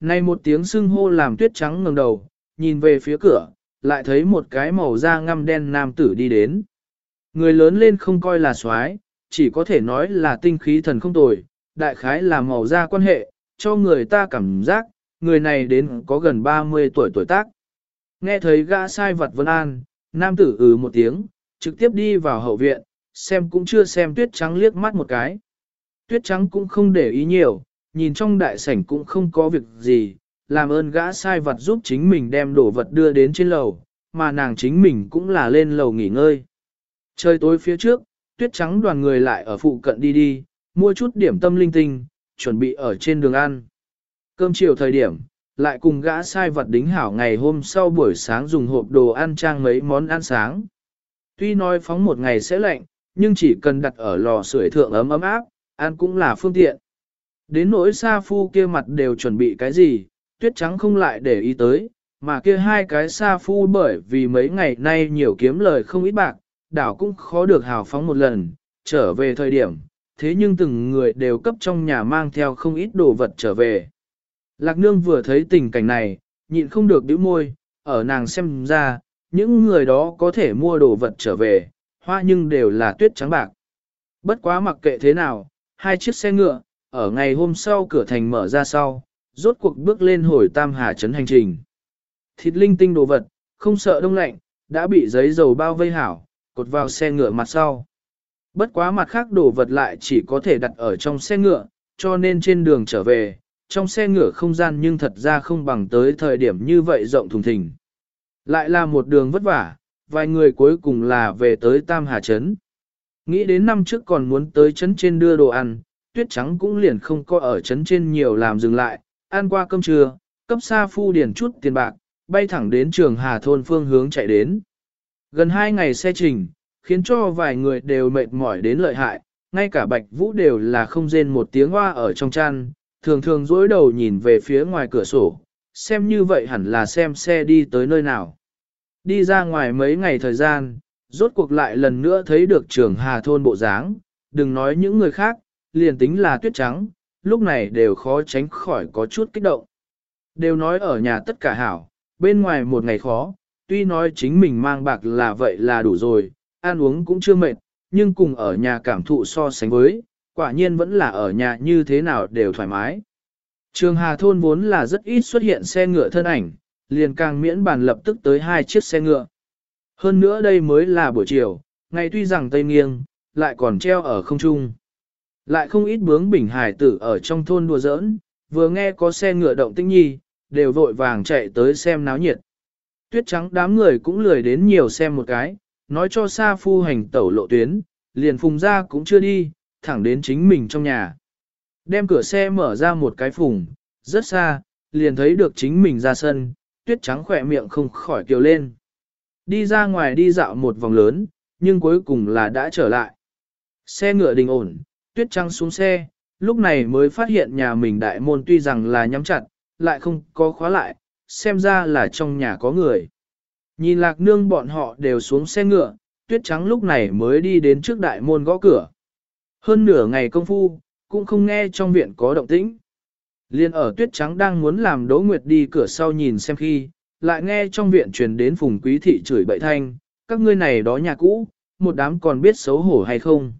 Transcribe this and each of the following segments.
Này một tiếng sưng hô làm tuyết trắng ngẩng đầu, nhìn về phía cửa, lại thấy một cái màu da ngăm đen nam tử đi đến. Người lớn lên không coi là soái, chỉ có thể nói là tinh khí thần không tồi, đại khái là màu da quan hệ, cho người ta cảm giác, người này đến có gần 30 tuổi tuổi tác. Nghe thấy gã sai vật vân an, nam tử ừ một tiếng, trực tiếp đi vào hậu viện, xem cũng chưa xem tuyết trắng liếc mắt một cái. Tuyết trắng cũng không để ý nhiều, nhìn trong đại sảnh cũng không có việc gì, làm ơn gã sai vật giúp chính mình đem đồ vật đưa đến trên lầu, mà nàng chính mình cũng là lên lầu nghỉ ngơi. Trời tối phía trước, tuyết trắng đoàn người lại ở phụ cận đi đi, mua chút điểm tâm linh tinh, chuẩn bị ở trên đường ăn. Cơm chiều thời điểm, lại cùng gã sai vật đính hảo ngày hôm sau buổi sáng dùng hộp đồ ăn trang mấy món ăn sáng. Tuy nói phóng một ngày sẽ lạnh, nhưng chỉ cần đặt ở lò sưởi thượng ấm ấm áp, ăn cũng là phương tiện. Đến nỗi sa phu kia mặt đều chuẩn bị cái gì, tuyết trắng không lại để ý tới, mà kia hai cái sa phu bởi vì mấy ngày nay nhiều kiếm lời không ít bạc, đảo cũng khó được hào phóng một lần, trở về thời điểm, thế nhưng từng người đều cấp trong nhà mang theo không ít đồ vật trở về. Lạc nương vừa thấy tình cảnh này, nhịn không được đĩu môi, ở nàng xem ra, những người đó có thể mua đồ vật trở về, hoa nhưng đều là tuyết trắng bạc. Bất quá mặc kệ thế nào, hai chiếc xe ngựa, ở ngày hôm sau cửa thành mở ra sau, rốt cuộc bước lên hồi tam hà trấn hành trình. Thịt linh tinh đồ vật, không sợ đông lạnh, đã bị giấy dầu bao vây hảo, cột vào xe ngựa mặt sau. Bất quá mặt khác đồ vật lại chỉ có thể đặt ở trong xe ngựa, cho nên trên đường trở về, trong xe ngựa không gian nhưng thật ra không bằng tới thời điểm như vậy rộng thùng thình. Lại là một đường vất vả, vài người cuối cùng là về tới Tam Hà Trấn. Nghĩ đến năm trước còn muốn tới trấn trên đưa đồ ăn, tuyết trắng cũng liền không có ở chấn trên nhiều làm dừng lại, ăn qua cơm trưa, cấp xa phu điền chút tiền bạc, bay thẳng đến trường Hà Thôn phương hướng chạy đến. Gần hai ngày xe trình, khiến cho vài người đều mệt mỏi đến lợi hại, ngay cả Bạch Vũ đều là không rên một tiếng hoa ở trong chăn, thường thường dối đầu nhìn về phía ngoài cửa sổ, xem như vậy hẳn là xem xe đi tới nơi nào. Đi ra ngoài mấy ngày thời gian, rốt cuộc lại lần nữa thấy được trường Hà Thôn bộ dáng, đừng nói những người khác, liền tính là tuyết trắng, lúc này đều khó tránh khỏi có chút kích động. Đều nói ở nhà tất cả hảo, bên ngoài một ngày khó, tuy nói chính mình mang bạc là vậy là đủ rồi, ăn uống cũng chưa mệt, nhưng cùng ở nhà cảm thụ so sánh với, quả nhiên vẫn là ở nhà như thế nào đều thoải mái. Trường Hà Thôn vốn là rất ít xuất hiện xe ngựa thân ảnh, liền càng miễn bàn lập tức tới hai chiếc xe ngựa. Hơn nữa đây mới là buổi chiều, ngày tuy rằng tây nghiêng, lại còn treo ở không trung. Lại không ít bướng bình hải tử ở trong thôn đùa giỡn, vừa nghe có xe ngựa động tinh nhi, đều vội vàng chạy tới xem náo nhiệt. Tuyết trắng đám người cũng lười đến nhiều xem một cái, nói cho Sa Phu hành tẩu lộ tuyến, liền phùng ra cũng chưa đi, thẳng đến chính mình trong nhà. Đem cửa xe mở ra một cái phùng, rất xa, liền thấy được chính mình ra sân, tuyết trắng khỏe miệng không khỏi kiều lên. Đi ra ngoài đi dạo một vòng lớn, nhưng cuối cùng là đã trở lại. Xe ngựa đình ổn, tuyết trăng xuống xe, lúc này mới phát hiện nhà mình đại môn tuy rằng là nhắm chặt, lại không có khóa lại, xem ra là trong nhà có người. Nhìn lạc nương bọn họ đều xuống xe ngựa, tuyết trắng lúc này mới đi đến trước đại môn gõ cửa. Hơn nửa ngày công phu, cũng không nghe trong viện có động tĩnh. Liên ở tuyết trắng đang muốn làm Đỗ Nguyệt đi cửa sau nhìn xem khi, lại nghe trong viện truyền đến phùng quý thị chửi bậy thanh, các ngươi này đó nhà cũ, một đám còn biết xấu hổ hay không.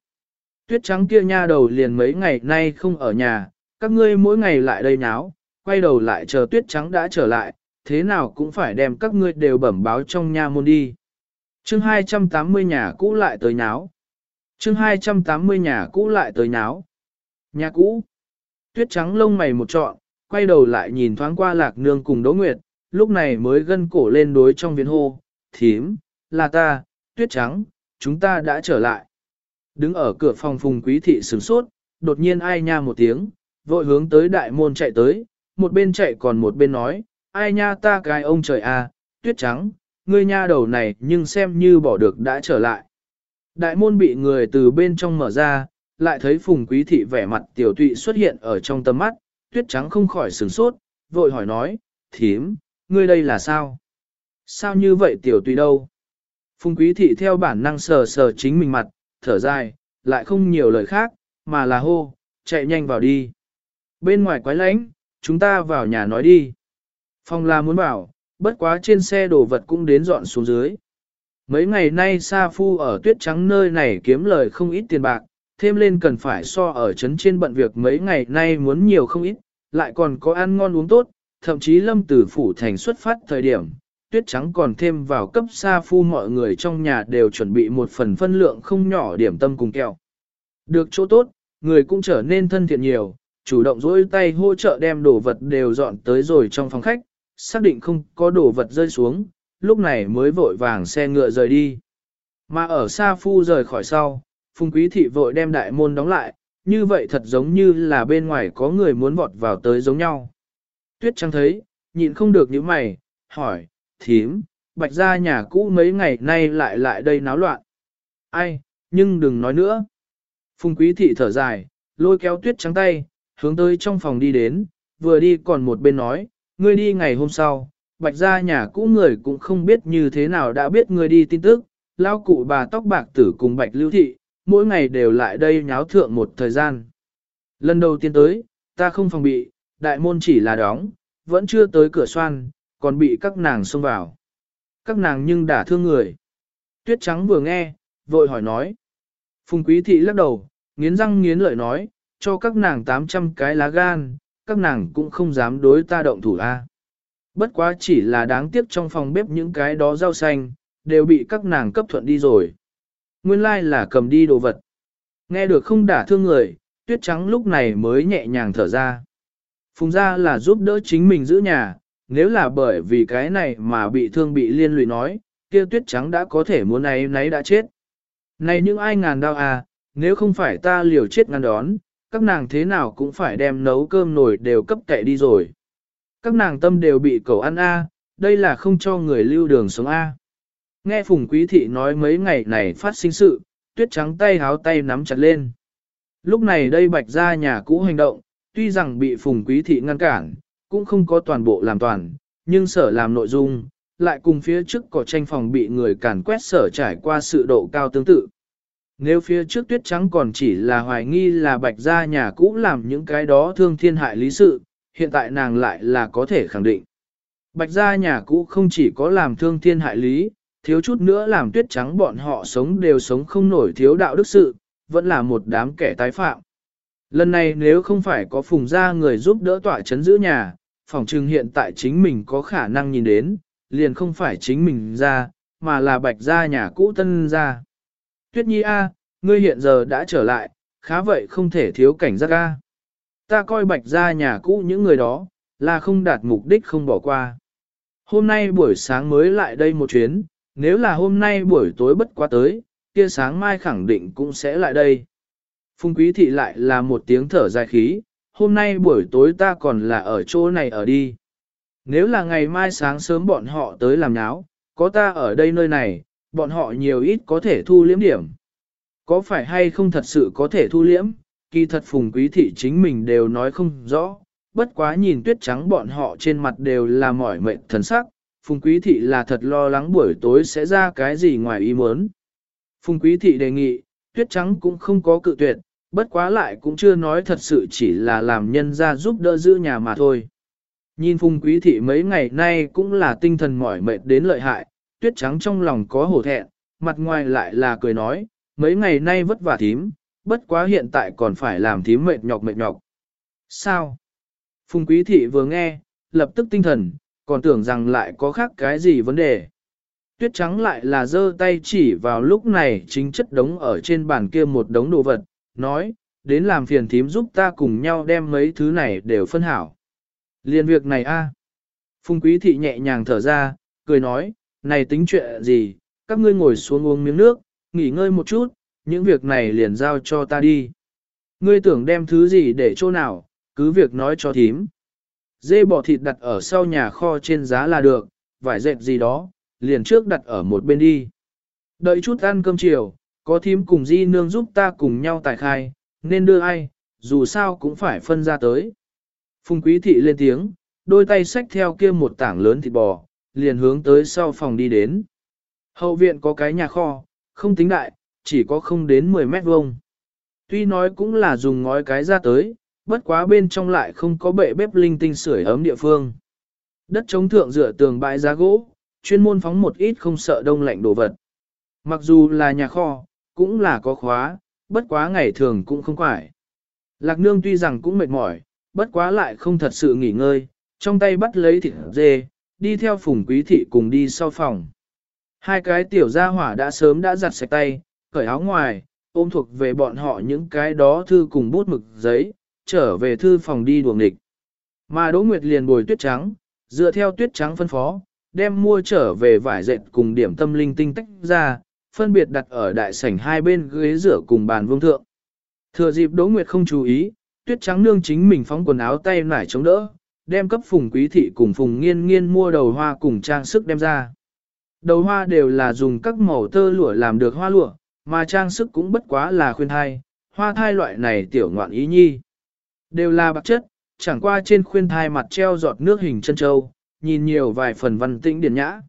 Tuyết trắng kia nha đầu liền mấy ngày nay không ở nhà, các ngươi mỗi ngày lại đây nháo, quay đầu lại chờ tuyết trắng đã trở lại, thế nào cũng phải đem các ngươi đều bẩm báo trong nha môn đi. chương 280 nhà cũ lại tới nháo chương 280 nhà cũ lại tới nháo. Nhà cũ. Tuyết trắng lông mày một trọn, quay đầu lại nhìn thoáng qua lạc nương cùng Đỗ Nguyệt, lúc này mới gân cổ lên đối trong viên hô, thím, là ta, tuyết trắng, chúng ta đã trở lại. Đứng ở cửa phòng phùng quý thị sửng sốt, đột nhiên ai nha một tiếng, vội hướng tới đại môn chạy tới, một bên chạy còn một bên nói, ai nha ta cái ông trời à, tuyết trắng, ngươi nha đầu này nhưng xem như bỏ được đã trở lại. Đại môn bị người từ bên trong mở ra, lại thấy phùng quý thị vẻ mặt tiểu tụy xuất hiện ở trong tầm mắt, tuyết trắng không khỏi sửng sốt, vội hỏi nói, thím, ngươi đây là sao? Sao như vậy tiểu tụy đâu? Phùng quý thị theo bản năng sờ sờ chính mình mặt, thở dài, lại không nhiều lời khác, mà là hô, chạy nhanh vào đi. Bên ngoài quái lánh, chúng ta vào nhà nói đi. Phong la muốn bảo, bất quá trên xe đồ vật cũng đến dọn xuống dưới. Mấy ngày nay Sa Phu ở tuyết trắng nơi này kiếm lời không ít tiền bạc, thêm lên cần phải so ở trấn trên bận việc mấy ngày nay muốn nhiều không ít, lại còn có ăn ngon uống tốt, thậm chí lâm tử phủ thành xuất phát thời điểm, tuyết trắng còn thêm vào cấp Sa Phu mọi người trong nhà đều chuẩn bị một phần phân lượng không nhỏ điểm tâm cùng kẹo. Được chỗ tốt, người cũng trở nên thân thiện nhiều, chủ động dỗi tay hỗ trợ đem đồ vật đều dọn tới rồi trong phòng khách, xác định không có đồ vật rơi xuống, lúc này mới vội vàng xe ngựa rời đi. Mà ở Sa Phu rời khỏi sau, Phùng Quý Thị vội đem đại môn đóng lại, như vậy thật giống như là bên ngoài có người muốn vọt vào tới giống nhau. Tuyết Trắng thấy, nhịn không được những mày, hỏi, thím, bạch ra nhà cũ mấy ngày nay lại lại đây náo loạn. Ai, nhưng đừng nói nữa. Phùng Quý Thị thở dài, lôi kéo Tuyết Trắng tay, hướng tới trong phòng đi đến, vừa đi còn một bên nói, ngươi đi ngày hôm sau, bạch ra nhà cũ người cũng không biết như thế nào đã biết ngươi đi tin tức, lao cụ bà tóc bạc tử cùng bạch lưu thị, mỗi ngày đều lại đây nháo thượng một thời gian. Lần đầu tiên tới, ta không phòng bị, đại môn chỉ là đóng, vẫn chưa tới cửa xoan, còn bị các nàng xông vào. Các nàng nhưng đã thương người. Tuyết trắng vừa nghe, vội hỏi nói. Phùng quý thị lắc đầu, nghiến răng nghiến lợi nói, cho các nàng 800 cái lá gan, các nàng cũng không dám đối ta động thủ a. Bất quá chỉ là đáng tiếc trong phòng bếp những cái đó rau xanh, đều bị các nàng cấp thuận đi rồi. Nguyên lai like là cầm đi đồ vật. Nghe được không đả thương người, tuyết trắng lúc này mới nhẹ nhàng thở ra. Phùng ra là giúp đỡ chính mình giữ nhà, nếu là bởi vì cái này mà bị thương bị liên lụy nói, kia tuyết trắng đã có thể muốn ấy nấy đã chết. Này những ai ngàn đau à, nếu không phải ta liều chết ngăn đón, các nàng thế nào cũng phải đem nấu cơm nồi đều cấp kệ đi rồi. Các nàng tâm đều bị cầu ăn a, đây là không cho người lưu đường sống a. Nghe Phùng Quý Thị nói mấy ngày này phát sinh sự, tuyết trắng tay háo tay nắm chặt lên. Lúc này đây bạch ra nhà cũ hành động, tuy rằng bị Phùng Quý Thị ngăn cản, cũng không có toàn bộ làm toàn, nhưng sở làm nội dung, lại cùng phía trước có tranh phòng bị người càn quét sở trải qua sự độ cao tương tự. Nếu phía trước tuyết trắng còn chỉ là hoài nghi là bạch gia nhà cũ làm những cái đó thương thiên hại lý sự, hiện tại nàng lại là có thể khẳng định. Bạch gia nhà cũ không chỉ có làm thương thiên hại lý, thiếu chút nữa làm tuyết trắng bọn họ sống đều sống không nổi thiếu đạo đức sự, vẫn là một đám kẻ tái phạm. Lần này nếu không phải có phùng gia người giúp đỡ tỏa chấn giữ nhà, phòng trừng hiện tại chính mình có khả năng nhìn đến, liền không phải chính mình ra, mà là bạch gia nhà cũ tân gia. Tuyết nhi A, ngươi hiện giờ đã trở lại, khá vậy không thể thiếu cảnh giác A. Ta coi bạch gia nhà cũ những người đó, là không đạt mục đích không bỏ qua. Hôm nay buổi sáng mới lại đây một chuyến, nếu là hôm nay buổi tối bất quá tới, kia sáng mai khẳng định cũng sẽ lại đây. Phùng quý thị lại là một tiếng thở dài khí, hôm nay buổi tối ta còn là ở chỗ này ở đi. Nếu là ngày mai sáng sớm bọn họ tới làm náo, có ta ở đây nơi này, bọn họ nhiều ít có thể thu liếm điểm. Có phải hay không thật sự có thể thu liễm? kỳ thật phùng quý thị chính mình đều nói không rõ, bất quá nhìn tuyết trắng bọn họ trên mặt đều là mỏi mệt thần sắc, phùng quý thị là thật lo lắng buổi tối sẽ ra cái gì ngoài ý muốn. Phùng quý thị đề nghị, tuyết trắng cũng không có cự tuyệt, bất quá lại cũng chưa nói thật sự chỉ là làm nhân ra giúp đỡ giữ nhà mà thôi. Nhìn phùng quý thị mấy ngày nay cũng là tinh thần mỏi mệt đến lợi hại, tuyết trắng trong lòng có hổ thẹn, mặt ngoài lại là cười nói, mấy ngày nay vất vả thím, bất quá hiện tại còn phải làm thím mệt nhọc mệt nhọc. Sao? Phùng quý thị vừa nghe, lập tức tinh thần, còn tưởng rằng lại có khác cái gì vấn đề. Tuyết trắng lại là giơ tay chỉ vào lúc này chính chất đống ở trên bàn kia một đống đồ vật, nói, đến làm phiền thím giúp ta cùng nhau đem mấy thứ này đều phân hảo. Liên việc này a Phùng quý thị nhẹ nhàng thở ra, cười nói, này tính chuyện gì, các ngươi ngồi xuống uống miếng nước, nghỉ ngơi một chút, những việc này liền giao cho ta đi. Ngươi tưởng đem thứ gì để chỗ nào, cứ việc nói cho thím. Dê bò thịt đặt ở sau nhà kho trên giá là được, vải dệt gì đó, liền trước đặt ở một bên đi. Đợi chút ăn cơm chiều, có thím cùng di nương giúp ta cùng nhau tài khai, nên đưa ai, dù sao cũng phải phân ra tới. Phùng quý thị lên tiếng, đôi tay xách theo kia một tảng lớn thịt bò, liền hướng tới sau phòng đi đến. Hậu viện có cái nhà kho, không tính đại, chỉ có không đến 10 mét vuông. Tuy nói cũng là dùng ngói cái ra tới, bất quá bên trong lại không có bệ bếp linh tinh sưởi ấm địa phương. Đất chống thượng dựa tường bãi giá gỗ, chuyên môn phóng một ít không sợ đông lạnh đồ vật. Mặc dù là nhà kho, cũng là có khóa, bất quá ngày thường cũng không quải. Lạc nương tuy rằng cũng mệt mỏi, bất quá lại không thật sự nghỉ ngơi, trong tay bắt lấy thịt dê, đi theo phùng quý thị cùng đi sau phòng. Hai cái tiểu gia hỏa đã sớm đã giặt sạch tay, cởi áo ngoài, ôm thuộc về bọn họ những cái đó thư cùng bút mực giấy, trở về thư phòng đi đuồng địch. Mà Đỗ Nguyệt liền bồi tuyết trắng, dựa theo tuyết trắng phân phó, đem mua trở về vải dệt cùng điểm tâm linh tinh tách ra, phân biệt đặt ở đại sảnh hai bên ghế rửa cùng bàn vương thượng. Thừa dịp Đỗ Nguyệt không chú ý, tuyết trắng nương chính mình phóng quần áo tay nải chống đỡ, đem cấp phùng quý thị cùng phùng nghiên nghiên mua đầu hoa cùng trang sức đem ra. Đầu hoa đều là dùng các màu tơ lụa làm được hoa lụa, mà trang sức cũng bất quá là khuyên thai, hoa thai loại này tiểu ngoạn ý nhi. Đều là bạc chất, chẳng qua trên khuyên thai mặt treo giọt nước hình chân châu, nhìn nhiều vài phần văn tĩnh điển nhã.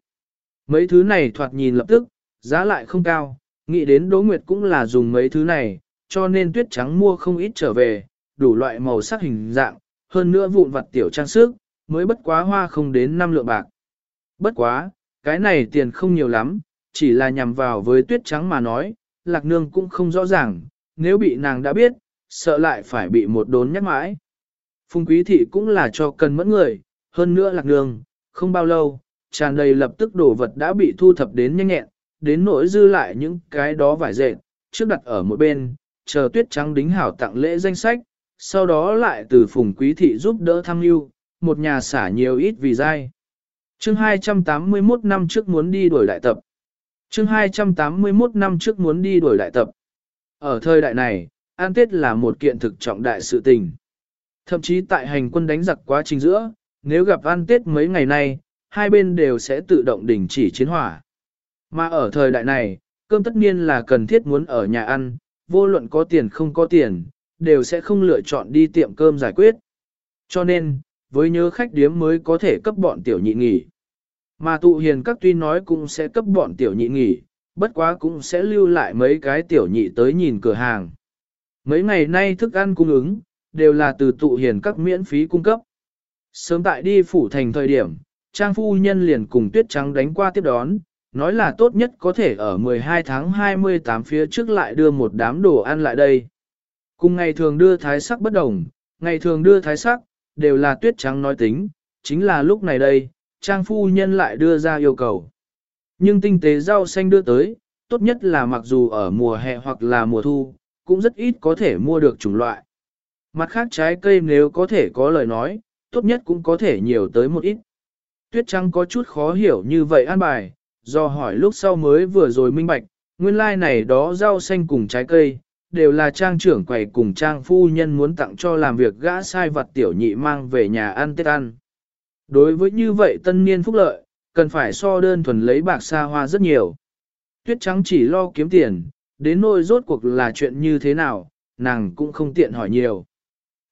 Mấy thứ này thoạt nhìn lập tức, giá lại không cao, nghĩ đến Đỗ Nguyệt cũng là dùng mấy thứ này, cho nên tuyết trắng mua không ít trở về, đủ loại màu sắc hình dạng, hơn nữa vụn vặt tiểu trang sức, mới bất quá hoa không đến 5 lượng bạc. Bất quá, cái này tiền không nhiều lắm, chỉ là nhằm vào với tuyết trắng mà nói, lạc nương cũng không rõ ràng, nếu bị nàng đã biết, sợ lại phải bị một đốn nhắc mãi. Phùng quý thị cũng là cho cần mẫn người, hơn nữa lạc nương, không bao lâu, tràn đầy lập tức đồ vật đã bị thu thập đến nhanh nhẹn, đến nỗi dư lại những cái đó vải dệt, trước đặt ở một bên, chờ tuyết trắng đính hảo tặng lễ danh sách, sau đó lại từ phùng quý thị giúp đỡ thăng lưu, một nhà xả nhiều ít vì dai. Chương 281 năm trước muốn đi đổi đại tập. Chương 281 năm trước muốn đi đổi đại tập. Ở thời đại này, an tết là một kiện thực trọng đại sự tình. Thậm chí tại hành quân đánh giặc quá trình giữa, nếu gặp an tết mấy ngày nay, hai bên đều sẽ tự động đình chỉ chiến hỏa. Mà ở thời đại này, cơm tất nhiên là cần thiết muốn ở nhà ăn, vô luận có tiền không có tiền, đều sẽ không lựa chọn đi tiệm cơm giải quyết. Cho nên, với nhớ khách điếm mới có thể cấp bọn tiểu nhị nghỉ. Mà tụ hiền các tuy nói cũng sẽ cấp bọn tiểu nhị nghỉ, bất quá cũng sẽ lưu lại mấy cái tiểu nhị tới nhìn cửa hàng. Mấy ngày nay thức ăn cung ứng, đều là từ tụ hiền các miễn phí cung cấp. Sớm tại đi phủ thành thời điểm, Trang Phu Nhân liền cùng Tuyết Trắng đánh qua tiếp đón, nói là tốt nhất có thể ở 12 tháng 28 phía trước lại đưa một đám đồ ăn lại đây. Cùng ngày thường đưa thái sắc bất đồng, ngày thường đưa thái sắc, đều là Tuyết Trắng nói tính, chính là lúc này đây, Trang Phu Nhân lại đưa ra yêu cầu. Nhưng tinh tế rau xanh đưa tới, tốt nhất là mặc dù ở mùa hè hoặc là mùa thu, cũng rất ít có thể mua được chủng loại. Mặt khác trái cây nếu có thể có lời nói, tốt nhất cũng có thể nhiều tới một ít. Tuyết Trắng có chút khó hiểu như vậy an bài, do hỏi lúc sau mới vừa rồi minh bạch, nguyên lai like này đó rau xanh cùng trái cây, đều là trang trưởng quầy cùng trang phu nhân muốn tặng cho làm việc gã sai vật tiểu nhị mang về nhà ăn tết ăn. Đối với như vậy tân niên phúc lợi, cần phải so đơn thuần lấy bạc xa hoa rất nhiều. Tuyết trắng chỉ lo kiếm tiền, đến nỗi rốt cuộc là chuyện như thế nào, nàng cũng không tiện hỏi nhiều.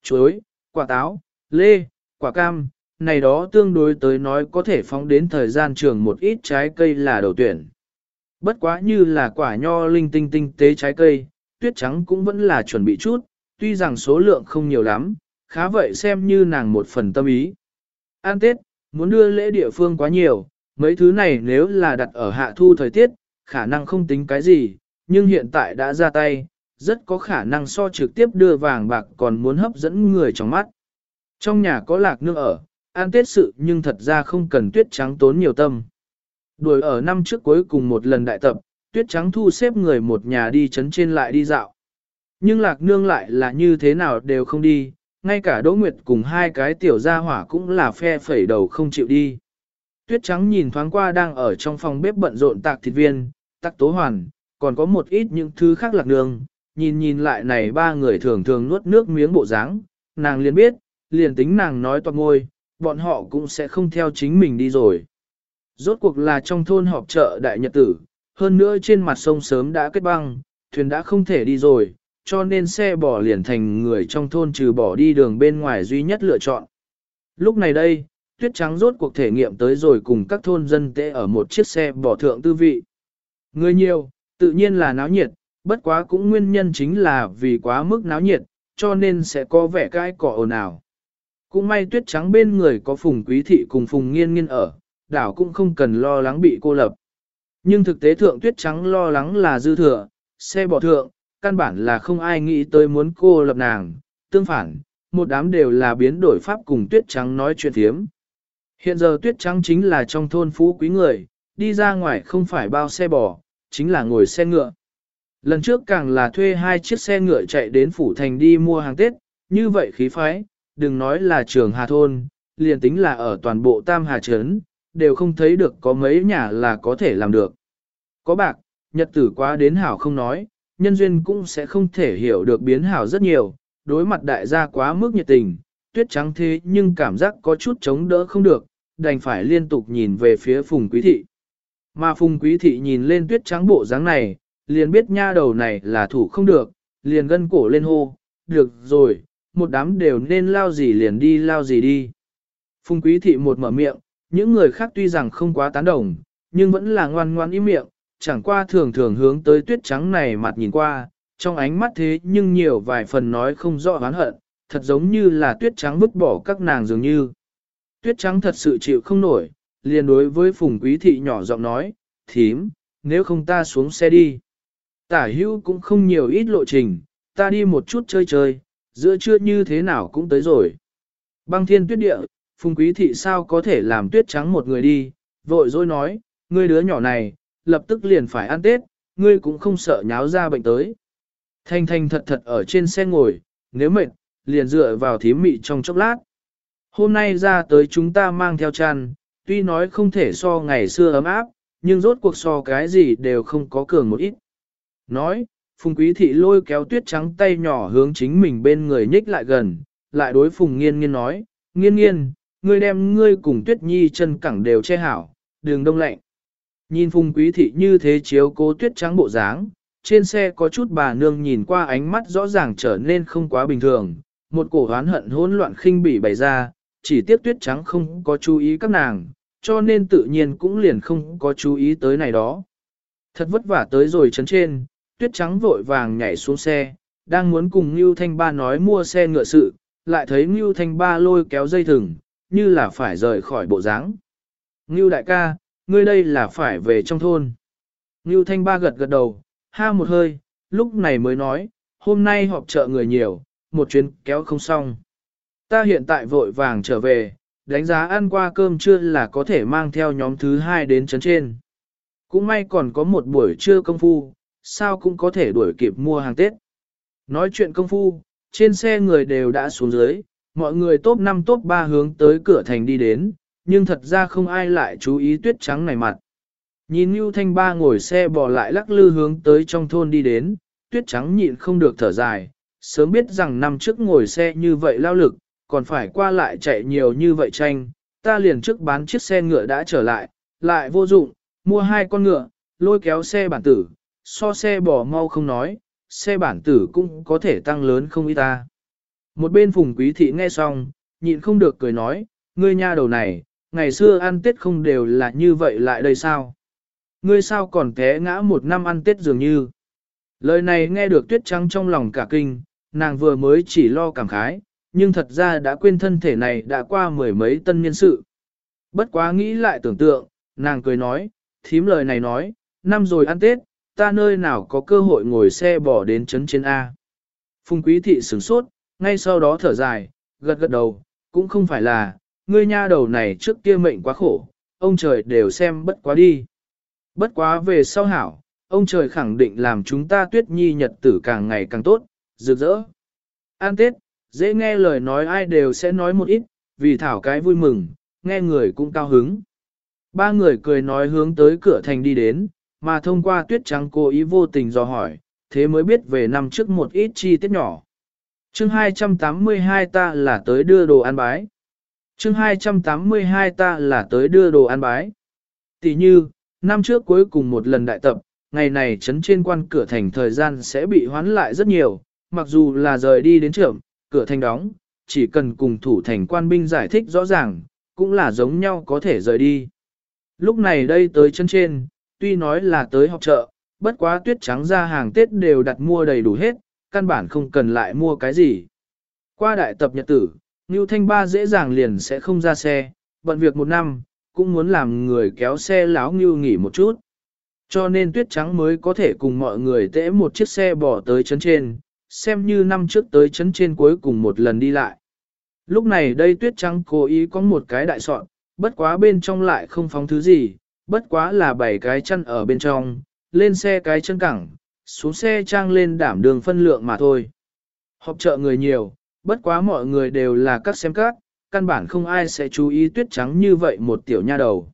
Chuối, quả táo, lê, quả cam, này đó tương đối tới nói có thể phóng đến thời gian trường một ít trái cây là đầu tuyển. Bất quá như là quả nho linh tinh tinh tế trái cây, tuyết trắng cũng vẫn là chuẩn bị chút, tuy rằng số lượng không nhiều lắm, khá vậy xem như nàng một phần tâm ý. An Tết, muốn đưa lễ địa phương quá nhiều, mấy thứ này nếu là đặt ở hạ thu thời tiết, khả năng không tính cái gì, nhưng hiện tại đã ra tay, rất có khả năng so trực tiếp đưa vàng bạc còn muốn hấp dẫn người trong mắt. Trong nhà có lạc nương ở, an tết sự nhưng thật ra không cần tuyết trắng tốn nhiều tâm. Đuổi ở năm trước cuối cùng một lần đại tập, tuyết trắng thu xếp người một nhà đi chấn trên lại đi dạo. Nhưng lạc nương lại là như thế nào đều không đi, ngay cả Đỗ Nguyệt cùng hai cái tiểu gia hỏa cũng là phe phẩy đầu không chịu đi. Tuyết trắng nhìn thoáng qua đang ở trong phòng bếp bận rộn tạc thịt viên, tạc tố hoàn, còn có một ít những thứ khác lạc nương, nhìn nhìn lại này ba người thường thường nuốt nước miếng bộ dáng, nàng liền biết, liền tính nàng nói toạc ngôi, bọn họ cũng sẽ không theo chính mình đi rồi. Rốt cuộc là trong thôn họp chợ đại nhật tử, hơn nữa trên mặt sông sớm đã kết băng, thuyền đã không thể đi rồi, cho nên xe bỏ liền thành người trong thôn trừ bỏ đi đường bên ngoài duy nhất lựa chọn. Lúc này đây, tuyết trắng rốt cuộc thể nghiệm tới rồi cùng các thôn dân tệ ở một chiếc xe bỏ thượng tư vị. Người nhiều, tự nhiên là náo nhiệt, bất quá cũng nguyên nhân chính là vì quá mức náo nhiệt, cho nên sẽ có vẻ cái cỏ ồn ào. Cũng may tuyết trắng bên người có phùng quý thị cùng phùng nghiên nghiên ở, đảo cũng không cần lo lắng bị cô lập. Nhưng thực tế thượng tuyết trắng lo lắng là dư thừa, xe bỏ thượng, căn bản là không ai nghĩ tới muốn cô lập nàng, tương phản, một đám đều là biến đổi pháp cùng tuyết trắng nói chuyện thiếm. Hiện giờ tuyết trắng chính là trong thôn phú quý người, đi ra ngoài không phải bao xe bò, chính là ngồi xe ngựa. Lần trước càng là thuê hai chiếc xe ngựa chạy đến Phủ Thành đi mua hàng Tết, như vậy khí phái, đừng nói là trường Hà Thôn, liền tính là ở toàn bộ Tam Hà Trấn, đều không thấy được có mấy nhà là có thể làm được. Có bạc, nhật tử quá đến hảo không nói, nhân duyên cũng sẽ không thể hiểu được biến hảo rất nhiều, đối mặt đại gia quá mức nhiệt tình, tuyết trắng thế nhưng cảm giác có chút chống đỡ không được, đành phải liên tục nhìn về phía Phùng Quý Thị. Mà Phùng Quý Thị nhìn lên tuyết trắng bộ dáng này, liền biết nha đầu này là thủ không được, liền gân cổ lên hô, được rồi, một đám đều nên lao gì liền đi lao gì đi. Phùng Quý Thị một mở miệng, những người khác tuy rằng không quá tán đồng, nhưng vẫn là ngoan ngoan im miệng, chẳng qua thường thường hướng tới tuyết trắng này mặt nhìn qua, trong ánh mắt thế nhưng nhiều vài phần nói không rõ oán hận, thật giống như là tuyết trắng vứt bỏ các nàng dường như. Tuyết trắng thật sự chịu không nổi, liền đối với phùng quý thị nhỏ giọng nói, thím, nếu không ta xuống xe đi. Tả hưu cũng không nhiều ít lộ trình, ta đi một chút chơi chơi, giữa trưa như thế nào cũng tới rồi. Băng thiên tuyết địa, phùng quý thị sao có thể làm tuyết trắng một người đi, vội dối nói, ngươi đứa nhỏ này, lập tức liền phải ăn tết, ngươi cũng không sợ nháo ra bệnh tới. Thanh thanh thật thật ở trên xe ngồi, nếu mệt, liền dựa vào thím mị trong chốc lát. Hôm nay ra tới chúng ta mang theo chăn, tuy nói không thể so ngày xưa ấm áp, nhưng rốt cuộc so cái gì đều không có cường một ít. Nói, Phùng Quý Thị lôi kéo tuyết trắng tay nhỏ hướng chính mình bên người nhích lại gần, lại đối Phùng Nghiên Nghiên nói, Nghiên Nghiên, ngươi đem ngươi cùng tuyết nhi chân cẳng đều che hảo, đường đông lạnh. Nhìn Phùng Quý Thị như thế chiếu cố tuyết trắng bộ dáng, trên xe có chút bà nương nhìn qua ánh mắt rõ ràng trở nên không quá bình thường, một cổ oán hận hỗn loạn khinh bỉ bày ra, chỉ tiếc tuyết trắng không có chú ý các nàng, cho nên tự nhiên cũng liền không có chú ý tới này đó. Thật vất vả tới rồi chấn trên, tuyết trắng vội vàng nhảy xuống xe, đang muốn cùng Ngưu Thanh Ba nói mua xe ngựa sự, lại thấy Ngưu Thanh Ba lôi kéo dây thừng, như là phải rời khỏi bộ dáng. Ngưu đại ca, ngươi đây là phải về trong thôn. Ngưu Thanh Ba gật gật đầu, ha một hơi, lúc này mới nói, hôm nay họp chợ người nhiều, một chuyến kéo không xong. Ta hiện tại vội vàng trở về, đánh giá ăn qua cơm trưa là có thể mang theo nhóm thứ hai đến chấn trên. Cũng may còn có một buổi trưa công phu, sao cũng có thể đuổi kịp mua hàng Tết. Nói chuyện công phu, trên xe người đều đã xuống dưới, mọi người top 5 top 3 hướng tới cửa thành đi đến, nhưng thật ra không ai lại chú ý tuyết trắng này mặt. Nhìn Nưu Thanh Ba ngồi xe bỏ lại lắc lư hướng tới trong thôn đi đến, tuyết trắng nhịn không được thở dài, sớm biết rằng năm trước ngồi xe như vậy lao lực, còn phải qua lại chạy nhiều như vậy tranh, ta liền trước bán chiếc xe ngựa đã trở lại, lại vô dụng, mua hai con ngựa, lôi kéo xe bản tử, so xe bỏ mau không nói, xe bản tử cũng có thể tăng lớn không ít ta. Một bên phùng quý thị nghe xong, nhịn không được cười nói, ngươi nha đầu này, ngày xưa ăn tết không đều là như vậy lại đây sao? Ngươi sao còn té ngã một năm ăn tết dường như? Lời này nghe được tuyết trắng trong lòng cả kinh, nàng vừa mới chỉ lo cảm khái, nhưng thật ra đã quên thân thể này đã qua mười mấy tân niên sự. Bất quá nghĩ lại tưởng tượng, nàng cười nói, thím lời này nói, năm rồi ăn Tết, ta nơi nào có cơ hội ngồi xe bỏ đến chấn trên A. Phùng quý thị sửng sốt, ngay sau đó thở dài, gật gật đầu, cũng không phải là, ngươi nha đầu này trước kia mệnh quá khổ, ông trời đều xem bất quá đi. Bất quá về sau hảo, ông trời khẳng định làm chúng ta tuyết nhi nhật tử càng ngày càng tốt, rực rỡ. An Tết, dễ nghe lời nói ai đều sẽ nói một ít, vì thảo cái vui mừng, nghe người cũng cao hứng. Ba người cười nói hướng tới cửa thành đi đến, mà thông qua tuyết trắng cố ý vô tình dò hỏi, thế mới biết về năm trước một ít chi tiết nhỏ. chương 282 ta là tới đưa đồ ăn bái. chương 282 ta là tới đưa đồ ăn bái. Tỷ như, năm trước cuối cùng một lần đại tập, ngày này chấn trên quan cửa thành thời gian sẽ bị hoán lại rất nhiều, mặc dù là rời đi đến trưởng, cửa thành đóng, chỉ cần cùng thủ thành quan binh giải thích rõ ràng, cũng là giống nhau có thể rời đi. Lúc này đây tới chân trên, tuy nói là tới học chợ, bất quá tuyết trắng ra hàng Tết đều đặt mua đầy đủ hết, căn bản không cần lại mua cái gì. Qua đại tập nhật tử, Ngưu Thanh Ba dễ dàng liền sẽ không ra xe, bận việc một năm, cũng muốn làm người kéo xe láo Ngưu nghỉ một chút. Cho nên tuyết trắng mới có thể cùng mọi người tễ một chiếc xe bỏ tới chấn trên, xem như năm trước tới chấn trên cuối cùng một lần đi lại. Lúc này đây tuyết trắng cố ý có một cái đại soạn, bất quá bên trong lại không phóng thứ gì, bất quá là bảy cái chân ở bên trong, lên xe cái chân cẳng, xuống xe trang lên đảm đường phân lượng mà thôi. Họp chợ người nhiều, bất quá mọi người đều là các xem cát, căn bản không ai sẽ chú ý tuyết trắng như vậy một tiểu nha đầu.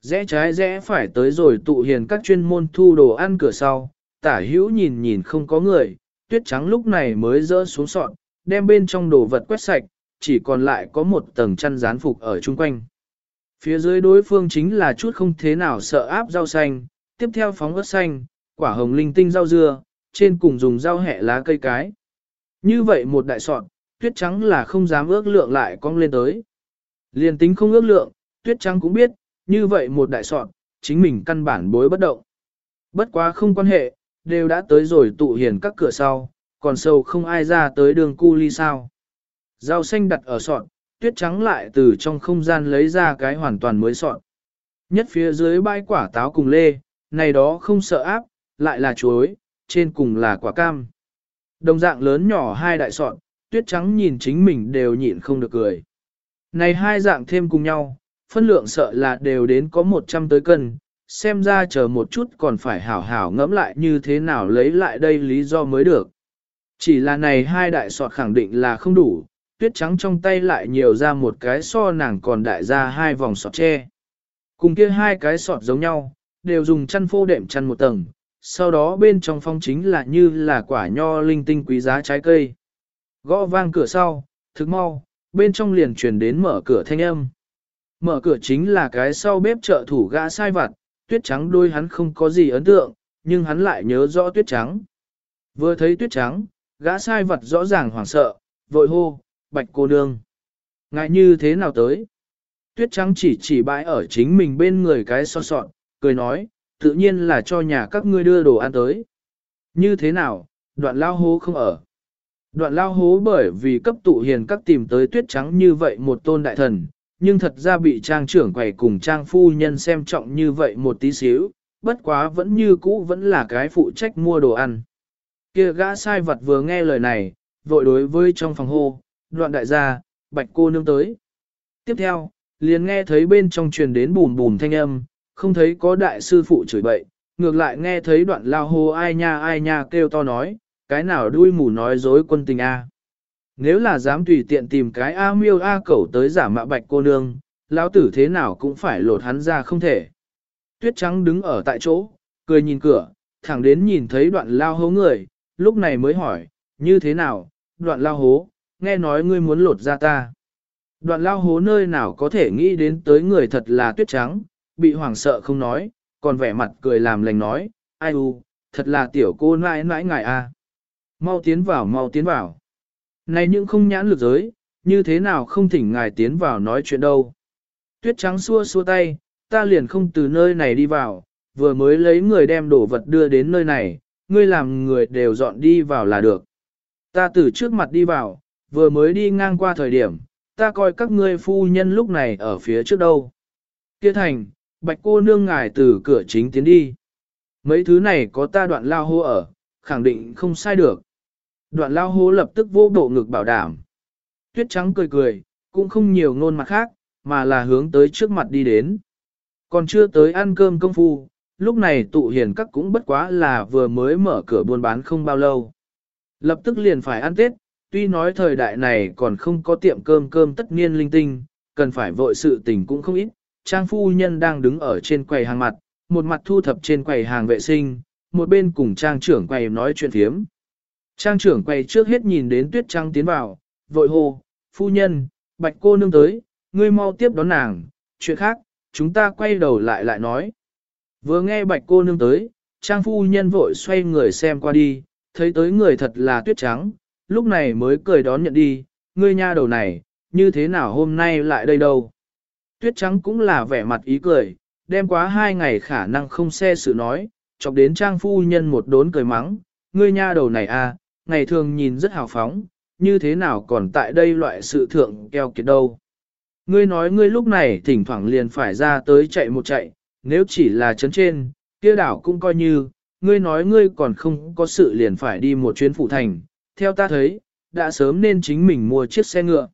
Rẽ trái rẽ phải tới rồi tụ hiền các chuyên môn thu đồ ăn cửa sau, tả hữu nhìn nhìn không có người, tuyết trắng lúc này mới rỡ xuống sọn, đem bên trong đồ vật quét sạch, chỉ còn lại có một tầng chăn dán phục ở chung quanh. Phía dưới đối phương chính là chút không thế nào sợ áp rau xanh, tiếp theo phóng ớt xanh, quả hồng linh tinh rau dưa, trên cùng dùng rau hẹ lá cây cái. Như vậy một đại sọt tuyết trắng là không dám ước lượng lại cong lên tới. liền tính không ước lượng, tuyết trắng cũng biết, như vậy một đại sọt chính mình căn bản bối bất động. Bất quá không quan hệ, đều đã tới rồi tụ hiền các cửa sau, còn sâu không ai ra tới đường cu ly sao. Rau xanh đặt ở sọt tuyết trắng lại từ trong không gian lấy ra cái hoàn toàn mới sọn. Nhất phía dưới bãi quả táo cùng lê, này đó không sợ áp, lại là chuối, trên cùng là quả cam. Đồng dạng lớn nhỏ hai đại sọn, tuyết trắng nhìn chính mình đều nhịn không được cười. Này hai dạng thêm cùng nhau, phân lượng sợ là đều đến có 100 tới cân, xem ra chờ một chút còn phải hảo hảo ngẫm lại như thế nào lấy lại đây lý do mới được. Chỉ là này hai đại sọt khẳng định là không đủ, tuyết trắng trong tay lại nhiều ra một cái so nàng còn đại ra hai vòng sọt tre. Cùng kia hai cái sọt giống nhau, đều dùng chăn phô đệm chăn một tầng, sau đó bên trong phong chính là như là quả nho linh tinh quý giá trái cây. Gõ vang cửa sau, thức mau, bên trong liền truyền đến mở cửa thanh âm. Mở cửa chính là cái sau bếp trợ thủ gã sai vặt, tuyết trắng đôi hắn không có gì ấn tượng, nhưng hắn lại nhớ rõ tuyết trắng. Vừa thấy tuyết trắng, gã sai vật rõ ràng hoảng sợ, vội hô, bạch cô nương. Ngại như thế nào tới? Tuyết trắng chỉ chỉ bãi ở chính mình bên người cái so sọn, cười nói, tự nhiên là cho nhà các ngươi đưa đồ ăn tới. Như thế nào, đoạn lao hố không ở. Đoạn lao hố bởi vì cấp tụ hiền các tìm tới tuyết trắng như vậy một tôn đại thần, nhưng thật ra bị trang trưởng quầy cùng trang phu nhân xem trọng như vậy một tí xíu, bất quá vẫn như cũ vẫn là cái phụ trách mua đồ ăn. Kia gã sai vật vừa nghe lời này, vội đối với trong phòng hô, đoạn đại gia, bạch cô nương tới. Tiếp theo, liền nghe thấy bên trong truyền đến bùm bùm thanh âm, không thấy có đại sư phụ chửi bậy, ngược lại nghe thấy đoạn lao hô ai nha ai nha kêu to nói, cái nào đuôi mù nói dối quân tình a. Nếu là dám tùy tiện tìm cái A miêu A cẩu tới giả mạ bạch cô nương, lão tử thế nào cũng phải lột hắn ra không thể. Tuyết trắng đứng ở tại chỗ, cười nhìn cửa, thẳng đến nhìn thấy đoạn lao hố người, lúc này mới hỏi, như thế nào, đoạn lao hố, nghe nói ngươi muốn lột ra ta. Đoạn lao hố nơi nào có thể nghĩ đến tới người thật là tuyết trắng, bị hoảng sợ không nói, còn vẻ mặt cười làm lành nói, ai u, thật là tiểu cô nãi nãi ngài a. Mau tiến vào mau tiến vào. Này những không nhãn lực giới, như thế nào không thỉnh ngài tiến vào nói chuyện đâu. Tuyết trắng xua xua tay, ta liền không từ nơi này đi vào, vừa mới lấy người đem đồ vật đưa đến nơi này, ngươi làm người đều dọn đi vào là được. Ta từ trước mặt đi vào, vừa mới đi ngang qua thời điểm, ta coi các ngươi phu nhân lúc này ở phía trước đâu. Kia thành, bạch cô nương ngài từ cửa chính tiến đi. Mấy thứ này có ta đoạn lao hô ở, khẳng định không sai được. Đoạn lao hô lập tức vô bộ ngực bảo đảm. Tuyết trắng cười cười, cũng không nhiều ngôn mặt khác, mà là hướng tới trước mặt đi đến. Còn chưa tới ăn cơm công phu, lúc này tụ hiền các cũng bất quá là vừa mới mở cửa buôn bán không bao lâu. Lập tức liền phải ăn Tết, tuy nói thời đại này còn không có tiệm cơm cơm tất niên linh tinh, cần phải vội sự tình cũng không ít. Trang phu nhân đang đứng ở trên quầy hàng mặt, một mặt thu thập trên quầy hàng vệ sinh, một bên cùng trang trưởng quầy nói chuyện thiếm. Trang trưởng quầy trước hết nhìn đến tuyết trắng tiến vào, vội hô, phu nhân, bạch cô nương tới, ngươi mau tiếp đón nàng, chuyện khác, chúng ta quay đầu lại lại nói. Vừa nghe bạch cô nương tới, trang phu nhân vội xoay người xem qua đi, thấy tới người thật là tuyết trắng, lúc này mới cười đón nhận đi, ngươi nha đầu này, như thế nào hôm nay lại đây đâu. Tuyết trắng cũng là vẻ mặt ý cười, đem quá hai ngày khả năng không xe sự nói, chọc đến trang phu nhân một đốn cười mắng, ngươi nha đầu này à, ngày thường nhìn rất hào phóng, như thế nào còn tại đây loại sự thượng keo kiệt đâu. Ngươi nói ngươi lúc này thỉnh thoảng liền phải ra tới chạy một chạy, nếu chỉ là chấn trên, kia đảo cũng coi như, ngươi nói ngươi còn không có sự liền phải đi một chuyến phụ thành, theo ta thấy, đã sớm nên chính mình mua chiếc xe ngựa.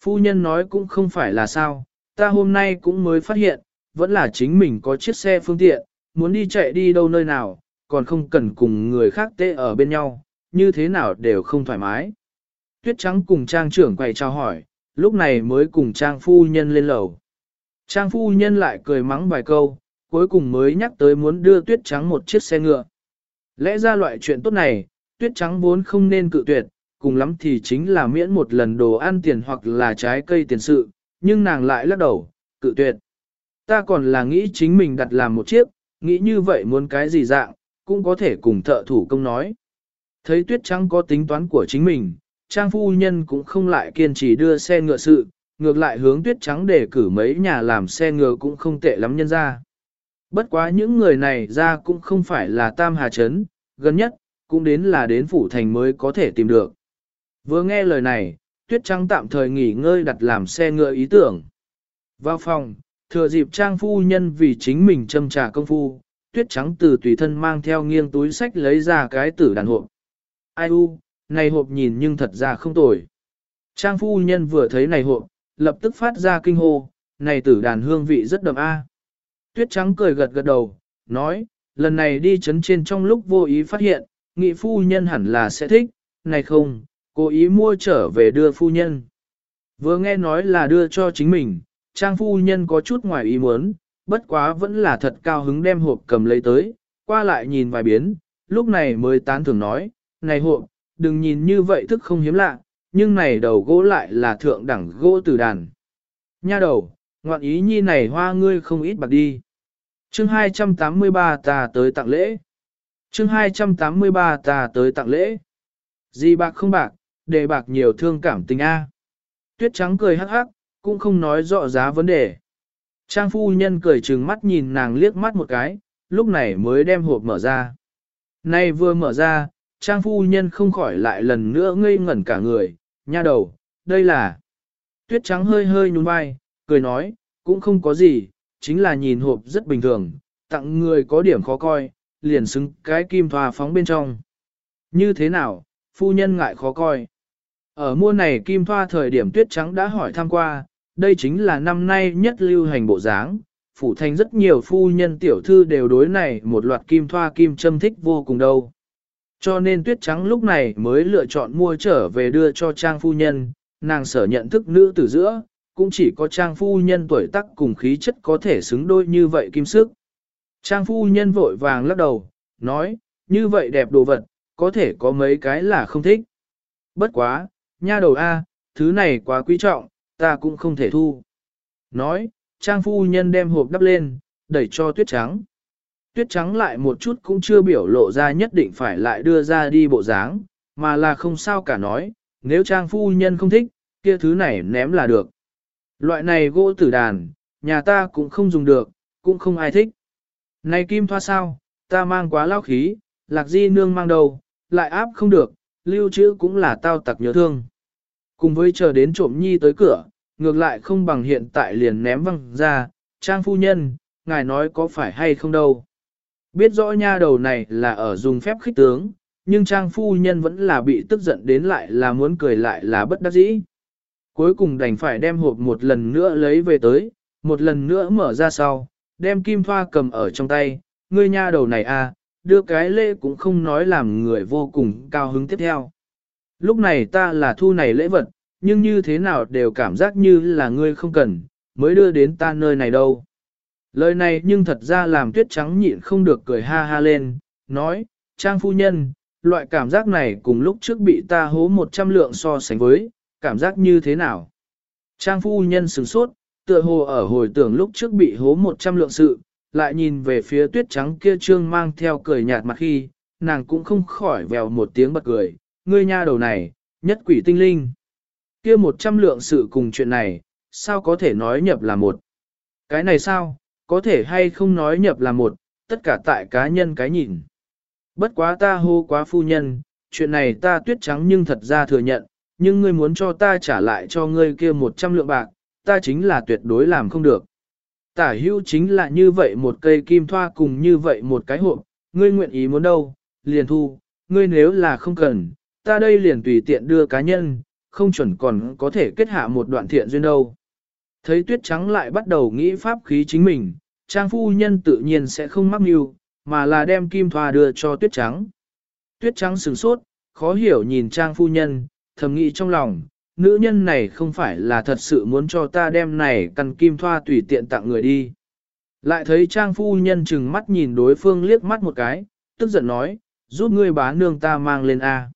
Phu nhân nói cũng không phải là sao, ta hôm nay cũng mới phát hiện, vẫn là chính mình có chiếc xe phương tiện, muốn đi chạy đi đâu nơi nào, còn không cần cùng người khác tê ở bên nhau, như thế nào đều không thoải mái. Tuyết trắng cùng trang trưởng quay trao hỏi, lúc này mới cùng trang phu nhân lên lầu. Trang phu nhân lại cười mắng vài câu, cuối cùng mới nhắc tới muốn đưa tuyết trắng một chiếc xe ngựa. Lẽ ra loại chuyện tốt này, tuyết trắng vốn không nên cự tuyệt, cùng lắm thì chính là miễn một lần đồ ăn tiền hoặc là trái cây tiền sự, nhưng nàng lại lắc đầu, cự tuyệt. Ta còn là nghĩ chính mình đặt làm một chiếc, nghĩ như vậy muốn cái gì dạng, cũng có thể cùng thợ thủ công nói. Thấy tuyết trắng có tính toán của chính mình, trang phu nhân cũng không lại kiên trì đưa xe ngựa sự, ngược lại hướng tuyết trắng để cử mấy nhà làm xe ngựa cũng không tệ lắm nhân ra. Bất quá những người này ra cũng không phải là tam hà chấn, gần nhất, cũng đến là đến phủ thành mới có thể tìm được. Vừa nghe lời này, tuyết trắng tạm thời nghỉ ngơi đặt làm xe ngựa ý tưởng. Vào phòng, thừa dịp trang phu nhân vì chính mình châm trà công phu, tuyết trắng từ tùy thân mang theo nghiêng túi sách lấy ra cái tử đàn hộp. Ai u, này hộp nhìn nhưng thật ra không tồi. Trang phu nhân vừa thấy này hộp, lập tức phát ra kinh hô, này tử đàn hương vị rất đậm a. Tuyết trắng cười gật gật đầu, nói, lần này đi chấn trên trong lúc vô ý phát hiện, nghị phu nhân hẳn là sẽ thích, này không, cố ý mua trở về đưa phu nhân. Vừa nghe nói là đưa cho chính mình, trang phu nhân có chút ngoài ý muốn, bất quá vẫn là thật cao hứng đem hộp cầm lấy tới, qua lại nhìn vài biến, lúc này mới tán thưởng nói, này hộp, đừng nhìn như vậy thức không hiếm lạ, nhưng này đầu gỗ lại là thượng đẳng gỗ từ đàn. Nha đầu, ngoạn ý nhi này hoa ngươi không ít bạc đi. Chương 283 ta tới tặng lễ. Chương 283 ta tới tặng lễ. Gì bạc không bạc, để bạc nhiều thương cảm tình A. Tuyết trắng cười hắc hắc, cũng không nói rõ giá vấn đề. Trang phu nhân cười trừng mắt nhìn nàng liếc mắt một cái, lúc này mới đem hộp mở ra. Nay vừa mở ra, trang phu nhân không khỏi lại lần nữa ngây ngẩn cả người, nha đầu, đây là... Tuyết trắng hơi hơi nhún vai, cười nói, cũng không có gì, chính là nhìn hộp rất bình thường, tặng người có điểm khó coi, liền xứng cái kim thoa phóng bên trong. Như thế nào, phu nhân ngại khó coi. Ở mua này kim thoa thời điểm tuyết trắng đã hỏi thăm qua, đây chính là năm nay nhất lưu hành bộ dáng. Phủ thành rất nhiều phu nhân tiểu thư đều đối này một loạt kim thoa kim châm thích vô cùng đâu. Cho nên tuyết trắng lúc này mới lựa chọn mua trở về đưa cho trang phu nhân, nàng sở nhận thức nữ tử giữa, cũng chỉ có trang phu nhân tuổi tác cùng khí chất có thể xứng đôi như vậy kim sức. Trang phu nhân vội vàng lắc đầu, nói, như vậy đẹp đồ vật, có thể có mấy cái là không thích. Bất quá, nha đầu A, thứ này quá quý trọng, ta cũng không thể thu. Nói, trang phu nhân đem hộp đắp lên, đẩy cho tuyết trắng. Tuyết trắng lại một chút cũng chưa biểu lộ ra nhất định phải lại đưa ra đi bộ dáng, mà là không sao cả nói, nếu trang phu nhân không thích, kia thứ này ném là được. Loại này gỗ tử đàn, nhà ta cũng không dùng được, cũng không ai thích. Này kim thoa sao, ta mang quá lao khí, lạc di nương mang đầu, lại áp không được, lưu trữ cũng là tao tặc nhớ thương. Cùng với chờ đến trộm nhi tới cửa, ngược lại không bằng hiện tại liền ném văng ra, trang phu nhân, ngài nói có phải hay không đâu. Biết rõ nha đầu này là ở dùng phép khích tướng, nhưng trang phu nhân vẫn là bị tức giận đến lại là muốn cười lại là bất đắc dĩ. Cuối cùng đành phải đem hộp một lần nữa lấy về tới, một lần nữa mở ra sau, đem kim thoa cầm ở trong tay, ngươi nha đầu này à, đưa cái lễ cũng không nói làm người vô cùng cao hứng tiếp theo. Lúc này ta là thu này lễ vật, nhưng như thế nào đều cảm giác như là ngươi không cần, mới đưa đến ta nơi này đâu. Lời này nhưng thật ra làm tuyết trắng nhịn không được cười ha ha lên, nói, trang phu nhân, loại cảm giác này cùng lúc trước bị ta hố một trăm lượng so sánh với, cảm giác như thế nào? Trang phu nhân sửng sốt, tựa hồ ở hồi tưởng lúc trước bị hố một trăm lượng sự, lại nhìn về phía tuyết trắng kia trương mang theo cười nhạt mặt khi, nàng cũng không khỏi vèo một tiếng bật cười, ngươi nha đầu này, nhất quỷ tinh linh. Kia một trăm lượng sự cùng chuyện này, sao có thể nói nhập là một? Cái này sao, có thể hay không nói nhập là một, tất cả tại cá nhân cái nhìn. Bất quá ta hô quá phu nhân, chuyện này ta tuyết trắng nhưng thật ra thừa nhận, nhưng ngươi muốn cho ta trả lại cho ngươi kia 100 lượng bạc, ta chính là tuyệt đối làm không được. Tả hưu chính là như vậy một cây kim thoa cùng như vậy một cái hộp, ngươi nguyện ý muốn đâu, liền thu, ngươi nếu là không cần, ta đây liền tùy tiện đưa cá nhân, không chuẩn còn có thể kết hạ một đoạn thiện duyên đâu. Thấy tuyết trắng lại bắt đầu nghĩ pháp khí chính mình, trang phu nhân tự nhiên sẽ không mắc mưu, mà là đem kim thoa đưa cho tuyết trắng. Tuyết trắng sửng sốt, khó hiểu nhìn trang phu nhân, thầm nghĩ trong lòng, nữ nhân này không phải là thật sự muốn cho ta đem này căn kim thoa tùy tiện tặng người đi. Lại thấy trang phu nhân chừng mắt nhìn đối phương liếc mắt một cái, tức giận nói, giúp ngươi bá nương ta mang lên A.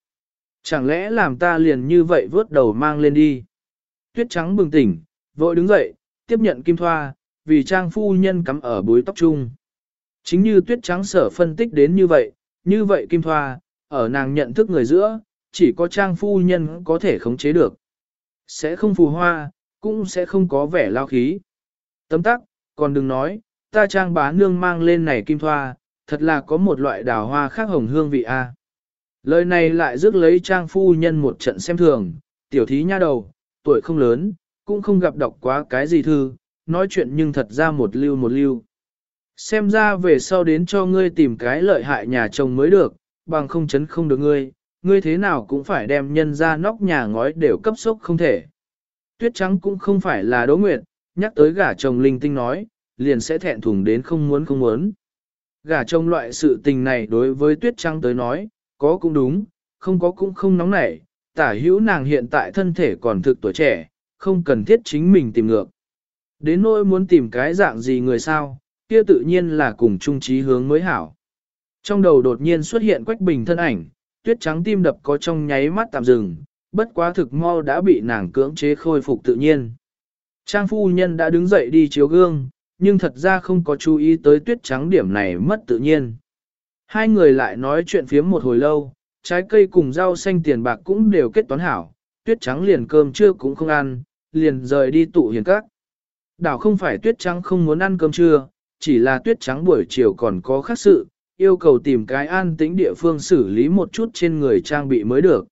Chẳng lẽ làm ta liền như vậy vớt đầu mang lên đi. Tuyết trắng bừng tỉnh, vội đứng dậy, tiếp nhận kim thoa, vì trang phu nhân cắm ở bối tóc chung. Chính như tuyết trắng sở phân tích đến như vậy, như vậy kim thoa, ở nàng nhận thức người giữa, chỉ có trang phu nhân có thể khống chế được. Sẽ không phù hoa, cũng sẽ không có vẻ lao khí. Tấm tắc, còn đừng nói, ta trang bá nương mang lên này kim thoa, thật là có một loại đào hoa khác hồng hương vị a. Lời này lại rước lấy trang phu nhân một trận xem thường, tiểu thí nha đầu, tuổi không lớn, cũng không gặp đọc quá cái gì thư, nói chuyện nhưng thật ra một lưu một lưu. Xem ra về sau đến cho ngươi tìm cái lợi hại nhà chồng mới được, bằng không chấn không được ngươi, ngươi thế nào cũng phải đem nhân ra nóc nhà ngói đều cấp sốc không thể. Tuyết trắng cũng không phải là đố nguyện, nhắc tới gả chồng linh tinh nói, liền sẽ thẹn thùng đến không muốn không muốn. Gả chồng loại sự tình này đối với tuyết trắng tới nói, có cũng đúng, không có cũng không nóng nảy, tả hữu nàng hiện tại thân thể còn thực tuổi trẻ, không cần thiết chính mình tìm ngược. Đến nỗi muốn tìm cái dạng gì người sao, kia tự nhiên là cùng chung trí hướng mới hảo. Trong đầu đột nhiên xuất hiện quách bình thân ảnh, tuyết trắng tim đập có trong nháy mắt tạm dừng, bất quá thực mau đã bị nàng cưỡng chế khôi phục tự nhiên. Trang phu nhân đã đứng dậy đi chiếu gương, nhưng thật ra không có chú ý tới tuyết trắng điểm này mất tự nhiên. Hai người lại nói chuyện phiếm một hồi lâu, trái cây cùng rau xanh tiền bạc cũng đều kết toán hảo, tuyết trắng liền cơm trưa cũng không ăn, liền rời đi tụ hiền các. Đảo không phải tuyết trắng không muốn ăn cơm trưa, chỉ là tuyết trắng buổi chiều còn có khác sự, yêu cầu tìm cái an tĩnh địa phương xử lý một chút trên người trang bị mới được.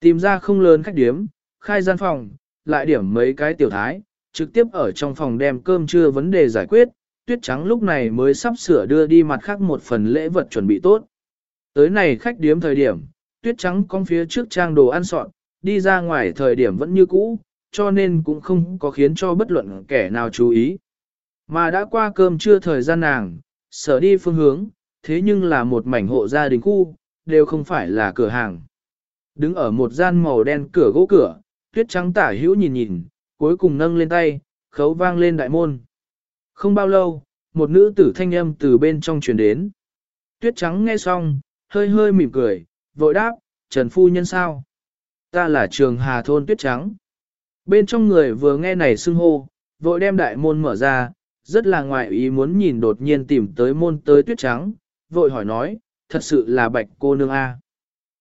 Tìm ra không lớn khách điếm, khai gian phòng, lại điểm mấy cái tiểu thái, trực tiếp ở trong phòng đem cơm trưa vấn đề giải quyết, tuyết trắng lúc này mới sắp sửa đưa đi mặt khác một phần lễ vật chuẩn bị tốt. Tới này khách điếm thời điểm, tuyết trắng con phía trước trang đồ ăn soạn, đi ra ngoài thời điểm vẫn như cũ, cho nên cũng không có khiến cho bất luận kẻ nào chú ý. Mà đã qua cơm trưa thời gian nàng, sở đi phương hướng, thế nhưng là một mảnh hộ gia đình khu, đều không phải là cửa hàng. Đứng ở một gian màu đen cửa gỗ cửa, tuyết trắng tả hữu nhìn nhìn, cuối cùng nâng lên tay, khấu vang lên đại môn. Không bao lâu, một nữ tử thanh âm từ bên trong truyền đến. Tuyết trắng nghe xong, hơi hơi mỉm cười, vội đáp, Trần Phu Nhân sao? Ta là trường Hà Thôn Tuyết Trắng. Bên trong người vừa nghe này xưng hô, vội đem đại môn mở ra, rất là ngoại ý muốn nhìn đột nhiên tìm tới môn tới Tuyết Trắng, vội hỏi nói, thật sự là bạch cô nương A.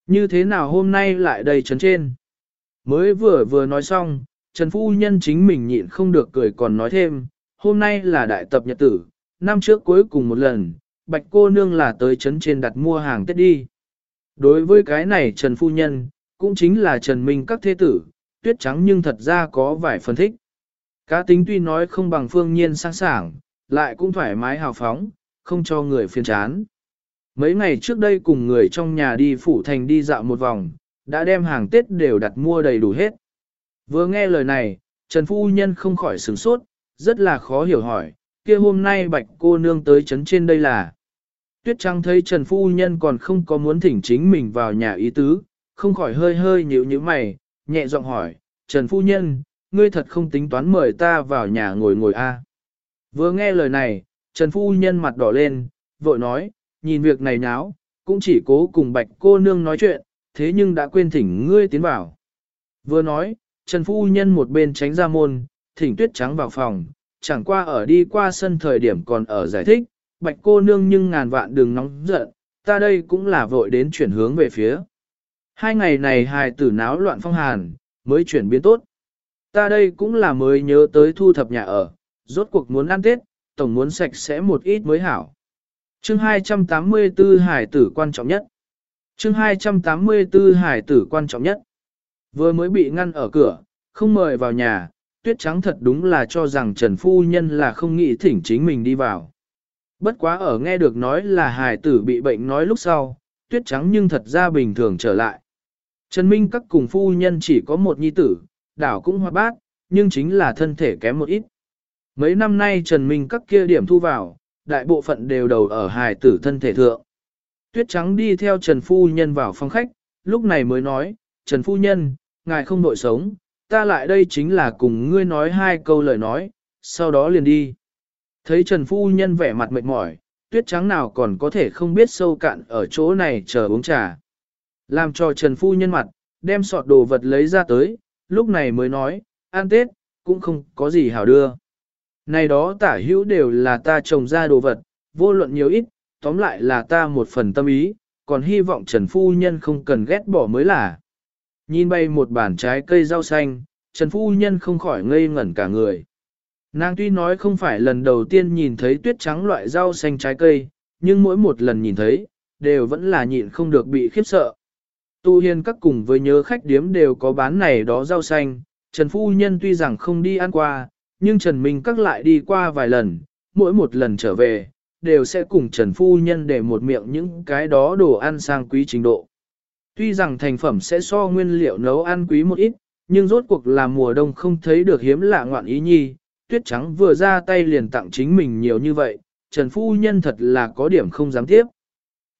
Như thế nào hôm nay lại đầy trấn trên? Mới vừa vừa nói xong, Trần Phu Nhân chính mình nhịn không được cười còn nói thêm, hôm nay là đại tập nhật tử, năm trước cuối cùng một lần, bạch cô nương là tới trấn trên đặt mua hàng Tết đi. Đối với cái này Trần Phu Nhân, cũng chính là Trần Minh các thế tử, tuyết trắng nhưng thật ra có vài phân thích. Cá tính tuy nói không bằng phương nhiên sang sảng, lại cũng thoải mái hào phóng, không cho người phiền chán. Mấy ngày trước đây cùng người trong nhà đi phủ thành đi dạo một vòng, đã đem hàng Tết đều đặt mua đầy đủ hết. Vừa nghe lời này, Trần Phu Nhân không khỏi sửng sốt, rất là khó hiểu hỏi, kia hôm nay bạch cô nương tới chấn trên đây là. Tuyết Trăng thấy Trần Phu Nhân còn không có muốn thỉnh chính mình vào nhà ý tứ, không khỏi hơi hơi nhíu nhíu mày, nhẹ giọng hỏi, Trần Phu Nhân, ngươi thật không tính toán mời ta vào nhà ngồi ngồi a? Vừa nghe lời này, Trần Phu Nhân mặt đỏ lên, vội nói, nhìn việc này nháo, cũng chỉ cố cùng bạch cô nương nói chuyện, thế nhưng đã quên thỉnh ngươi tiến vào. Vừa nói, Trần Phu Nhân một bên tránh ra môn, thỉnh tuyết trắng vào phòng, chẳng qua ở đi qua sân thời điểm còn ở giải thích, bạch cô nương nhưng ngàn vạn đừng nóng giận, ta đây cũng là vội đến chuyển hướng về phía. Hai ngày này hài tử náo loạn phong hàn, mới chuyển biến tốt. Ta đây cũng là mới nhớ tới thu thập nhà ở, rốt cuộc muốn ăn Tết, tổng muốn sạch sẽ một ít mới hảo. Chương 284 hải tử quan trọng nhất. Chương 284 hải tử quan trọng nhất. Vừa mới bị ngăn ở cửa, không mời vào nhà, tuyết trắng thật đúng là cho rằng Trần Phu Nhân là không nghĩ thỉnh chính mình đi vào. Bất quá ở nghe được nói là Hải tử bị bệnh nói lúc sau, tuyết trắng nhưng thật ra bình thường trở lại. Trần Minh các cùng phu nhân chỉ có một nhi tử, đảo cũng hoa bát, nhưng chính là thân thể kém một ít. Mấy năm nay Trần Minh các kia điểm thu vào, đại bộ phận đều đầu ở hài tử thân thể thượng. Tuyết trắng đi theo Trần Phu Nhân vào phòng khách, lúc này mới nói, Trần Phu Nhân, ngài không nội sống, ta lại đây chính là cùng ngươi nói hai câu lời nói, sau đó liền đi. Thấy Trần Phu Nhân vẻ mặt mệt mỏi, tuyết trắng nào còn có thể không biết sâu cạn ở chỗ này chờ uống trà. Làm cho Trần Phu Nhân mặt, đem sọt đồ vật lấy ra tới, lúc này mới nói, ăn Tết, cũng không có gì hảo đưa. Này đó tả hữu đều là ta trồng ra đồ vật, vô luận nhiều ít, tóm lại là ta một phần tâm ý, còn hy vọng Trần Phu Nhân không cần ghét bỏ mới là. Nhìn bay một bản trái cây rau xanh, Trần Phu Nhân không khỏi ngây ngẩn cả người. Nàng tuy nói không phải lần đầu tiên nhìn thấy tuyết trắng loại rau xanh trái cây, nhưng mỗi một lần nhìn thấy, đều vẫn là nhịn không được bị khiếp sợ. Tu hiền các cùng với nhớ khách điếm đều có bán này đó rau xanh, Trần Phu Nhân tuy rằng không đi ăn qua, nhưng Trần Minh các lại đi qua vài lần, mỗi một lần trở về, đều sẽ cùng Trần Phu Nhân để một miệng những cái đó đồ ăn sang quý trình độ. Tuy rằng thành phẩm sẽ so nguyên liệu nấu ăn quý một ít, nhưng rốt cuộc là mùa đông không thấy được hiếm lạ ngoạn ý nhi, tuyết trắng vừa ra tay liền tặng chính mình nhiều như vậy, Trần Phu Nhân thật là có điểm không dám tiếp.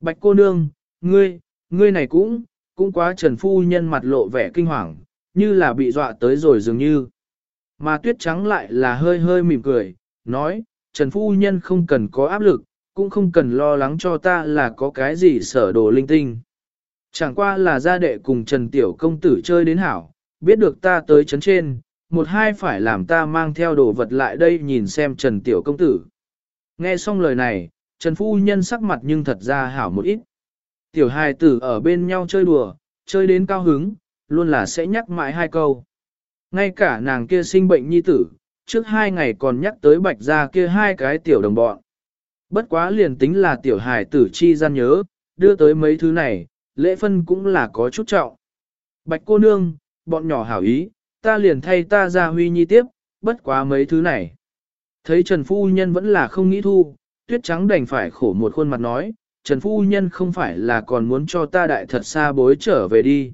Bạch cô nương, ngươi, ngươi này cũng, cũng quá Trần Phu Nhân mặt lộ vẻ kinh hoàng, như là bị dọa tới rồi dường như. Mà tuyết trắng lại là hơi hơi mỉm cười, nói, Trần Phu Nhân không cần có áp lực, cũng không cần lo lắng cho ta là có cái gì sở đồ linh tinh. Chẳng qua là gia đệ cùng Trần Tiểu Công Tử chơi đến hảo, biết được ta tới chấn trên, một hai phải làm ta mang theo đồ vật lại đây nhìn xem Trần Tiểu Công Tử. Nghe xong lời này, Trần Phu Nhân sắc mặt nhưng thật ra hảo một ít. Tiểu hài tử ở bên nhau chơi đùa, chơi đến cao hứng, luôn là sẽ nhắc mãi hai câu. Ngay cả nàng kia sinh bệnh nhi tử, trước hai ngày còn nhắc tới bạch ra kia hai cái tiểu đồng bọn. Bất quá liền tính là tiểu hài tử chi gian nhớ, đưa tới mấy thứ này, lễ phân cũng là có chút trọng. Bạch cô nương, bọn nhỏ hảo ý, ta liền thay ta ra huy nhi tiếp, bất quá mấy thứ này. Thấy Trần Phu Nhân vẫn là không nghĩ thu, tuyết trắng đành phải khổ một khuôn mặt nói, Trần Phu Nhân không phải là còn muốn cho ta đại thật xa bối trở về đi.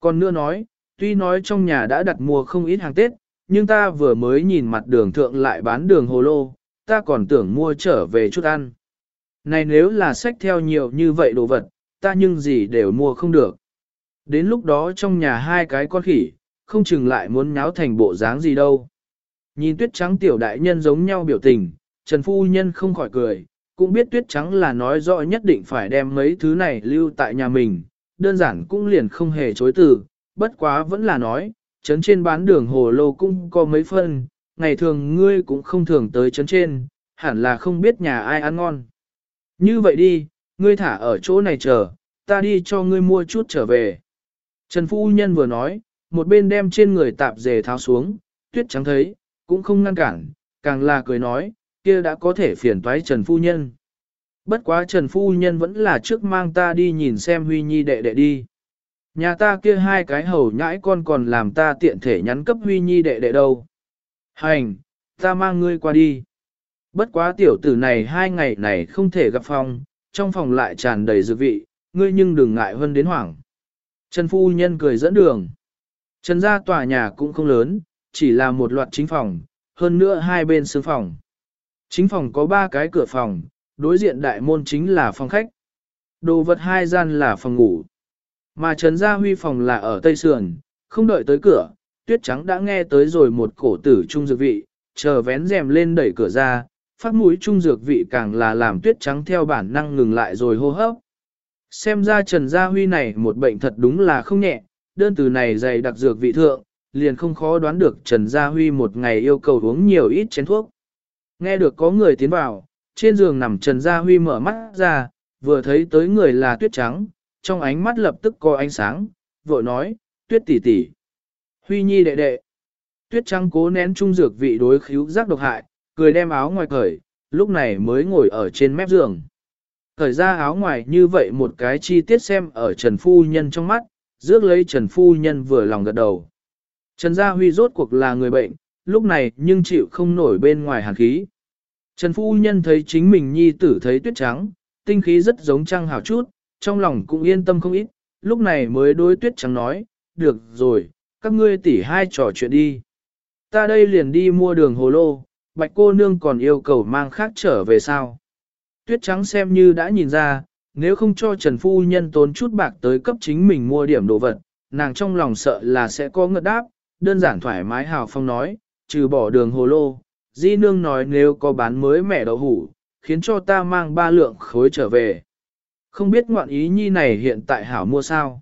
Còn nữa nói, tuy nói trong nhà đã đặt mua không ít hàng Tết, nhưng ta vừa mới nhìn mặt đường thượng lại bán đường hồ lô, ta còn tưởng mua trở về chút ăn. Này nếu là sách theo nhiều như vậy đồ vật, ta nhưng gì đều mua không được. Đến lúc đó trong nhà hai cái con khỉ, không chừng lại muốn nháo thành bộ dáng gì đâu. Nhìn tuyết trắng tiểu đại nhân giống nhau biểu tình, Trần Phu Nhân không khỏi cười, cũng biết tuyết trắng là nói rõ nhất định phải đem mấy thứ này lưu tại nhà mình, đơn giản cũng liền không hề chối từ, bất quá vẫn là nói, trấn trên bán đường hồ lô cũng có mấy phân, ngày thường ngươi cũng không thường tới trấn trên, hẳn là không biết nhà ai ăn ngon. Như vậy đi, ngươi thả ở chỗ này chờ, ta đi cho ngươi mua chút trở về. Trần Phu Nhân vừa nói, một bên đem trên người tạp dề tháo xuống, tuyết trắng thấy, cũng không ngăn cản, càng là cười nói, kia đã có thể phiền toái Trần Phu Nhân. Bất quá Trần Phu Nhân vẫn là trước mang ta đi nhìn xem Huy Nhi đệ đệ đi. Nhà ta kia hai cái hầu nhãi con còn làm ta tiện thể nhắn cấp Huy Nhi đệ đệ đâu. Hành, ta mang ngươi qua đi. Bất quá tiểu tử này hai ngày này không thể gặp phòng, trong phòng lại tràn đầy dược vị, ngươi nhưng đừng ngại hơn đến hoảng. Trần Phu Nhân cười dẫn đường. Trần gia tòa nhà cũng không lớn, chỉ là một loạt chính phòng, hơn nữa hai bên sương phòng. Chính phòng có ba cái cửa phòng, đối diện đại môn chính là phòng khách. Đồ vật hai gian là phòng ngủ. Mà Trần Gia Huy phòng là ở Tây Sườn, không đợi tới cửa, tuyết trắng đã nghe tới rồi một cổ tử trung dược vị, chờ vén rèm lên đẩy cửa ra, phát mũi trung dược vị càng là làm tuyết trắng theo bản năng ngừng lại rồi hô hấp. Xem ra Trần Gia Huy này một bệnh thật đúng là không nhẹ, đơn từ này dày đặc dược vị thượng, liền không khó đoán được Trần Gia Huy một ngày yêu cầu uống nhiều ít chén thuốc. Nghe được có người tiến vào, trên giường nằm Trần Gia Huy mở mắt ra, vừa thấy tới người là tuyết trắng, trong ánh mắt lập tức có ánh sáng, vội nói, tuyết tỷ tỷ. Huy nhi đệ đệ. Tuyết trắng cố nén trung dược vị đối khíu giác độc hại, cười đem áo ngoài cởi, lúc này mới ngồi ở trên mép giường. Cởi ra áo ngoài như vậy một cái chi tiết xem ở Trần Phu Nhân trong mắt, rước lấy Trần Phu Nhân vừa lòng gật đầu. Trần Gia Huy rốt cuộc là người bệnh, lúc này nhưng chịu không nổi bên ngoài hàn khí. Trần Phu Nhân thấy chính mình nhi tử thấy tuyết trắng, tinh khí rất giống trăng hào chút, trong lòng cũng yên tâm không ít, lúc này mới đối tuyết trắng nói, được rồi, các ngươi tỉ hai trò chuyện đi. Ta đây liền đi mua đường hồ lô, bạch cô nương còn yêu cầu mang khác trở về sao. Tuyết trắng xem như đã nhìn ra, nếu không cho Trần Phu Nhân tốn chút bạc tới cấp chính mình mua điểm đồ vật, nàng trong lòng sợ là sẽ có ngợt đáp, đơn giản thoải mái hào phong nói, trừ bỏ đường hồ lô, di nương nói nếu có bán mới mẻ đậu hủ, khiến cho ta mang ba lượng khối trở về. Không biết ngoạn ý nhi này hiện tại hảo mua sao.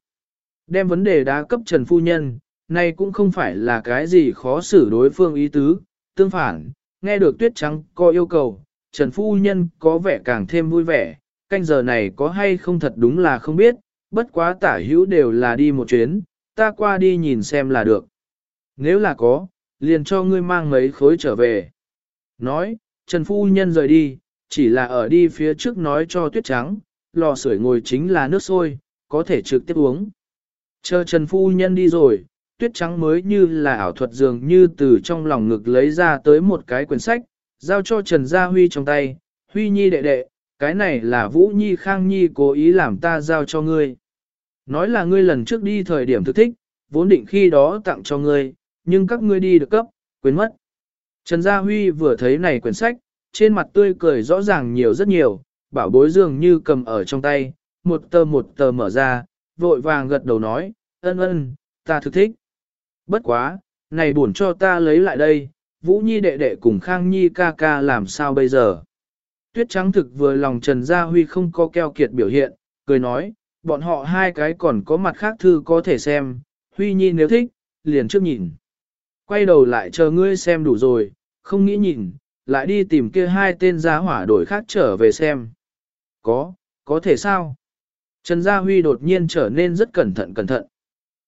Đem vấn đề đá cấp Trần Phu Nhân, này cũng không phải là cái gì khó xử đối phương ý tứ, tương phản, nghe được tuyết trắng có yêu cầu, Trần Phu Nhân có vẻ càng thêm vui vẻ, canh giờ này có hay không thật đúng là không biết, bất quá tả hữu đều là đi một chuyến, ta qua đi nhìn xem là được. Nếu là có, liền cho ngươi mang mấy khối trở về. Nói, Trần Phu Nhân rời đi, chỉ là ở đi phía trước nói cho tuyết trắng, lò sưởi ngồi chính là nước sôi, có thể trực tiếp uống. Chờ Trần Phu Nhân đi rồi, tuyết trắng mới như là ảo thuật dường như từ trong lòng ngực lấy ra tới một cái quyển sách, giao cho Trần Gia Huy trong tay, Huy Nhi đệ đệ, cái này là Vũ Nhi Khang Nhi cố ý làm ta giao cho ngươi. Nói là ngươi lần trước đi thời điểm thực thích, vốn định khi đó tặng cho ngươi, nhưng các ngươi đi được cấp, quên mất. Trần Gia Huy vừa thấy này quyển sách, trên mặt tươi cười rõ ràng nhiều rất nhiều, bảo bối dường như cầm ở trong tay, một tờ một tờ mở ra, vội vàng gật đầu nói, ân ân, ta thực thích. Bất quá, này buồn cho ta lấy lại đây, Vũ Nhi đệ đệ cùng Khang Nhi ca ca làm sao bây giờ. Tuyết trắng thực vừa lòng Trần Gia Huy không có keo kiệt biểu hiện, cười nói, bọn họ hai cái còn có mặt khác thư có thể xem, Huy Nhi nếu thích, liền trước nhìn. Quay đầu lại chờ ngươi xem đủ rồi, không nghĩ nhìn, lại đi tìm kia hai tên giá hỏa đổi khác trở về xem. Có, có thể sao? Trần Gia Huy đột nhiên trở nên rất cẩn thận cẩn thận.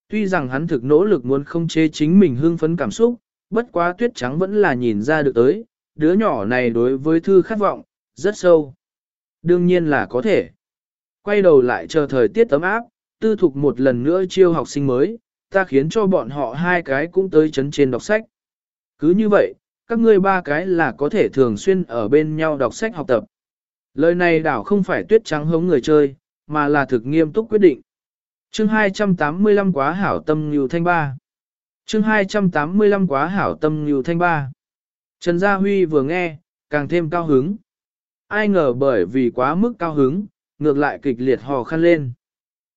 Tuy rằng hắn thực nỗ lực muốn không chế chính mình hưng phấn cảm xúc, bất quá tuyết trắng vẫn là nhìn ra được tới, đứa nhỏ này đối với thư khát vọng, rất sâu. Đương nhiên là có thể. Quay đầu lại chờ thời tiết ấm áp, tư thục một lần nữa chiêu học sinh mới, ta khiến cho bọn họ hai cái cũng tới chấn trên đọc sách. Cứ như vậy, các ngươi ba cái là có thể thường xuyên ở bên nhau đọc sách học tập. Lời này đảo không phải tuyết trắng hống người chơi, mà là thực nghiêm túc quyết định. Chương 285 quá hảo tâm nhiều thanh ba. Chương 285 quá hảo tâm nhiều thanh ba. Trần Gia Huy vừa nghe, càng thêm cao hứng. Ai ngờ bởi vì quá mức cao hứng, ngược lại kịch liệt hò khăn lên.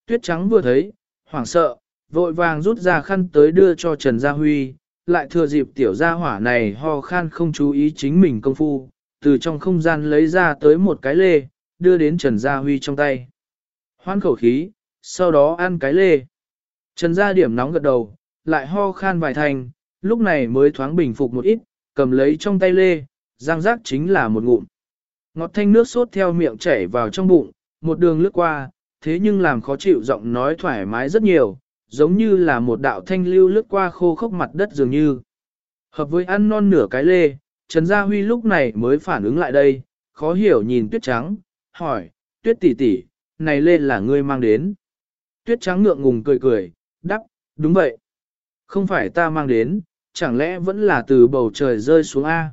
Tuyết trắng vừa thấy, hoảng sợ, vội vàng rút ra khăn tới đưa cho Trần Gia Huy, lại thừa dịp tiểu gia hỏa này ho khan không chú ý chính mình công phu, từ trong không gian lấy ra tới một cái lê, đưa đến Trần Gia Huy trong tay. Hoan khẩu khí, sau đó ăn cái lê. Trần Gia điểm nóng gật đầu, lại ho khan vài thành, lúc này mới thoáng bình phục một ít, cầm lấy trong tay lê, răng rác chính là một ngụm. Ngọt thanh nước sốt theo miệng chảy vào trong bụng, một đường lướt qua, thế nhưng làm khó chịu giọng nói thoải mái rất nhiều, giống như là một đạo thanh lưu lướt qua khô khốc mặt đất dường như. Hợp với ăn non nửa cái lê, Trần Gia Huy lúc này mới phản ứng lại đây, khó hiểu nhìn tuyết trắng, hỏi, tuyết tỷ tỷ, này lên là ngươi mang đến. Tuyết trắng ngượng ngùng cười cười, đắp, đúng vậy. Không phải ta mang đến, chẳng lẽ vẫn là từ bầu trời rơi xuống A.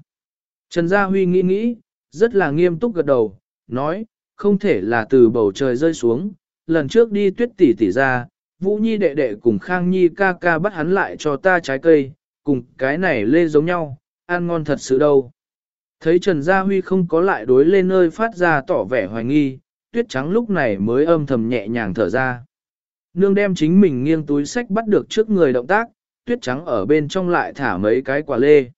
Trần Gia Huy nghĩ nghĩ, rất là nghiêm túc gật đầu, nói, không thể là từ bầu trời rơi xuống, lần trước đi tuyết tỷ tỷ ra, Vũ Nhi đệ đệ cùng Khang Nhi ca ca bắt hắn lại cho ta trái cây, cùng cái này lê giống nhau, ăn ngon thật sự đâu. Thấy Trần Gia Huy không có lại đối lên nơi phát ra tỏ vẻ hoài nghi, tuyết trắng lúc này mới âm thầm nhẹ nhàng thở ra. Nương đem chính mình nghiêng túi sách bắt được trước người động tác, tuyết trắng ở bên trong lại thả mấy cái quả lê.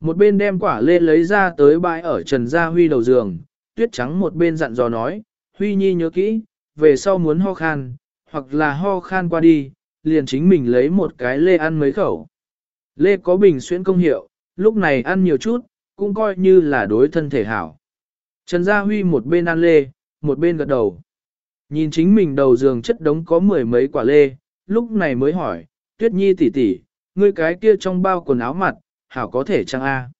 Một bên đem quả lê lấy ra tới bãi ở Trần Gia Huy đầu giường, tuyết trắng một bên dặn dò nói, Huy Nhi nhớ kỹ, về sau muốn ho khan, hoặc là ho khan qua đi, liền chính mình lấy một cái lê ăn mấy khẩu. Lê có bình xuyên công hiệu, lúc này ăn nhiều chút, cũng coi như là đối thân thể hảo. Trần Gia Huy một bên ăn lê, một bên gật đầu. Nhìn chính mình đầu giường chất đống có mười mấy quả lê, lúc này mới hỏi, Tuyết Nhi tỷ tỷ, ngươi cái kia trong bao quần áo mặt, hảo có thể chăng a?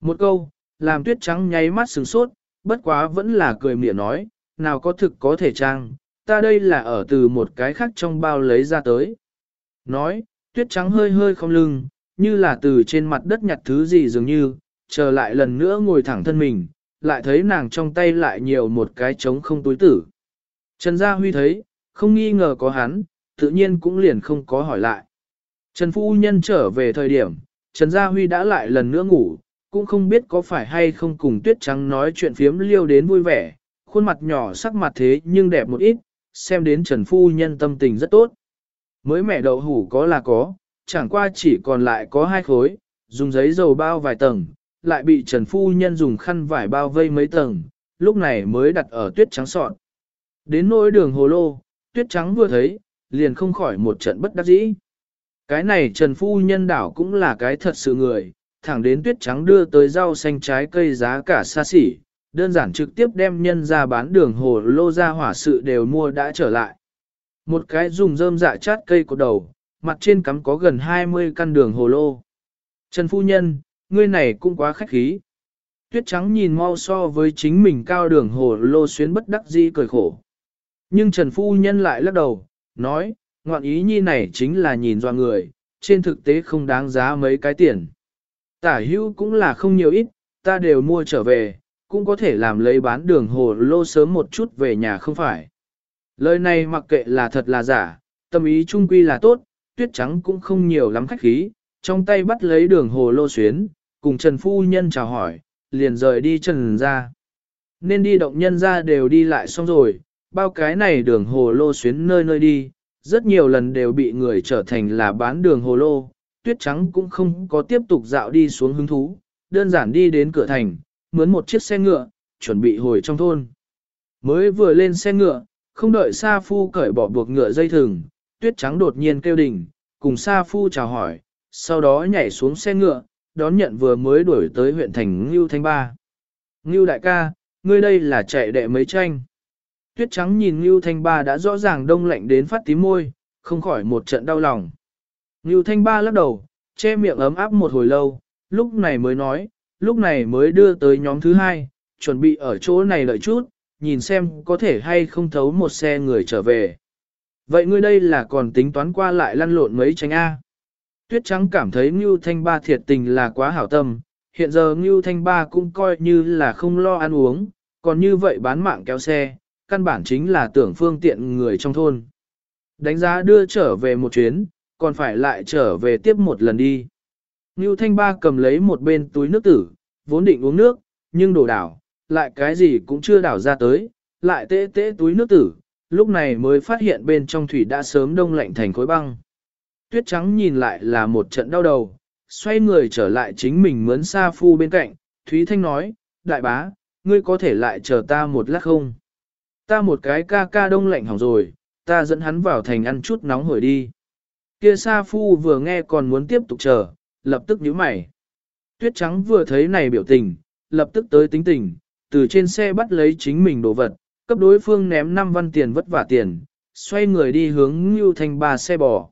Một câu, làm tuyết trắng nháy mắt sừng sốt, bất quá vẫn là cười mỉa nói, nào có thực có thể trang, ta đây là ở từ một cái khác trong bao lấy ra tới. Nói, tuyết trắng hơi hơi không lưng, như là từ trên mặt đất nhặt thứ gì dường như, chờ lại lần nữa ngồi thẳng thân mình, lại thấy nàng trong tay lại nhiều một cái trống không túi tử. Trần Gia Huy thấy, không nghi ngờ có hắn, tự nhiên cũng liền không có hỏi lại. Trần Phu Nhân trở về thời điểm, Trần Gia Huy đã lại lần nữa ngủ, cũng không biết có phải hay không cùng Tuyết Trắng nói chuyện phiếm liêu đến vui vẻ, khuôn mặt nhỏ sắc mặt thế nhưng đẹp một ít, xem đến Trần Phu Nhân tâm tình rất tốt. Mới mẹ đậu hủ có là có, chẳng qua chỉ còn lại có hai khối, dùng giấy dầu bao vài tầng, lại bị Trần Phu Nhân dùng khăn vải bao vây mấy tầng, lúc này mới đặt ở tuyết trắng sọt. Đến nỗi đường hồ lô, tuyết trắng vừa thấy, liền không khỏi một trận bất đắc dĩ. Cái này Trần Phu Nhân đảo cũng là cái thật sự người, thẳng đến tuyết trắng đưa tới rau xanh trái cây giá cả xa xỉ, đơn giản trực tiếp đem nhân ra bán đường hồ lô ra hỏa sự đều mua đã trở lại. Một cái dùng rơm dạ chát cây cột đầu, mặt trên cắm có gần 20 căn đường hồ lô. Trần Phu Nhân, ngươi này cũng quá khách khí. Tuyết trắng nhìn mau so với chính mình cao đường hồ lô xuyến bất đắc dĩ cười khổ. Nhưng Trần Phu Nhân lại lắc đầu, nói, ngọn ý nhi này chính là nhìn doa người, trên thực tế không đáng giá mấy cái tiền. Tả hữu cũng là không nhiều ít, ta đều mua trở về, cũng có thể làm lấy bán đường hồ lô sớm một chút về nhà không phải. Lời này mặc kệ là thật là giả, tâm ý trung quy là tốt, tuyết trắng cũng không nhiều lắm khách khí, trong tay bắt lấy đường hồ lô xuyến, cùng Trần Phu Nhân chào hỏi, liền rời đi Trần ra. Nên đi động nhân ra đều đi lại xong rồi, bao cái này đường hồ lô xuyến nơi nơi đi, rất nhiều lần đều bị người trở thành là bán đường hồ lô, tuyết trắng cũng không có tiếp tục dạo đi xuống hứng thú, đơn giản đi đến cửa thành, mướn một chiếc xe ngựa, chuẩn bị hồi trong thôn. Mới vừa lên xe ngựa, không đợi Sa Phu cởi bỏ buộc ngựa dây thừng, tuyết trắng đột nhiên kêu đỉnh, cùng Sa Phu chào hỏi, sau đó nhảy xuống xe ngựa, đón nhận vừa mới đuổi tới huyện thành Ngưu Thanh Ba. Ngưu đại ca, ngươi đây là chạy đệ mấy tranh. Tuyết trắng nhìn Ngưu Thanh Ba đã rõ ràng đông lạnh đến phát tím môi, không khỏi một trận đau lòng. Ngưu Thanh Ba lắc đầu, che miệng ấm áp một hồi lâu, lúc này mới nói, lúc này mới đưa tới nhóm thứ hai, chuẩn bị ở chỗ này đợi chút, nhìn xem có thể hay không thấu một xe người trở về. Vậy ngươi đây là còn tính toán qua lại lăn lộn mấy tránh A. Tuyết Trắng cảm thấy Ngưu Thanh Ba thiệt tình là quá hảo tâm, hiện giờ Ngưu Thanh Ba cũng coi như là không lo ăn uống, còn như vậy bán mạng kéo xe, căn bản chính là tưởng phương tiện người trong thôn. Đánh giá đưa trở về một chuyến, còn phải lại trở về tiếp một lần đi. Ngưu Thanh Ba cầm lấy một bên túi nước tử, vốn định uống nước, nhưng đổ đảo, lại cái gì cũng chưa đảo ra tới, lại tê tê túi nước tử, lúc này mới phát hiện bên trong thủy đã sớm đông lạnh thành khối băng. Tuyết trắng nhìn lại là một trận đau đầu, xoay người trở lại chính mình mướn xa phu bên cạnh, Thúy Thanh nói, đại bá, ngươi có thể lại chờ ta một lát không? Ta một cái ca ca đông lạnh hỏng rồi, ta dẫn hắn vào thành ăn chút nóng hổi đi. Kia Sa Phu vừa nghe còn muốn tiếp tục chờ, lập tức nhíu mày. Tuyết trắng vừa thấy này biểu tình, lập tức tới tính tình, từ trên xe bắt lấy chính mình đồ vật, cấp đối phương ném 5 văn tiền vất vả tiền, xoay người đi hướng Ngưu Thanh Ba xe bò.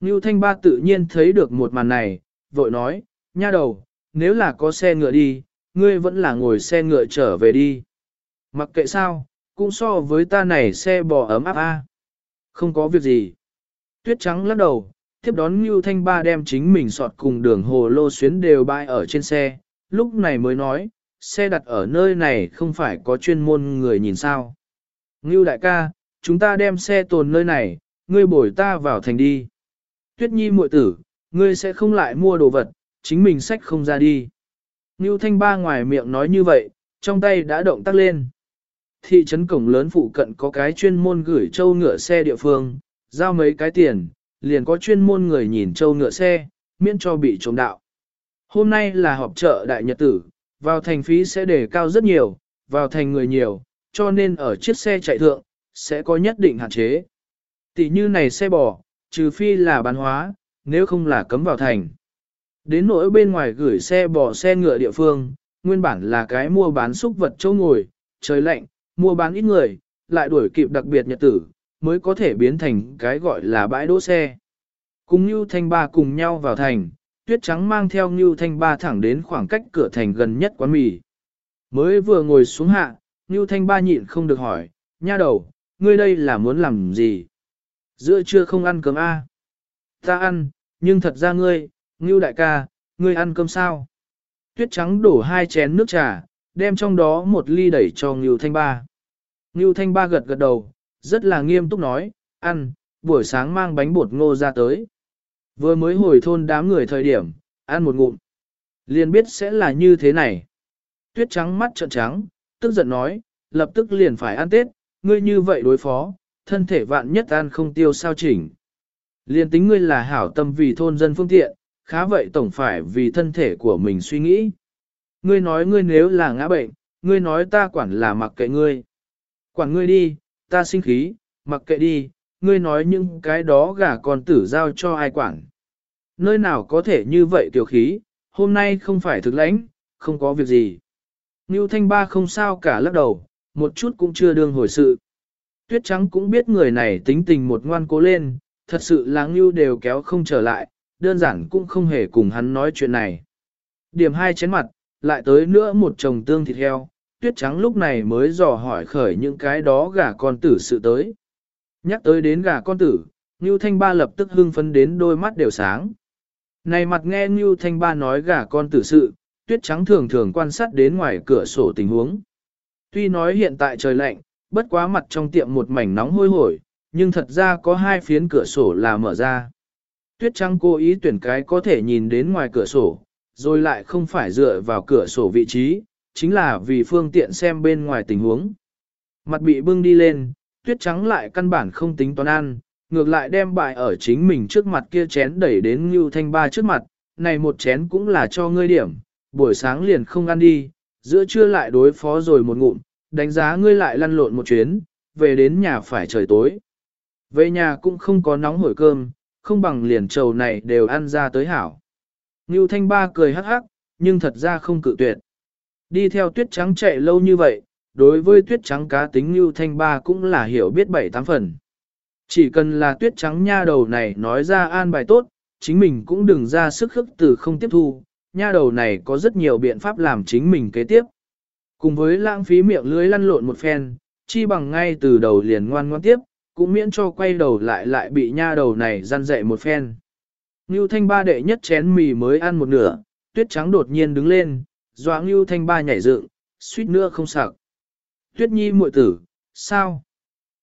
Ngưu Thanh Ba tự nhiên thấy được một màn này, vội nói, nha đầu, nếu là có xe ngựa đi, ngươi vẫn là ngồi xe ngựa trở về đi. Mặc kệ sao, cũng so với ta này xe bò ấm áp a. Không có việc gì. Tuyết trắng lắc đầu, tiếp đón Ngưu Thanh Ba đem chính mình sọt cùng đường hồ lô xuyến đều bãi ở trên xe, lúc này mới nói, xe đặt ở nơi này không phải có chuyên môn người nhìn sao. Ngưu đại ca, chúng ta đem xe tồn nơi này, ngươi bồi ta vào thành đi. Tuyết nhi muội tử, ngươi sẽ không lại mua đồ vật, chính mình sách không ra đi. Ngưu Thanh Ba ngoài miệng nói như vậy, trong tay đã động tác lên. Thị trấn cổng lớn phụ cận có cái chuyên môn gửi châu ngựa xe địa phương, giao mấy cái tiền, liền có chuyên môn người nhìn châu ngựa xe, miễn cho bị trộm đạo. Hôm nay là họp chợ đại nhật tử, vào thành phí sẽ đề cao rất nhiều, vào thành người nhiều, cho nên ở chiếc xe chạy thượng, sẽ có nhất định hạn chế. Tỷ như này xe bò, trừ phi là bán hóa, nếu không là cấm vào thành. Đến nỗi bên ngoài gửi xe bò xe ngựa địa phương, nguyên bản là cái mua bán xúc vật châu ngồi, trời lạnh, mua bán ít người, lại đuổi kịp đặc biệt nhật tử, mới có thể biến thành cái gọi là bãi đỗ xe. Cùng Nưu Thanh Ba cùng nhau vào thành, Tuyết Trắng mang theo Ngưu Thanh Ba thẳng đến khoảng cách cửa thành gần nhất quán mì. Mới vừa ngồi xuống hạ, Ngưu Thanh Ba nhịn không được hỏi, nha đầu, ngươi đây là muốn làm gì? Giữa trưa không ăn cơm a? Ta ăn, nhưng thật ra ngươi, Ngưu đại ca, ngươi ăn cơm sao? Tuyết trắng đổ hai chén nước trà, đem trong đó một ly đẩy cho Ngưu Thanh Ba. Ngưu Thanh Ba gật gật đầu, rất là nghiêm túc nói, ăn, buổi sáng mang bánh bột ngô ra tới. Vừa mới hồi thôn đám người thời điểm, ăn một ngụm. Liền biết sẽ là như thế này. Tuyết trắng mắt trợn trắng, tức giận nói, lập tức liền phải ăn Tết, ngươi như vậy đối phó, thân thể vạn nhất ăn không tiêu sao chỉnh. Liền tính ngươi là hảo tâm vì thôn dân phương tiện, khá vậy tổng phải vì thân thể của mình suy nghĩ. Ngươi nói ngươi nếu là ngã bệnh, ngươi nói ta quản là mặc kệ ngươi. Quản ngươi đi, ta sinh khí, mặc kệ đi, ngươi nói những cái đó gả con tử giao cho ai quản. Nơi nào có thể như vậy tiểu khí, hôm nay không phải thực lãnh, không có việc gì. Ngưu Thanh Ba không sao cả lắc đầu, một chút cũng chưa đương hồi sự. Tuyết Trắng cũng biết người này tính tình một ngoan cố lên, thật sự là Ngưu đều kéo không trở lại, đơn giản cũng không hề cùng hắn nói chuyện này. Điểm hai chén mặt, lại tới nữa một chồng tương thịt heo, Tuyết Trắng lúc này mới dò hỏi khởi những cái đó gà con tử sự tới. Nhắc tới đến gà con tử, Ngưu Thanh Ba lập tức hưng phấn đến đôi mắt đều sáng. Này mặt nghe Ngưu Thanh Ba nói gà con tử sự, tuyết trắng thường thường quan sát đến ngoài cửa sổ tình huống. Tuy nói hiện tại trời lạnh, bất quá mặt trong tiệm một mảnh nóng hôi hổi, nhưng thật ra có hai phiến cửa sổ là mở ra. Tuyết trắng cố ý tuyển cái có thể nhìn đến ngoài cửa sổ, rồi lại không phải dựa vào cửa sổ vị trí, chính là vì phương tiện xem bên ngoài tình huống. Mặt bị bưng đi lên, tuyết trắng lại căn bản không tính toán ăn, ngược lại đem bại ở chính mình trước mặt kia chén đẩy đến Ngưu Thanh Ba trước mặt, này một chén cũng là cho ngươi điểm, buổi sáng liền không ăn đi, giữa trưa lại đối phó rồi một ngụm, đánh giá ngươi lại lăn lộn một chuyến, về đến nhà phải trời tối. Về nhà cũng không có nóng hổi cơm, không bằng liền trầu này đều ăn ra tới hảo. Ngưu Thanh Ba cười hắc hắc, nhưng thật ra không cự tuyệt. Đi theo tuyết trắng chạy lâu như vậy, đối với tuyết trắng cá tính Ngưu Thanh Ba cũng là hiểu biết bảy tám phần. Chỉ cần là tuyết trắng nha đầu này nói ra an bài tốt, chính mình cũng đừng ra sức khức từ không tiếp thu, nha đầu này có rất nhiều biện pháp làm chính mình kế tiếp. Cùng với lãng phí miệng lưới lăn lộn một phen, chi bằng ngay từ đầu liền ngoan ngoan tiếp, cũng miễn cho quay đầu lại lại bị nha đầu này răn dậy một phen. Ngưu Thanh Ba đệ nhất chén mì mới ăn một nửa, tuyết trắng đột nhiên đứng lên, dọa Ngưu Thanh Ba nhảy dựng, suýt nữa không sặc. Tuyết Nhi muội tử, sao?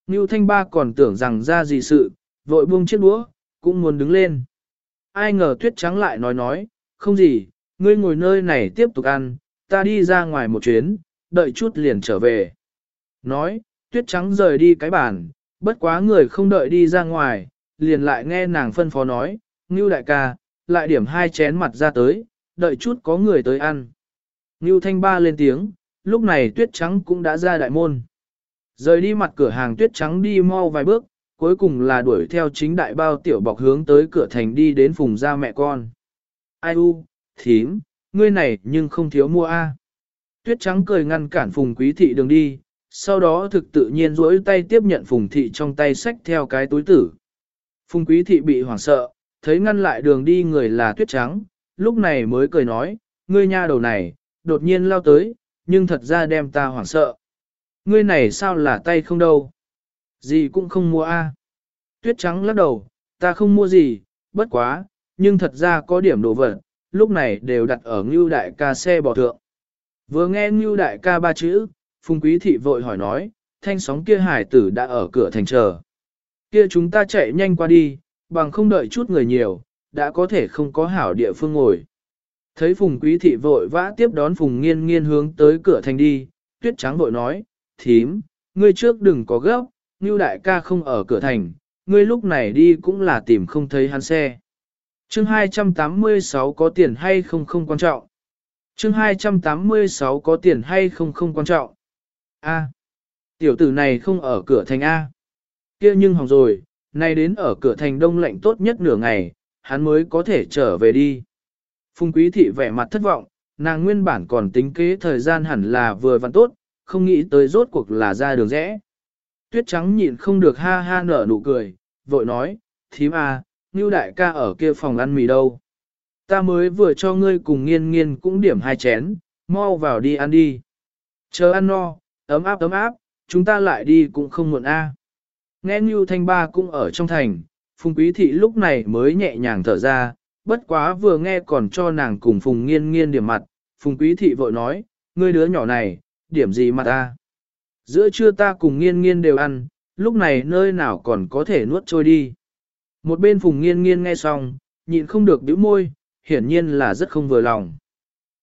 Ngưu Thanh Ba còn tưởng rằng ra gì sự, vội buông chiếc đũa, cũng muốn đứng lên. Ai ngờ tuyết trắng lại nói nói, không gì, ngươi ngồi nơi này tiếp tục ăn, ta đi ra ngoài một chuyến, đợi chút liền trở về. Nói, tuyết trắng rời đi cái bàn, bất quá người không đợi đi ra ngoài, liền lại nghe nàng phân phó nói, Ngưu đại ca, lại điểm hai chén mặt ra tới, đợi chút có người tới ăn. Ngưu thanh ba lên tiếng, lúc này tuyết trắng cũng đã ra đại môn. Rời đi mặt cửa hàng tuyết trắng đi mau vài bước, cuối cùng là đuổi theo chính đại bao tiểu bọc hướng tới cửa thành đi đến phùng ra mẹ con. Ai u, thím, ngươi này nhưng không thiếu mua a. Tuyết trắng cười ngăn cản phùng quý thị đường đi, sau đó thực tự nhiên duỗi tay tiếp nhận phùng thị trong tay sách theo cái túi tử. Phùng quý thị bị hoảng sợ, thấy ngăn lại đường đi người là tuyết trắng, lúc này mới cười nói, ngươi nha đầu này, đột nhiên lao tới, nhưng thật ra đem ta hoảng sợ. Ngươi này sao là tay không đâu? Gì cũng không mua a. Tuyết trắng lắc đầu, ta không mua gì, bất quá, nhưng thật ra có điểm đồ vật, lúc này đều đặt ở ngưu đại ca xe bò thượng. Vừa nghe ngưu đại ca ba chữ, phùng quý thị vội hỏi nói, thanh sóng kia hải tử đã ở cửa thành chờ. Kia chúng ta chạy nhanh qua đi, bằng không đợi chút người nhiều, đã có thể không có hảo địa phương ngồi. Thấy phùng quý thị vội vã tiếp đón phùng nghiên nghiên hướng tới cửa thành đi, tuyết trắng vội nói, thím, ngươi trước đừng có gấp, ngưu đại ca không ở cửa thành, ngươi lúc này đi cũng là tìm không thấy hắn xe. Chương 286 có tiền hay không không quan trọng. Chương 286 có tiền hay không không quan trọng. A. tiểu tử này không ở cửa thành A. kia nhưng hỏng rồi, nay đến ở cửa thành đông lạnh tốt nhất nửa ngày, hắn mới có thể trở về đi. Phùng quý thị vẻ mặt thất vọng, nàng nguyên bản còn tính kế thời gian hẳn là vừa vặn tốt, không nghĩ tới rốt cuộc là ra đường rẽ. Tuyết trắng nhịn không được ha ha nở nụ cười, vội nói, thím à, như đại ca ở kia phòng ăn mì đâu. Ta mới vừa cho ngươi cùng nghiên nghiên cũng điểm hai chén, mau vào đi ăn đi. Chờ ăn no, ấm áp ấm áp, chúng ta lại đi cũng không muộn a. Nghe như Thanh Ba cũng ở trong thành, Phùng Quý Thị lúc này mới nhẹ nhàng thở ra, bất quá vừa nghe còn cho nàng cùng Phùng Nghiên Nghiên điểm mặt, Phùng Quý Thị vội nói, ngươi đứa nhỏ này, điểm gì mà ta? Giữa trưa ta cùng Nghiên Nghiên đều ăn, lúc này nơi nào còn có thể nuốt trôi đi. Một bên Phùng Nghiên Nghiên nghe xong, nhịn không được bĩu môi, hiển nhiên là rất không vừa lòng.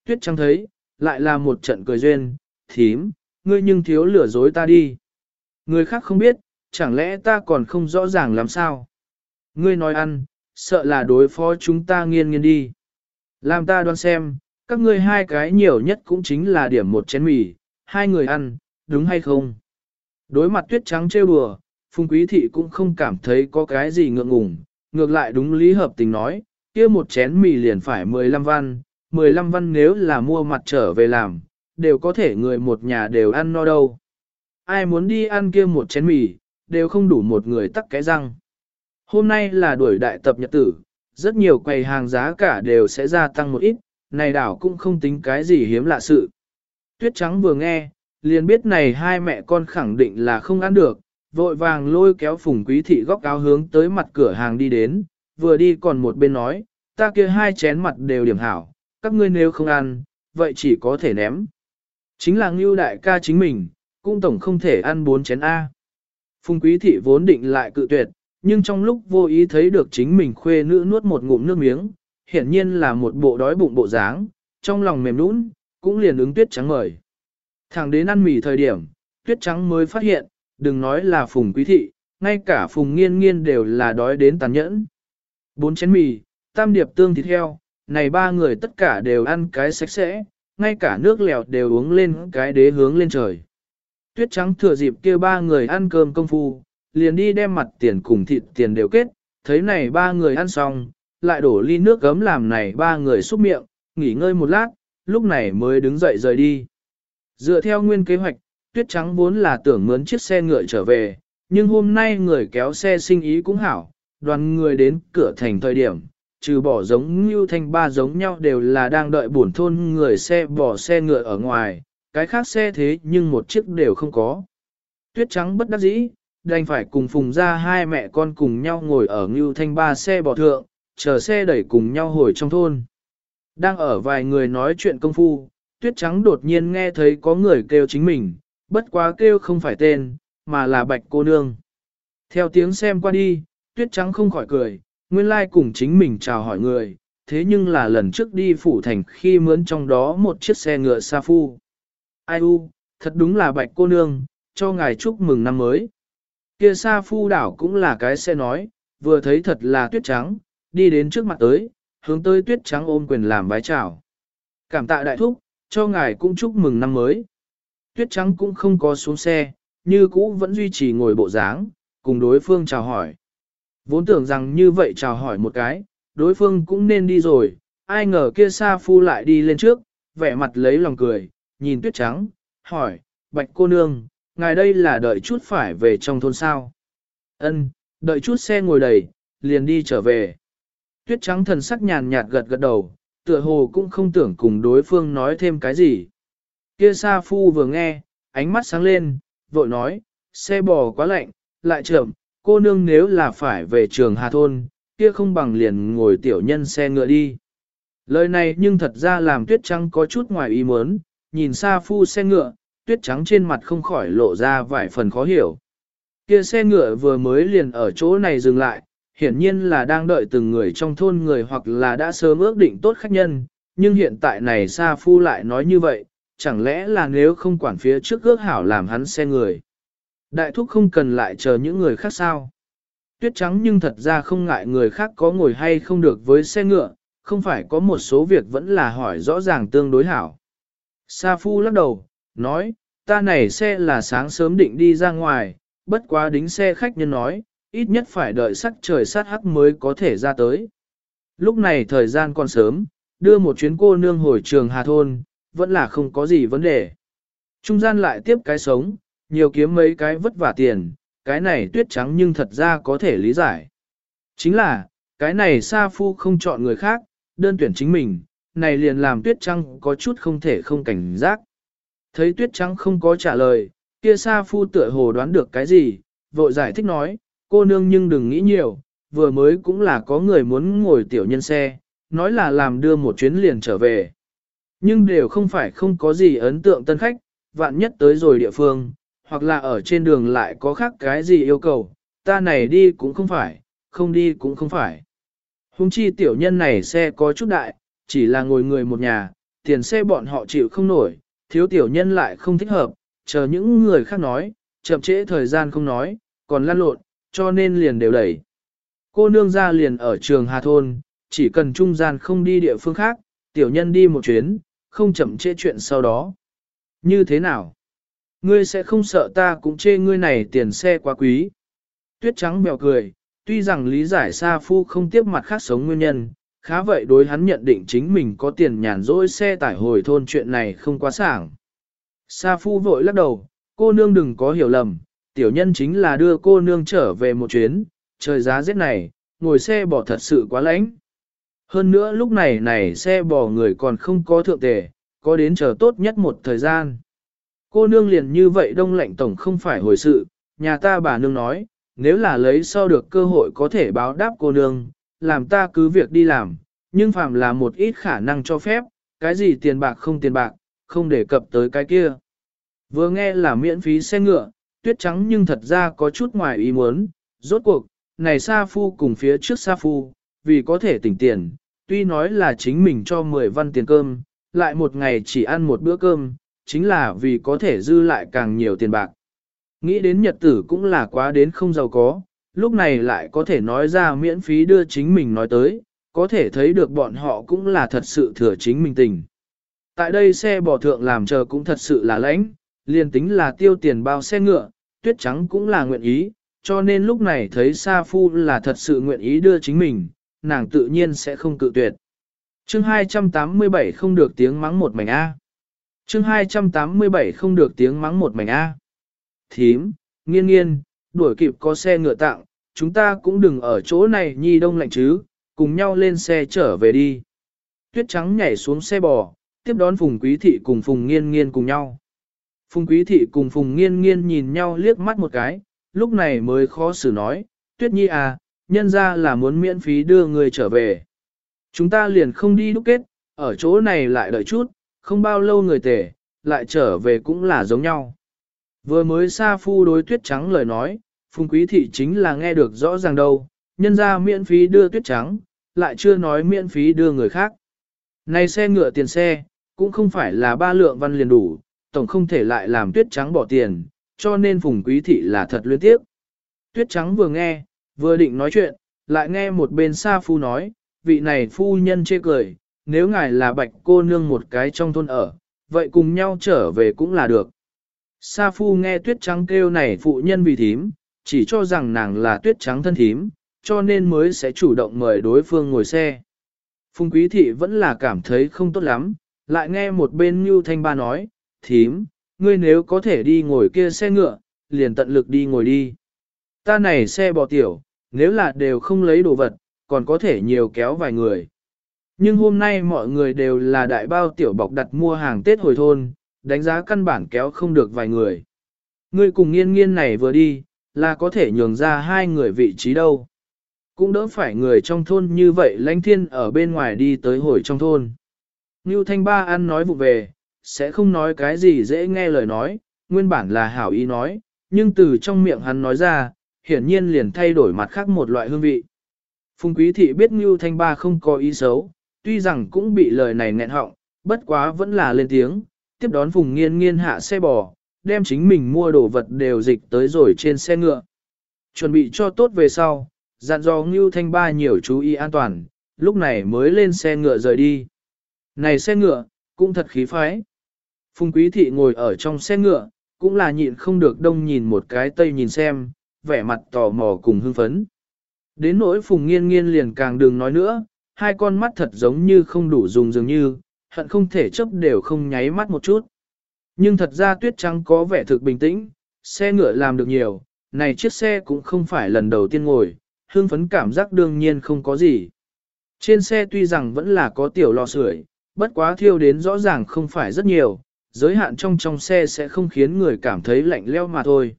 Tuyết Trăng thấy, lại là một trận cười duyên, thím, ngươi nhưng thiếu lừa dối ta đi. Người khác không biết, chẳng lẽ ta còn không rõ ràng làm sao? Ngươi nói ăn, sợ là đối phó chúng ta nghiên nghiên đi. Làm ta đoán xem, các ngươi hai cái nhiều nhất cũng chính là điểm một chén mì, hai người ăn, đúng hay không? Đối mặt tuyết trắng trêu đùa, Phùng Quý Thị cũng không cảm thấy có cái gì ngượng ngùng, ngược lại đúng lý hợp tình nói, kia một chén mì liền phải 15 văn, 15 văn nếu là mua mặt trở về làm, đều có thể người một nhà đều ăn no đâu. Ai muốn đi ăn kia một chén mì, đều không đủ một người tắc cái răng. Hôm nay là đuổi đại tập nhật tử, rất nhiều quầy hàng giá cả đều sẽ gia tăng một ít, này đảo cũng không tính cái gì hiếm lạ sự. Tuyết trắng vừa nghe, liền biết này hai mẹ con khẳng định là không ăn được, vội vàng lôi kéo phùng quý thị góc áo hướng tới mặt cửa hàng đi đến, vừa đi còn một bên nói, ta kia hai chén mặt đều điểm hảo, các ngươi nếu không ăn, vậy chỉ có thể ném. Chính là ngưu đại ca chính mình, cũng tổng không thể ăn bốn chén A. Phùng quý thị vốn định lại cự tuyệt, nhưng trong lúc vô ý thấy được chính mình khuê nữ nuốt một ngụm nước miếng, hiển nhiên là một bộ đói bụng bộ dáng, trong lòng mềm nũng, cũng liền ứng tuyết trắng mời. Thẳng đến ăn mì thời điểm, tuyết trắng mới phát hiện, đừng nói là phùng quý thị, ngay cả phùng nghiên nghiên đều là đói đến tàn nhẫn. Bốn chén mì, tam điệp tương thịt heo, này ba người tất cả đều ăn cái sạch sẽ, ngay cả nước lèo đều uống lên cái đế hướng lên trời. Tuyết trắng thừa dịp kia ba người ăn cơm công phu, liền đi đem mặt tiền cùng thịt tiền đều kết, thấy này ba người ăn xong, lại đổ ly nước gấm làm này ba người xúc miệng, nghỉ ngơi một lát, lúc này mới đứng dậy rời đi. Dựa theo nguyên kế hoạch, tuyết trắng vốn là tưởng mướn chiếc xe ngựa trở về, nhưng hôm nay người kéo xe sinh ý cũng hảo, đoàn người đến cửa thành thời điểm, trừ bỏ giống như thanh ba giống nhau đều là đang đợi bổn thôn người xe bỏ xe ngựa ở ngoài, cái khác xe thế nhưng một chiếc đều không có. Tuyết trắng bất đắc dĩ, đành phải cùng phùng ra hai mẹ con cùng nhau ngồi ở ngưu thanh ba xe bò thượng, chờ xe đẩy cùng nhau hồi trong thôn. Đang ở vài người nói chuyện công phu, tuyết trắng đột nhiên nghe thấy có người kêu chính mình, bất quá kêu không phải tên, mà là bạch cô nương. Theo tiếng xem qua đi, tuyết trắng không khỏi cười, nguyên lai like cùng chính mình chào hỏi người, thế nhưng là lần trước đi phủ thành khi mướn trong đó một chiếc xe ngựa sa phu. Ai u, thật đúng là bạch cô nương, cho ngài chúc mừng năm mới. Kia sa phu đảo cũng là cái xe nói, vừa thấy thật là tuyết trắng, đi đến trước mặt tới, hướng tới tuyết trắng ôm quyền làm bái chào. Cảm tạ đại thúc, cho ngài cũng chúc mừng năm mới. Tuyết trắng cũng không có xuống xe, như cũ vẫn duy trì ngồi bộ dáng, cùng đối phương chào hỏi. Vốn tưởng rằng như vậy chào hỏi một cái, đối phương cũng nên đi rồi, ai ngờ kia sa phu lại đi lên trước, vẻ mặt lấy lòng cười, nhìn tuyết trắng, hỏi, bạch cô nương, ngài đây là đợi chút phải về trong thôn sao. Ân, đợi chút xe ngồi đầy, liền đi trở về. Tuyết trắng thần sắc nhàn nhạt gật gật đầu, tựa hồ cũng không tưởng cùng đối phương nói thêm cái gì. Kia Sa Phu vừa nghe, ánh mắt sáng lên, vội nói, xe bò quá lạnh, lại chậm, cô nương nếu là phải về trường Hà Thôn, kia không bằng liền ngồi tiểu nhân xe ngựa đi. Lời này nhưng thật ra làm tuyết trắng có chút ngoài ý muốn, nhìn Sa Phu xe ngựa, tuyết trắng trên mặt không khỏi lộ ra vài phần khó hiểu. Kia xe ngựa vừa mới liền ở chỗ này dừng lại, hiển nhiên là đang đợi từng người trong thôn người hoặc là đã sớm ước định tốt khách nhân, nhưng hiện tại này Sa Phu lại nói như vậy, chẳng lẽ là nếu không quản phía trước ước hảo làm hắn xe người. Đại thúc không cần lại chờ những người khác sao. Tuyết trắng nhưng thật ra không ngại người khác có ngồi hay không được với xe ngựa, không phải có một số việc vẫn là hỏi rõ ràng tương đối hảo. Sa Phu lắc đầu, nói, ta này xe là sáng sớm định đi ra ngoài, bất quá đính xe khách nhân nói, ít nhất phải đợi sắc trời sát hắc mới có thể ra tới. Lúc này thời gian còn sớm, đưa một chuyến cô nương hồi trường Hà Thôn, vẫn là không có gì vấn đề. Trung gian lại tiếp cái sống, nhiều kiếm mấy cái vất vả tiền, cái này tuyết trắng nhưng thật ra có thể lý giải. Chính là, cái này Sa Phu không chọn người khác, đơn tuyển chính mình, này liền làm tuyết trắng có chút không thể không cảnh giác. Thấy tuyết trắng không có trả lời, kia Sa Phu tựa hồ đoán được cái gì, vội giải thích nói, cô nương nhưng đừng nghĩ nhiều, vừa mới cũng là có người muốn ngồi tiểu nhân xe, nói là làm đưa một chuyến liền trở về. Nhưng đều không phải không có gì ấn tượng tân khách, vạn nhất tới rồi địa phương, hoặc là ở trên đường lại có khác cái gì yêu cầu, ta này đi cũng không phải, không đi cũng không phải. Hùng chi tiểu nhân này xe có chút đại, chỉ là ngồi người một nhà, tiền xe bọn họ chịu không nổi, thiếu tiểu nhân lại không thích hợp, chờ những người khác nói, chậm trễ thời gian không nói, còn lăn lộn, cho nên liền đều đẩy. Cô nương ra liền ở trường Hà Thôn, chỉ cần trung gian không đi địa phương khác, tiểu nhân đi một chuyến, không chậm trễ chuyện sau đó. Như thế nào? Ngươi sẽ không sợ ta cũng chê ngươi này tiền xe quá quý. Tuyết trắng mèo cười, tuy rằng lý giải Sa Phu không tiếp mặt khác sống nguyên nhân, khá vậy đối hắn nhận định chính mình có tiền nhàn rỗi xe tải hồi thôn chuyện này không quá sảng. Sa Phu vội lắc đầu, cô nương đừng có hiểu lầm, tiểu nhân chính là đưa cô nương trở về một chuyến, trời giá rét này, ngồi xe bỏ thật sự quá lạnh. Hơn nữa lúc này này xe bò người còn không có thượng tề, có đến chờ tốt nhất một thời gian. Cô nương liền như vậy đông lạnh tổng không phải hồi sự, nhà ta bà nương nói, nếu là lấy sau được cơ hội có thể báo đáp cô nương, làm ta cứ việc đi làm, nhưng phạm là một ít khả năng cho phép, cái gì tiền bạc không tiền bạc, không đề cập tới cái kia. Vừa nghe là miễn phí xe ngựa, tuyết trắng nhưng thật ra có chút ngoài ý muốn, rốt cuộc, này Sa Phu cùng phía trước Sa Phu, vì có thể tỉnh tiền, tuy nói là chính mình cho 10 văn tiền cơm, lại một ngày chỉ ăn một bữa cơm, chính là vì có thể dư lại càng nhiều tiền bạc. Nghĩ đến nhật tử cũng là quá đến không giàu có, lúc này lại có thể nói ra miễn phí đưa chính mình nói tới, có thể thấy được bọn họ cũng là thật sự thừa chính mình tình. Tại đây xe bò thượng làm chờ cũng thật sự là lãnh, liền tính là tiêu tiền bao xe ngựa, tuyết trắng cũng là nguyện ý, cho nên lúc này thấy Sa Phu là thật sự nguyện ý đưa chính mình, nàng tự nhiên sẽ không cự tuyệt. Chương 287 không được tiếng mắng một mảnh A. Chương 287 không được tiếng mắng một mảnh A. Thím, nghiên nghiên, đuổi kịp có xe ngựa tặng, chúng ta cũng đừng ở chỗ này nhi đông lạnh chứ, cùng nhau lên xe trở về đi. Tuyết trắng nhảy xuống xe bò, tiếp đón Phùng Quý Thị cùng Phùng Nghiên Nghiên cùng nhau. Phùng Quý Thị cùng Phùng Nghiên Nghiên nhìn nhau liếc mắt một cái, lúc này mới khó xử nói, Tuyết Nhi à, nhân ra là muốn miễn phí đưa người trở về. Chúng ta liền không đi đúc kết, ở chỗ này lại đợi chút, không bao lâu người tể, lại trở về cũng là giống nhau. Vừa mới xa phu đối tuyết trắng lời nói, phùng quý thị chính là nghe được rõ ràng đâu, nhân ra miễn phí đưa tuyết trắng, lại chưa nói miễn phí đưa người khác. Này xe ngựa tiền xe, cũng không phải là ba lượng văn liền đủ, tổng không thể lại làm tuyết trắng bỏ tiền, cho nên phùng quý thị là thật luyến tiếc. Tuyết trắng vừa nghe, vừa định nói chuyện, lại nghe một bên xa phu nói, vị này phu nhân chê cười, nếu ngài là bạch cô nương một cái trong thôn ở, vậy cùng nhau trở về cũng là được. Sa phu nghe tuyết trắng kêu này phụ nhân vì thím, chỉ cho rằng nàng là tuyết trắng thân thím, cho nên mới sẽ chủ động mời đối phương ngồi xe. Phùng quý thị vẫn là cảm thấy không tốt lắm, lại nghe một bên như thanh ba nói, thím, ngươi nếu có thể đi ngồi kia xe ngựa, liền tận lực đi ngồi đi. Ta này xe bò tiểu, nếu là đều không lấy đồ vật, còn có thể nhiều kéo vài người. Nhưng hôm nay mọi người đều là đại bao tiểu bọc đặt mua hàng Tết hồi thôn, đánh giá căn bản kéo không được vài người. Ngươi cùng nghiên nghiên này vừa đi, là có thể nhường ra hai người vị trí đâu. Cũng đỡ phải người trong thôn như vậy lãnh thiên ở bên ngoài đi tới hồi trong thôn. Ngưu Thanh Ba ăn nói vụ về, sẽ không nói cái gì dễ nghe lời nói, nguyên bản là hảo ý nói, nhưng từ trong miệng hắn nói ra, hiển nhiên liền thay đổi mặt khác một loại hương vị. Phùng Quý Thị biết Ngưu Thanh Ba không có ý xấu, tuy rằng cũng bị lời này nghẹn họng, bất quá vẫn là lên tiếng, tiếp đón Phùng Nghiên Nghiên hạ xe bò, đem chính mình mua đồ vật đều dịch tới rồi trên xe ngựa. Chuẩn bị cho tốt về sau, dặn dò Ngưu Thanh Ba nhiều chú ý an toàn, lúc này mới lên xe ngựa rời đi. Này xe ngựa, cũng thật khí phái. Phùng Quý Thị ngồi ở trong xe ngựa, cũng là nhịn không được đông nhìn một cái tây nhìn xem, vẻ mặt tò mò cùng hưng phấn. Đến nỗi Phùng Nghiên Nghiên liền càng đừng nói nữa, hai con mắt thật giống như không đủ dùng dường như, hận không thể chấp đều không nháy mắt một chút. Nhưng thật ra tuyết trắng có vẻ thực bình tĩnh, xe ngựa làm được nhiều, này chiếc xe cũng không phải lần đầu tiên ngồi, hương phấn cảm giác đương nhiên không có gì. Trên xe tuy rằng vẫn là có tiểu lò sưởi, bất quá thiêu đến rõ ràng không phải rất nhiều, giới hạn trong trong xe sẽ không khiến người cảm thấy lạnh leo mà thôi.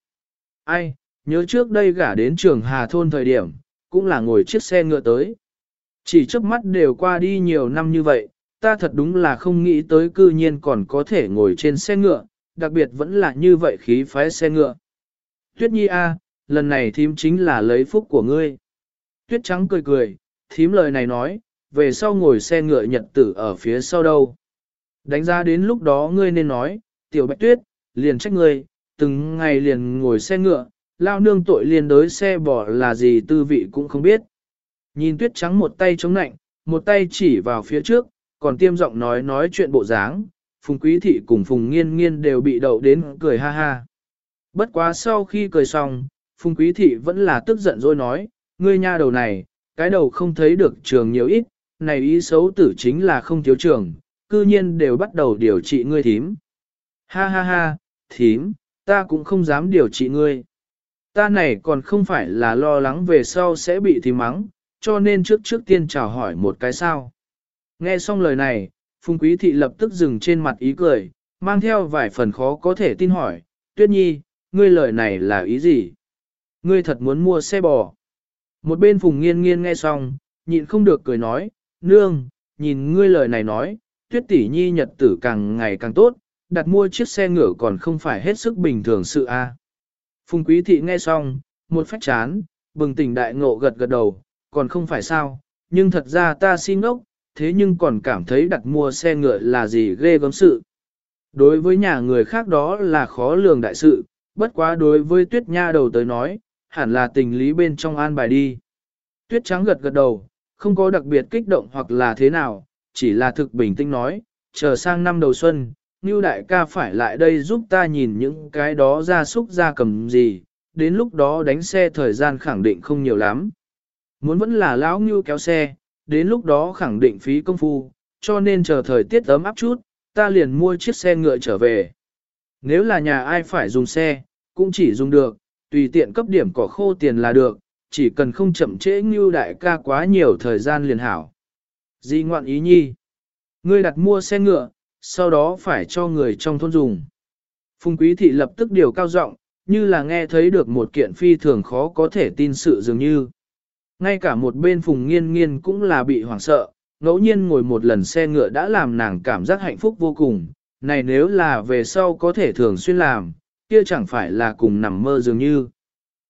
Ai, Nhớ trước đây gả đến trường Hà Thôn thời điểm, cũng là ngồi chiếc xe ngựa tới. Chỉ trước mắt đều qua đi nhiều năm như vậy, ta thật đúng là không nghĩ tới cư nhiên còn có thể ngồi trên xe ngựa, đặc biệt vẫn là như vậy khí phái xe ngựa. Tuyết Nhi A, lần này thím chính là lấy phúc của ngươi. Tuyết Trắng cười cười, thím lời này nói, về sau ngồi xe ngựa nhật tử ở phía sau đâu. Đánh ra đến lúc đó ngươi nên nói, tiểu bạch tuyết, liền trách ngươi, từng ngày liền ngồi xe ngựa, lao nương tội liền đối xe bỏ là gì tư vị cũng không biết. Nhìn tuyết trắng một tay chống nạnh, một tay chỉ vào phía trước, còn tiêm giọng nói nói chuyện bộ dáng, Phùng Quý Thị cùng Phùng Nghiên Nghiên đều bị đậu đến cười ha ha. Bất quá sau khi cười xong, Phùng Quý Thị vẫn là tức giận rồi nói, ngươi nha đầu này, cái đầu không thấy được trường nhiều ít, này ý xấu tử chính là không thiếu trường, cư nhiên đều bắt đầu điều trị ngươi thím. Ha ha ha, thím, ta cũng không dám điều trị ngươi. Ta này còn không phải là lo lắng về sau sẽ bị thím mắng, cho nên trước trước tiên chào hỏi một cái sao. Nghe xong lời này, Phùng Quý Thị lập tức dừng trên mặt ý cười, mang theo vài phần khó có thể tin hỏi, Tuyết Nhi, ngươi lời này là ý gì? Ngươi thật muốn mua xe bò. Một bên Phùng Nghiên Nghiên nghe xong, nhịn không được cười nói, Nương, nhìn ngươi lời này nói, Tuyết Tỷ Nhi nhật tử càng ngày càng tốt, đặt mua chiếc xe ngựa còn không phải hết sức bình thường sự a. Phùng Quý Thị nghe xong, một phách chán, bừng tỉnh đại ngộ gật gật đầu, còn không phải sao, nhưng thật ra ta xin ngốc, thế nhưng còn cảm thấy đặt mua xe ngựa là gì ghê gớm sự. Đối với nhà người khác đó là khó lường đại sự, bất quá đối với tuyết nha đầu tới nói, hẳn là tình lý bên trong an bài đi. Tuyết trắng gật gật đầu, không có đặc biệt kích động hoặc là thế nào, chỉ là thực bình tĩnh nói, chờ sang năm đầu xuân, như đại ca phải lại đây giúp ta nhìn những cái đó ra súc ra cầm gì, đến lúc đó đánh xe thời gian khẳng định không nhiều lắm. Muốn vẫn là lão như kéo xe, đến lúc đó khẳng định phí công phu, cho nên chờ thời tiết ấm áp chút, ta liền mua chiếc xe ngựa trở về. Nếu là nhà ai phải dùng xe, cũng chỉ dùng được, tùy tiện cấp điểm cỏ khô tiền là được, chỉ cần không chậm trễ như đại ca quá nhiều thời gian liền hảo. Di ngoạn ý nhi. Ngươi đặt mua xe ngựa, sau đó phải cho người trong thôn dùng. Phùng quý thị lập tức điều cao giọng, như là nghe thấy được một kiện phi thường khó có thể tin sự dường như. Ngay cả một bên phùng nghiên nghiên cũng là bị hoảng sợ, ngẫu nhiên ngồi một lần xe ngựa đã làm nàng cảm giác hạnh phúc vô cùng. Này nếu là về sau có thể thường xuyên làm, kia chẳng phải là cùng nằm mơ dường như.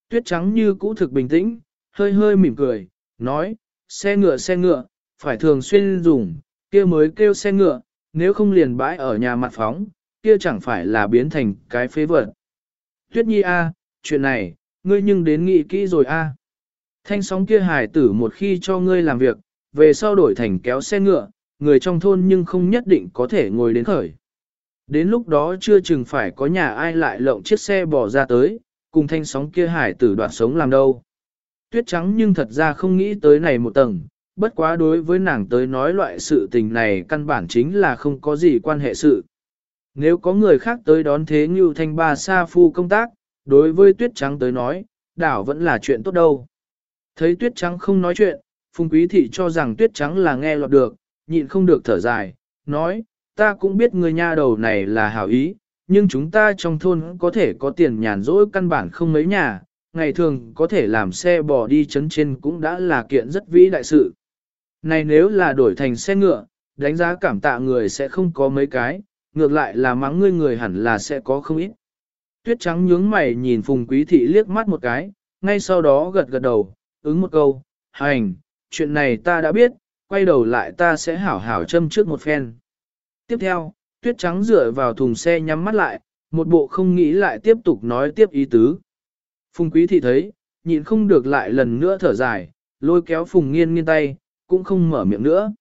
Tuyết trắng như cũ thực bình tĩnh, hơi hơi mỉm cười, nói, xe ngựa xe ngựa, phải thường xuyên dùng, kia mới kêu xe ngựa, nếu không liền bãi ở nhà mặt phóng, kia chẳng phải là biến thành cái phế vật. Tuyết nhi a, chuyện này, ngươi nhưng đến nghĩ kỹ rồi a. Thanh sóng kia hài tử một khi cho ngươi làm việc, về sau đổi thành kéo xe ngựa, người trong thôn nhưng không nhất định có thể ngồi đến khởi. Đến lúc đó chưa chừng phải có nhà ai lại lộng chiếc xe bỏ ra tới, cùng thanh sóng kia hải tử đoạt sống làm đâu. Tuyết trắng nhưng thật ra không nghĩ tới này một tầng, bất quá đối với nàng tới nói loại sự tình này căn bản chính là không có gì quan hệ sự. Nếu có người khác tới đón thế như thanh ba sa phu công tác, đối với tuyết trắng tới nói, đảo vẫn là chuyện tốt đâu. Thấy tuyết trắng không nói chuyện, phùng quý thị cho rằng tuyết trắng là nghe lọt được, nhịn không được thở dài, nói, ta cũng biết người nha đầu này là hảo ý, nhưng chúng ta trong thôn có thể có tiền nhàn rỗi căn bản không mấy nhà, ngày thường có thể làm xe bò đi chấn trên cũng đã là kiện rất vĩ đại sự. Này nếu là đổi thành xe ngựa, đánh giá cảm tạ người sẽ không có mấy cái, ngược lại là mắng ngươi người hẳn là sẽ có không ít. Tuyết trắng nhướng mày nhìn Phùng Quý Thị liếc mắt một cái, ngay sau đó gật gật đầu, ứng một câu, hành, chuyện này ta đã biết, quay đầu lại ta sẽ hảo hảo châm trước một phen. Tiếp theo, tuyết trắng dựa vào thùng xe nhắm mắt lại, một bộ không nghĩ lại tiếp tục nói tiếp ý tứ. Phùng quý thị thấy, nhịn không được lại lần nữa thở dài, lôi kéo phùng nghiên nghiên tay, cũng không mở miệng nữa.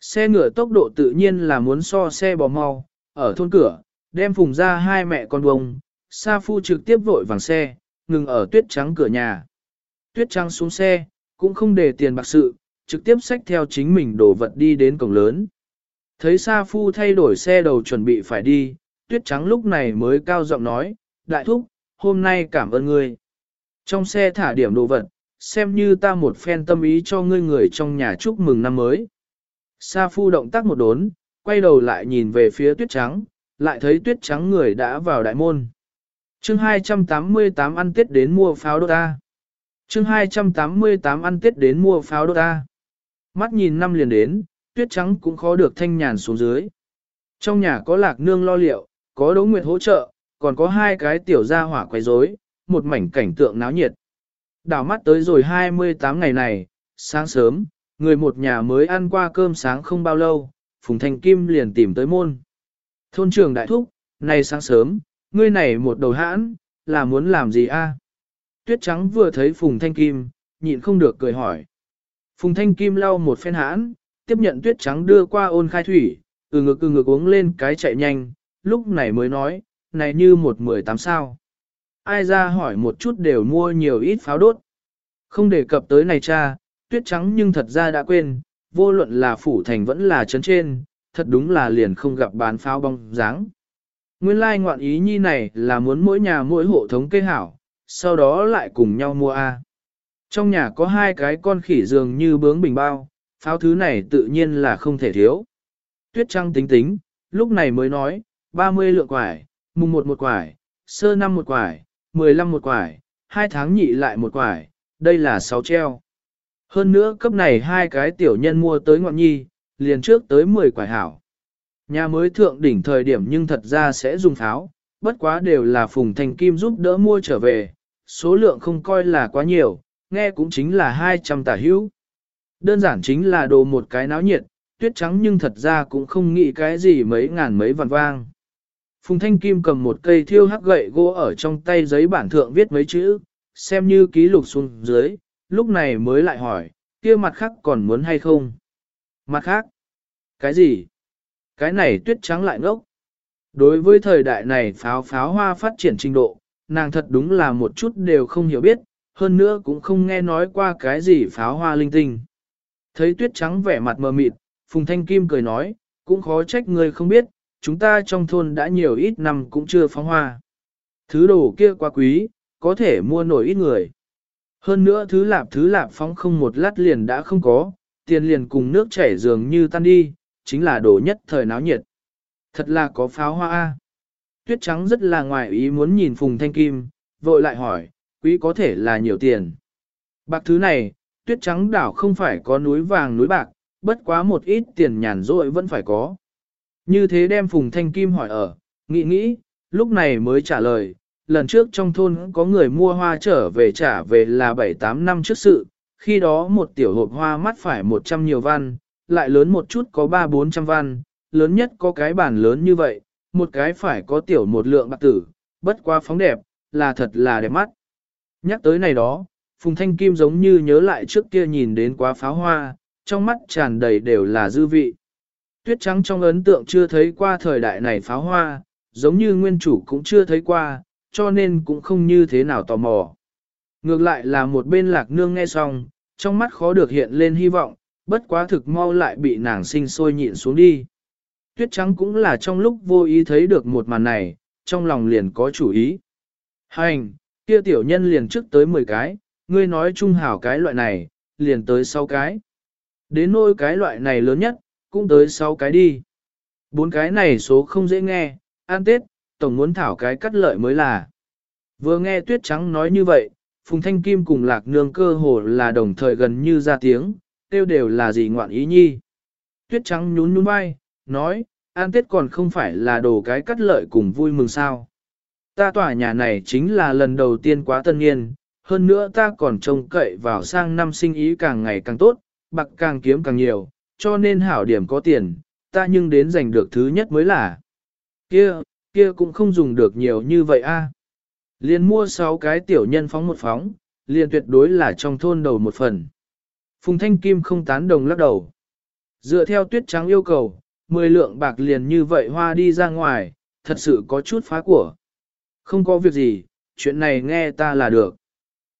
Xe ngựa tốc độ tự nhiên là muốn so xe bò mau, ở thôn cửa, đem phùng ra hai mẹ con bông, Sa Phu trực tiếp vội vàng xe, ngừng ở tuyết trắng cửa nhà. Tuyết trăng xuống xe, cũng không để tiền bạc sự, trực tiếp xách theo chính mình đổ vật đi đến cổng lớn. Thấy Sa Phu thay đổi xe đầu chuẩn bị phải đi, tuyết trắng lúc này mới cao giọng nói, đại thúc, hôm nay cảm ơn ngươi. Trong xe thả điểm đồ vật, xem như ta một phen tâm ý cho ngươi người trong nhà chúc mừng năm mới. Sa Phu động tác một đốn, quay đầu lại nhìn về phía tuyết trắng, lại thấy tuyết trắng người đã vào đại môn. chương 288 ăn tết đến mua pháo đốt ta chương 288 ăn tết đến mua pháo đốt ta. Mắt nhìn năm liền đến, tuyết trắng cũng khó được thanh nhàn xuống dưới. Trong nhà có lạc nương lo liệu, có đỗ nguyệt hỗ trợ, còn có hai cái tiểu gia hỏa quấy rối, một mảnh cảnh tượng náo nhiệt. Đảo mắt tới rồi 28 ngày này, sáng sớm, người một nhà mới ăn qua cơm sáng không bao lâu, Phùng Thanh Kim liền tìm tới môn. Thôn trưởng đại thúc, này sáng sớm, ngươi này một đầu hãn, là muốn làm gì a? Tuyết trắng vừa thấy Phùng Thanh Kim, nhịn không được cười hỏi. Phùng Thanh Kim lau một phen hãn, tiếp nhận tuyết trắng đưa qua ôn khai thủy, từ ngực từ ngực uống lên cái chạy nhanh, lúc này mới nói, này như một mười tám sao. Ai ra hỏi một chút đều mua nhiều ít pháo đốt. Không đề cập tới này cha, tuyết trắng nhưng thật ra đã quên, vô luận là phủ thành vẫn là trấn trên, thật đúng là liền không gặp bán pháo bong dáng. Nguyên lai ngoạn ý nhi này là muốn mỗi nhà mỗi hộ thống kê hảo, sau đó lại cùng nhau mua A. Trong nhà có hai cái con khỉ dường như bướng bình bao, pháo thứ này tự nhiên là không thể thiếu. Tuyết trăng tính tính, lúc này mới nói, 30 lượng quải, mùng một một quải, sơ năm một quải, 15 một quải, hai tháng nhị lại một quải, đây là 6 treo. Hơn nữa cấp này hai cái tiểu nhân mua tới ngọn nhi, liền trước tới 10 quải hảo. Nhà mới thượng đỉnh thời điểm nhưng thật ra sẽ dùng pháo, bất quá đều là phùng thành kim giúp đỡ mua trở về, số lượng không coi là quá nhiều, nghe cũng chính là 200 tả hữu. Đơn giản chính là đồ một cái náo nhiệt, tuyết trắng nhưng thật ra cũng không nghĩ cái gì mấy ngàn mấy vạn vang. Phùng Thanh Kim cầm một cây thiêu hắc gậy gỗ ở trong tay giấy bản thượng viết mấy chữ, xem như ký lục xuống dưới, lúc này mới lại hỏi, kia mặt khác còn muốn hay không? Mặt khác? Cái gì? Cái này tuyết trắng lại ngốc. Đối với thời đại này pháo pháo hoa phát triển trình độ, nàng thật đúng là một chút đều không hiểu biết, hơn nữa cũng không nghe nói qua cái gì pháo hoa linh tinh. Thấy tuyết trắng vẻ mặt mờ mịt, Phùng Thanh Kim cười nói, cũng khó trách người không biết, chúng ta trong thôn đã nhiều ít năm cũng chưa phóng hoa. Thứ đồ kia quá quý, có thể mua nổi ít người. Hơn nữa thứ lạp thứ lạp phóng không một lát liền đã không có, tiền liền cùng nước chảy dường như tan đi, chính là đồ nhất thời náo nhiệt. Thật là có pháo hoa A. Tuyết trắng rất là ngoài ý muốn nhìn Phùng Thanh Kim, vội lại hỏi, quý có thể là nhiều tiền. Bạc thứ này, tuyết trắng đảo không phải có núi vàng núi bạc, bất quá một ít tiền nhàn rỗi vẫn phải có. Như thế đem Phùng Thanh Kim hỏi ở, nghĩ nghĩ, lúc này mới trả lời, lần trước trong thôn có người mua hoa trở về trả về là 7-8 năm trước sự, khi đó một tiểu hộp hoa mắt phải 100 nhiều văn, lại lớn một chút có 3-400 văn, lớn nhất có cái bản lớn như vậy, một cái phải có tiểu một lượng bạc tử, bất qua phóng đẹp, là thật là đẹp mắt. Nhắc tới này đó, Phùng Thanh Kim giống như nhớ lại trước kia nhìn đến quá pháo hoa, trong mắt tràn đầy đều là dư vị. Tuyết trắng trong ấn tượng chưa thấy qua thời đại này pháo hoa, giống như nguyên chủ cũng chưa thấy qua, cho nên cũng không như thế nào tò mò. Ngược lại là một bên lạc nương nghe xong, trong mắt khó được hiện lên hy vọng, bất quá thực mau lại bị nàng sinh sôi nhịn xuống đi. Tuyết trắng cũng là trong lúc vô ý thấy được một màn này, trong lòng liền có chủ ý. Hành, kia tiểu nhân liền trước tới 10 cái, ngươi nói trung hảo cái loại này, liền tới 6 cái. Đến nôi cái loại này lớn nhất, cũng tới 6 cái đi. Bốn cái này số không dễ nghe, an tết, tổng muốn thảo cái cắt lợi mới là. Vừa nghe tuyết trắng nói như vậy, Phùng Thanh Kim cùng lạc nương cơ hồ là đồng thời gần như ra tiếng, tiêu đều là gì ngoạn ý nhi. Tuyết trắng nhún nhún vai, nói, an tết còn không phải là đồ cái cắt lợi cùng vui mừng sao. Ta tòa nhà này chính là lần đầu tiên quá tân niên, hơn nữa ta còn trông cậy vào sang năm sinh ý càng ngày càng tốt, bạc càng kiếm càng nhiều, cho nên hảo điểm có tiền, ta nhưng đến giành được thứ nhất mới là. Kia, kia cũng không dùng được nhiều như vậy a. Liên mua 6 cái tiểu nhân phóng một phóng, liền tuyệt đối là trong thôn đầu một phần. Phùng Thanh Kim không tán đồng lắc đầu. Dựa theo tuyết trắng yêu cầu, 10 lượng bạc liền như vậy hoa đi ra ngoài, thật sự có chút phá của. Không có việc gì, chuyện này nghe ta là được.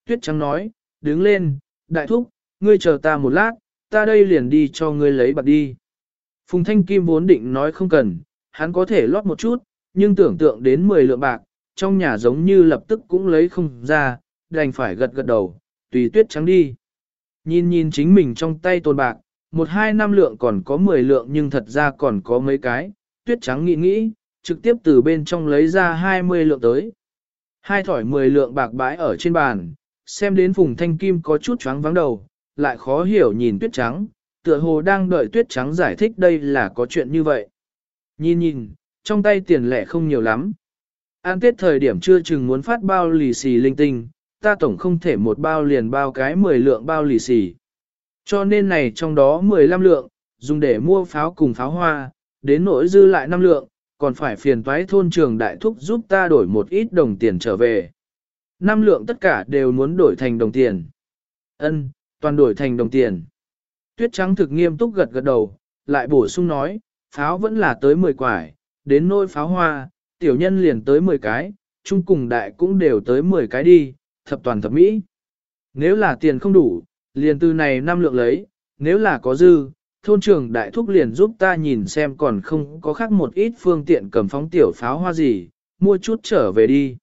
Tuyết trắng nói, đứng lên, đại thúc, ngươi chờ ta một lát, ta đây liền đi cho ngươi lấy bạc đi. Phùng Thanh Kim vốn định nói không cần, hắn có thể lót một chút, nhưng tưởng tượng đến 10 lượng bạc, trong nhà giống như lập tức cũng lấy không ra, đành phải gật gật đầu, tùy tuyết trắng đi. Nhìn nhìn chính mình trong tay tồn bạc, một hai năm lượng còn có 10 lượng nhưng thật ra còn có mấy cái, tuyết trắng nghĩ nghĩ, trực tiếp từ bên trong lấy ra 20 lượng tới. Hai thỏi mười lượng bạc bãi ở trên bàn, xem đến Phùng Thanh Kim có chút choáng vắng đầu, lại khó hiểu nhìn tuyết trắng, tựa hồ đang đợi tuyết trắng giải thích đây là có chuyện như vậy. Nhìn nhìn, trong tay tiền lẻ không nhiều lắm. An tết thời điểm chưa chừng muốn phát bao lì xì linh tinh, ta tổng không thể một bao liền bao cái 10 lượng bao lì xì. Cho nên này trong đó 15 lượng, dùng để mua pháo cùng pháo hoa, đến nỗi dư lại 5 lượng, còn phải phiền toái thôn trường đại thúc giúp ta đổi một ít đồng tiền trở về. Năm lượng tất cả đều muốn đổi thành đồng tiền. Ân, toàn đổi thành đồng tiền. Tuyết trắng thực nghiêm túc gật gật đầu, lại bổ sung nói, pháo vẫn là tới 10 quải, đến nỗi pháo hoa, tiểu nhân liền tới 10 cái, chung cùng đại cũng đều tới 10 cái đi, thập toàn thập mỹ. Nếu là tiền không đủ, liền từ này năm lượng lấy, nếu là có dư, thôn trưởng đại thúc liền giúp ta nhìn xem còn không có khác một ít phương tiện cầm phóng tiểu pháo hoa gì, mua chút trở về đi.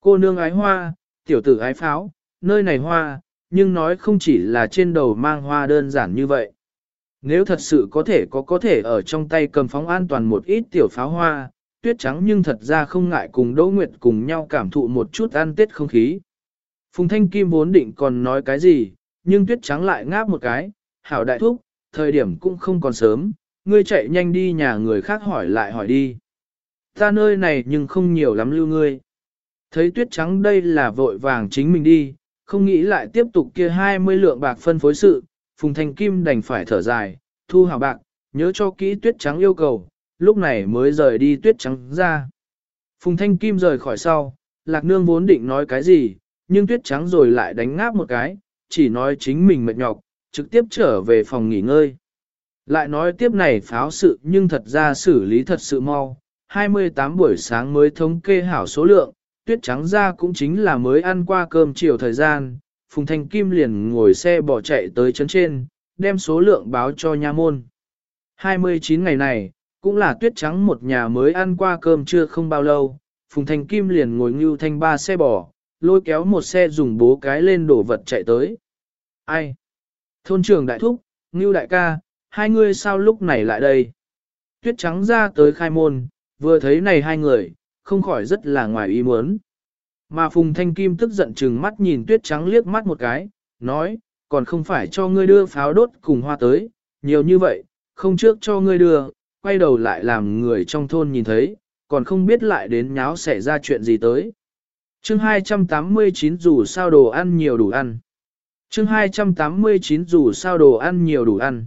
Cô nương ái hoa, tiểu tử ái pháo, nơi này hoa, nhưng nói không chỉ là trên đầu mang hoa đơn giản như vậy. Nếu thật sự có thể có có thể ở trong tay cầm phóng an toàn một ít tiểu pháo hoa, tuyết trắng nhưng thật ra không ngại cùng Đỗ Nguyệt cùng nhau cảm thụ một chút ăn tết không khí. Phùng Thanh Kim vốn định còn nói cái gì, nhưng tuyết trắng lại ngáp một cái, hảo đại thúc, thời điểm cũng không còn sớm, ngươi chạy nhanh đi nhà người khác hỏi lại hỏi đi. Ta nơi này nhưng không nhiều lắm lưu ngươi. Thấy tuyết trắng đây là vội vàng chính mình đi, không nghĩ lại tiếp tục kia 20 lượng bạc phân phối sự, Phùng Thanh Kim đành phải thở dài, thu hào bạc, nhớ cho kỹ tuyết trắng yêu cầu, lúc này mới rời đi tuyết trắng ra. Phùng Thanh Kim rời khỏi sau, Lạc Nương vốn định nói cái gì, nhưng tuyết trắng rồi lại đánh ngáp một cái, chỉ nói chính mình mệt nhọc, trực tiếp trở về phòng nghỉ ngơi. Lại nói tiếp này pháo sự nhưng thật ra xử lý thật sự mau, 28 buổi sáng mới thống kê hảo số lượng, tuyết trắng ra cũng chính là mới ăn qua cơm chiều thời gian, Phùng Thanh Kim liền ngồi xe bỏ chạy tới chấn trên, đem số lượng báo cho nha môn. 29 ngày này, cũng là tuyết trắng một nhà mới ăn qua cơm trưa không bao lâu, Phùng Thanh Kim liền ngồi ngưu thanh ba xe bò, lôi kéo một xe dùng bố cái lên đổ vật chạy tới. Ai? Thôn trưởng đại thúc, ngưu đại ca, hai người sao lúc này lại đây? Tuyết trắng ra tới khai môn, vừa thấy này hai người, không khỏi rất là ngoài ý muốn. Mà Phùng Thanh Kim tức giận chừng mắt nhìn tuyết trắng liếc mắt một cái, nói, còn không phải cho ngươi đưa pháo đốt cùng hoa tới, nhiều như vậy, không trước cho ngươi đưa, quay đầu lại làm người trong thôn nhìn thấy, còn không biết lại đến nháo xảy ra chuyện gì tới chương 289 dù sao đồ ăn nhiều đủ ăn. chương 289 dù sao đồ ăn nhiều đủ ăn.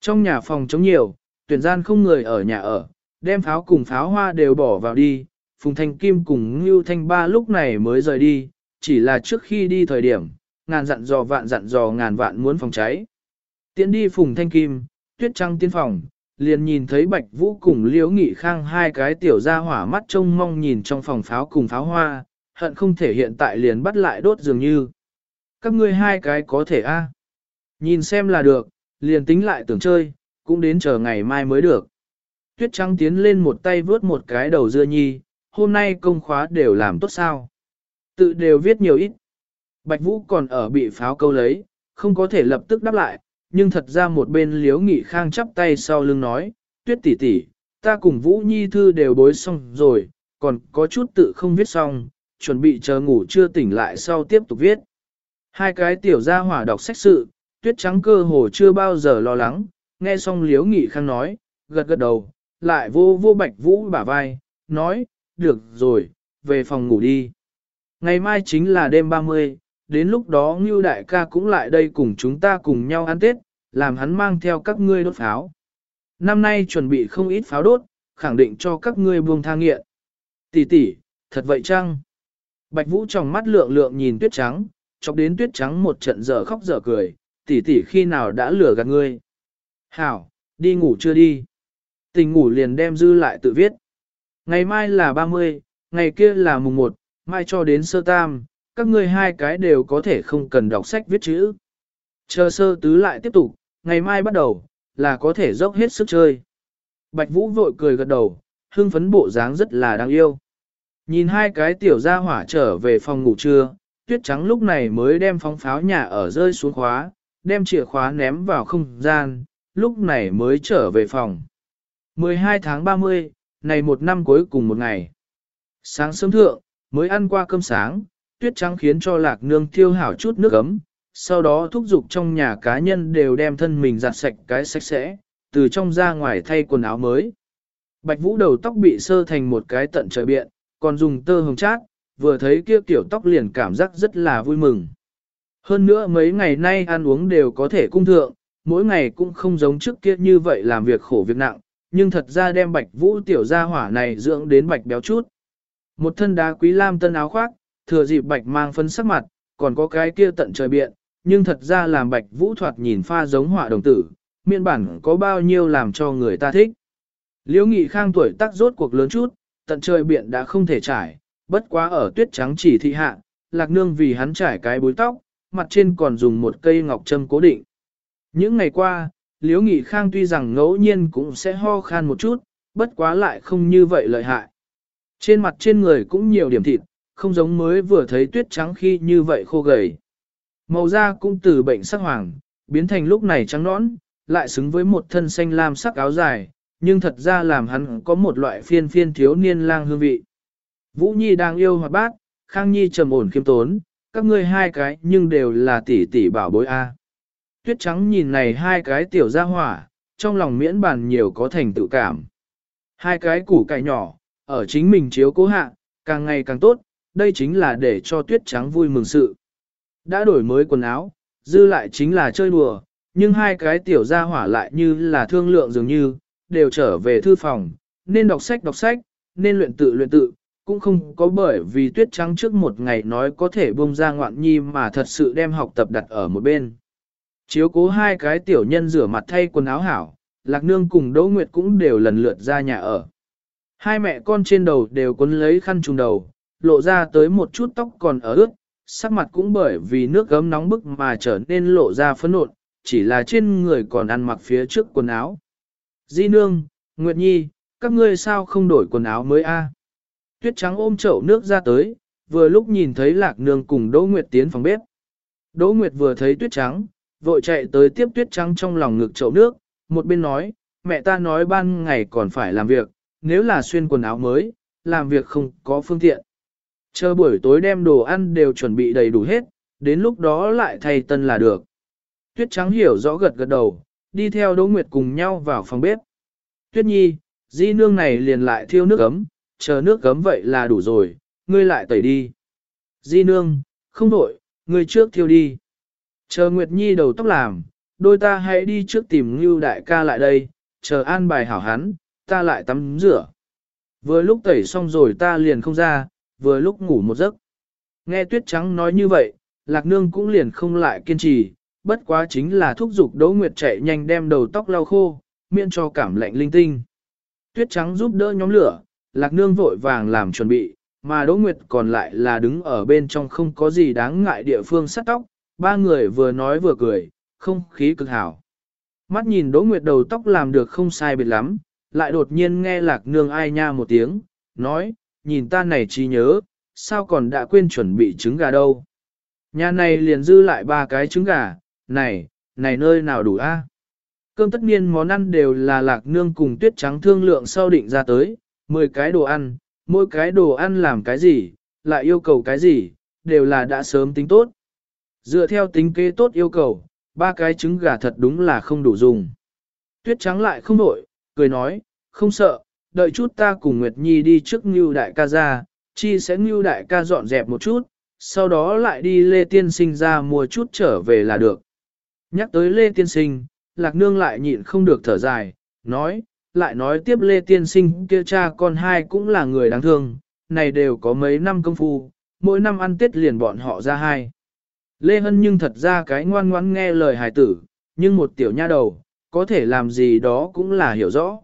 Trong nhà phòng chống nhiều, tuyển gian không người ở nhà ở, đem pháo cùng pháo hoa đều bỏ vào đi, Phùng Thanh Kim cùng Ngưu Thanh Ba lúc này mới rời đi, chỉ là trước khi đi thời điểm, ngàn dặn dò vạn dặn dò ngàn vạn muốn phòng cháy. Tiến đi Phùng Thanh Kim, tuyết trăng tiên phòng, liền nhìn thấy Bạch Vũ cùng Liễu Nghị Khang hai cái tiểu gia hỏa mắt trông mong nhìn trong phòng pháo cùng pháo hoa, hận không thể hiện tại liền bắt lại đốt dường như. Các ngươi hai cái có thể a Nhìn xem là được, liền tính lại tưởng chơi, cũng đến chờ ngày mai mới được. Tuyết trắng tiến lên một tay vướt một cái đầu dưa nhi, hôm nay công khóa đều làm tốt sao. Tự đều viết nhiều ít. Bạch Vũ còn ở bị pháo câu lấy, không có thể lập tức đáp lại, nhưng thật ra một bên liếu nghị khang chắp tay sau lưng nói, tuyết tỷ tỷ, ta cùng Vũ Nhi thư đều bối xong rồi, còn có chút tự không viết xong, chuẩn bị chờ ngủ chưa tỉnh lại sau tiếp tục viết. Hai cái tiểu gia hỏa đọc sách sự, tuyết trắng cơ hồ chưa bao giờ lo lắng, nghe xong liếu nghị khang nói, gật gật đầu, lại vô vô bạch vũ bả vai, nói, được rồi, về phòng ngủ đi. Ngày mai chính là đêm 30, đến lúc đó Ngưu đại ca cũng lại đây cùng chúng ta cùng nhau ăn Tết, làm hắn mang theo các ngươi đốt pháo. Năm nay chuẩn bị không ít pháo đốt, khẳng định cho các ngươi buông tha nghiện. Tỷ tỷ, thật vậy chăng? Bạch Vũ trong mắt lượng lượng nhìn tuyết trắng, chọc đến tuyết trắng một trận dở khóc dở cười, tỷ tỷ khi nào đã lừa gạt ngươi. Hảo, đi ngủ chưa đi. Tình ngủ liền đem dư lại tự viết. Ngày mai là 30, ngày kia là mùng 1, mai cho đến sơ tam, các ngươi hai cái đều có thể không cần đọc sách viết chữ. Chờ sơ tứ lại tiếp tục, ngày mai bắt đầu, là có thể dốc hết sức chơi. Bạch Vũ vội cười gật đầu, hưng phấn bộ dáng rất là đáng yêu. Nhìn hai cái tiểu gia hỏa trở về phòng ngủ trưa, tuyết trắng lúc này mới đem phóng pháo nhà ở rơi xuống khóa, đem chìa khóa ném vào không gian, lúc này mới trở về phòng. 12 tháng 30, này một năm cuối cùng một ngày. Sáng sớm thượng, mới ăn qua cơm sáng, tuyết trắng khiến cho lạc nương thiêu hảo chút nước ấm, sau đó thúc giục trong nhà cá nhân đều đem thân mình giặt sạch cái sạch sẽ, từ trong ra ngoài thay quần áo mới. Bạch vũ đầu tóc bị sơ thành một cái tận trời biện, còn dùng tơ hồng chát, vừa thấy kia kiểu tóc liền cảm giác rất là vui mừng. Hơn nữa mấy ngày nay ăn uống đều có thể cung thượng, mỗi ngày cũng không giống trước kia như vậy làm việc khổ việc nặng, nhưng thật ra đem bạch vũ tiểu gia hỏa này dưỡng đến bạch béo chút. Một thân đá quý lam tân áo khoác, thừa dịp bạch mang phân sắc mặt, còn có cái kia tận trời biện, nhưng thật ra làm bạch vũ thoạt nhìn pha giống họa đồng tử, miên bản có bao nhiêu làm cho người ta thích. Liễu nghị khang tuổi tác rốt cuộc lớn chút, tận trời biện đã không thể trải, bất quá ở tuyết trắng chỉ thị hạ, lạc nương vì hắn trải cái búi tóc, mặt trên còn dùng một cây ngọc châm cố định. Những ngày qua, Liễu Nghị Khang tuy rằng ngẫu nhiên cũng sẽ ho khan một chút, bất quá lại không như vậy lợi hại. Trên mặt trên người cũng nhiều điểm thịt, không giống mới vừa thấy tuyết trắng khi như vậy khô gầy. Màu da cũng từ bệnh sắc hoàng, biến thành lúc này trắng nõn, lại xứng với một thân xanh lam sắc áo dài, nhưng thật ra làm hắn có một loại phiên phiên thiếu niên lang hương vị. Vũ Nhi đang yêu hoạt bát, Khang Nhi trầm ổn khiêm tốn, các ngươi hai cái nhưng đều là tỷ tỷ bảo bối A. Tuyết trắng nhìn này hai cái tiểu gia hỏa, trong lòng miễn bàn nhiều có thành tự cảm. Hai cái củ cải nhỏ, ở chính mình chiếu cố hạ, càng ngày càng tốt, đây chính là để cho tuyết trắng vui mừng sự. Đã đổi mới quần áo, dư lại chính là chơi đùa, nhưng hai cái tiểu gia hỏa lại như là thương lượng dường như, đều trở về thư phòng, nên đọc sách đọc sách, nên luyện tự luyện tự, cũng không có bởi vì tuyết trắng trước một ngày nói có thể bông ra ngoạn nhi mà thật sự đem học tập đặt ở một bên. Chiếu cố hai cái tiểu nhân rửa mặt thay quần áo hảo, Lạc Nương cùng Đỗ Nguyệt cũng đều lần lượt ra nhà ở. Hai mẹ con trên đầu đều quấn lấy khăn trùng đầu, lộ ra tới một chút tóc còn ở ướt, sắc mặt cũng bởi vì nước gấm nóng bức mà trở nên lộ ra phấn nộn, chỉ là trên người còn ăn mặc phía trước quần áo. Di Nương, Nguyệt Nhi, các ngươi sao không đổi quần áo mới a? Tuyết trắng ôm chậu nước ra tới, vừa lúc nhìn thấy Lạc Nương cùng Đỗ Nguyệt tiến phòng bếp. Đỗ Nguyệt vừa thấy tuyết trắng, vội chạy tới tiếp tuyết trắng trong lòng ngực chậu nước, một bên nói, mẹ ta nói ban ngày còn phải làm việc, nếu là xuyên quần áo mới, làm việc không có phương tiện. Chờ buổi tối đem đồ ăn đều chuẩn bị đầy đủ hết, đến lúc đó lại thay tân là được. Tuyết trắng hiểu rõ gật gật đầu, đi theo Đỗ Nguyệt cùng nhau vào phòng bếp. Tuyết nhi, di nương này liền lại thiêu nước ấm, chờ nước ấm vậy là đủ rồi, ngươi lại tẩy đi. Di nương, không đổi, ngươi trước thiêu đi. Chờ Nguyệt Nhi đầu tóc làm, đôi ta hãy đi trước tìm Ngưu đại ca lại đây, chờ an bài hảo hắn, ta lại tắm rửa. Vừa lúc tẩy xong rồi ta liền không ra, vừa lúc ngủ một giấc. Nghe tuyết trắng nói như vậy, lạc nương cũng liền không lại kiên trì, bất quá chính là thúc giục Đỗ Nguyệt chạy nhanh đem đầu tóc lau khô, miễn cho cảm lạnh linh tinh. Tuyết trắng giúp đỡ nhóm lửa, lạc nương vội vàng làm chuẩn bị, mà Đỗ Nguyệt còn lại là đứng ở bên trong không có gì đáng ngại địa phương sắt tóc, ba người vừa nói vừa cười, không khí cực hảo. Mắt nhìn Đỗ Nguyệt đầu tóc làm được không sai biệt lắm, lại đột nhiên nghe lạc nương ai nha một tiếng, nói, nhìn ta này trí nhớ, sao còn đã quên chuẩn bị trứng gà đâu. Nhà này liền dư lại ba cái trứng gà, này, này nơi nào đủ a? Cơm tất niên món ăn đều là lạc nương cùng tuyết trắng thương lượng sau định ra tới, 10 cái đồ ăn, mỗi cái đồ ăn làm cái gì, lại yêu cầu cái gì, đều là đã sớm tính tốt. Dựa theo tính kế tốt yêu cầu, ba cái trứng gà thật đúng là không đủ dùng. Tuyết trắng lại không nổi, cười nói, không sợ, đợi chút ta cùng Nguyệt Nhi đi trước Ngưu Đại ca ra, chi sẽ Ngưu Đại ca dọn dẹp một chút, sau đó lại đi Lê Tiên Sinh ra mua chút trở về là được. Nhắc tới Lê Tiên Sinh, Lạc Nương lại nhịn không được thở dài, nói, lại nói tiếp Lê Tiên Sinh kia cha con hai cũng là người đáng thương, này đều có mấy năm công phu, mỗi năm ăn Tết liền bọn họ ra hai. Lê Hân nhưng thật ra cái ngoan ngoãn nghe lời hài tử, nhưng một tiểu nha đầu, có thể làm gì đó cũng là hiểu rõ.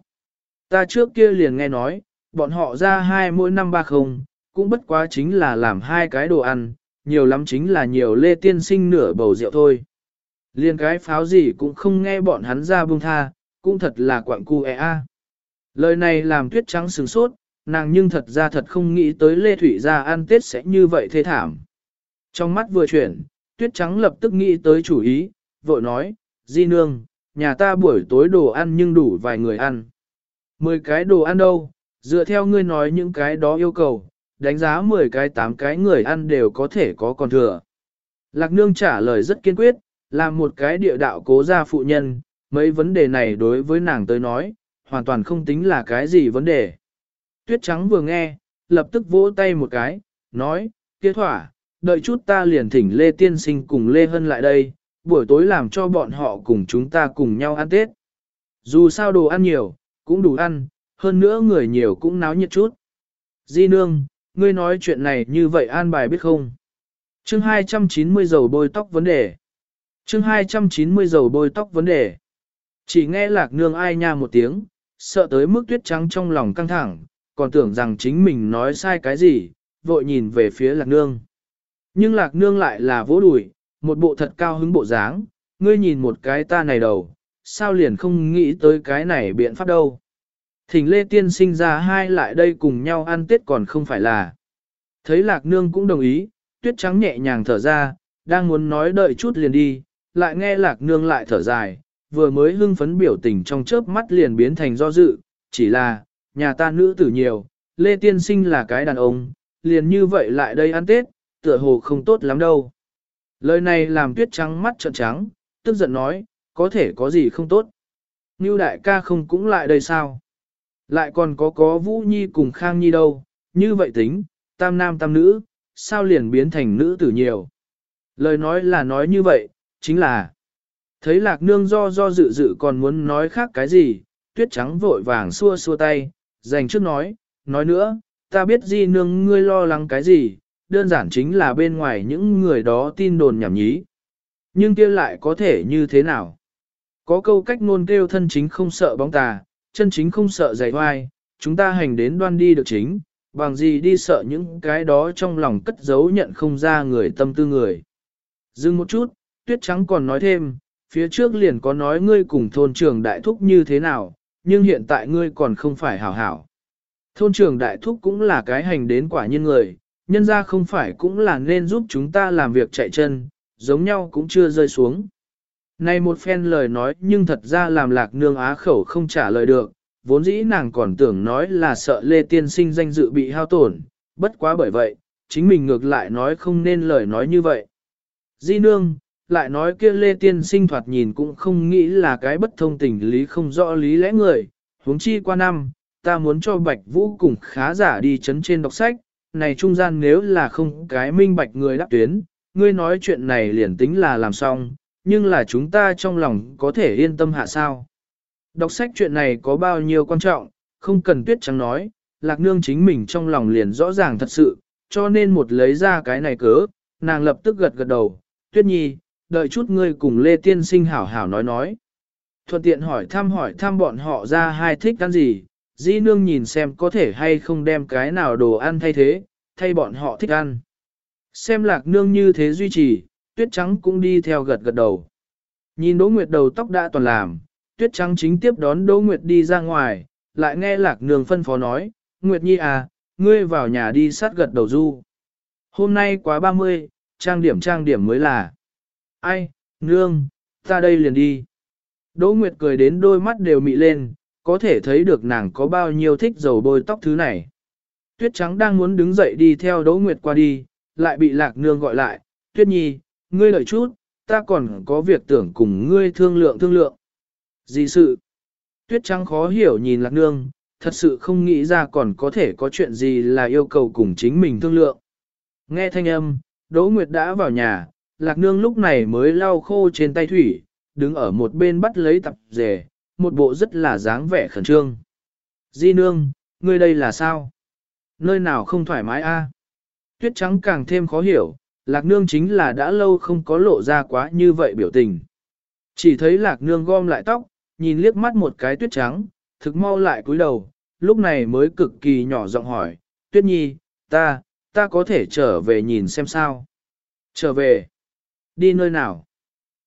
Ta trước kia liền nghe nói, bọn họ ra hai mỗi năm ba không, cũng bất quá chính là làm hai cái đồ ăn, nhiều lắm chính là nhiều lê tiên sinh nửa bầu rượu thôi. Liên cái pháo gì cũng không nghe bọn hắn ra buông tha, cũng thật là quặng cu e a. Lời này làm tuyết trắng sừng sốt, nàng nhưng thật ra thật không nghĩ tới Lê Thủy ra ăn Tết sẽ như vậy thê thảm. Trong mắt vừa chuyển, tuyết trắng lập tức nghĩ tới chủ ý, vội nói, Di nương, nhà ta buổi tối đồ ăn nhưng đủ vài người ăn. Mười cái đồ ăn đâu, dựa theo ngươi nói những cái đó yêu cầu, đánh giá 10 cái 8 cái người ăn đều có thể có còn thừa. Lạc nương trả lời rất kiên quyết, là một cái địa đạo cố gia phụ nhân, mấy vấn đề này đối với nàng tới nói, hoàn toàn không tính là cái gì vấn đề. Tuyết trắng vừa nghe, lập tức vỗ tay một cái, nói, kia thỏa, đợi chút ta liền thỉnh Lê Tiên Sinh cùng Lê Hân lại đây, buổi tối làm cho bọn họ cùng chúng ta cùng nhau ăn Tết. Dù sao đồ ăn nhiều, cũng đủ ăn, hơn nữa người nhiều cũng náo nhiệt chút. Di nương, ngươi nói chuyện này như vậy an bài biết không? Chương 290 dầu bôi tóc vấn đề. Chương 290 dầu bôi tóc vấn đề. Chỉ nghe lạc nương ai nha một tiếng, sợ tới mức tuyết trắng trong lòng căng thẳng, còn tưởng rằng chính mình nói sai cái gì, vội nhìn về phía lạc nương. Nhưng lạc nương lại là vỗ đùi, một bộ thật cao hứng bộ dáng, ngươi nhìn một cái ta này đầu, sao liền không nghĩ tới cái này biện pháp đâu. Thỉnh Lê Tiên sinh ra hai lại đây cùng nhau ăn tết còn không phải là. Thấy lạc nương cũng đồng ý, tuyết trắng nhẹ nhàng thở ra, đang muốn nói đợi chút liền đi, lại nghe lạc nương lại thở dài, vừa mới hưng phấn biểu tình trong chớp mắt liền biến thành do dự, chỉ là, nhà ta nữ tử nhiều, Lê Tiên Sinh là cái đàn ông, liền như vậy lại đây ăn Tết, tựa hồ không tốt lắm đâu. Lời này làm tuyết trắng mắt trợn trắng, tức giận nói, có thể có gì không tốt. Như đại ca không cũng lại đây sao? Lại còn có có Vũ Nhi cùng Khang Nhi đâu, như vậy tính, tam nam tam nữ, sao liền biến thành nữ tử nhiều. Lời nói là nói như vậy, chính là Thấy lạc nương do do dự dự còn muốn nói khác cái gì, tuyết trắng vội vàng xua xua tay, dành trước nói, nói nữa, ta biết di nương ngươi lo lắng cái gì, đơn giản chính là bên ngoài những người đó tin đồn nhảm nhí. Nhưng kia lại có thể như thế nào? Có câu cách ngôn kêu thân chính không sợ bóng tà, chân chính không sợ dày hoai, chúng ta hành đến đoan đi được chính, bằng gì đi sợ những cái đó trong lòng cất giấu nhận không ra người tâm tư người. Dừng một chút, tuyết trắng còn nói thêm, phía trước liền có nói ngươi cùng thôn trưởng đại thúc như thế nào, nhưng hiện tại ngươi còn không phải hảo hảo. Thôn trưởng đại thúc cũng là cái hành đến quả nhân người, nhân ra không phải cũng là nên giúp chúng ta làm việc chạy chân, giống nhau cũng chưa rơi xuống. Này một phen lời nói nhưng thật ra làm lạc nương á khẩu không trả lời được, vốn dĩ nàng còn tưởng nói là sợ Lê Tiên Sinh danh dự bị hao tổn, bất quá bởi vậy, chính mình ngược lại nói không nên lời nói như vậy. Di nương, lại nói kia Lê Tiên sinh thoạt nhìn cũng không nghĩ là cái bất thông tình lý không rõ lý lẽ người, huống chi qua năm, ta muốn cho Bạch Vũ cùng khá giả đi chấn trên đọc sách, này trung gian nếu là không cái minh bạch người đáp tuyến, ngươi nói chuyện này liền tính là làm xong, nhưng là chúng ta trong lòng có thể yên tâm hạ sao. Đọc sách chuyện này có bao nhiêu quan trọng, không cần tuyết trắng nói, lạc nương chính mình trong lòng liền rõ ràng thật sự, cho nên một lấy ra cái này cớ, nàng lập tức gật gật đầu, tuyết nhi, đợi chút ngươi cùng Lê Tiên Sinh hảo hảo nói nói. Thuận tiện hỏi thăm hỏi thăm bọn họ ra hai thích ăn gì, di nương nhìn xem có thể hay không đem cái nào đồ ăn thay thế, thay bọn họ thích ăn. Xem lạc nương như thế duy trì, tuyết trắng cũng đi theo gật gật đầu. Nhìn Đỗ Nguyệt đầu tóc đã toàn làm, tuyết trắng chính tiếp đón Đỗ Nguyệt đi ra ngoài, lại nghe lạc nương phân phó nói, Nguyệt Nhi à, ngươi vào nhà đi sát gật đầu du. Hôm nay quá 30, trang điểm trang điểm mới là. Ai, nương, ta đây liền đi. Đỗ Nguyệt cười đến đôi mắt đều mị lên, có thể thấy được nàng có bao nhiêu thích dầu bôi tóc thứ này. Tuyết trắng đang muốn đứng dậy đi theo Đỗ Nguyệt qua đi, lại bị lạc nương gọi lại, Tuyết Nhi, ngươi đợi chút, ta còn có việc tưởng cùng ngươi thương lượng thương lượng. Gì sự? Tuyết trắng khó hiểu nhìn lạc nương, thật sự không nghĩ ra còn có thể có chuyện gì là yêu cầu cùng chính mình thương lượng. Nghe thanh âm, Đỗ Nguyệt đã vào nhà, lạc nương lúc này mới lau khô trên tay thủy, đứng ở một bên bắt lấy tập rể, một bộ rất là dáng vẻ khẩn trương. Di nương, ngươi đây là sao? Nơi nào không thoải mái a? Tuyết trắng càng thêm khó hiểu, lạc nương chính là đã lâu không có lộ ra quá như vậy biểu tình. Chỉ thấy lạc nương gom lại tóc, nhìn liếc mắt một cái tuyết trắng, thực mau lại cúi đầu, lúc này mới cực kỳ nhỏ giọng hỏi, tuyết nhi, ta, ta có thể trở về nhìn xem sao. Trở về. Đi nơi nào?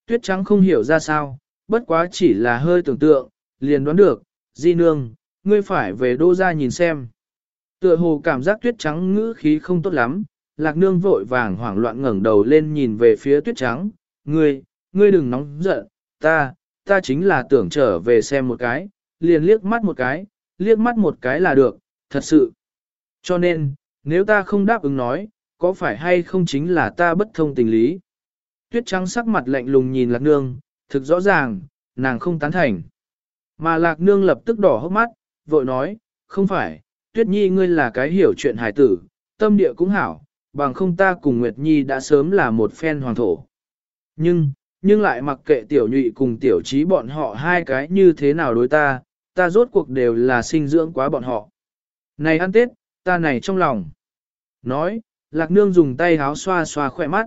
Tuyết trắng không hiểu ra sao, bất quá chỉ là hơi tưởng tượng, liền đoán được, di nương, ngươi phải về đô ra nhìn xem. Tựa hồ cảm giác tuyết trắng ngữ khí không tốt lắm, lạc nương vội vàng hoảng loạn ngẩng đầu lên nhìn về phía tuyết trắng, ngươi, ngươi đừng nóng giận, ta, ta chính là tưởng trở về xem một cái, liền liếc mắt một cái, liếc mắt một cái là được, thật sự. Cho nên, nếu ta không đáp ứng nói, có phải hay không chính là ta bất thông tình lý. Tuyết trắng sắc mặt lạnh lùng nhìn lạc nương, thực rõ ràng, nàng không tán thành. Mà lạc nương lập tức đỏ hốc mắt, vội nói, không phải, tuyết nhi ngươi là cái hiểu chuyện hài tử, tâm địa cũng hảo, bằng không ta cùng Nguyệt Nhi đã sớm là một phen hoàng thổ. Nhưng, nhưng lại mặc kệ tiểu nhụy cùng tiểu trí bọn họ hai cái như thế nào đối ta, ta rốt cuộc đều là sinh dưỡng quá bọn họ. Này ăn tết, ta này trong lòng. Nói, lạc nương dùng tay háo xoa xoa khỏe mắt.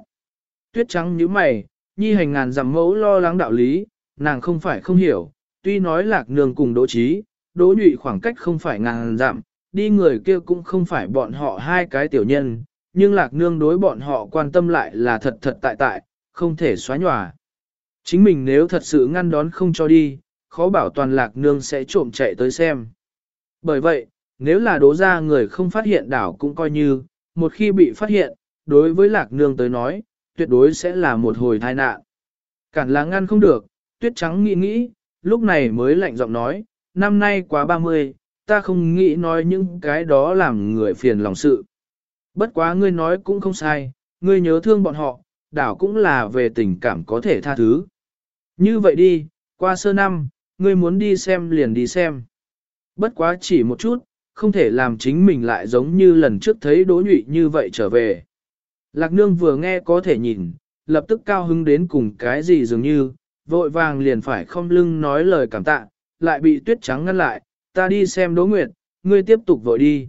Tuyết trắng như mày, nhi hành ngàn dặm mẫu lo lắng đạo lý, nàng không phải không hiểu, tuy nói lạc nương cùng đỗ trí, đỗ nhụy khoảng cách không phải ngàn dặm, đi người kia cũng không phải bọn họ hai cái tiểu nhân, nhưng lạc nương đối bọn họ quan tâm lại là thật thật tại tại, không thể xóa nhòa. Chính mình nếu thật sự ngăn đón không cho đi, khó bảo toàn lạc nương sẽ trộm chạy tới xem. Bởi vậy, nếu là đố ra người không phát hiện đảo cũng coi như, một khi bị phát hiện, đối với lạc nương tới nói, tuyệt đối sẽ là một hồi tai nạn. Cản là ngăn không được, tuyết trắng nghĩ nghĩ, lúc này mới lạnh giọng nói, năm nay quá 30, ta không nghĩ nói những cái đó làm người phiền lòng sự. Bất quá ngươi nói cũng không sai, ngươi nhớ thương bọn họ, đảo cũng là về tình cảm có thể tha thứ. Như vậy đi, qua sơ năm, ngươi muốn đi xem liền đi xem. Bất quá chỉ một chút, không thể làm chính mình lại giống như lần trước thấy đối nhụy như vậy trở về. Lạc nương vừa nghe có thể nhìn, lập tức cao hứng đến cùng cái gì dường như, vội vàng liền phải không lưng nói lời cảm tạ, lại bị tuyết trắng ngăn lại, ta đi xem Đỗ nguyệt, ngươi tiếp tục vội đi.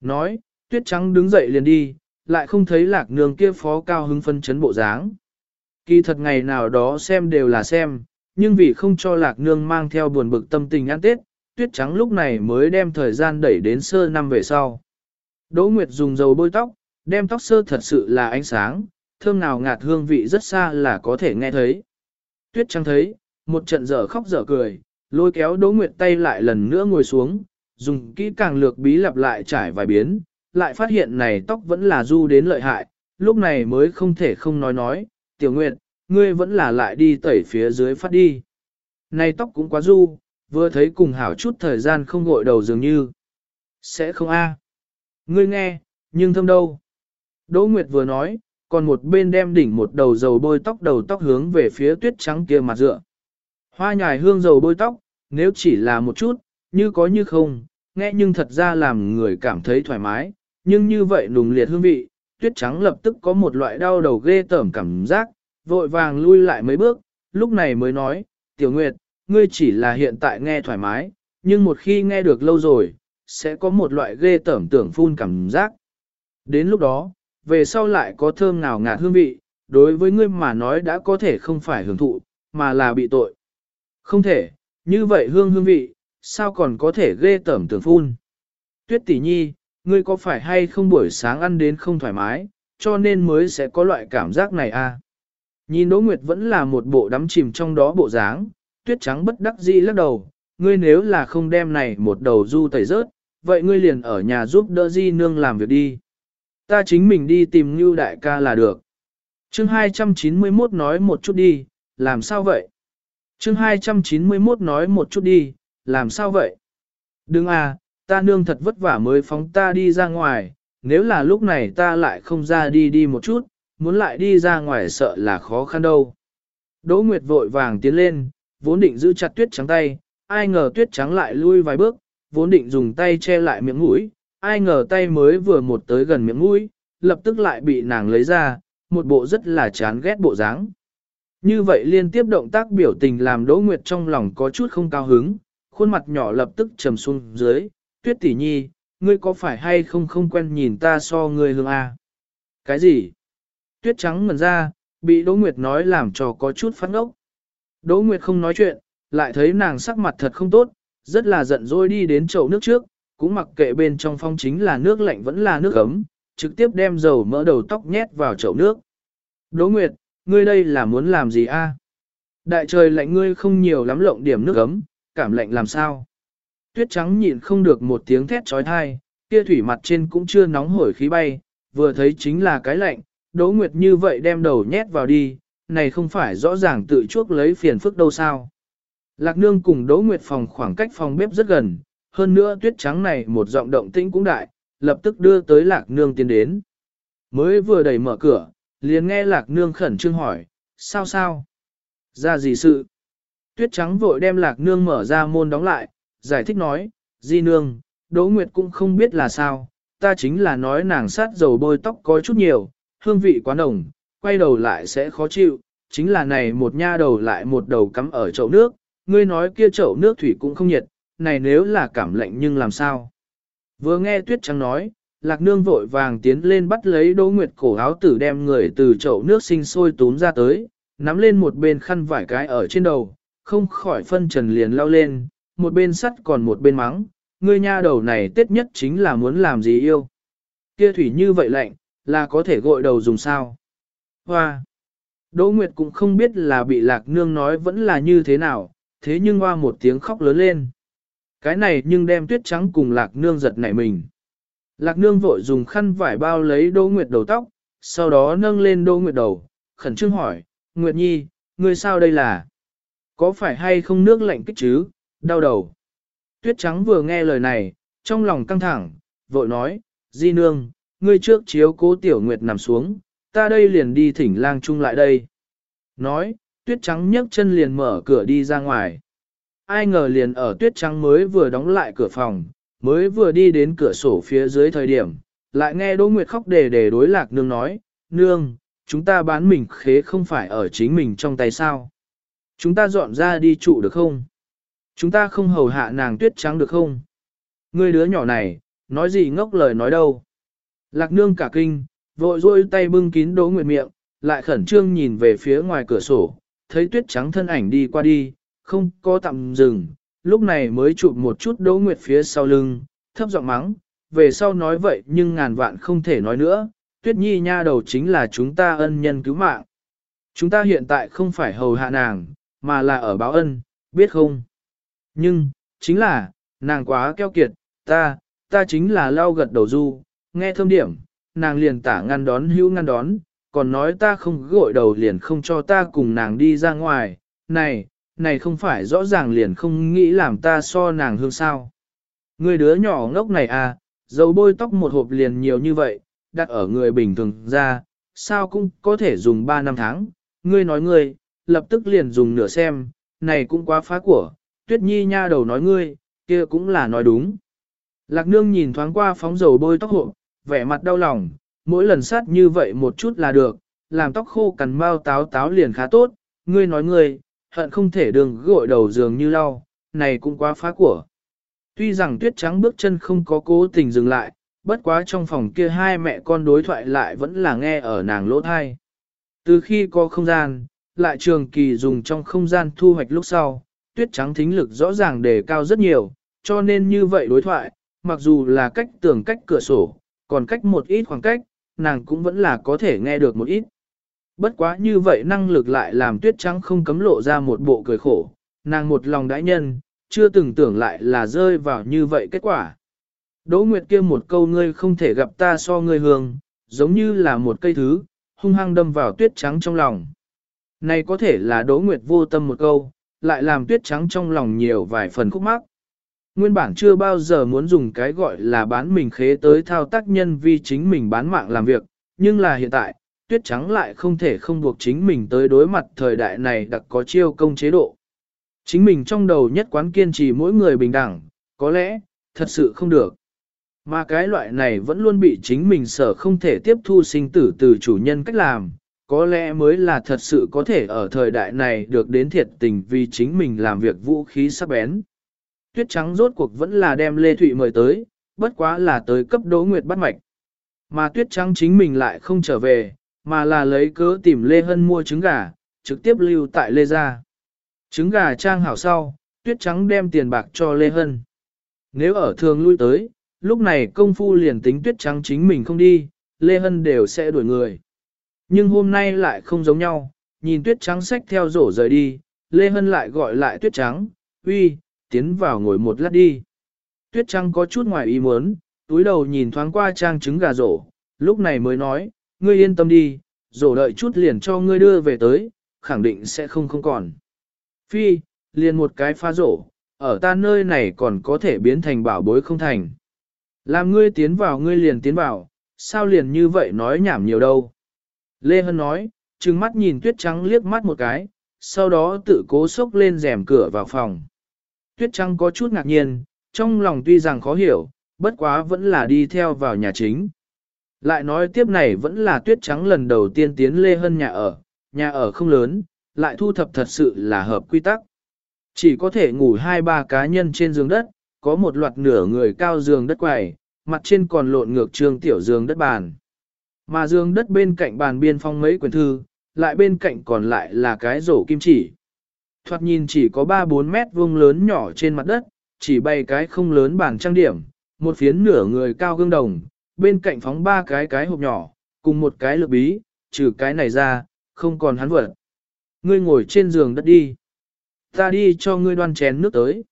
Nói, tuyết trắng đứng dậy liền đi, lại không thấy lạc nương kia phó cao hứng phân chấn bộ dáng. Kỳ thật ngày nào đó xem đều là xem, nhưng vì không cho lạc nương mang theo buồn bực tâm tình ăn tết, tuyết trắng lúc này mới đem thời gian đẩy đến sơ năm về sau. Đỗ Nguyệt dùng dầu bôi tóc, đem tóc sơ thật sự là ánh sáng, thơm nào ngạt hương vị rất xa là có thể nghe thấy. Tuyết trăng thấy, một trận dở khóc dở cười, lôi kéo Đỗ Nguyệt tay lại lần nữa ngồi xuống, dùng kỹ càng lược bí lặp lại trải vài biến, lại phát hiện này tóc vẫn là du đến lợi hại, lúc này mới không thể không nói nói, tiểu nguyệt, ngươi vẫn là lại đi tẩy phía dưới phát đi. Này tóc cũng quá du, vừa thấy cùng hảo chút thời gian không gội đầu dường như. Sẽ không a Ngươi nghe, nhưng thâm đâu. Đỗ Nguyệt vừa nói, còn một bên đem đỉnh một đầu dầu bôi tóc đầu tóc hướng về phía tuyết trắng kia mặt dựa. Hoa nhài hương dầu bôi tóc, nếu chỉ là một chút, như có như không, nghe nhưng thật ra làm người cảm thấy thoải mái, nhưng như vậy nùng liệt hương vị, tuyết trắng lập tức có một loại đau đầu ghê tởm cảm giác, vội vàng lui lại mấy bước, lúc này mới nói, tiểu nguyệt, ngươi chỉ là hiện tại nghe thoải mái, nhưng một khi nghe được lâu rồi, sẽ có một loại ghê tởm tưởng phun cảm giác. Đến lúc đó, về sau lại có thơm nào ngạt hương vị, đối với ngươi mà nói đã có thể không phải hưởng thụ, mà là bị tội. Không thể, như vậy hương hương vị, sao còn có thể ghê tởm tưởng phun. Tuyết tỷ nhi, ngươi có phải hay không buổi sáng ăn đến không thoải mái, cho nên mới sẽ có loại cảm giác này à? Nhìn Đỗ Nguyệt vẫn là một bộ đắm chìm trong đó bộ dáng, tuyết trắng bất đắc dĩ lắc đầu, ngươi nếu là không đem này một đầu du tẩy rớt, vậy ngươi liền ở nhà giúp đỡ di nương làm việc đi. Ta chính mình đi tìm Ngưu đại ca là được. Chương 291 nói một chút đi, làm sao vậy? Chương 291 nói một chút đi, làm sao vậy? Đừng à, ta nương thật vất vả mới phóng ta đi ra ngoài, nếu là lúc này ta lại không ra đi đi một chút, muốn lại đi ra ngoài sợ là khó khăn đâu. Đỗ Nguyệt vội vàng tiến lên, vốn định giữ chặt tuyết trắng tay, ai ngờ tuyết trắng lại lui vài bước, vốn định dùng tay che lại miệng mũi, ai ngờ tay mới vừa một tới gần miệng mũi, lập tức lại bị nàng lấy ra, một bộ rất là chán ghét bộ dáng. Như vậy liên tiếp động tác biểu tình làm Đỗ Nguyệt trong lòng có chút không cao hứng, khuôn mặt nhỏ lập tức trầm xuống dưới, tuyết tỷ nhi, ngươi có phải hay không không quen nhìn ta so ngươi hương à? Cái gì? Tuyết trắng ngần ra, bị Đỗ Nguyệt nói làm cho có chút phát ngốc. Đỗ Nguyệt không nói chuyện, lại thấy nàng sắc mặt thật không tốt, rất là giận dỗi đi đến chậu nước trước, cũng mặc kệ bên trong phong chính là nước lạnh vẫn là nước ấm, trực tiếp đem dầu mỡ đầu tóc nhét vào chậu nước. Đỗ Nguyệt, ngươi đây là muốn làm gì a? Đại trời lạnh ngươi không nhiều lắm lộng điểm nước ấm, cảm lạnh làm sao? Tuyết trắng nhịn không được một tiếng thét trói thai, kia thủy mặt trên cũng chưa nóng hổi khí bay, vừa thấy chính là cái lạnh, Đỗ Nguyệt như vậy đem đầu nhét vào đi, này không phải rõ ràng tự chuốc lấy phiền phức đâu sao. Lạc Nương cùng Đỗ Nguyệt phòng khoảng cách phòng bếp rất gần, hơn nữa tuyết trắng này một giọng động tĩnh cũng đại, lập tức đưa tới lạc nương tiến đến. Mới vừa đẩy mở cửa, liền nghe lạc nương khẩn trương hỏi, sao sao? Ra gì sự? Tuyết trắng vội đem lạc nương mở ra môn đóng lại, giải thích nói, di nương, Đỗ Nguyệt cũng không biết là sao, ta chính là nói nàng sát dầu bôi tóc có chút nhiều, hương vị quá nồng, quay đầu lại sẽ khó chịu, chính là này một nha đầu lại một đầu cắm ở chậu nước, ngươi nói kia chậu nước thủy cũng không nhiệt, này nếu là cảm lạnh nhưng làm sao? Vừa nghe tuyết trắng nói, lạc nương vội vàng tiến lên bắt lấy Đỗ Nguyệt cổ áo tử đem người từ chậu nước sinh sôi túm ra tới, nắm lên một bên khăn vải cái ở trên đầu, không khỏi phân trần liền lao lên, một bên sắt còn một bên mắng, ngươi nha đầu này tết nhất chính là muốn làm gì yêu. Kia thủy như vậy lạnh, là có thể gội đầu dùng sao. Hoa! Đỗ Nguyệt cũng không biết là bị lạc nương nói vẫn là như thế nào, thế nhưng hoa một tiếng khóc lớn lên. Cái này nhưng đem tuyết trắng cùng lạc nương giật nảy mình. Lạc nương vội dùng khăn vải bao lấy Đỗ Nguyệt đầu tóc, sau đó nâng lên Đỗ Nguyệt đầu, khẩn trương hỏi, Nguyệt Nhi, ngươi sao đây là? Có phải hay không nước lạnh kích chứ, đau đầu. Tuyết trắng vừa nghe lời này, trong lòng căng thẳng, vội nói, Di nương, ngươi trước chiếu cố tiểu Nguyệt nằm xuống, ta đây liền đi thỉnh lang chung lại đây. Nói, tuyết trắng nhấc chân liền mở cửa đi ra ngoài. Ai ngờ liền ở tuyết trắng mới vừa đóng lại cửa phòng, mới vừa đi đến cửa sổ phía dưới thời điểm, lại nghe Đỗ Nguyệt khóc đề đề đối lạc nương nói, nương, chúng ta bán mình khế không phải ở chính mình trong tay sao. Chúng ta dọn ra đi trụ được không? Chúng ta không hầu hạ nàng tuyết trắng được không? Ngươi đứa nhỏ này, nói gì ngốc lời nói đâu? Lạc nương cả kinh, vội rôi tay bưng kín Đỗ Nguyệt miệng, lại khẩn trương nhìn về phía ngoài cửa sổ, thấy tuyết trắng thân ảnh đi qua đi, không có tạm dừng, lúc này mới chụp một chút Đỗ Nguyệt phía sau lưng, thấp giọng mắng, về sau nói vậy nhưng ngàn vạn không thể nói nữa, tuyết nhi nha đầu chính là chúng ta ân nhân cứu mạng. Chúng ta hiện tại không phải hầu hạ nàng, mà là ở báo ân, biết không? Nhưng, chính là, nàng quá keo kiệt, ta, ta chính là lao gật đầu du, nghe thơm điểm, nàng liền tả ngăn đón hữu ngăn đón, còn nói ta không gội đầu liền không cho ta cùng nàng đi ra ngoài, này, này không phải rõ ràng liền không nghĩ làm ta so nàng hương sao. Người đứa nhỏ ngốc này à, dầu bôi tóc một hộp liền nhiều như vậy, đặt ở người bình thường ra, sao cũng có thể dùng 3 năm tháng, ngươi nói ngươi, lập tức liền dùng nửa xem, này cũng quá phá của, tuyết nhi nha đầu nói ngươi, kia cũng là nói đúng. Lạc nương nhìn thoáng qua phóng dầu bôi tóc hộ, vẻ mặt đau lòng, mỗi lần sát như vậy một chút là được, làm tóc khô cằn mau táo táo liền khá tốt, ngươi nói ngươi, hận không thể đường gội đầu giường như lau, này cũng quá phá của. Tuy rằng tuyết trắng bước chân không có cố tình dừng lại, bất quá trong phòng kia hai mẹ con đối thoại lại vẫn là nghe ở nàng lỗ thai. Từ khi có không gian, lại trường kỳ dùng trong không gian thu hoạch lúc sau, tuyết trắng thính lực rõ ràng đề cao rất nhiều, cho nên như vậy đối thoại, mặc dù là cách tường cách cửa sổ, còn cách một ít khoảng cách, nàng cũng vẫn là có thể nghe được một ít. Bất quá như vậy năng lực lại làm tuyết trắng không cấm lộ ra một bộ cười khổ, nàng một lòng đãi nhân, chưa từng tưởng lại là rơi vào như vậy kết quả. Đỗ Nguyệt kia một câu ngươi không thể gặp ta so ngươi hương, giống như là một cây thứ, hung hăng đâm vào tuyết trắng trong lòng. Này có thể là Đỗ Nguyệt vô tâm một câu, lại làm tuyết trắng trong lòng nhiều vài phần khúc mắc. Nguyên bản chưa bao giờ muốn dùng cái gọi là bán mình khế tới thao tác nhân vì chính mình bán mạng làm việc, nhưng là hiện tại, tuyết trắng lại không thể không buộc chính mình tới đối mặt thời đại này đặc có chiêu công chế độ. Chính mình trong đầu nhất quán kiên trì mỗi người bình đẳng, có lẽ, thật sự không được. Mà cái loại này vẫn luôn bị chính mình sở không thể tiếp thu sinh tử từ chủ nhân cách làm, có lẽ mới là thật sự có thể ở thời đại này được đến thiệt tình vì chính mình làm việc vũ khí sắc bén. Tuyết trắng rốt cuộc vẫn là đem Lê Thụy mời tới, bất quá là tới cấp đỗ nguyệt bắt mạch. Mà tuyết trắng chính mình lại không trở về, mà là lấy cớ tìm Lê Hân mua trứng gà, trực tiếp lưu tại Lê Gia. Trứng gà trang hảo sau, tuyết trắng đem tiền bạc cho Lê Hân. Nếu ở thường lui tới, lúc này công phu liền tính tuyết trắng chính mình không đi, Lê Hân đều sẽ đuổi người. Nhưng hôm nay lại không giống nhau, nhìn tuyết trắng xách theo rổ rời đi, Lê Hân lại gọi lại tuyết trắng, uy, tiến vào ngồi một lát đi. Tuyết trắng có chút ngoài ý muốn, túi đầu nhìn thoáng qua trang trứng gà rổ, lúc này mới nói, ngươi yên tâm đi, rổ đợi chút liền cho ngươi đưa về tới, khẳng định sẽ không không còn. Phi, liền một cái pha rổ, ở ta nơi này còn có thể biến thành bảo bối không thành. Làm ngươi tiến vào ngươi liền tiến vào, sao liền như vậy nói nhảm nhiều đâu. Lê Hân nói, trừng mắt nhìn tuyết trắng liếc mắt một cái, sau đó tự cố sốc lên rèm cửa vào phòng. Tuyết trắng có chút ngạc nhiên, trong lòng tuy rằng khó hiểu, bất quá vẫn là đi theo vào nhà chính. Lại nói tiếp này vẫn là tuyết trắng lần đầu tiên tiến Lê Hân nhà ở, nhà ở không lớn, lại thu thập thật sự là hợp quy tắc. Chỉ có thể ngủ hai ba cá nhân trên giường đất, có một loạt nửa người cao giường đất quầy, mặt trên còn lộn ngược trường tiểu giường đất bàn. Mà giường đất bên cạnh bàn biên phong mấy quyển thư, lại bên cạnh còn lại là cái rổ kim chỉ. Thoạt nhìn chỉ có 3-4 mét vuông lớn nhỏ trên mặt đất, chỉ bày cái không lớn bàn trang điểm, một phiến nửa người cao gương đồng, bên cạnh phóng ba cái cái hộp nhỏ, cùng một cái lược bí, trừ cái này ra, không còn hắn vật. Ngươi ngồi trên giường đất đi. Ta đi cho ngươi đoan chén nước tới.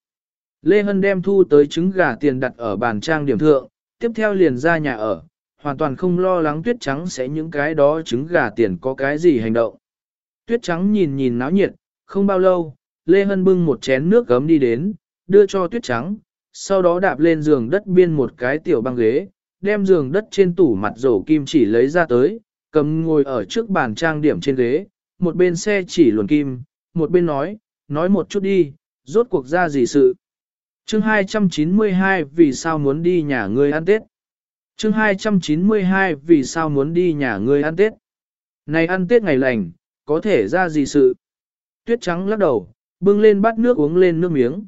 Lê Hân đem thu tới trứng gà tiền đặt ở bàn trang điểm thượng, tiếp theo liền ra nhà ở, hoàn toàn không lo lắng tuyết trắng sẽ những cái đó trứng gà tiền có cái gì hành động. Tuyết trắng nhìn nhìn náo nhiệt, không bao lâu, Lê Hân bưng một chén nước gấm đi đến, đưa cho tuyết trắng, sau đó đạp lên giường đất biên một cái tiểu băng ghế, đem giường đất trên tủ mặt rổ kim chỉ lấy ra tới, cầm ngồi ở trước bàn trang điểm trên ghế, một bên xe chỉ luồn kim, một bên nói, nói một chút đi, rốt cuộc ra gì sự. Chương 292 vì sao muốn đi nhà ngươi ăn Tết? Chương 292 vì sao muốn đi nhà ngươi ăn Tết? Này ăn Tết ngày lành, có thể ra gì sự? Tuyết trắng lắc đầu, bưng lên bát nước uống lên nước miếng.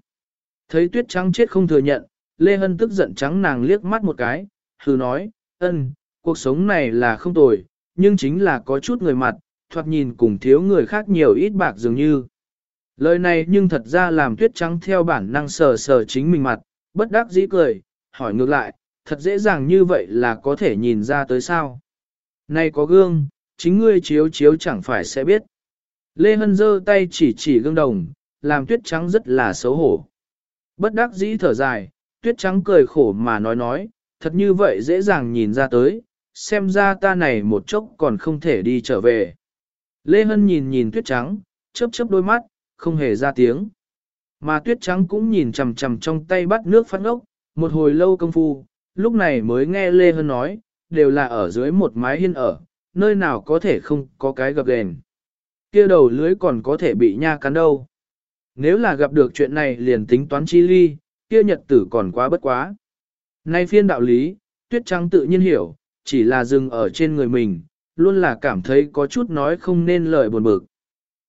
Thấy tuyết trắng chết không thừa nhận, Lê Hân tức giận trắng nàng liếc mắt một cái, hừ nói, ân, cuộc sống này là không tồi, nhưng chính là có chút người mặt, thoạt nhìn cùng thiếu người khác nhiều ít bạc dường như. Lời này nhưng thật ra làm tuyết trắng theo bản năng sờ sờ chính mình mặt, bất đắc dĩ cười, hỏi ngược lại, thật dễ dàng như vậy là có thể nhìn ra tới sao. Này có gương, chính ngươi chiếu chiếu chẳng phải sẽ biết. Lê Hân giơ tay chỉ chỉ gương đồng, làm tuyết trắng rất là xấu hổ. Bất đắc dĩ thở dài, tuyết trắng cười khổ mà nói nói, thật như vậy dễ dàng nhìn ra tới, xem ra ta này một chốc còn không thể đi trở về. Lê Hân nhìn nhìn tuyết trắng, chớp chớp đôi mắt, không hề ra tiếng. Mà tuyết trắng cũng nhìn chằm chằm trong tay bắt nước phát ốc, một hồi lâu công phu, lúc này mới nghe Lê Hân nói, đều là ở dưới một mái hiên ở, nơi nào có thể không có cái gặp đèn. kia đầu lưới còn có thể bị nha cắn đâu. Nếu là gặp được chuyện này liền tính toán chi ly, kia nhật tử còn quá bất quá. Nay phiên đạo lý, tuyết trắng tự nhiên hiểu, chỉ là dừng ở trên người mình, luôn là cảm thấy có chút nói không nên lời buồn bực.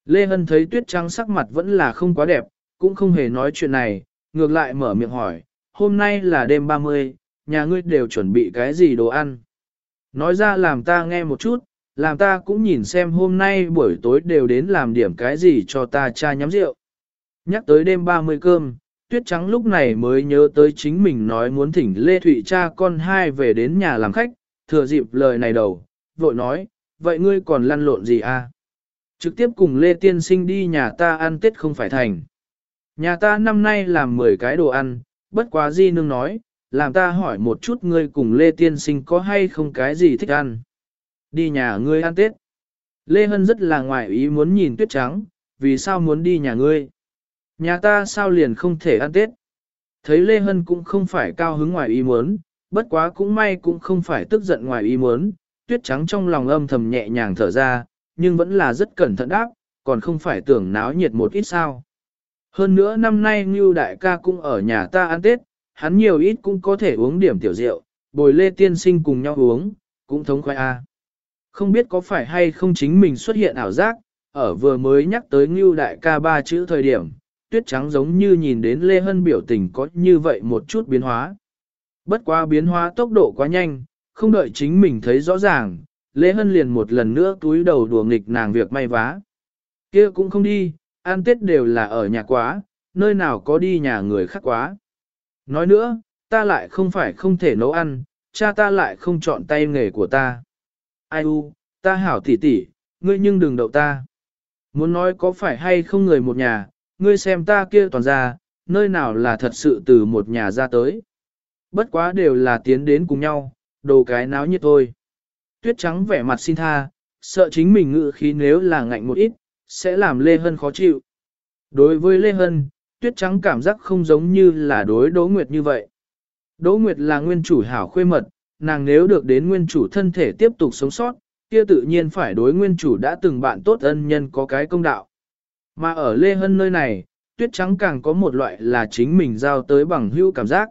Lê Hân thấy tuyết trắng sắc mặt vẫn là không quá đẹp, cũng không hề nói chuyện này, ngược lại mở miệng hỏi, hôm nay là đêm 30, nhà ngươi đều chuẩn bị cái gì đồ ăn. Nói ra làm ta nghe một chút, làm ta cũng nhìn xem hôm nay buổi tối đều đến làm điểm cái gì cho ta cha nhắm rượu. Nhắc tới đêm 30 cơm, tuyết trắng lúc này mới nhớ tới chính mình nói muốn thỉnh Lê Thụy cha con hai về đến nhà làm khách, thừa dịp lời này đầu, vội nói, vậy ngươi còn lăn lộn gì à? Trực tiếp cùng Lê Tiên Sinh đi nhà ta ăn Tết không phải thành. Nhà ta năm nay làm 10 cái đồ ăn, bất quá di nương nói, làm ta hỏi một chút ngươi cùng Lê Tiên Sinh có hay không cái gì thích ăn. Đi nhà ngươi ăn Tết. Lê Hân rất là ngoại ý muốn nhìn tuyết trắng, vì sao muốn đi nhà ngươi. Nhà ta sao liền không thể ăn Tết. Thấy Lê Hân cũng không phải cao hứng ngoài ý muốn, bất quá cũng may cũng không phải tức giận ngoài ý muốn, tuyết trắng trong lòng âm thầm nhẹ nhàng thở ra, nhưng vẫn là rất cẩn thận đáp, còn không phải tưởng náo nhiệt một ít sao. Hơn nữa năm nay Ngưu Đại ca cũng ở nhà ta ăn Tết, hắn nhiều ít cũng có thể uống điểm tiểu rượu, bồi lê tiên sinh cùng nhau uống, cũng thống khoái a. Không biết có phải hay không chính mình xuất hiện ảo giác, ở vừa mới nhắc tới Ngưu Đại ca ba chữ thời điểm, tuyết trắng giống như nhìn đến Lê Hân biểu tình có như vậy một chút biến hóa. Bất quá biến hóa tốc độ quá nhanh, không đợi chính mình thấy rõ ràng, Lê Hân liền một lần nữa túi đầu đùa nghịch nàng việc may vá. kia cũng không đi, ăn Tết đều là ở nhà quá, nơi nào có đi nhà người khác quá. Nói nữa, ta lại không phải không thể nấu ăn, cha ta lại không chọn tay nghề của ta. Ai u, ta hảo tỉ tỉ, ngươi nhưng đừng đậu ta. Muốn nói có phải hay không người một nhà, ngươi xem ta kia toàn ra, nơi nào là thật sự từ một nhà ra tới. Bất quá đều là tiến đến cùng nhau, đồ cái náo nhiệt thôi. Tuyết trắng vẻ mặt xin tha, sợ chính mình ngự khí nếu là ngạnh một ít, sẽ làm Lê Hân khó chịu. Đối với Lê Hân, Tuyết trắng cảm giác không giống như là đối Đỗ Nguyệt như vậy. Đỗ Nguyệt là nguyên chủ hảo khuê mật, nàng nếu được đến nguyên chủ thân thể tiếp tục sống sót, kia tự nhiên phải đối nguyên chủ đã từng bạn tốt ân nhân có cái công đạo. Mà ở Lê Hân nơi này, tuyết trắng càng có một loại là chính mình giao tới bằng hữu cảm giác.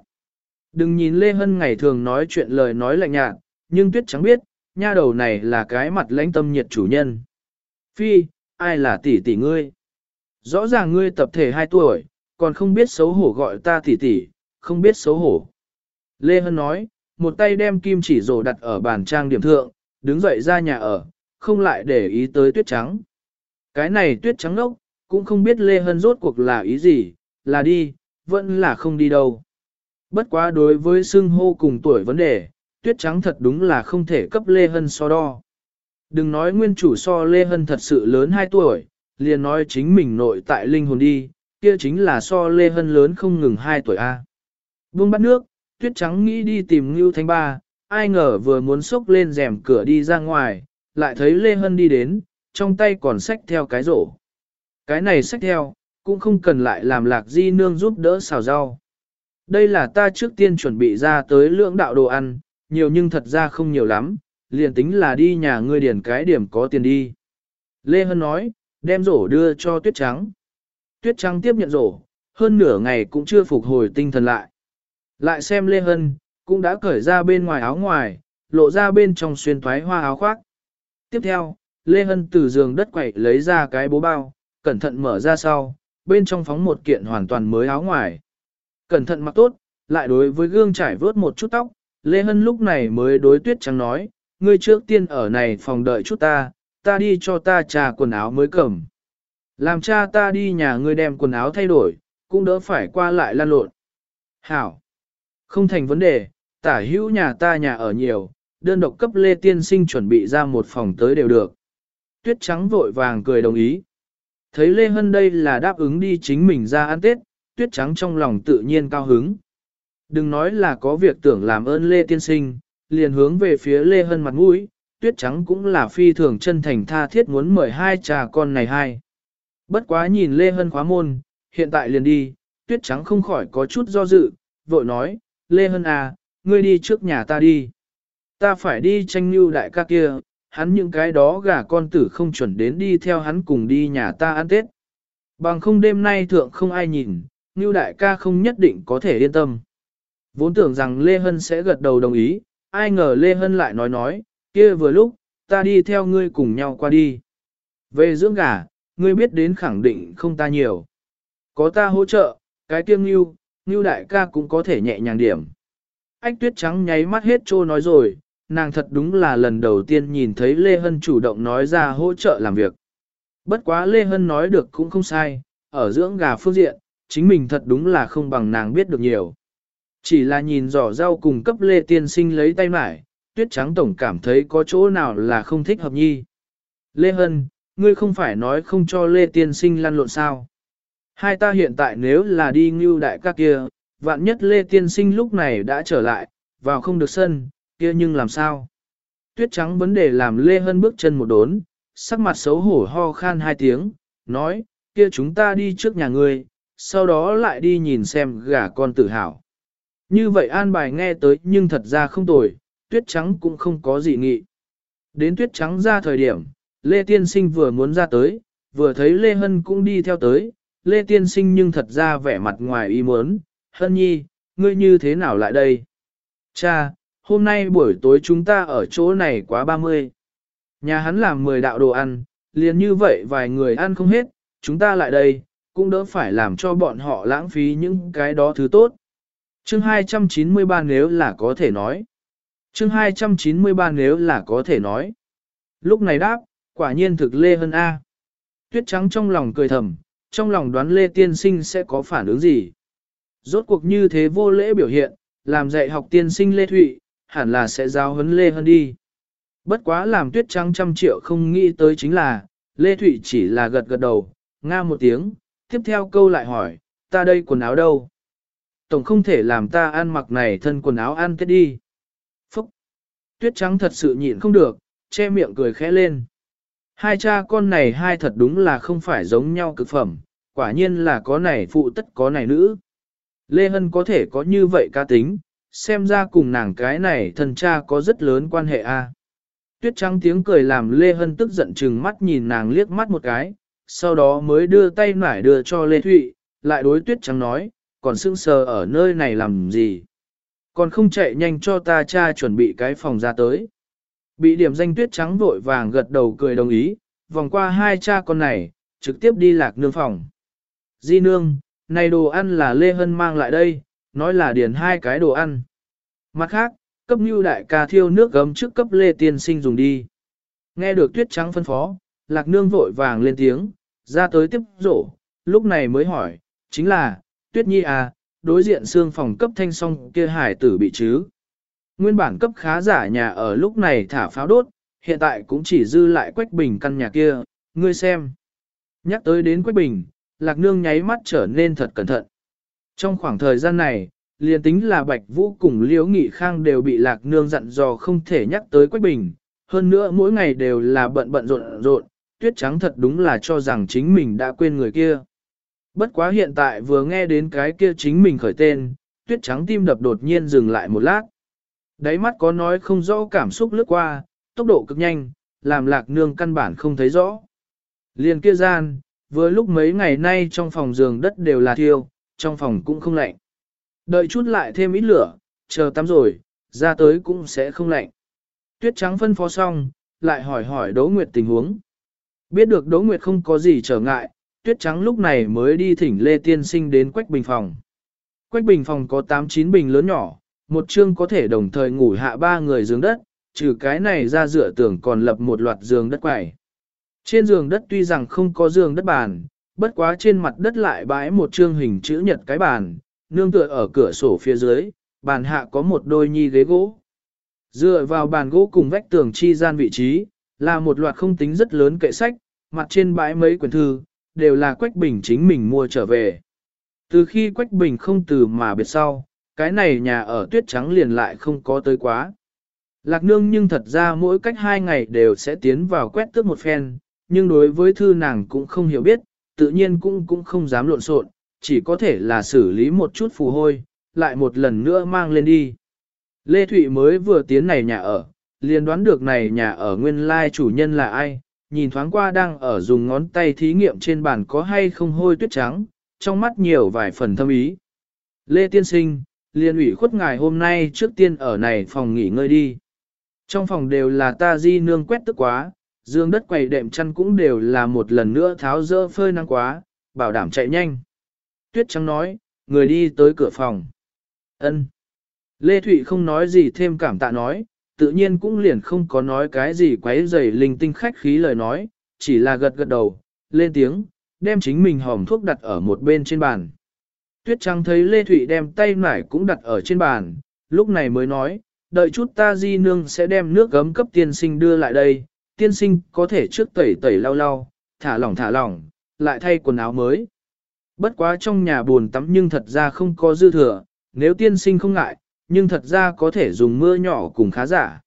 Đừng nhìn Lê Hân ngày thường nói chuyện lời nói lạnh nhạt, nhưng tuyết trắng biết, nha đầu này là cái mặt lãnh tâm nhiệt chủ nhân. Phi, ai là tỷ tỷ ngươi? Rõ ràng ngươi tập thể 2 tuổi, còn không biết xấu hổ gọi ta tỷ tỷ, không biết xấu hổ. Lê Hân nói, một tay đem kim chỉ rổ đặt ở bàn trang điểm thượng, đứng dậy ra nhà ở, không lại để ý tới tuyết trắng. Cái này tuyết trắng đốc, cũng không biết Lê Hân rốt cuộc là ý gì, là đi, vẫn là không đi đâu. Bất quá đối với xưng hô cùng tuổi vấn đề, tuyết trắng thật đúng là không thể cấp Lê Hân so đo. Đừng nói nguyên chủ so Lê Hân thật sự lớn 2 tuổi, liền nói chính mình nội tại linh hồn đi, kia chính là so Lê Hân lớn không ngừng 2 tuổi A. Buông bắt nước, tuyết trắng nghĩ đi tìm Ngưu Thanh Ba, ai ngờ vừa muốn xốc lên rèm cửa đi ra ngoài, lại thấy Lê Hân đi đến, trong tay còn xách theo cái rổ. Cái này sách theo, cũng không cần lại làm lạc di nương giúp đỡ xào rau. Đây là ta trước tiên chuẩn bị ra tới lưỡng đạo đồ ăn, nhiều nhưng thật ra không nhiều lắm, liền tính là đi nhà ngươi điền cái điểm có tiền đi. Lê Hân nói, đem rổ đưa cho Tuyết Trắng. Tuyết Trắng tiếp nhận rổ, hơn nửa ngày cũng chưa phục hồi tinh thần lại. Lại xem Lê Hân, cũng đã cởi ra bên ngoài áo ngoài, lộ ra bên trong xuyên thoái hoa áo khoác. Tiếp theo, Lê Hân từ giường đất quậy lấy ra cái bố bao, cẩn thận mở ra sau, bên trong phóng một kiện hoàn toàn mới áo ngoài. Cẩn thận mặc tốt, lại đối với gương trải vớt một chút tóc, Lê Hân lúc này mới đối tuyết trắng nói, ngươi trước tiên ở này phòng đợi chút ta, ta đi cho ta trà quần áo mới cầm. Làm cha ta đi nhà ngươi đem quần áo thay đổi, cũng đỡ phải qua lại lan lộn. Hảo! Không thành vấn đề, tả hữu nhà ta nhà ở nhiều, đơn độc cấp Lê Tiên Sinh chuẩn bị ra một phòng tới đều được. Tuyết trắng vội vàng cười đồng ý. Thấy Lê Hân đây là đáp ứng đi chính mình ra ăn Tết, tuyết trắng trong lòng tự nhiên cao hứng. Đừng nói là có việc tưởng làm ơn Lê Tiên Sinh, liền hướng về phía Lê Hân mặt mũi, tuyết trắng cũng là phi thường chân thành tha thiết muốn mời hai trà con này hai. Bất quá nhìn Lê Hân khóa môn, hiện tại liền đi, tuyết trắng không khỏi có chút do dự, vội nói, Lê Hân à, ngươi đi trước nhà ta đi. Ta phải đi tranh lưu đại ca kia, hắn những cái đó gà con tử không chuẩn đến đi theo hắn cùng đi nhà ta ăn Tết. Bằng không đêm nay thượng không ai nhìn, như đại ca không nhất định có thể yên tâm. Vốn tưởng rằng Lê Hân sẽ gật đầu đồng ý, ai ngờ Lê Hân lại nói nói, kia vừa lúc, ta đi theo ngươi cùng nhau qua đi. Về dưỡng gà, ngươi biết đến khẳng định không ta nhiều. Có ta hỗ trợ, cái tiêm như, như đại ca cũng có thể nhẹ nhàng điểm. Ách tuyết trắng nháy mắt hết trô nói rồi, nàng thật đúng là lần đầu tiên nhìn thấy Lê Hân chủ động nói ra hỗ trợ làm việc. Bất quá Lê Hân nói được cũng không sai, ở dưỡng gà phương diện, chính mình thật đúng là không bằng nàng biết được nhiều. Chỉ là nhìn giỏ rau cùng cấp Lê Tiên Sinh lấy tay mải, tuyết trắng tổng cảm thấy có chỗ nào là không thích hợp nhi. Lê Hân, ngươi không phải nói không cho Lê Tiên Sinh lăn lộn sao. Hai ta hiện tại nếu là đi ngưu đại các kia, vạn nhất Lê Tiên Sinh lúc này đã trở lại, vào không được sân, kia nhưng làm sao? Tuyết trắng vấn đề làm Lê Hân bước chân một đốn, sắc mặt xấu hổ ho khan hai tiếng, nói, kia chúng ta đi trước nhà ngươi, sau đó lại đi nhìn xem gà con tự hào. Như vậy an bài nghe tới nhưng thật ra không tồi, tuyết trắng cũng không có gì nghị. Đến tuyết trắng ra thời điểm, Lê Tiên Sinh vừa muốn ra tới, vừa thấy Lê Hân cũng đi theo tới, Lê Tiên Sinh nhưng thật ra vẻ mặt ngoài ý muốn, Hân Nhi, ngươi như thế nào lại đây? Cha, hôm nay buổi tối chúng ta ở chỗ này quá 30. Nhà hắn làm 10 đạo đồ ăn, liền như vậy vài người ăn không hết, chúng ta lại đây, cũng đỡ phải làm cho bọn họ lãng phí những cái đó thứ tốt. Chương 293 nếu là có thể nói. Chương 293 nếu là có thể nói. Lúc này đáp, quả nhiên thực Lê Hân A. Tuyết trắng trong lòng cười thầm, trong lòng đoán Lê Tiên Sinh sẽ có phản ứng gì. Rốt cuộc như thế vô lễ biểu hiện, làm dạy học tiên sinh Lê Thụy, hẳn là sẽ giao huấn Lê Hân đi. Bất quá làm tuyết trắng trăm triệu không nghĩ tới chính là, Lê Thụy chỉ là gật gật đầu, nga một tiếng, tiếp theo câu lại hỏi, ta đây quần áo đâu? Tổng không thể làm ta ăn mặc này thân quần áo ăn tết đi. Phúc! Tuyết trắng thật sự nhịn không được, che miệng cười khẽ lên. Hai cha con này hai thật đúng là không phải giống nhau cực phẩm, quả nhiên là có này phụ tất có này nữ. Lê Hân có thể có như vậy ca tính, xem ra cùng nàng cái này thần cha có rất lớn quan hệ a. Tuyết trắng tiếng cười làm Lê Hân tức giận chừng mắt nhìn nàng liếc mắt một cái, sau đó mới đưa tay nải đưa cho Lê Thụy, lại đối Tuyết trắng nói, còn sững sờ ở nơi này làm gì? Còn không chạy nhanh cho ta cha chuẩn bị cái phòng ra tới. Bị điểm danh Tuyết trắng vội vàng gật đầu cười đồng ý, vòng qua hai cha con này, trực tiếp đi lạc nương phòng. Di nương, này đồ ăn là Lê Hân mang lại đây, nói là điền hai cái đồ ăn. Mặt khác, cấp như đại ca thiêu nước gấm trước cấp Lê Tiên Sinh dùng đi. Nghe được tuyết trắng phân phó, lạc nương vội vàng lên tiếng, ra tới tiếp rổ, lúc này mới hỏi, chính là, tuyết nhi à, đối diện xương phòng cấp thanh song kia hải tử bị chứ. Nguyên bản cấp khá giả nhà ở lúc này thả pháo đốt, hiện tại cũng chỉ dư lại quách bình căn nhà kia, ngươi xem. Nhắc tới đến quách bình, lạc nương nháy mắt trở nên thật cẩn thận. Trong khoảng thời gian này, liền tính là Bạch Vũ cùng Liễu Nghị Khang đều bị lạc nương dặn dò không thể nhắc tới Quách Bình, hơn nữa mỗi ngày đều là bận bận rộn rộn, tuyết trắng thật đúng là cho rằng chính mình đã quên người kia. Bất quá hiện tại vừa nghe đến cái kia chính mình khởi tên, tuyết trắng tim đập đột nhiên dừng lại một lát. Đáy mắt có nói không rõ cảm xúc lướt qua, tốc độ cực nhanh, làm lạc nương căn bản không thấy rõ. Liền kia gian, vừa lúc mấy ngày nay trong phòng giường đất đều là thiêu, trong phòng cũng không lạnh. Đợi chút lại thêm ít lửa, chờ tắm rồi, ra tới cũng sẽ không lạnh. Tuyết trắng phân phó xong, lại hỏi hỏi Đỗ Nguyệt tình huống. Biết được Đỗ Nguyệt không có gì trở ngại, Tuyết trắng lúc này mới đi thỉnh Lê Tiên Sinh đến Quách Bình phòng. Quách Bình phòng có 8-9 bình lớn nhỏ, một chương có thể đồng thời ngủ hạ ba người giường đất, trừ cái này ra dựa tưởng còn lập một loạt giường đất quẩy. Trên giường đất tuy rằng không có giường đất bàn, bất quá trên mặt đất lại bãi một chương hình chữ nhật cái bàn, nương tựa ở cửa sổ phía dưới, bàn hạ có một đôi nhi ghế gỗ. Dựa vào bàn gỗ cùng vách tường chi gian vị trí, là một loạt không tính rất lớn kệ sách, mặt trên bãi mấy quyển thư, đều là Quách Bình chính mình mua trở về. Từ khi Quách Bình không từ mà biệt sau, cái này nhà ở tuyết trắng liền lại không có tới quá. Lạc nương nhưng thật ra mỗi cách hai ngày đều sẽ tiến vào quét tước một phen, nhưng đối với thư nàng cũng không hiểu biết, tự nhiên cũng cũng không dám lộn xộn, chỉ có thể là xử lý một chút phù hôi, lại một lần nữa mang lên đi. Lê Thụy mới vừa tiến này nhà ở, liền đoán được này nhà ở nguyên lai chủ nhân là ai, nhìn thoáng qua đang ở dùng ngón tay thí nghiệm trên bàn có hay không hôi tuyết trắng, trong mắt nhiều vài phần thâm ý. Lê Tiên Sinh, liền ủy khuất ngài hôm nay trước tiên ở này phòng nghỉ ngơi đi. Trong phòng đều là ta di nương quét tức quá, dương đất quầy đệm chăn cũng đều là một lần nữa tháo dỡ phơi nắng quá, bảo đảm chạy nhanh. Tuyết trắng nói, người đi tới cửa phòng. ân Lê Thụy không nói gì thêm cảm tạ nói, tự nhiên cũng liền không có nói cái gì quấy rầy linh tinh khách khí lời nói, chỉ là gật gật đầu, lên tiếng, đem chính mình hòm thuốc đặt ở một bên trên bàn. Tuyết trắng thấy Lê Thụy đem tay nải cũng đặt ở trên bàn, lúc này mới nói, đợi chút ta di nương sẽ đem nước gấm cấp tiên sinh đưa lại đây, tiên sinh có thể trước tẩy tẩy lau lau, thả lỏng thả lỏng, lại thay quần áo mới. Bất quá trong nhà buồn tắm nhưng thật ra không có dư thừa, nếu tiên sinh không ngại, nhưng thật ra có thể dùng mưa nhỏ cùng khá giả.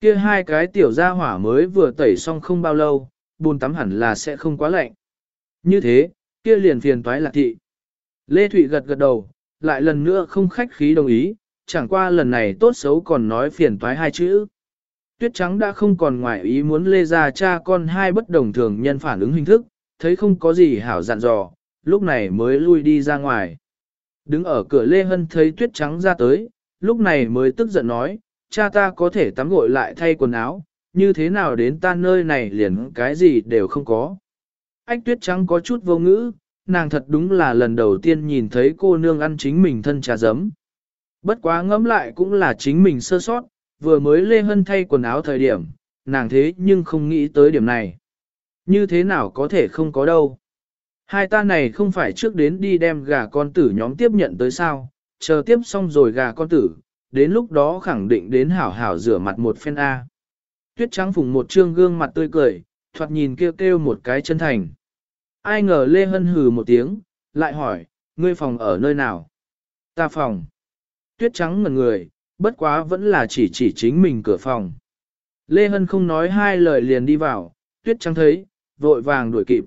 Kia hai cái tiểu gia hỏa mới vừa tẩy xong không bao lâu, buồn tắm hẳn là sẽ không quá lạnh. Như thế, kia liền phiền toái lạc thị. Lê Thụy gật gật đầu, lại lần nữa không khách khí đồng ý, chẳng qua lần này tốt xấu còn nói phiền toái hai chữ. Tuyết trắng đã không còn ngoài ý muốn lê ra cha con hai bất đồng thường nhân phản ứng hình thức, thấy không có gì hảo dặn dò, lúc này mới lui đi ra ngoài. Đứng ở cửa Lê Hân thấy tuyết trắng ra tới, lúc này mới tức giận nói, cha ta có thể tắm gội lại thay quần áo, như thế nào đến ta nơi này liền cái gì đều không có. Ách tuyết trắng có chút vô ngữ, nàng thật đúng là lần đầu tiên nhìn thấy cô nương ăn chính mình thân trà giấm. Bất quá ngẫm lại cũng là chính mình sơ sót, vừa mới Lê Hân thay quần áo thời điểm, nàng thế nhưng không nghĩ tới điểm này. Như thế nào có thể không có đâu. Hai ta này không phải trước đến đi đem gà con tử nhóm tiếp nhận tới sao, chờ tiếp xong rồi gà con tử, đến lúc đó khẳng định đến hảo hảo rửa mặt một phen A. Tuyết trắng phùng một trương gương mặt tươi cười, thoạt nhìn kêu kêu một cái chân thành. Ai ngờ Lê Hân hừ một tiếng, lại hỏi, ngươi phòng ở nơi nào? Ta phòng. Tuyết trắng ngần người, bất quá vẫn là chỉ chỉ chính mình cửa phòng. Lê Hân không nói hai lời liền đi vào, tuyết trắng thấy, vội vàng đuổi kịp.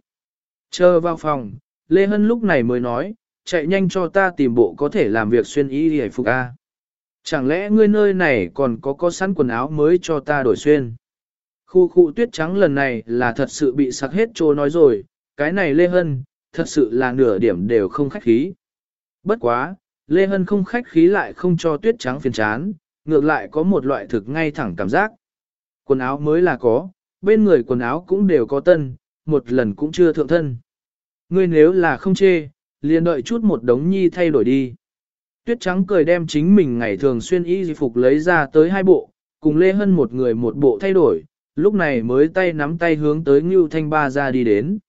Chờ vào phòng, Lê Hân lúc này mới nói, chạy nhanh cho ta tìm bộ có thể làm việc xuyên y hề phục A. Chẳng lẽ ngươi nơi này còn có có sẵn quần áo mới cho ta đổi xuyên? Khu khu tuyết trắng lần này là thật sự bị sặc hết trô nói rồi, cái này Lê Hân, thật sự là nửa điểm đều không khách khí. Bất quá, Lê Hân không khách khí lại không cho tuyết trắng phiền chán, ngược lại có một loại thực ngay thẳng cảm giác. Quần áo mới là có, bên người quần áo cũng đều có tân, một lần cũng chưa thượng thân. Ngươi nếu là không chê, liền đợi chút một đống nhi thay đổi đi. Tuyết trắng cười đem chính mình ngày thường xuyên y phục lấy ra tới hai bộ, cùng Lê Hân một người một bộ thay đổi, lúc này mới tay nắm tay hướng tới Ngưu Thanh Ba ra đi đến.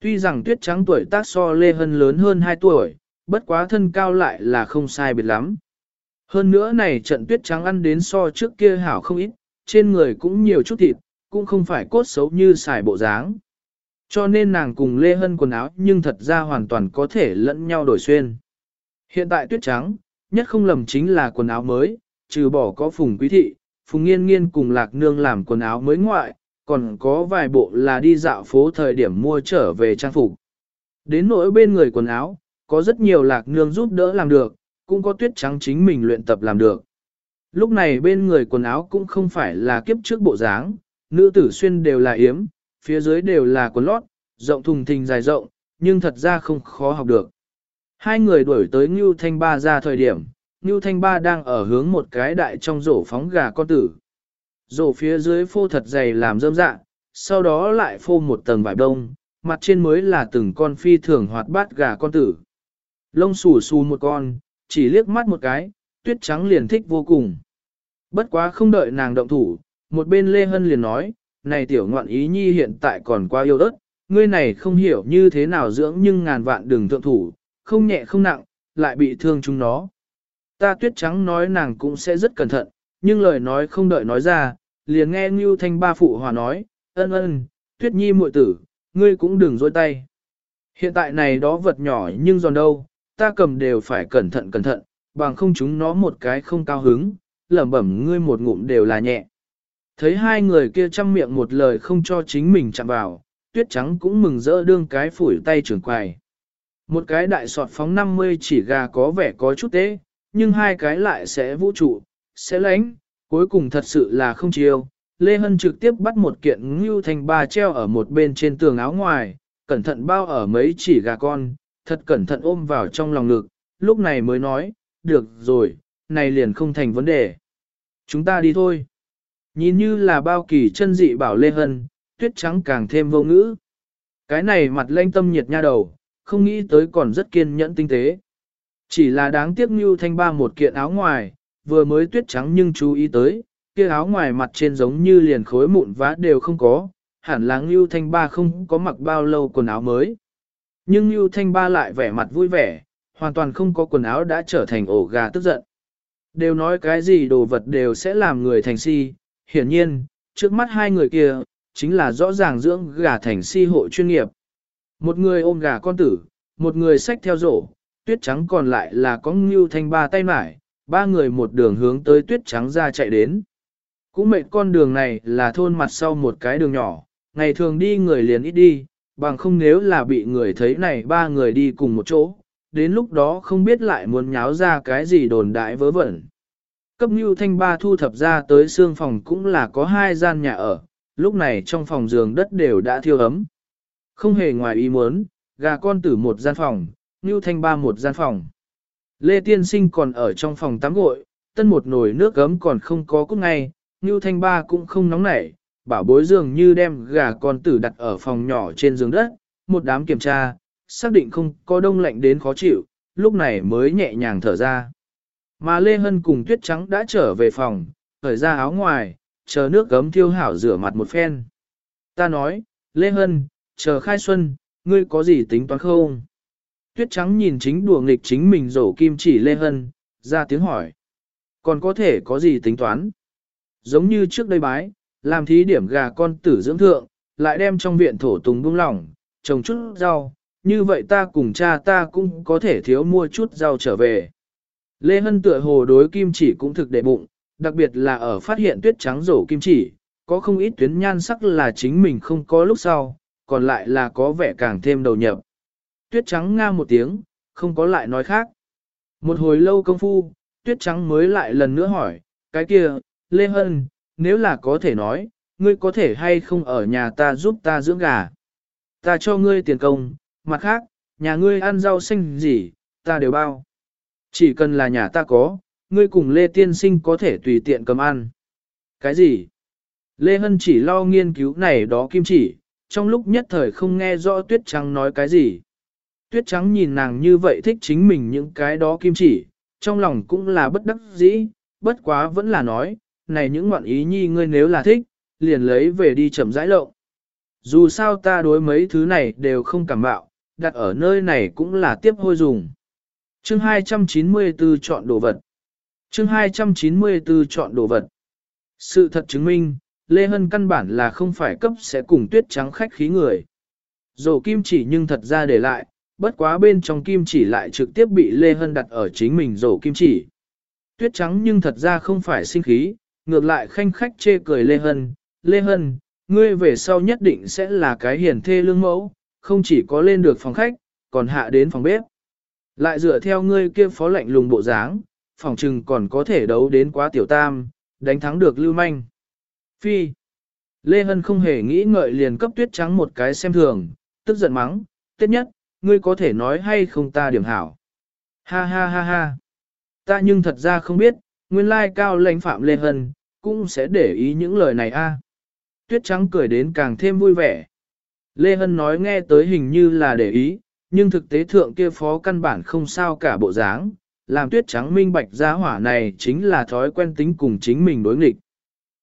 Tuy rằng tuyết trắng tuổi tác so Lê Hân lớn hơn 2 tuổi, bất quá thân cao lại là không sai biệt lắm. Hơn nữa này trận tuyết trắng ăn đến so trước kia hảo không ít, trên người cũng nhiều chút thịt, cũng không phải cốt xấu như xài bộ dáng. Cho nên nàng cùng Lê Hân quần áo nhưng thật ra hoàn toàn có thể lẫn nhau đổi xuyên. Hiện tại tuyết trắng, nhất không lầm chính là quần áo mới, trừ bỏ có phùng quý thị, phùng nghiên nghiên cùng lạc nương làm quần áo mới ngoại, còn có vài bộ là đi dạo phố thời điểm mua trở về trang phục. Đến nỗi bên người quần áo, có rất nhiều lạc nương giúp đỡ làm được, cũng có tuyết trắng chính mình luyện tập làm được. Lúc này bên người quần áo cũng không phải là kiếp trước bộ dáng, nữ tử xuyên đều là yếm, phía dưới đều là quần lót, rộng thùng thình dài rộng, nhưng thật ra không khó học được. Hai người đuổi tới Ngưu Thanh Ba ra thời điểm, Ngưu Thanh Ba đang ở hướng một cái đại trong rổ phóng gà con tử. Rổ phía dưới phô thật dày làm rơm dạ, sau đó lại phô một tầng vải đông, mặt trên mới là từng con phi thường hoạt bát gà con tử. Lông xù xù một con, chỉ liếc mắt một cái, tuyết trắng liền thích vô cùng. Bất quá không đợi nàng động thủ, một bên Lê Hân liền nói, này tiểu ngoạn ý nhi hiện tại còn quá yêu đất, ngươi này không hiểu như thế nào dưỡng nhưng ngàn vạn đừng thượng thủ, không nhẹ không nặng, lại bị thương chúng nó. Ta tuyết trắng nói nàng cũng sẽ rất cẩn thận, nhưng lời nói không đợi nói ra, liền nghe Ngưu Thanh ba phụ hòa nói, ân ân, tuyết nhi muội tử, ngươi cũng đừng dối tay. Hiện tại này đó vật nhỏ nhưng giòn đâu, ta cầm đều phải cẩn thận cẩn thận, bằng không chúng nó một cái không cao hứng, lẩm bẩm ngươi một ngụm đều là nhẹ. Thấy hai người kia chăm miệng một lời không cho chính mình chạm vào, tuyết trắng cũng mừng rỡ đương cái phủi tay trưởng quài. Một cái đại sọt phóng 50 chỉ gà có vẻ có chút tế, nhưng hai cái lại sẽ vũ trụ, sẽ lánh, cuối cùng thật sự là không chiêu. Lê Hân trực tiếp bắt một kiện ngưu thành ba treo ở một bên trên tường áo ngoài, cẩn thận bao ở mấy chỉ gà con, thật cẩn thận ôm vào trong lòng ngực, lúc này mới nói, được rồi, này liền không thành vấn đề. Chúng ta đi thôi. Nhìn như là bao kỳ chân dị bảo Lê Hân, tuyết trắng càng thêm vô ngữ. Cái này mặt lanh tâm nhiệt nha đầu, không nghĩ tới còn rất kiên nhẫn tinh tế. Chỉ là đáng tiếc như thanh ba một kiện áo ngoài, vừa mới tuyết trắng nhưng chú ý tới, kia áo ngoài mặt trên giống như liền khối mụn vá đều không có, hẳn là Ngưu Thanh Ba không có mặc bao lâu quần áo mới. Nhưng Ngưu Thanh Ba lại vẻ mặt vui vẻ, hoàn toàn không có quần áo đã trở thành ổ gà tức giận. Đều nói cái gì đồ vật đều sẽ làm người thành si, hiển nhiên, trước mắt hai người kia, chính là rõ ràng dưỡng gà thành si hộ chuyên nghiệp. Một người ôm gà con tử, một người xách theo rổ, tuyết trắng còn lại là có ngưu thanh ba tay mải, ba người một đường hướng tới tuyết trắng ra chạy đến. Cũng mệt con đường này là thôn mặt sau một cái đường nhỏ, ngày thường đi người liền ít đi, bằng không nếu là bị người thấy này ba người đi cùng một chỗ, đến lúc đó không biết lại muốn nháo ra cái gì đồn đại vớ vẩn. Cấp Nưu Thanh Ba thu thập ra tới xương phòng cũng là có hai gian nhà ở, lúc này trong phòng giường đất đều đã thiêu ấm. Không hề ngoài ý muốn, gà con tử một gian phòng, Nưu Thanh Ba một gian phòng. Lê Tiên Sinh còn ở trong phòng tắm gội, tân một nồi nước gấm còn không có cút ngay, Nưu Thanh Ba cũng không nóng nảy, bảo bối dường như đem gà con tử đặt ở phòng nhỏ trên giường đất, một đám kiểm tra, xác định không có đông lạnh đến khó chịu, lúc này mới nhẹ nhàng thở ra. Mà Lê Hân cùng Tuyết Trắng đã trở về phòng, khởi ra áo ngoài, chờ nước gấm thiêu hảo rửa mặt một phen. Ta nói, Lê Hân, chờ khai xuân, ngươi có gì tính toán không? Tuyết Trắng nhìn chính đùa nghịch chính mình rổ kim chỉ Lê Hân, ra tiếng hỏi. Còn có thể có gì tính toán? Giống như trước đây bái, làm thí điểm gà con tử dưỡng thượng, lại đem trong viện thổ tùng buông lỏng, trồng chút rau, như vậy ta cùng cha ta cũng có thể thiếu mua chút rau trở về. Lê Hân tựa hồ đối kim chỉ cũng thực đệ bụng, đặc biệt là ở phát hiện tuyết trắng rổ kim chỉ, có không ít tuyến nhan sắc là chính mình không có lúc sau, còn lại là có vẻ càng thêm đầu nhập. Tuyết trắng nga một tiếng, không có lại nói khác. Một hồi lâu công phu, tuyết trắng mới lại lần nữa hỏi, cái kia, Lê Hân, nếu là có thể nói, ngươi có thể hay không ở nhà ta giúp ta dưỡng gà. Ta cho ngươi tiền công, mặt khác, nhà ngươi ăn rau xanh gì, ta đều bao. Chỉ cần là nhà ta có, ngươi cùng Lê Tiên Sinh có thể tùy tiện cầm ăn. Cái gì? Lê Hân chỉ lo nghiên cứu này đó kim chỉ, trong lúc nhất thời không nghe rõ Tuyết Trắng nói cái gì. Tuyết Trắng nhìn nàng như vậy thích chính mình những cái đó kim chỉ, trong lòng cũng là bất đắc dĩ, bất quá vẫn là nói, này những ngoạn ý nhi ngươi nếu là thích, liền lấy về đi chậm rãi lộng. Dù sao ta đối mấy thứ này đều không cảm bạo, đặt ở nơi này cũng là tiếp hôi dùng. Chương 294 chọn đồ vật. Chương 294 chọn đồ vật. Sự thật chứng minh, Lê Hân căn bản là không phải cấp sẽ cùng tuyết trắng khách khí người. Dầu kim chỉ nhưng thật ra để lại, bất quá bên trong kim chỉ lại trực tiếp bị Lê Hân đặt ở chính mình dầu kim chỉ. Tuyết trắng nhưng thật ra không phải sinh khí, ngược lại khanh khách chê cười Lê Hân. Lê Hân, ngươi về sau nhất định sẽ là cái hiền thê lương mẫu, không chỉ có lên được phòng khách, còn hạ đến phòng bếp. Lại dựa theo ngươi kia phó lệnh lùng bộ dáng, phòng trừng còn có thể đấu đến quá tiểu tam, đánh thắng được lưu manh. Phi. Lê Hân không hề nghĩ ngợi liền cấp tuyết trắng một cái xem thường, tức giận mắng, tiết nhất, ngươi có thể nói hay không ta điểm hảo. Ha ha ha ha. Ta nhưng thật ra không biết, nguyên lai cao lãnh phạm Lê Hân, cũng sẽ để ý những lời này a. Tuyết trắng cười đến càng thêm vui vẻ. Lê Hân nói nghe tới hình như là để ý, nhưng thực tế thượng kia phó căn bản không sao cả bộ dáng, làm tuyết trắng minh bạch giá hỏa này chính là thói quen tính cùng chính mình đối nghịch.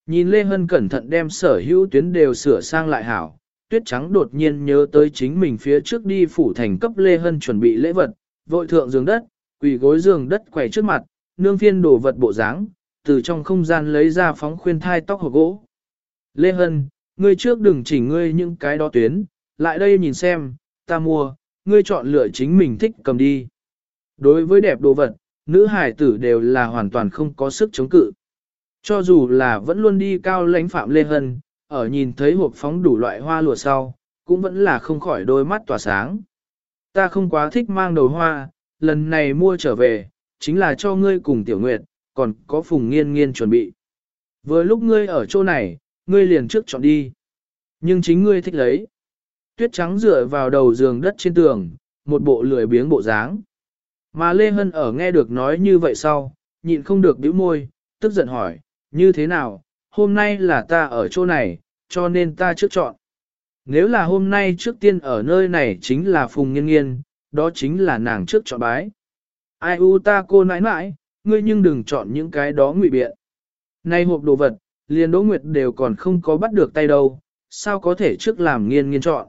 Nhìn Lê Hân cẩn thận đem sở hữu tuyến đều sửa sang lại hảo, tuyết trắng đột nhiên nhớ tới chính mình phía trước đi phủ thành cấp Lê Hân chuẩn bị lễ vật, vội thượng giường đất, quỳ gối giường đất quay trước mặt, nương phiên đổ vật bộ dáng, từ trong không gian lấy ra phóng khuyên thai tóc hộp gỗ. Lê Hân, ngươi trước đừng chỉnh ngươi những cái đó tuyến, lại đây nhìn xem, ta mua, ngươi chọn lựa chính mình thích cầm đi. Đối với đẹp đồ vật, nữ hải tử đều là hoàn toàn không có sức chống cự. Cho dù là vẫn luôn đi cao lãnh phạm Lê Hân, ở nhìn thấy hộp phóng đủ loại hoa lụa sau, cũng vẫn là không khỏi đôi mắt tỏa sáng. Ta không quá thích mang đầu hoa, lần này mua trở về, chính là cho ngươi cùng tiểu nguyệt, còn có phùng nghiên nghiên chuẩn bị. Vừa lúc ngươi ở chỗ này, ngươi liền trước chọn đi. Nhưng chính ngươi thích lấy. Tuyết trắng dựa vào đầu giường đất trên tường, một bộ lười biếng bộ dáng. Mà Lê Hân ở nghe được nói như vậy sau, nhịn không được bĩu môi, tức giận hỏi, như thế nào, hôm nay là ta ở chỗ này, cho nên ta trước chọn. Nếu là hôm nay trước tiên ở nơi này chính là Phùng Nghiên Nghiên, đó chính là nàng trước chọn bái. Ai u ta cô nãi nãi, ngươi nhưng đừng chọn những cái đó ngụy biện. Nay hộp đồ vật, liền Đỗ Nguyệt đều còn không có bắt được tay đâu, sao có thể trước làm nghiên nghiên chọn.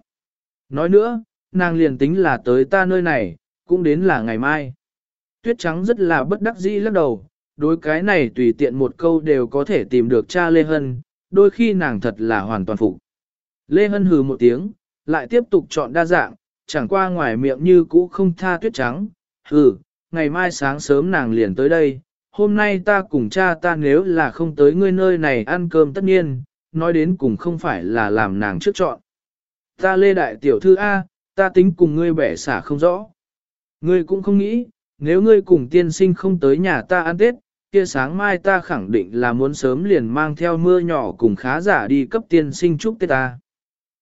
Nói nữa, nàng liền tính là tới ta nơi này, cũng đến là ngày mai. Tuyết trắng rất là bất đắc dĩ lắc đầu, đối cái này tùy tiện một câu đều có thể tìm được cha Lê Hân, đôi khi nàng thật là hoàn toàn phục. Lê Hân hừ một tiếng, lại tiếp tục chọn đa dạng, chẳng qua ngoài miệng như cũ không tha tuyết trắng, hừ, ngày mai sáng sớm nàng liền tới đây, hôm nay ta cùng cha ta nếu là không tới ngươi nơi này ăn cơm tất nhiên, nói đến cùng không phải là làm nàng trước chọn. Ta lê đại tiểu thư A, ta tính cùng ngươi bẻ xả không rõ. Ngươi cũng không nghĩ, nếu ngươi cùng tiên sinh không tới nhà ta ăn tết, kia sáng mai ta khẳng định là muốn sớm liền mang theo mưa nhỏ cùng khá giả đi cấp tiên sinh chúc tết ta.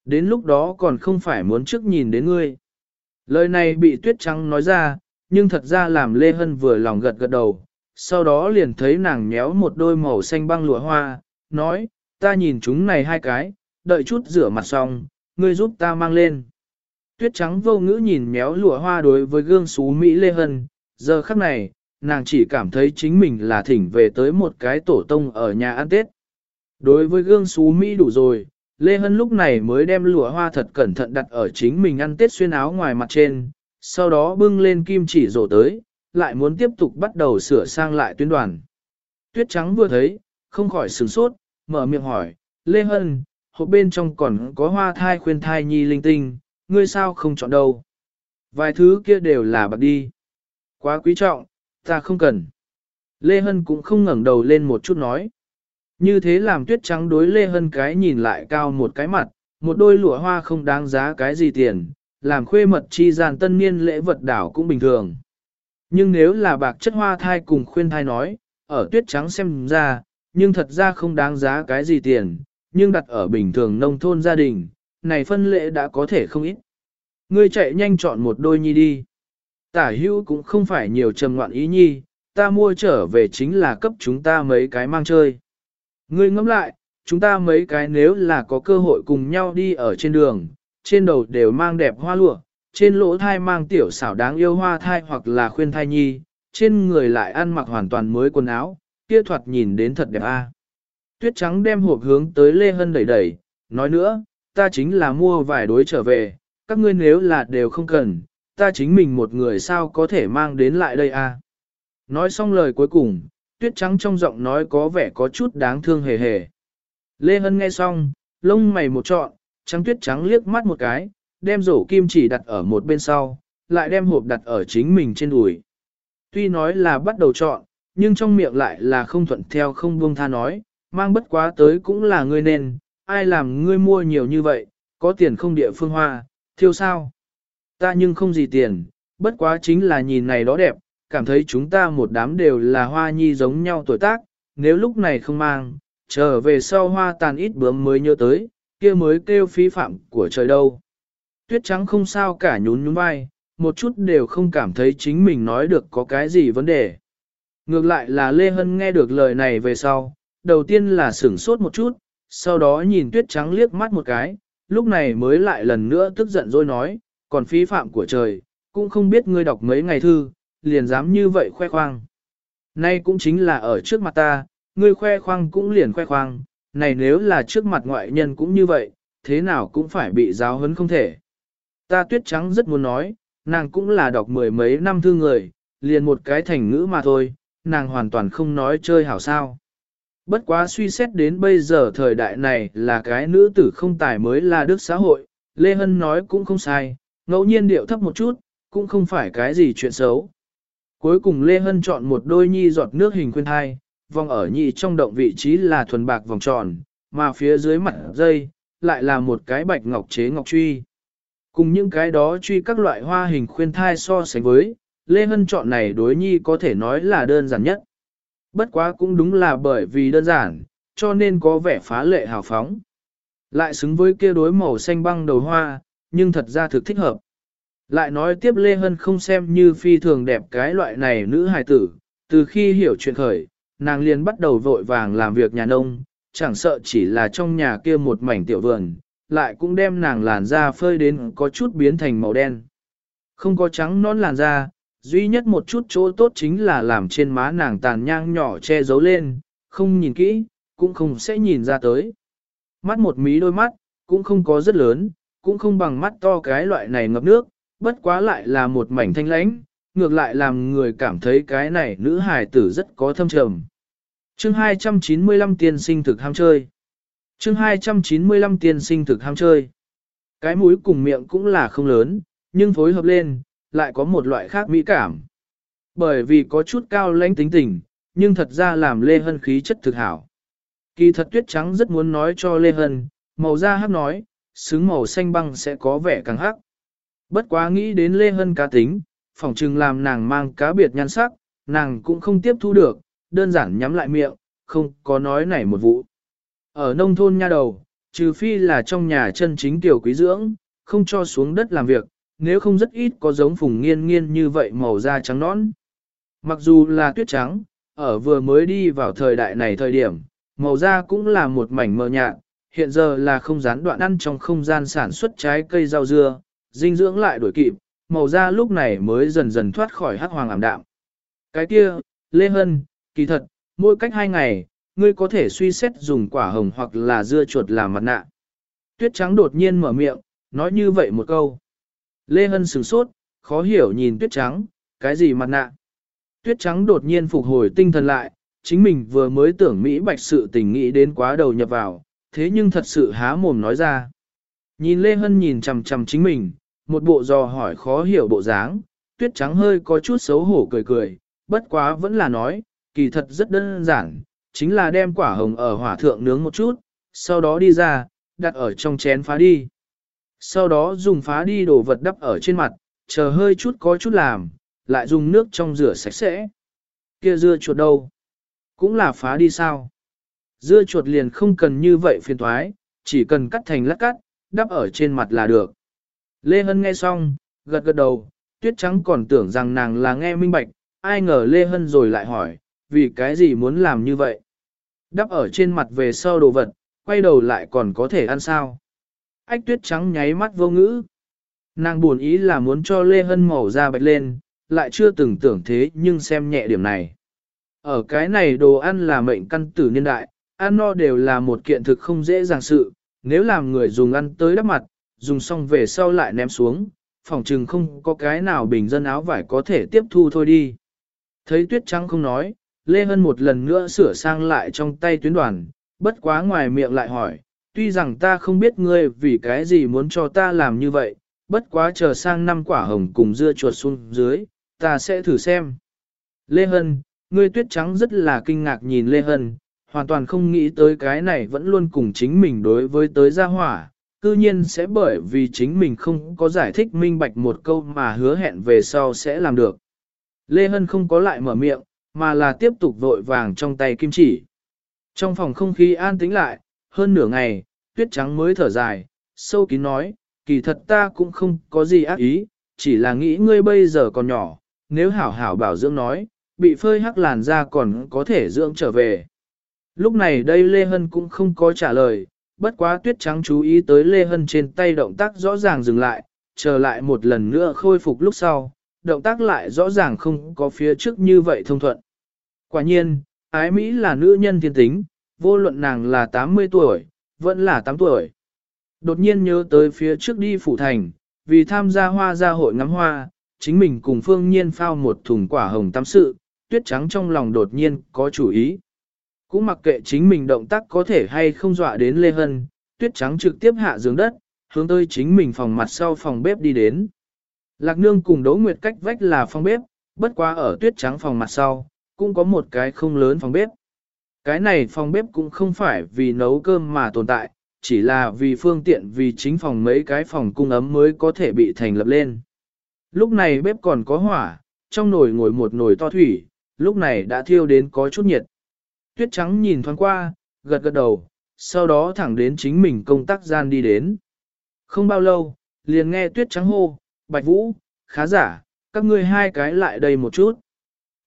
Đến lúc đó còn không phải muốn trước nhìn đến ngươi. Lời này bị tuyết trắng nói ra, nhưng thật ra làm Lê Hân vừa lòng gật gật đầu, sau đó liền thấy nàng nhéo một đôi màu xanh băng lụa hoa, nói, ta nhìn chúng này hai cái, đợi chút rửa mặt xong, ngươi giúp ta mang lên. Tuyết trắng vô ngữ nhìn méo lụa hoa đối với gương xú Mỹ Lê Hân, giờ khắc này, nàng chỉ cảm thấy chính mình là thỉnh về tới một cái tổ tông ở nhà ăn Tết. Đối với gương xú Mỹ đủ rồi, Lê Hân lúc này mới đem lụa hoa thật cẩn thận đặt ở chính mình ăn Tết xuyên áo ngoài mặt trên, sau đó bưng lên kim chỉ rổ tới, lại muốn tiếp tục bắt đầu sửa sang lại tuyến đoàn. Tuyết trắng vừa thấy, không khỏi sửng sốt, mở miệng hỏi, Lê Hân, hộp bên trong còn có hoa thai khuyên thai nhi linh tinh, ngươi sao không chọn đâu. Vài thứ kia đều là bạc đi. Quá quý trọng, ta không cần. Lê Hân cũng không ngẩng đầu lên một chút nói. Như thế làm tuyết trắng đối Lê Hân cái nhìn lại cao một cái mặt, một đôi lụa hoa không đáng giá cái gì tiền, làm khuê mật chi gian tân niên lễ vật đảo cũng bình thường. Nhưng nếu là bạc chất hoa thai cùng khuyên thai nói, ở tuyết trắng xem ra, nhưng thật ra không đáng giá cái gì tiền, nhưng đặt ở bình thường nông thôn gia đình, này phân lễ đã có thể không ít. Ngươi chạy nhanh chọn một đôi nhi đi. Tả hữu cũng không phải nhiều trầm ngoạn ý nhi, ta mua trở về chính là cấp chúng ta mấy cái mang chơi. Ngươi ngẫm lại, chúng ta mấy cái nếu là có cơ hội cùng nhau đi ở trên đường, trên đầu đều mang đẹp hoa lụa, trên lỗ thai mang tiểu xảo đáng yêu hoa thai hoặc là khuyên thai nhi, trên người lại ăn mặc hoàn toàn mới quần áo, kia thoạt nhìn đến thật đẹp a. Tuyết trắng đem hộp hướng tới Lê Hân đẩy đẩy, nói nữa, ta chính là mua vài đối trở về, các ngươi nếu là đều không cần, ta chính mình một người sao có thể mang đến lại đây a? Nói xong lời cuối cùng, tuyết trắng trong giọng nói có vẻ có chút đáng thương hề hề. Lê Hân nghe xong, lông mày một trọn, trắng tuyết trắng liếc mắt một cái, đem rổ kim chỉ đặt ở một bên sau, lại đem hộp đặt ở chính mình trên đùi. Tuy nói là bắt đầu chọn, nhưng trong miệng lại là không thuận theo không buông tha nói, mang bất quá tới cũng là ngươi nên, ai làm ngươi mua nhiều như vậy, có tiền không địa phương hoa, thiêu sao? Ta nhưng không gì tiền, bất quá chính là nhìn này đó đẹp, cảm thấy chúng ta một đám đều là hoa nhi giống nhau tuổi tác, nếu lúc này không mang, trở về sau hoa tàn ít bướm mới nhớ tới, kia mới kêu phí phạm của trời đâu. Tuyết trắng không sao cả nhún nhún vai, một chút đều không cảm thấy chính mình nói được có cái gì vấn đề. Ngược lại là Lê Hân nghe được lời này về sau, đầu tiên là sửng sốt một chút, sau đó nhìn tuyết trắng liếc mắt một cái, lúc này mới lại lần nữa tức giận rồi nói, còn phí phạm của trời, cũng không biết ngươi đọc mấy ngày thư, liền dám như vậy khoe khoang. Nay cũng chính là ở trước mặt ta, ngươi khoe khoang cũng liền khoe khoang, này nếu là trước mặt ngoại nhân cũng như vậy, thế nào cũng phải bị giáo huấn không thể. Ta tuyết trắng rất muốn nói, nàng cũng là đọc mười mấy năm thư người, liền một cái thành ngữ mà thôi, nàng hoàn toàn không nói chơi hảo sao. Bất quá suy xét đến bây giờ thời đại này là cái nữ tử không tài mới là đức xã hội, Lê Hân nói cũng không sai, ngẫu nhiên điệu thấp một chút, cũng không phải cái gì chuyện xấu. Cuối cùng Lê Hân chọn một đôi nhi giọt nước hình khuyên thai, vòng ở nhị trong động vị trí là thuần bạc vòng tròn, mà phía dưới mặt dây, lại là một cái bạch ngọc chế ngọc truy. Cùng những cái đó truy các loại hoa hình khuyên thai so sánh với, Lê Hân chọn này đối nhi có thể nói là đơn giản nhất. Bất quá cũng đúng là bởi vì đơn giản, cho nên có vẻ phá lệ hào phóng. Lại xứng với kia đối màu xanh băng đầu hoa, nhưng thật ra thực thích hợp. Lại nói tiếp Lê Hân không xem như phi thường đẹp cái loại này nữ hài tử, từ khi hiểu chuyện khởi, nàng liền bắt đầu vội vàng làm việc nhà nông, chẳng sợ chỉ là trong nhà kia một mảnh tiểu vườn, lại cũng đem nàng làn da phơi đến có chút biến thành màu đen. Không có trắng nón làn da, duy nhất một chút chỗ tốt chính là làm trên má nàng tàn nhang nhỏ che giấu lên, không nhìn kỹ, cũng không sẽ nhìn ra tới. Mắt một mí đôi mắt, cũng không có rất lớn, cũng không bằng mắt to cái loại này ngập nước, bất quá lại là một mảnh thanh lãnh, ngược lại làm người cảm thấy cái này nữ hài tử rất có thâm trầm. Chương 295 tiên sinh thực ham chơi. Chương 295 tiên sinh thực ham chơi. Cái mũi cùng miệng cũng là không lớn, nhưng phối hợp lên, lại có một loại khác mỹ cảm. Bởi vì có chút cao lãnh tính tình, nhưng thật ra làm Lê Hân khí chất thực hảo. Kỳ thật tuyết trắng rất muốn nói cho Lê Hân, màu da hắc nói, xứng màu xanh băng sẽ có vẻ càng hắc. Bất quá nghĩ đến Lê Hân cá tính, phỏng chừng làm nàng mang cá biệt nhan sắc, nàng cũng không tiếp thu được, đơn giản nhắm lại miệng, không có nói nảy một vụ. Ở nông thôn nha đầu, trừ phi là trong nhà chân chính tiểu quý dưỡng, không cho xuống đất làm việc, nếu không rất ít có giống phùng nghiên nghiên như vậy màu da trắng nõn. Mặc dù là tuyết trắng, ở vừa mới đi vào thời đại này thời điểm, màu da cũng là một mảnh mờ nhạt, hiện giờ là không gián đoạn ăn trong không gian sản xuất trái cây rau dưa, dinh dưỡng lại đổi kịp, màu da lúc này mới dần dần thoát khỏi hắc hoàng ảm đạm. Cái kia, Lê Hân, kỳ thật, mỗi cách hai ngày, ngươi có thể suy xét dùng quả hồng hoặc là dưa chuột làm mặt nạ. Tuyết trắng đột nhiên mở miệng, nói như vậy một câu. Lê Hân sửng sốt, khó hiểu nhìn tuyết trắng, cái gì mặt nạ. Tuyết trắng đột nhiên phục hồi tinh thần lại, chính mình vừa mới tưởng Mỹ bạch sự tình nghĩ đến quá đầu nhập vào, thế nhưng thật sự há mồm nói ra. Nhìn Lê Hân nhìn chằm chằm chính mình, một bộ dò hỏi khó hiểu bộ dáng, tuyết trắng hơi có chút xấu hổ cười cười, bất quá vẫn là nói, kỳ thật rất đơn giản, chính là đem quả hồng ở hỏa thượng nướng một chút, sau đó đi ra, đặt ở trong chén phá đi. Sau đó dùng phá đi đồ vật đắp ở trên mặt, chờ hơi chút có chút làm, lại dùng nước trong rửa sạch sẽ. Kia dưa chuột đâu? Cũng là phá đi sao? Dưa chuột liền không cần như vậy phiền thoái, chỉ cần cắt thành lát cắt, đắp ở trên mặt là được. Lê Hân nghe xong, gật gật đầu, tuyết trắng còn tưởng rằng nàng là nghe minh bạch, ai ngờ Lê Hân rồi lại hỏi, vì cái gì muốn làm như vậy? Đắp ở trên mặt về sau đồ vật, quay đầu lại còn có thể ăn sao? Ách tuyết trắng nháy mắt vô ngữ. Nàng buồn ý là muốn cho Lê Hân màu da bạch lên, lại chưa từng tưởng thế nhưng xem nhẹ điểm này. Ở cái này đồ ăn là mệnh căn tử niên đại, ăn no đều là một kiện thực không dễ dàng sự, nếu làm người dùng ăn tới đắp mặt, dùng xong về sau lại ném xuống, phòng trừng không có cái nào bình dân áo vải có thể tiếp thu thôi đi. Thấy tuyết trắng không nói, Lê Hân một lần nữa sửa sang lại trong tay tuyến đoàn, bất quá ngoài miệng lại hỏi, tuy rằng ta không biết ngươi vì cái gì muốn cho ta làm như vậy, bất quá chờ sang năm quả hồng cùng dưa chuột xuống dưới, ta sẽ thử xem. Lê Hân, ngươi tuyết trắng rất là kinh ngạc nhìn Lê Hân, hoàn toàn không nghĩ tới cái này vẫn luôn cùng chính mình đối với tới gia hỏa, cư nhiên sẽ bởi vì chính mình không có giải thích minh bạch một câu mà hứa hẹn về sau sẽ làm được. Lê Hân không có lại mở miệng, mà là tiếp tục vội vàng trong tay kim chỉ. Trong phòng không khí an tĩnh lại, hơn nửa ngày, tuyết trắng mới thở dài, sâu kín nói, kỳ thật ta cũng không có gì ác ý, chỉ là nghĩ ngươi bây giờ còn nhỏ, nếu hảo hảo bảo dưỡng nói, bị phơi hắc làn da còn có thể dưỡng trở về. Lúc này đây Lê Hân cũng không có trả lời, bất quá tuyết trắng chú ý tới Lê Hân trên tay động tác rõ ràng dừng lại, trở lại một lần nữa khôi phục lúc sau, động tác lại rõ ràng không có phía trước như vậy thông thuận. Quả nhiên, ái Mỹ là nữ nhân thiên tính, vô luận nàng là 80 tuổi, vẫn là 8 tuổi. Đột nhiên nhớ tới phía trước đi phủ thành, vì tham gia hoa gia hội ngắm hoa, chính mình cùng phương nhiên phao một thùng quả hồng tắm sự, tuyết trắng trong lòng đột nhiên có chủ ý. Cũng mặc kệ chính mình động tác có thể hay không dọa đến Lê Hân, tuyết trắng trực tiếp hạ giường đất, hướng tới chính mình phòng mặt sau phòng bếp đi đến. Lạc nương cùng Đỗ Nguyệt cách vách là phòng bếp, bất quá ở tuyết trắng phòng mặt sau, cũng có một cái không lớn phòng bếp. Cái này phòng bếp cũng không phải vì nấu cơm mà tồn tại, chỉ là vì phương tiện vì chính phòng mấy cái phòng cung ấm mới có thể bị thành lập lên. Lúc này bếp còn có hỏa, trong nồi ngồi một nồi to thủy, lúc này đã thiêu đến có chút nhiệt. Tuyết trắng nhìn thoáng qua, gật gật đầu, sau đó thẳng đến chính mình công tác gian đi đến. Không bao lâu, liền nghe tuyết trắng hô, Bạch Vũ, khá giả, các ngươi hai cái lại đây một chút.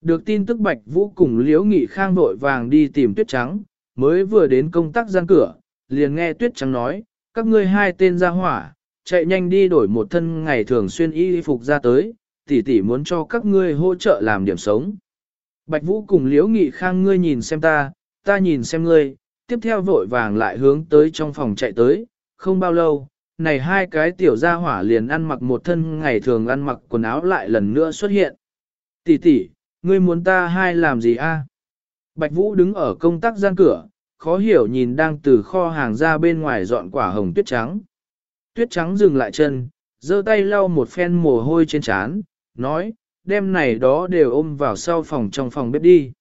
Được tin tức Bạch Vũ cùng Liễu Nghị Khang vội vàng đi tìm tuyết trắng, mới vừa đến công tác gian cửa, liền nghe tuyết trắng nói, các ngươi hai tên ra hỏa, chạy nhanh đi đổi một thân ngày thường xuyên y phục ra tới, tỷ tỷ muốn cho các ngươi hỗ trợ làm điểm sống. Bạch Vũ cùng Liễu Nghị Khang ngươi nhìn xem ta, ta nhìn xem ngươi, tiếp theo vội vàng lại hướng tới trong phòng chạy tới, không bao lâu, này hai cái tiểu gia hỏa liền ăn mặc một thân ngày thường ăn mặc quần áo lại lần nữa xuất hiện. Tỷ tỷ, ngươi muốn ta hai làm gì a? Bạch Vũ đứng ở công tác gian cửa, khó hiểu nhìn đang từ kho hàng ra bên ngoài dọn quả hồng tuyết trắng. Tuyết trắng dừng lại chân, giơ tay lau một phen mồ hôi trên trán, nói, đem này đó đều ôm vào sau phòng trong phòng bếp đi.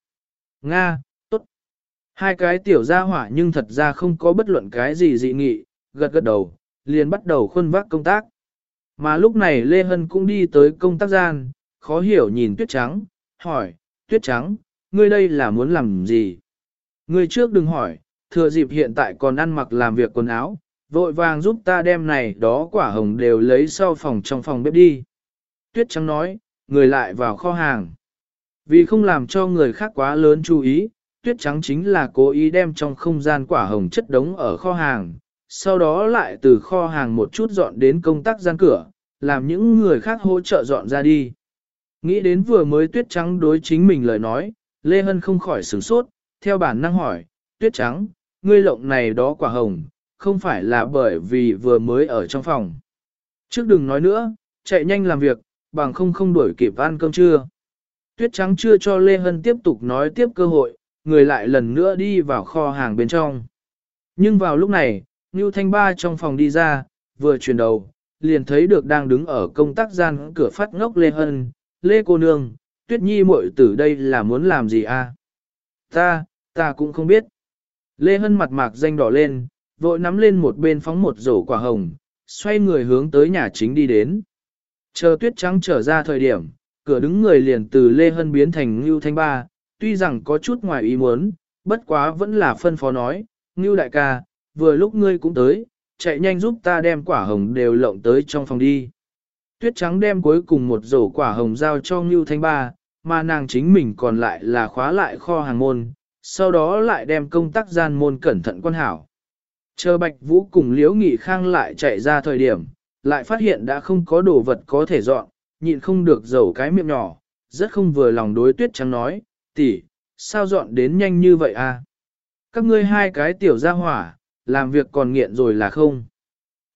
Nga, tốt. Hai cái tiểu gia hỏa nhưng thật ra không có bất luận cái gì dị nghị, gật gật đầu, liền bắt đầu khuân vác công tác. Mà lúc này Lê Hân cũng đi tới công tác gian, khó hiểu nhìn tuyết trắng, hỏi, tuyết trắng, ngươi đây là muốn làm gì? Ngươi trước đừng hỏi, thừa dịp hiện tại còn ăn mặc làm việc quần áo, vội vàng giúp ta đem này đó quả hồng đều lấy sau phòng trong phòng bếp đi. Tuyết trắng nói, người lại vào kho hàng. Vì không làm cho người khác quá lớn chú ý, tuyết trắng chính là cố ý đem trong không gian quả hồng chất đống ở kho hàng, sau đó lại từ kho hàng một chút dọn đến công tác gian cửa, làm những người khác hỗ trợ dọn ra đi. Nghĩ đến vừa mới tuyết trắng đối chính mình lời nói, Lê Hân không khỏi sửng sốt, theo bản năng hỏi, tuyết trắng, ngươi lộng này đó quả hồng, không phải là bởi vì vừa mới ở trong phòng. Trước đừng nói nữa, chạy nhanh làm việc, bằng không không đuổi kịp ăn cơm trưa. Tuyết trắng chưa cho Lê Hân tiếp tục nói tiếp cơ hội, người lại lần nữa đi vào kho hàng bên trong. Nhưng vào lúc này, Ngưu Thanh Ba trong phòng đi ra, vừa chuyển đầu, liền thấy được đang đứng ở công tác gian cửa phát ngốc Lê Hân, Lê cô nương, Tuyết Nhi muội tử đây là muốn làm gì a? À? Ta, ta cũng không biết. Lê Hân mặt mạc danh đỏ lên, vội nắm lên một bên phóng một rổ quả hồng, xoay người hướng tới nhà chính đi đến. Chờ tuyết trắng trở ra thời điểm, cửa đứng người liền từ Lê Hân biến thành Ngưu Thanh Ba, tuy rằng có chút ngoài ý muốn, bất quá vẫn là phân phó nói, Ngưu đại ca, vừa lúc ngươi cũng tới, chạy nhanh giúp ta đem quả hồng đều lộng tới trong phòng đi. Tuyết trắng đem cuối cùng một rổ quả hồng giao cho Ngưu Thanh Ba, mà nàng chính mình còn lại là khóa lại kho hàng môn, sau đó lại đem công tác gian môn cẩn thận quan hảo. Chờ Bạch Vũ cùng Liễu Nghị Khang lại chạy ra thời điểm, lại phát hiện đã không có đồ vật có thể dọn, nhịn không được dầu cái miệng nhỏ, rất không vừa lòng đối tuyết trắng nói, tỷ, sao dọn đến nhanh như vậy à? Các ngươi hai cái tiểu gia hỏa, làm việc còn nghiện rồi là không?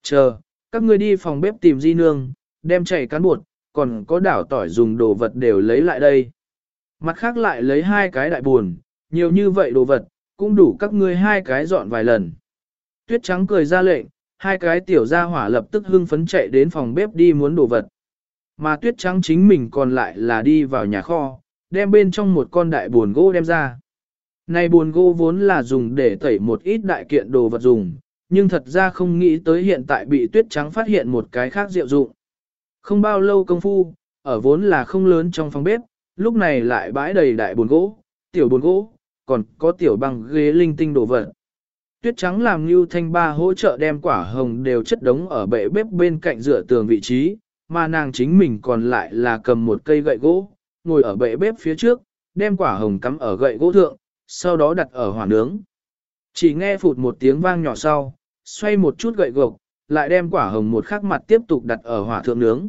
Chờ, các ngươi đi phòng bếp tìm di nương, đem chảy cán bột, còn có đảo tỏi dùng đồ vật đều lấy lại đây. Mặt khác lại lấy hai cái đại buồn, nhiều như vậy đồ vật, cũng đủ các ngươi hai cái dọn vài lần. Tuyết trắng cười ra lệnh, hai cái tiểu gia hỏa lập tức hưng phấn chạy đến phòng bếp đi muốn đồ vật. Mà tuyết trắng chính mình còn lại là đi vào nhà kho, đem bên trong một con đại buồn gỗ đem ra. Này buồn gỗ vốn là dùng để tẩy một ít đại kiện đồ vật dùng, nhưng thật ra không nghĩ tới hiện tại bị tuyết trắng phát hiện một cái khác diệu dụng. Không bao lâu công phu, ở vốn là không lớn trong phòng bếp, lúc này lại bãi đầy đại buồn gỗ, tiểu buồn gỗ, còn có tiểu bằng ghế linh tinh đồ vật. Tuyết trắng làm Lưu thanh ba hỗ trợ đem quả hồng đều chất đống ở bệ bếp bên cạnh dựa tường vị trí, mà nàng chính mình còn lại là cầm một cây gậy gỗ, ngồi ở bệ bếp phía trước, đem quả hồng cắm ở gậy gỗ thượng, sau đó đặt ở hỏa nướng. Chỉ nghe phụt một tiếng vang nhỏ sau, xoay một chút gậy gộc, lại đem quả hồng một khắc mặt tiếp tục đặt ở hỏa thượng nướng.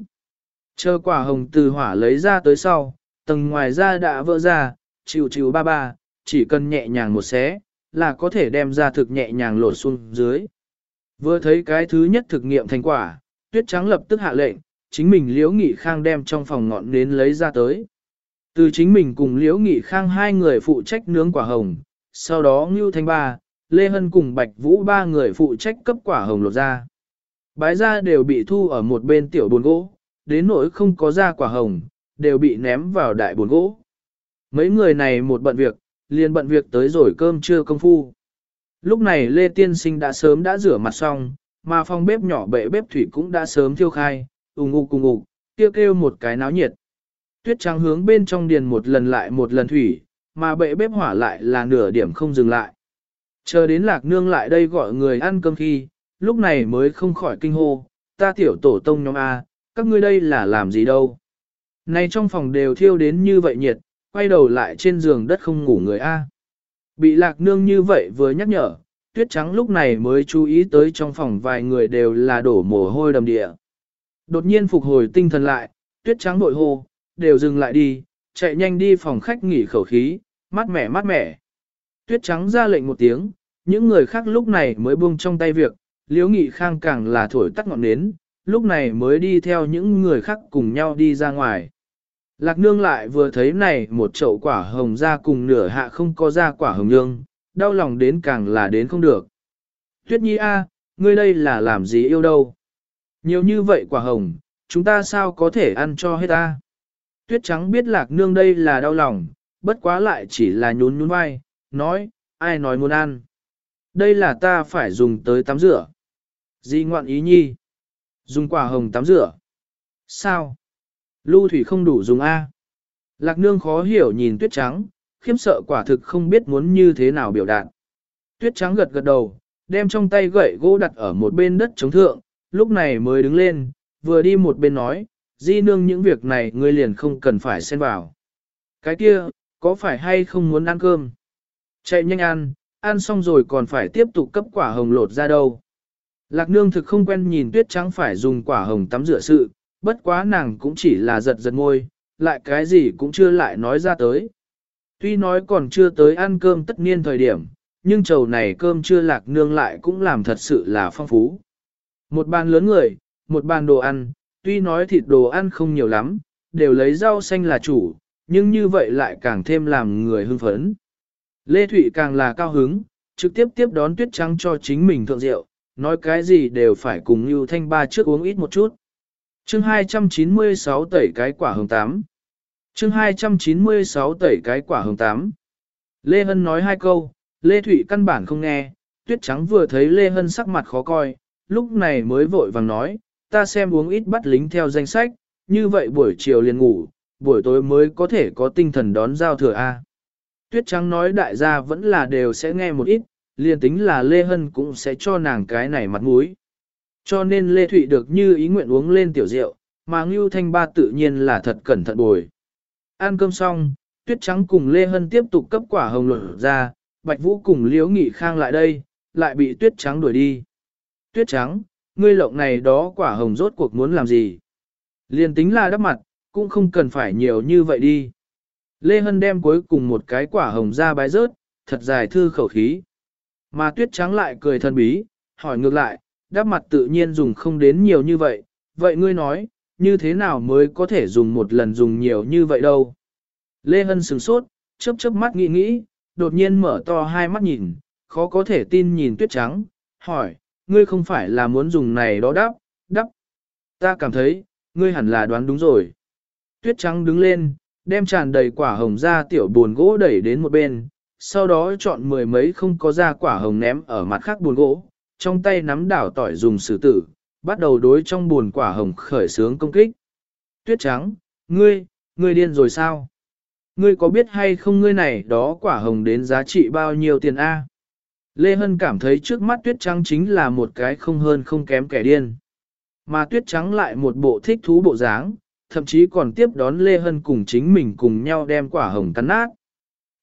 Chờ quả hồng từ hỏa lấy ra tới sau, tầng ngoài ra đã vỡ ra, chịu chịu ba ba, chỉ cần nhẹ nhàng một xé, là có thể đem ra thực nhẹ nhàng lột xuống dưới. Vừa thấy cái thứ nhất thực nghiệm thành quả, tuyết trắng lập tức hạ lệnh, chính mình liễu nghị khang đem trong phòng ngọn nến lấy ra tới. Từ chính mình cùng liễu nghị khang hai người phụ trách nướng quả hồng, sau đó Ngưu Thanh Ba, Lê Hân cùng Bạch Vũ ba người phụ trách cấp quả hồng lột ra. Bái ra đều bị thu ở một bên tiểu buồn gỗ, đến nỗi không có ra quả hồng, đều bị ném vào đại buồn gỗ. Mấy người này một bận việc, liền bận việc tới rồi cơm trưa công phu. Lúc này Lê Tiên Sinh đã sớm đã rửa mặt xong, mà phòng bếp nhỏ bệ bếp thủy cũng đã sớm thiêu khai, ùng ục cùng ục, kêu kêu một cái náo nhiệt. Tuyết trắng hướng bên trong điền một lần lại một lần thủy, mà bệ bếp hỏa lại là nửa điểm không dừng lại. Chờ đến lạc nương lại đây gọi người ăn cơm khi, lúc này mới không khỏi kinh hô, ta tiểu tổ tông nhóm A, các ngươi đây là làm gì đâu. Này trong phòng đều thiêu đến như vậy nhiệt, quay đầu lại trên giường đất không ngủ người A. Bị lạc nương như vậy vừa nhắc nhở, tuyết trắng lúc này mới chú ý tới trong phòng vài người đều là đổ mồ hôi đầm địa. Đột nhiên phục hồi tinh thần lại, tuyết trắng bội hô, đều dừng lại đi, chạy nhanh đi phòng khách nghỉ khẩu khí, mát mẻ mát mẻ. Tuyết trắng ra lệnh một tiếng, những người khác lúc này mới buông trong tay việc, liễu nghị khang càng là thổi tắt ngọn nến, lúc này mới đi theo những người khác cùng nhau đi ra ngoài. Lạc nương lại vừa thấy này một chậu quả hồng ra cùng nửa hạ không có ra quả hồng nương, đau lòng đến càng là đến không được. Tuyết nhi a, ngươi đây là làm gì yêu đâu? Nhiều như vậy quả hồng, chúng ta sao có thể ăn cho hết ta? Tuyết trắng biết lạc nương đây là đau lòng, bất quá lại chỉ là nhún nhún vai, nói, ai nói muốn ăn. Đây là ta phải dùng tới tắm rửa. Di ngoạn ý nhi. Dùng quả hồng tắm rửa. Sao? Lưu thủy không đủ dùng A. Lạc nương khó hiểu nhìn tuyết trắng, khiếm sợ quả thực không biết muốn như thế nào biểu đạt. Tuyết trắng gật gật đầu, đem trong tay gậy gỗ đặt ở một bên đất chống thượng, lúc này mới đứng lên, vừa đi một bên nói, di nương những việc này ngươi liền không cần phải xen vào. Cái kia, có phải hay không muốn ăn cơm? Chạy nhanh ăn, ăn xong rồi còn phải tiếp tục cấp quả hồng lột ra đâu. Lạc nương thực không quen nhìn tuyết trắng phải dùng quả hồng tắm rửa sự, bất quá nàng cũng chỉ là giật giật ngôi, lại cái gì cũng chưa lại nói ra tới. Tuy nói còn chưa tới ăn cơm tất niên thời điểm, nhưng chầu này cơm chưa lạc nương lại cũng làm thật sự là phong phú. Một bàn lớn người, một bàn đồ ăn, tuy nói thịt đồ ăn không nhiều lắm, đều lấy rau xanh là chủ, nhưng như vậy lại càng thêm làm người hưng phấn. Lê Thụy càng là cao hứng, trực tiếp tiếp đón tuyết trắng cho chính mình thượng rượu, nói cái gì đều phải cùng lưu thanh ba trước uống ít một chút chương 296 tẩy cái quả hồng tám. chương 296 tẩy cái quả hồng tám. Lê Hân nói hai câu, Lê Thụy căn bản không nghe, tuyết trắng vừa thấy Lê Hân sắc mặt khó coi, lúc này mới vội vàng nói, ta xem uống ít bắt lính theo danh sách, như vậy buổi chiều liền ngủ, buổi tối mới có thể có tinh thần đón giao thừa A. Tuyết trắng nói đại gia vẫn là đều sẽ nghe một ít, liền tính là Lê Hân cũng sẽ cho nàng cái này mặt mũi. Cho nên Lê Thụy được như ý nguyện uống lên tiểu rượu, mà Ngưu Thanh Ba tự nhiên là thật cẩn thận bồi. Ăn cơm xong, Tuyết Trắng cùng Lê Hân tiếp tục cấp quả hồng luận ra, Bạch Vũ cùng Liễu Nghị Khang lại đây, lại bị Tuyết Trắng đuổi đi. Tuyết Trắng, ngươi lộng này đó quả hồng rốt cuộc muốn làm gì? Liên tính là đắp mặt, cũng không cần phải nhiều như vậy đi. Lê Hân đem cuối cùng một cái quả hồng ra bái rớt, thật dài thư khẩu khí. Mà tuyết trắng lại cười thân bí, hỏi ngược lại, đáp mặt tự nhiên dùng không đến nhiều như vậy, vậy ngươi nói, như thế nào mới có thể dùng một lần dùng nhiều như vậy đâu? Lê Hân sửng sốt, chớp chớp mắt nghĩ nghĩ, đột nhiên mở to hai mắt nhìn, khó có thể tin nhìn tuyết trắng, hỏi, ngươi không phải là muốn dùng này đó đắp, đắp. Ta cảm thấy, ngươi hẳn là đoán đúng rồi. Tuyết trắng đứng lên, đem tràn đầy quả hồng ra tiểu buồn gỗ đẩy đến một bên, sau đó chọn mười mấy không có ra quả hồng ném ở mặt khác buồn gỗ, trong tay nắm đảo tỏi dùng sử tử, bắt đầu đối trong buồn quả hồng khởi sướng công kích. Tuyết trắng, ngươi, ngươi điên rồi sao? Ngươi có biết hay không ngươi này đó quả hồng đến giá trị bao nhiêu tiền A? Lê Hân cảm thấy trước mắt tuyết trắng chính là một cái không hơn không kém kẻ điên. Mà tuyết trắng lại một bộ thích thú bộ dáng, thậm chí còn tiếp đón Lê Hân cùng chính mình cùng nhau đem quả hồng cắn nát.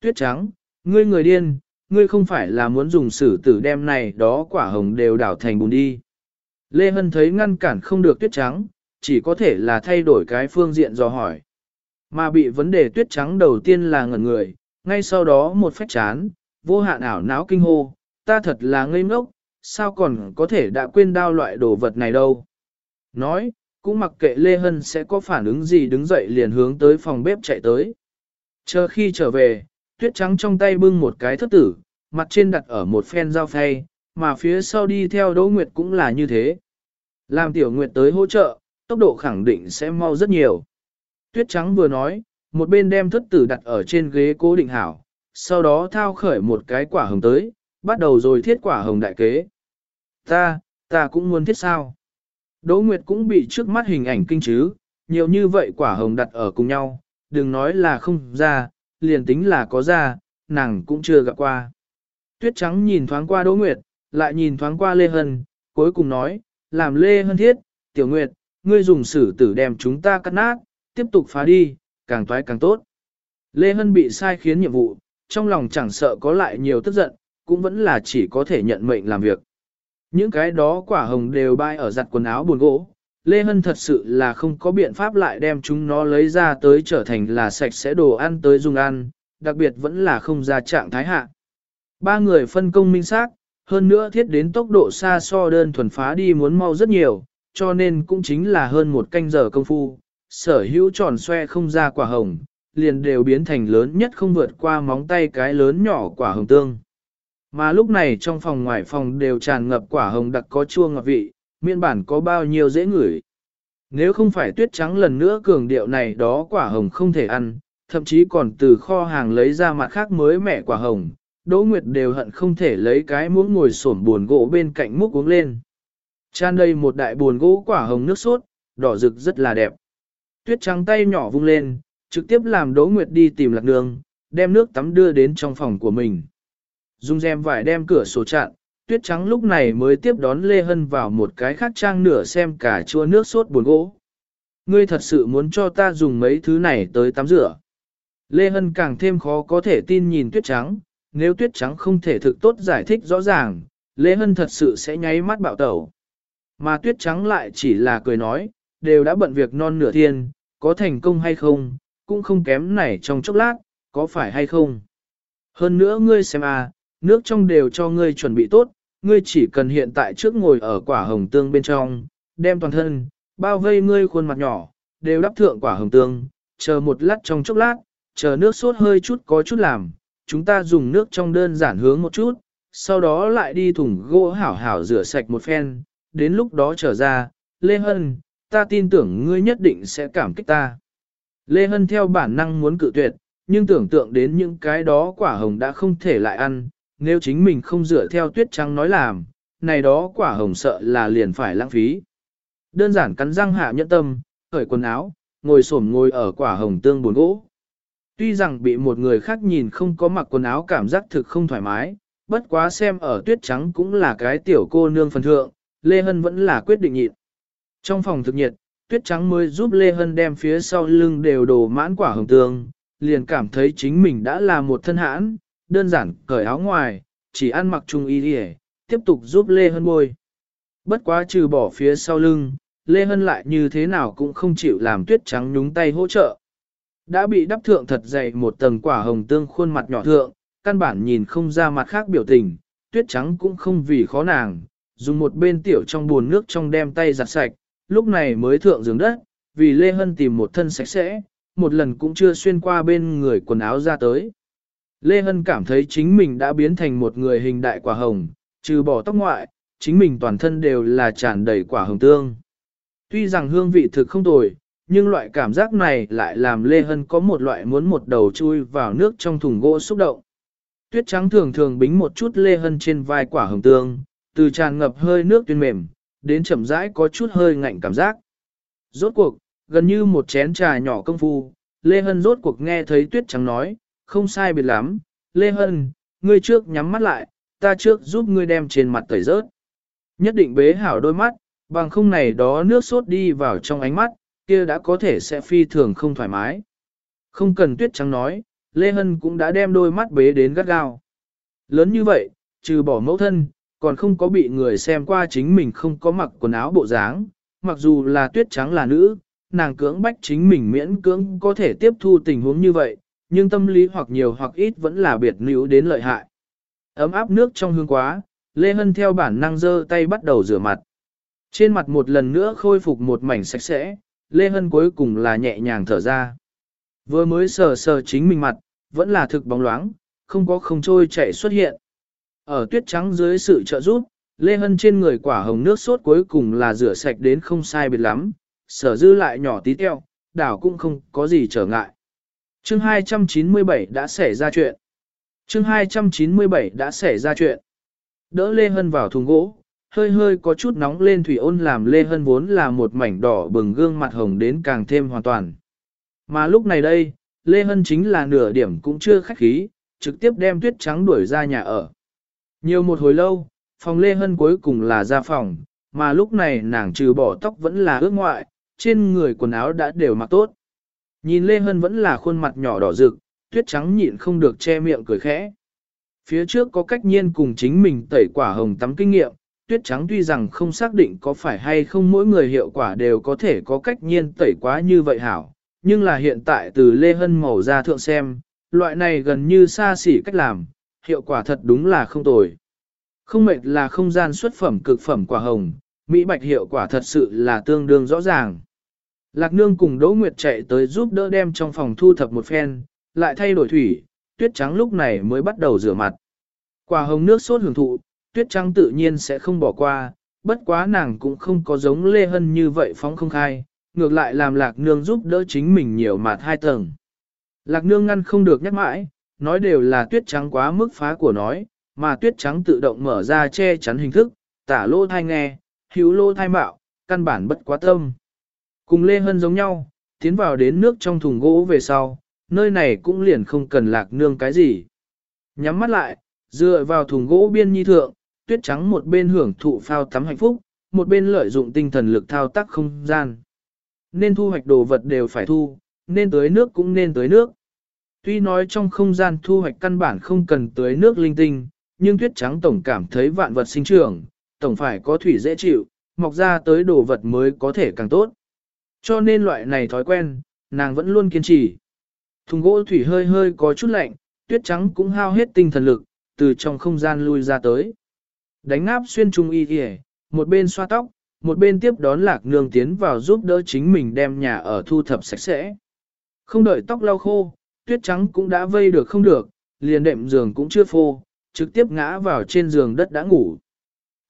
Tuyết trắng, ngươi người điên, ngươi không phải là muốn dùng sử tử đem này đó quả hồng đều đảo thành bùn đi. Lê Hân thấy ngăn cản không được tuyết trắng, chỉ có thể là thay đổi cái phương diện do hỏi. Mà bị vấn đề tuyết trắng đầu tiên là ngẩn người, ngay sau đó một phách chán, vô hạn ảo não kinh hô, ta thật là ngây ngốc, sao còn có thể đã quên đao loại đồ vật này đâu. Nói, cũng mặc kệ Lê Hân sẽ có phản ứng gì đứng dậy liền hướng tới phòng bếp chạy tới. Chờ khi trở về, tuyết trắng trong tay bưng một cái thất tử, mặt trên đặt ở một phen dao phay, mà phía sau đi theo Đỗ Nguyệt cũng là như thế. Làm tiểu Nguyệt tới hỗ trợ, tốc độ khẳng định sẽ mau rất nhiều. Tuyết trắng vừa nói, một bên đem thất tử đặt ở trên ghế cố định hảo, sau đó thao khởi một cái quả hồng tới, bắt đầu rồi thiết quả hồng đại kế. Ta, ta cũng muốn thiết sao. Đỗ Nguyệt cũng bị trước mắt hình ảnh kinh chứ, nhiều như vậy quả hồng đặt ở cùng nhau, đừng nói là không ra, liền tính là có ra, nàng cũng chưa gặp qua. Tuyết trắng nhìn thoáng qua Đỗ Nguyệt, lại nhìn thoáng qua Lê Hân, cuối cùng nói, làm Lê Hân thiết, Tiểu Nguyệt, ngươi dùng sử tử đem chúng ta cắt nát, tiếp tục phá đi, càng toái càng tốt. Lê Hân bị sai khiến nhiệm vụ, trong lòng chẳng sợ có lại nhiều tức giận, cũng vẫn là chỉ có thể nhận mệnh làm việc. Những cái đó quả hồng đều bay ở giặt quần áo buồn gỗ. Lê Hân thật sự là không có biện pháp lại đem chúng nó lấy ra tới trở thành là sạch sẽ đồ ăn tới dùng ăn, đặc biệt vẫn là không ra trạng thái hạ. Ba người phân công minh xác, hơn nữa thiết đến tốc độ xa so đơn thuần phá đi muốn mau rất nhiều, cho nên cũng chính là hơn một canh giờ công phu, sở hữu tròn xoe không ra quả hồng, liền đều biến thành lớn nhất không vượt qua móng tay cái lớn nhỏ quả hồng tương. Mà lúc này trong phòng ngoài phòng đều tràn ngập quả hồng đặc có chua ngọt vị, miên bản có bao nhiêu dễ ngửi. Nếu không phải tuyết trắng lần nữa cường điệu này đó quả hồng không thể ăn, thậm chí còn từ kho hàng lấy ra mặt khác mới mẻ quả hồng, Đỗ Nguyệt đều hận không thể lấy cái muỗng ngồi xổm buồn gỗ bên cạnh múc uống lên. Chan đây một đại buồn gỗ quả hồng nước sốt, đỏ rực rất là đẹp. Tuyết trắng tay nhỏ vung lên, trực tiếp làm Đỗ Nguyệt đi tìm lạc đường đem nước tắm đưa đến trong phòng của mình. Dùng rèm vải đem cửa sổ chặn, tuyết trắng lúc này mới tiếp đón Lê Hân vào một cái khác trang nửa xem cả chua nước sốt buồn gỗ. Ngươi thật sự muốn cho ta dùng mấy thứ này tới tắm rửa. Lê Hân càng thêm khó có thể tin nhìn tuyết trắng, nếu tuyết trắng không thể thực tốt giải thích rõ ràng, Lê Hân thật sự sẽ nháy mắt bạo tẩu. Mà tuyết trắng lại chỉ là cười nói, đều đã bận việc non nửa thiên, có thành công hay không, cũng không kém này trong chốc lát, có phải hay không. Hơn nữa ngươi xem à, nước trong đều cho ngươi chuẩn bị tốt, ngươi chỉ cần hiện tại trước ngồi ở quả hồng tương bên trong, đem toàn thân, bao vây ngươi khuôn mặt nhỏ, đều đắp thượng quả hồng tương, chờ một lát trong chốc lát, chờ nước sốt hơi chút có chút làm, chúng ta dùng nước trong đơn giản hướng một chút, sau đó lại đi thùng gỗ hảo hảo rửa sạch một phen, đến lúc đó trở ra, Lê Hân, ta tin tưởng ngươi nhất định sẽ cảm kích ta. Lê Hân theo bản năng muốn cự tuyệt, nhưng tưởng tượng đến những cái đó quả hồng đã không thể lại ăn, nếu chính mình không dựa theo tuyết trắng nói làm, này đó quả hồng sợ là liền phải lãng phí. Đơn giản cắn răng hạ nhẫn tâm, khởi quần áo, ngồi xổm ngồi ở quả hồng tương buồn gỗ. Tuy rằng bị một người khác nhìn không có mặc quần áo cảm giác thực không thoải mái, bất quá xem ở tuyết trắng cũng là cái tiểu cô nương phần thượng, Lê Hân vẫn là quyết định nhịn. Trong phòng thực nhiệt, tuyết trắng mới giúp Lê Hân đem phía sau lưng đều đồ mãn quả hồng tương, liền cảm thấy chính mình đã là một thân hãn, đơn giản cởi áo ngoài, chỉ ăn mặc trung y đi tiếp tục giúp Lê Hân bôi. Bất quá trừ bỏ phía sau lưng, Lê Hân lại như thế nào cũng không chịu làm tuyết trắng nhúng tay hỗ trợ. Đã bị đắp thượng thật dày một tầng quả hồng tương khuôn mặt nhỏ thượng, căn bản nhìn không ra mặt khác biểu tình, tuyết trắng cũng không vì khó nàng, dùng một bên tiểu trong buồn nước trong đem tay giặt sạch, lúc này mới thượng giường đất, vì Lê Hân tìm một thân sạch sẽ, một lần cũng chưa xuyên qua bên người quần áo ra tới. Lê Hân cảm thấy chính mình đã biến thành một người hình đại quả hồng, trừ bỏ tóc ngoại, chính mình toàn thân đều là tràn đầy quả hồng tương. Tuy rằng hương vị thực không tồi, nhưng loại cảm giác này lại làm Lê Hân có một loại muốn một đầu chui vào nước trong thùng gỗ xúc động. Tuyết trắng thường thường bính một chút Lê Hân trên vai quả hồng tương, từ tràn ngập hơi nước tuyên mềm, đến chậm rãi có chút hơi ngạnh cảm giác. Rốt cuộc, gần như một chén trà nhỏ công phu, Lê Hân rốt cuộc nghe thấy Tuyết trắng nói, không sai biệt lắm, Lê Hân, ngươi trước nhắm mắt lại, ta trước giúp ngươi đem trên mặt tẩy rớt. Nhất định bế hảo đôi mắt, bằng không này đó nước sốt đi vào trong ánh mắt, kia đã có thể sẽ phi thường không thoải mái. Không cần tuyết trắng nói, Lê Hân cũng đã đem đôi mắt bế đến gắt gao. Lớn như vậy, trừ bỏ mẫu thân, còn không có bị người xem qua chính mình không có mặc quần áo bộ dáng, mặc dù là tuyết trắng là nữ, nàng cưỡng bách chính mình miễn cưỡng có thể tiếp thu tình huống như vậy, nhưng tâm lý hoặc nhiều hoặc ít vẫn là biệt nữ đến lợi hại. Ấm áp nước trong hương quá, Lê Hân theo bản năng giơ tay bắt đầu rửa mặt. Trên mặt một lần nữa khôi phục một mảnh sạch sẽ, Lê Hân cuối cùng là nhẹ nhàng thở ra. Vừa mới sờ sờ chính mình mặt, vẫn là thực bóng loáng, không có không trôi chạy xuất hiện. Ở tuyết trắng dưới sự trợ giúp, Lê Hân trên người quả hồng nước sốt cuối cùng là rửa sạch đến không sai biệt lắm, sở dư lại nhỏ tí teo, đảo cũng không có gì trở ngại. Chương 297 đã xảy ra chuyện. Chương 297 đã xảy ra chuyện. Đỡ Lê Hân vào thùng gỗ, hơi hơi có chút nóng lên thủy ôn làm Lê Hân vốn là một mảnh đỏ bừng gương mặt hồng đến càng thêm hoàn toàn. Mà lúc này đây, Lê Hân chính là nửa điểm cũng chưa khách khí, trực tiếp đem tuyết trắng đuổi ra nhà ở. Nhiều một hồi lâu, phòng Lê Hân cuối cùng là ra phòng, mà lúc này nàng trừ bỏ tóc vẫn là ước ngoại, trên người quần áo đã đều mặc tốt. Nhìn Lê Hân vẫn là khuôn mặt nhỏ đỏ rực, tuyết trắng nhịn không được che miệng cười khẽ. Phía trước có cách nhiên cùng chính mình tẩy quả hồng tắm kinh nghiệm, tuyết trắng tuy rằng không xác định có phải hay không mỗi người hiệu quả đều có thể có cách nhiên tẩy quá như vậy hảo, nhưng là hiện tại từ Lê Hân màu ra thượng xem, loại này gần như xa xỉ cách làm, hiệu quả thật đúng là không tồi. Không mệt là không gian xuất phẩm cực phẩm quả hồng, Mỹ Bạch hiệu quả thật sự là tương đương rõ ràng. Lạc Nương cùng Đỗ Nguyệt chạy tới giúp đỡ đem trong phòng thu thập một phen, lại thay đổi thủy, tuyết trắng lúc này mới bắt đầu rửa mặt. Quả hồng nước sốt hưởng thụ, tuyết trắng tự nhiên sẽ không bỏ qua, bất quá nàng cũng không có giống Lê Hân như vậy phóng không khai, ngược lại làm Lạc Nương giúp đỡ chính mình nhiều mặt hai tầng. Lạc Nương ngăn không được nhắc mãi, nói đều là tuyết trắng quá mức phá của nói, mà tuyết trắng tự động mở ra che chắn hình thức, tả lô thai nghe, hữu lô thai mạo, căn bản bất quá tâm. Cùng Lê Hân giống nhau, tiến vào đến nước trong thùng gỗ về sau, nơi này cũng liền không cần lạc nương cái gì. Nhắm mắt lại, dựa vào thùng gỗ biên nhi thượng, tuyết trắng một bên hưởng thụ phao tắm hạnh phúc, một bên lợi dụng tinh thần lực thao tác không gian. Nên thu hoạch đồ vật đều phải thu, nên tới nước cũng nên tới nước. Tuy nói trong không gian thu hoạch căn bản không cần tới nước linh tinh, nhưng tuyết trắng tổng cảm thấy vạn vật sinh trưởng, tổng phải có thủy dễ chịu, mọc ra tới đồ vật mới có thể càng tốt. Cho nên loại này thói quen, nàng vẫn luôn kiên trì. Thùng gỗ thủy hơi hơi có chút lạnh, tuyết trắng cũng hao hết tinh thần lực, từ trong không gian lui ra tới. Đánh áp xuyên trung y kìa, một bên xoa tóc, một bên tiếp đón lạc nương tiến vào giúp đỡ chính mình đem nhà ở thu thập sạch sẽ. Không đợi tóc lau khô, tuyết trắng cũng đã vây được không được, liền đệm giường cũng chưa phô, trực tiếp ngã vào trên giường đất đã ngủ.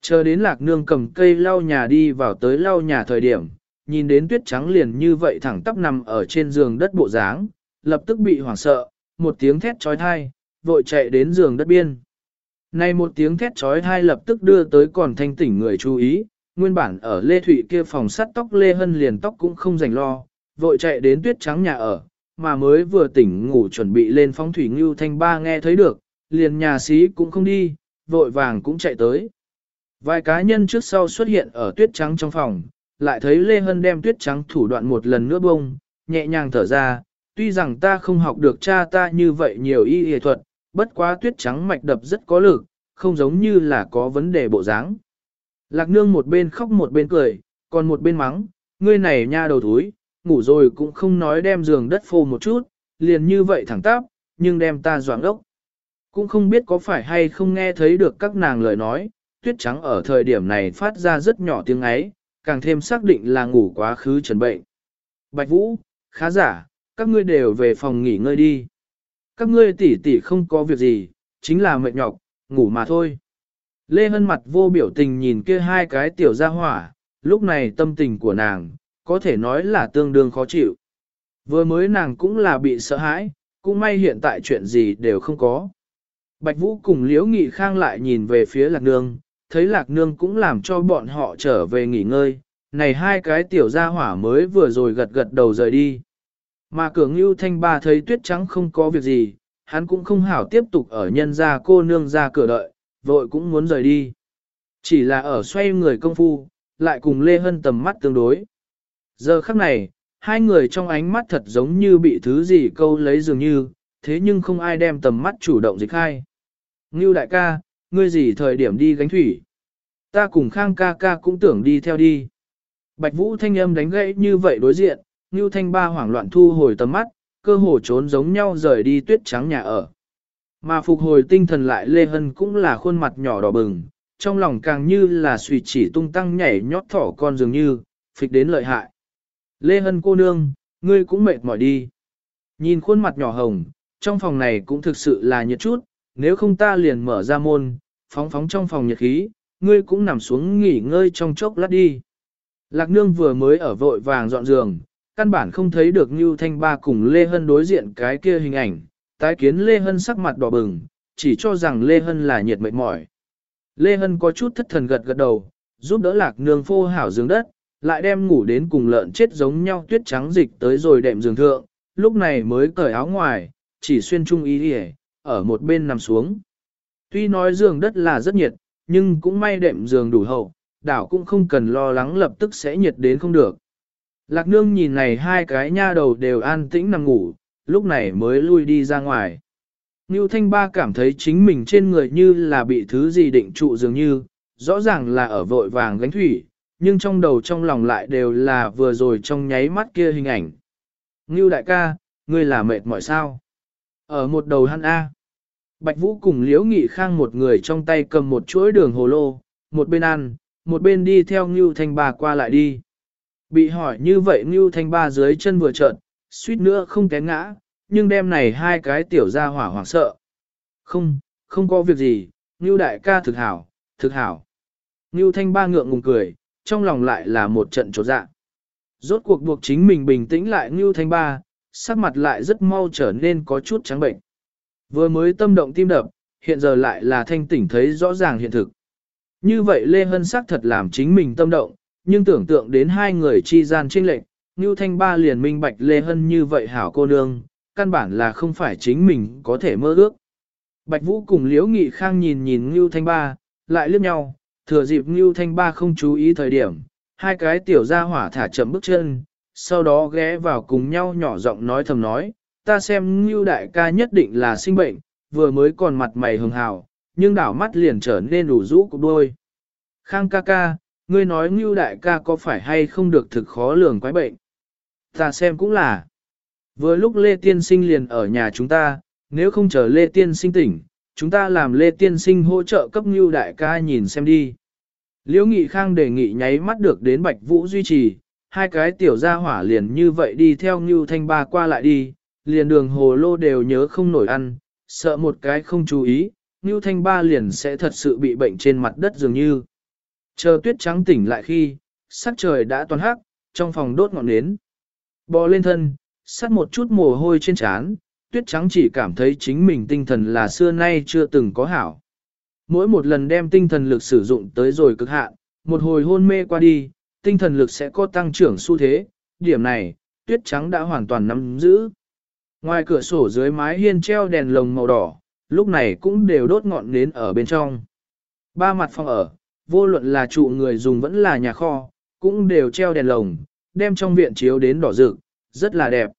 Chờ đến lạc nương cầm cây lau nhà đi vào tới lau nhà thời điểm, nhìn đến tuyết trắng liền như vậy thẳng tắp nằm ở trên giường đất bộ dáng, lập tức bị hoảng sợ, một tiếng thét trói thai, vội chạy đến giường đất biên. Này một tiếng thét trói thai lập tức đưa tới còn thanh tỉnh người chú ý, nguyên bản ở Lê Thụy kia phòng sắt tóc Lê Hân liền tóc cũng không rảnh lo, vội chạy đến tuyết trắng nhà ở, mà mới vừa tỉnh ngủ chuẩn bị lên phong thủy ngưu thanh ba nghe thấy được, liền nhà sĩ cũng không đi, vội vàng cũng chạy tới. Vài cá nhân trước sau xuất hiện ở tuyết trắng trong phòng, lại thấy Lê Hân đem tuyết trắng thủ đoạn một lần nữa bông, nhẹ nhàng thở ra, tuy rằng ta không học được cha ta như vậy nhiều y y thuật, bất quá tuyết trắng mạch đập rất có lực, không giống như là có vấn đề bộ dáng. Lạc nương một bên khóc một bên cười, còn một bên mắng, ngươi này nha đầu thúi, ngủ rồi cũng không nói đem giường đất phô một chút, liền như vậy thẳng tắp, nhưng đem ta doãn ốc. Cũng không biết có phải hay không nghe thấy được các nàng lời nói, tuyết trắng ở thời điểm này phát ra rất nhỏ tiếng ấy, càng thêm xác định là ngủ quá khứ trần bệnh. Bạch Vũ, khá giả, các ngươi đều về phòng nghỉ ngơi đi. Các ngươi tỷ tỷ không có việc gì, chính là mệt nhọc, ngủ mà thôi. Lê Hân mặt vô biểu tình nhìn kia hai cái tiểu gia hỏa, lúc này tâm tình của nàng, có thể nói là tương đương khó chịu. Vừa mới nàng cũng là bị sợ hãi, cũng may hiện tại chuyện gì đều không có. Bạch Vũ cùng Liễu Nghị Khang lại nhìn về phía Lạc Nương, thấy Lạc Nương cũng làm cho bọn họ trở về nghỉ ngơi, này hai cái tiểu gia hỏa mới vừa rồi gật gật đầu rời đi. Mà cường lưu thanh ba thấy tuyết trắng không có việc gì, hắn cũng không hảo tiếp tục ở nhân gia cô nương ra cửa đợi, vội cũng muốn rời đi. Chỉ là ở xoay người công phu, lại cùng Lê Hân tầm mắt tương đối. Giờ khắc này, hai người trong ánh mắt thật giống như bị thứ gì câu lấy dường như, thế nhưng không ai đem tầm mắt chủ động dịch khai. Ngưu đại ca, ngươi gì thời điểm đi gánh thủy? Ta cùng Khang ca ca cũng tưởng đi theo đi. Bạch Vũ thanh âm đánh gãy như vậy đối diện, Ngưu thanh ba hoảng loạn thu hồi tầm mắt, cơ hồ trốn giống nhau rời đi tuyết trắng nhà ở. Mà phục hồi tinh thần lại Lê Hân cũng là khuôn mặt nhỏ đỏ bừng, trong lòng càng như là suy chỉ tung tăng nhảy nhót thỏ con dường như, phịch đến lợi hại. Lê Hân cô nương, ngươi cũng mệt mỏi đi. Nhìn khuôn mặt nhỏ hồng, trong phòng này cũng thực sự là nhiệt chút, nếu không ta liền mở ra môn, phóng phóng trong phòng nhiệt khí, ngươi cũng nằm xuống nghỉ ngơi trong chốc lát đi. Lạc nương vừa mới ở vội vàng dọn giường, căn bản không thấy được Ngưu Thanh Ba cùng Lê Hân đối diện cái kia hình ảnh, tái kiến Lê Hân sắc mặt đỏ bừng, chỉ cho rằng Lê Hân là nhiệt mệt mỏi. Lê Hân có chút thất thần gật gật đầu, giúp đỡ lạc nương phô hảo giường đất, lại đem ngủ đến cùng lợn chết giống nhau tuyết trắng dịch tới rồi đệm giường thượng, lúc này mới cởi áo ngoài, chỉ xuyên trung ý đi ở một bên nằm xuống. Tuy nói giường đất là rất nhiệt, nhưng cũng may đệm giường đủ hậu, đảo cũng không cần lo lắng lập tức sẽ nhiệt đến không được. Lạc nương nhìn này hai cái nha đầu đều an tĩnh nằm ngủ, lúc này mới lui đi ra ngoài. Ngưu Thanh Ba cảm thấy chính mình trên người như là bị thứ gì định trụ dường như, rõ ràng là ở vội vàng gánh thủy, nhưng trong đầu trong lòng lại đều là vừa rồi trong nháy mắt kia hình ảnh. Ngưu đại ca, ngươi là mệt mỏi sao? Ở một đầu hắn A. Bạch Vũ cùng Liễu Nghị Khang một người trong tay cầm một chuỗi đường hồ lô, một bên ăn, một bên đi theo Ngưu Thanh Ba qua lại đi. Bị hỏi như vậy Ngưu Thanh Ba dưới chân vừa trợn, suýt nữa không té ngã, nhưng đêm này hai cái tiểu ra hỏa hoảng sợ. Không, không có việc gì, Ngưu đại ca thực hảo, thực hảo. Ngưu Thanh Ba ngượng ngùng cười, trong lòng lại là một trận trột dạ. Rốt cuộc buộc chính mình bình tĩnh lại Ngưu Thanh Ba, sắc mặt lại rất mau trở nên có chút trắng bệnh. Vừa mới tâm động tim đập, hiện giờ lại là thanh tỉnh thấy rõ ràng hiện thực. Như vậy Lê Hân sắc thật làm chính mình tâm động, nhưng tưởng tượng đến hai người chi gian trinh lệnh, Ngưu Thanh Ba liền minh bạch Lê Hân như vậy hảo cô nương, căn bản là không phải chính mình có thể mơ ước. Bạch Vũ cùng Liễu Nghị Khang nhìn nhìn Ngưu Thanh Ba, lại liếc nhau, thừa dịp Ngưu Thanh Ba không chú ý thời điểm, hai cái tiểu gia hỏa thả chậm bước chân, sau đó ghé vào cùng nhau nhỏ giọng nói thầm nói, ta xem Ngưu đại ca nhất định là sinh bệnh, vừa mới còn mặt mày hường hào, nhưng đảo mắt liền trở nên đủ rũ cục đôi. Khang ca ca, ngươi nói Ngưu đại ca có phải hay không được thực khó lường quái bệnh? Ta xem cũng là. Vừa lúc Lê Tiên Sinh liền ở nhà chúng ta, nếu không chờ Lê Tiên Sinh tỉnh, chúng ta làm Lê Tiên Sinh hỗ trợ cấp Ngưu đại ca nhìn xem đi. Liễu Nghị Khang đề nghị nháy mắt được đến Bạch Vũ duy trì, hai cái tiểu gia hỏa liền như vậy đi theo Ngưu Thanh Ba qua lại đi, liền đường hồ lô đều nhớ không nổi ăn, sợ một cái không chú ý, Ngưu Thanh Ba liền sẽ thật sự bị bệnh trên mặt đất dường như. Chờ tuyết trắng tỉnh lại khi, sắc trời đã toàn hắc, trong phòng đốt ngọn nến. Bò lên thân, sắt một chút mồ hôi trên trán, tuyết trắng chỉ cảm thấy chính mình tinh thần là xưa nay chưa từng có hảo. Mỗi một lần đem tinh thần lực sử dụng tới rồi cực hạn, một hồi hôn mê qua đi, tinh thần lực sẽ có tăng trưởng xu thế, điểm này, tuyết trắng đã hoàn toàn nắm giữ. Ngoài cửa sổ dưới mái hiên treo đèn lồng màu đỏ, lúc này cũng đều đốt ngọn nến ở bên trong. Ba mặt phòng ở, vô luận là trụ người dùng vẫn là nhà kho, cũng đều treo đèn lồng, đem trong viện chiếu đến đỏ rực, rất là đẹp.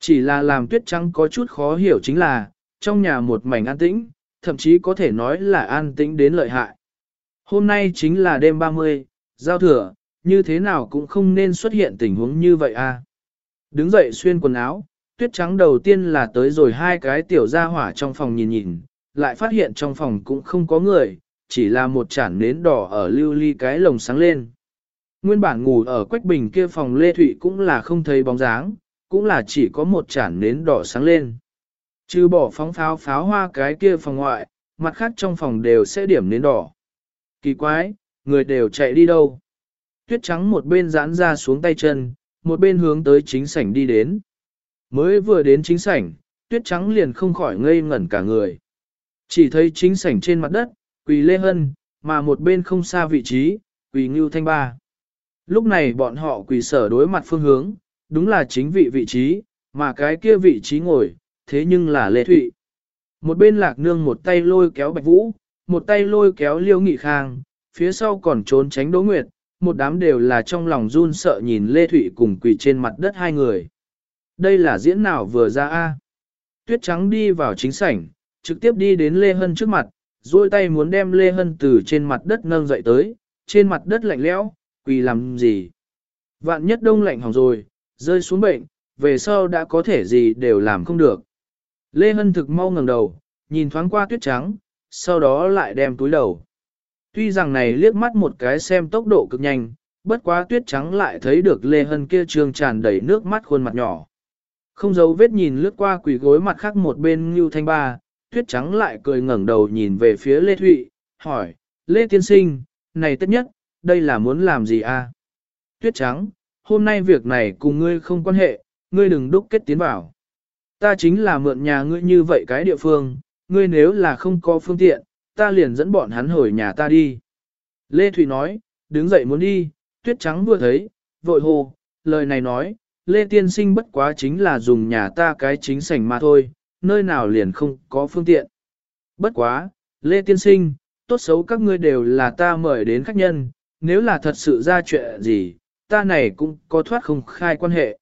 Chỉ là làm tuyết trắng có chút khó hiểu chính là, trong nhà một mảnh an tĩnh, thậm chí có thể nói là an tĩnh đến lợi hại. Hôm nay chính là đêm 30, giao thừa, như thế nào cũng không nên xuất hiện tình huống như vậy a. À. Đứng dậy xuyên quần áo, tuyết trắng đầu tiên là tới rồi hai cái tiểu gia hỏa trong phòng nhìn nhìn, lại phát hiện trong phòng cũng không có người, chỉ là một chản nến đỏ ở lưu ly cái lồng sáng lên. Nguyên bản ngủ ở Quách Bình kia phòng Lê Thụy cũng là không thấy bóng dáng, cũng là chỉ có một chản nến đỏ sáng lên. Chứ bỏ phóng pháo pháo hoa cái kia phòng ngoại, mặt khác trong phòng đều sẽ điểm nến đỏ. Kỳ quái, người đều chạy đi đâu? Tuyết trắng một bên giãn ra xuống tay chân, một bên hướng tới chính sảnh đi đến. Mới vừa đến chính sảnh, tuyết trắng liền không khỏi ngây ngẩn cả người. Chỉ thấy chính sảnh trên mặt đất, quỳ Lê Hân, mà một bên không xa vị trí, quỳ Ngưu Thanh Ba. Lúc này bọn họ quỳ sở đối mặt phương hướng, đúng là chính vị vị trí, mà cái kia vị trí ngồi, thế nhưng là Lê Thụy. Một bên lạc nương một tay lôi kéo Bạch Vũ, một tay lôi kéo Liêu Nghị Khang, phía sau còn trốn tránh Đỗ Nguyệt, một đám đều là trong lòng run sợ nhìn Lê Thụy cùng quỳ trên mặt đất hai người. Đây là diễn nào vừa ra a? Tuyết trắng đi vào chính sảnh, trực tiếp đi đến Lê Hân trước mặt, duỗi tay muốn đem Lê Hân từ trên mặt đất nâng dậy tới, trên mặt đất lạnh lẽo, quỳ làm gì? Vạn nhất đông lạnh hỏng rồi, rơi xuống bệnh, về sau đã có thể gì đều làm không được. Lê Hân thực mau ngẩng đầu, nhìn thoáng qua tuyết trắng, sau đó lại đem túi đầu. Tuy rằng này liếc mắt một cái xem tốc độ cực nhanh, bất quá tuyết trắng lại thấy được Lê Hân kia trương tràn đầy nước mắt khuôn mặt nhỏ. Không giấu vết nhìn lướt qua quỷ gối mặt khác một bên Ngưu Thanh Ba, tuyết trắng lại cười ngẩng đầu nhìn về phía Lê Thụy, hỏi, Lê Tiên Sinh, này tất nhất, đây là muốn làm gì a? Tuyết trắng, hôm nay việc này cùng ngươi không quan hệ, ngươi đừng đúc kết tiến vào. Ta chính là mượn nhà ngươi như vậy cái địa phương, ngươi nếu là không có phương tiện, ta liền dẫn bọn hắn hồi nhà ta đi. Lê Thụy nói, đứng dậy muốn đi, tuyết trắng vừa thấy, vội hồ, lời này nói, Lê Tiên Sinh bất quá chính là dùng nhà ta cái chính sảnh mà thôi, nơi nào liền không có phương tiện. Bất quá, Lê Tiên Sinh, tốt xấu các ngươi đều là ta mời đến khách nhân, nếu là thật sự ra chuyện gì, ta này cũng có thoát không khai quan hệ.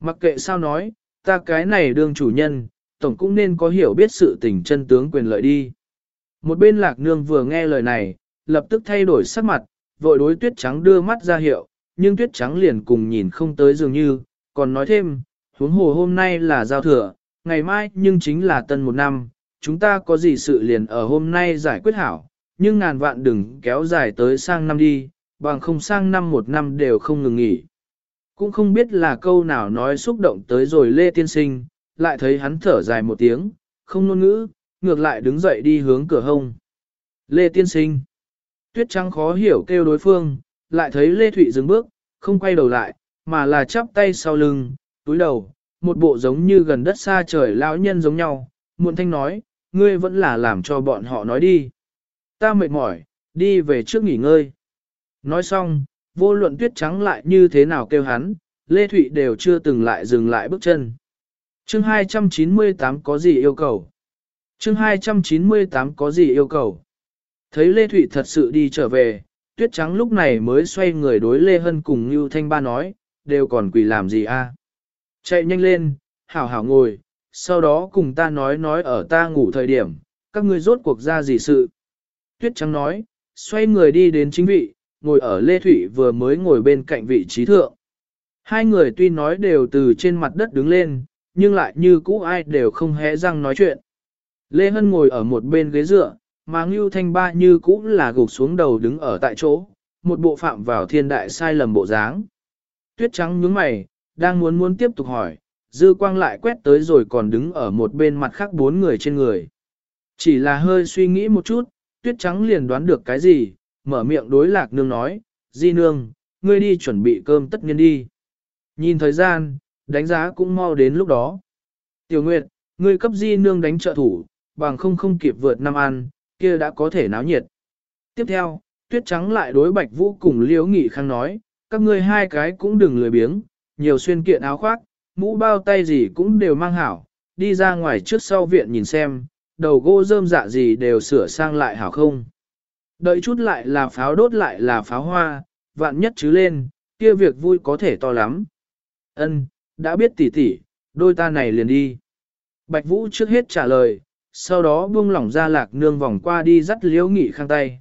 Mặc kệ sao nói, ta cái này đương chủ nhân, tổng cũng nên có hiểu biết sự tình chân tướng quyền lợi đi. Một bên lạc nương vừa nghe lời này, lập tức thay đổi sắc mặt, vội đối tuyết trắng đưa mắt ra hiệu, nhưng tuyết trắng liền cùng nhìn không tới dường như, còn nói thêm, huống hồ hôm nay là giao thừa, ngày mai nhưng chính là tân một năm, chúng ta có gì sự liền ở hôm nay giải quyết hảo, nhưng ngàn vạn đừng kéo dài tới sang năm đi, bằng không sang năm một năm đều không ngừng nghỉ. Cũng không biết là câu nào nói xúc động tới rồi Lê Tiên Sinh, lại thấy hắn thở dài một tiếng, không ngôn ngữ, ngược lại đứng dậy đi hướng cửa hông. Lê Tiên Sinh Tuyết Trăng khó hiểu kêu đối phương, lại thấy Lê Thụy dừng bước, không quay đầu lại, mà là chắp tay sau lưng, túi đầu, một bộ giống như gần đất xa trời lão nhân giống nhau, muộn thanh nói, ngươi vẫn là làm cho bọn họ nói đi. Ta mệt mỏi, đi về trước nghỉ ngơi. Nói xong, vô luận tuyết trắng lại như thế nào kêu hắn, Lê Thụy đều chưa từng lại dừng lại bước chân. Chương 298 có gì yêu cầu? Chương 298 có gì yêu cầu? Thấy Lê Thụy thật sự đi trở về, tuyết trắng lúc này mới xoay người đối Lê Hân cùng Ngưu Thanh Ba nói, đều còn quỳ làm gì a? Chạy nhanh lên, hảo hảo ngồi, sau đó cùng ta nói nói ở ta ngủ thời điểm, các ngươi rốt cuộc ra gì sự. Tuyết trắng nói, xoay người đi đến chính vị, ngồi ở Lê thủy vừa mới ngồi bên cạnh vị trí thượng. Hai người tuy nói đều từ trên mặt đất đứng lên, nhưng lại như cũ ai đều không hé răng nói chuyện. Lê Hân ngồi ở một bên ghế dựa, mà Ngưu Thanh Ba như cũ là gục xuống đầu đứng ở tại chỗ, một bộ phạm vào thiên đại sai lầm bộ dáng. Tuyết trắng nhướng mày, đang muốn muốn tiếp tục hỏi, dư quang lại quét tới rồi còn đứng ở một bên mặt khác bốn người trên người. Chỉ là hơi suy nghĩ một chút, tuyết trắng liền đoán được cái gì, mở miệng đối lạc nương nói, di nương, ngươi đi chuẩn bị cơm tất nhiên đi. Nhìn thời gian, đánh giá cũng mau đến lúc đó. Tiểu Nguyệt, ngươi cấp di nương đánh trợ thủ, bằng không không kịp vượt năm ăn, kia đã có thể náo nhiệt. Tiếp theo, tuyết trắng lại đối bạch vũ cùng liễu nghị khang nói, các ngươi hai cái cũng đừng lười biếng, nhiều xuyên kiện áo khoác, mũ bao tay gì cũng đều mang hảo, đi ra ngoài trước sau viện nhìn xem, đầu gỗ rơm dạ gì đều sửa sang lại hảo không. Đợi chút lại là pháo đốt lại là pháo hoa, vạn nhất chứ lên, kia việc vui có thể to lắm. Ân, đã biết tỉ tỉ, đôi ta này liền đi. Bạch Vũ trước hết trả lời, sau đó buông lỏng ra lạc nương vòng qua đi dắt liễu nghị khang tay.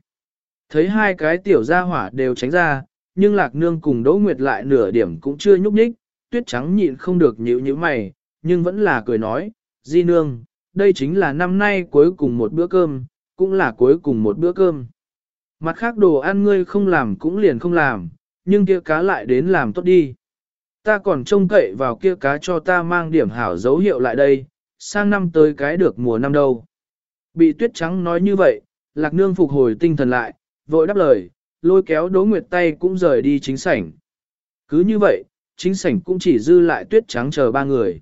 Thấy hai cái tiểu gia hỏa đều tránh ra, nhưng lạc nương cùng Đỗ Nguyệt lại nửa điểm cũng chưa nhúc nhích, tuyết trắng nhịn không được nhíu nhíu mày, nhưng vẫn là cười nói, di nương, đây chính là năm nay cuối cùng một bữa cơm, cũng là cuối cùng một bữa cơm. Mặt khác đồ ăn ngươi không làm cũng liền không làm, nhưng kia cá lại đến làm tốt đi. Ta còn trông cậy vào kia cá cho ta mang điểm hảo dấu hiệu lại đây, sang năm tới cái được mùa năm đâu. Bị tuyết trắng nói như vậy, lạc nương phục hồi tinh thần lại, vội đáp lời, lôi kéo đố nguyệt tay cũng rời đi chính sảnh. Cứ như vậy, chính sảnh cũng chỉ dư lại tuyết trắng chờ ba người.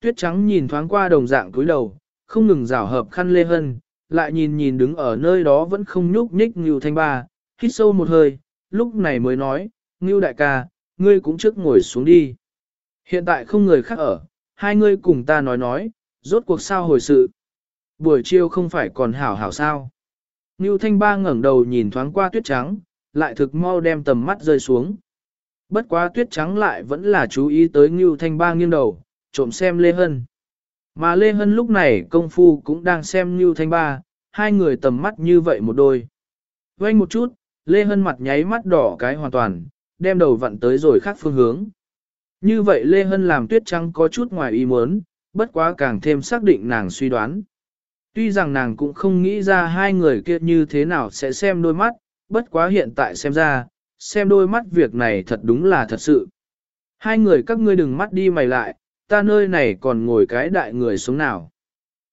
Tuyết trắng nhìn thoáng qua đồng dạng cúi đầu, không ngừng rào hợp khăn lê hân, lại nhìn nhìn đứng ở nơi đó vẫn không nhúc nhích Ngưu Thanh Ba, hít sâu một hơi, lúc này mới nói, Ngưu đại ca, ngươi cũng trước ngồi xuống đi. Hiện tại không người khác ở, hai ngươi cùng ta nói nói, rốt cuộc sao hồi sự. Buổi chiều không phải còn hảo hảo sao. Ngưu Thanh Ba ngẩng đầu nhìn thoáng qua tuyết trắng, lại thực mau đem tầm mắt rơi xuống. Bất quá tuyết trắng lại vẫn là chú ý tới Ngưu Thanh Ba nghiêng đầu, trộm xem Lê Hân. Mà Lê Hân lúc này công phu cũng đang xem Ngưu Thanh Ba, hai người tầm mắt như vậy một đôi. Quanh một chút, Lê Hân mặt nháy mắt đỏ cái hoàn toàn, đem đầu vặn tới rồi khác phương hướng. Như vậy Lê Hân làm tuyết trắng có chút ngoài ý muốn, bất quá càng thêm xác định nàng suy đoán. Tuy rằng nàng cũng không nghĩ ra hai người kia như thế nào sẽ xem đôi mắt, bất quá hiện tại xem ra, xem đôi mắt việc này thật đúng là thật sự. Hai người các ngươi đừng mắt đi mày lại, ta nơi này còn ngồi cái đại người sống nào.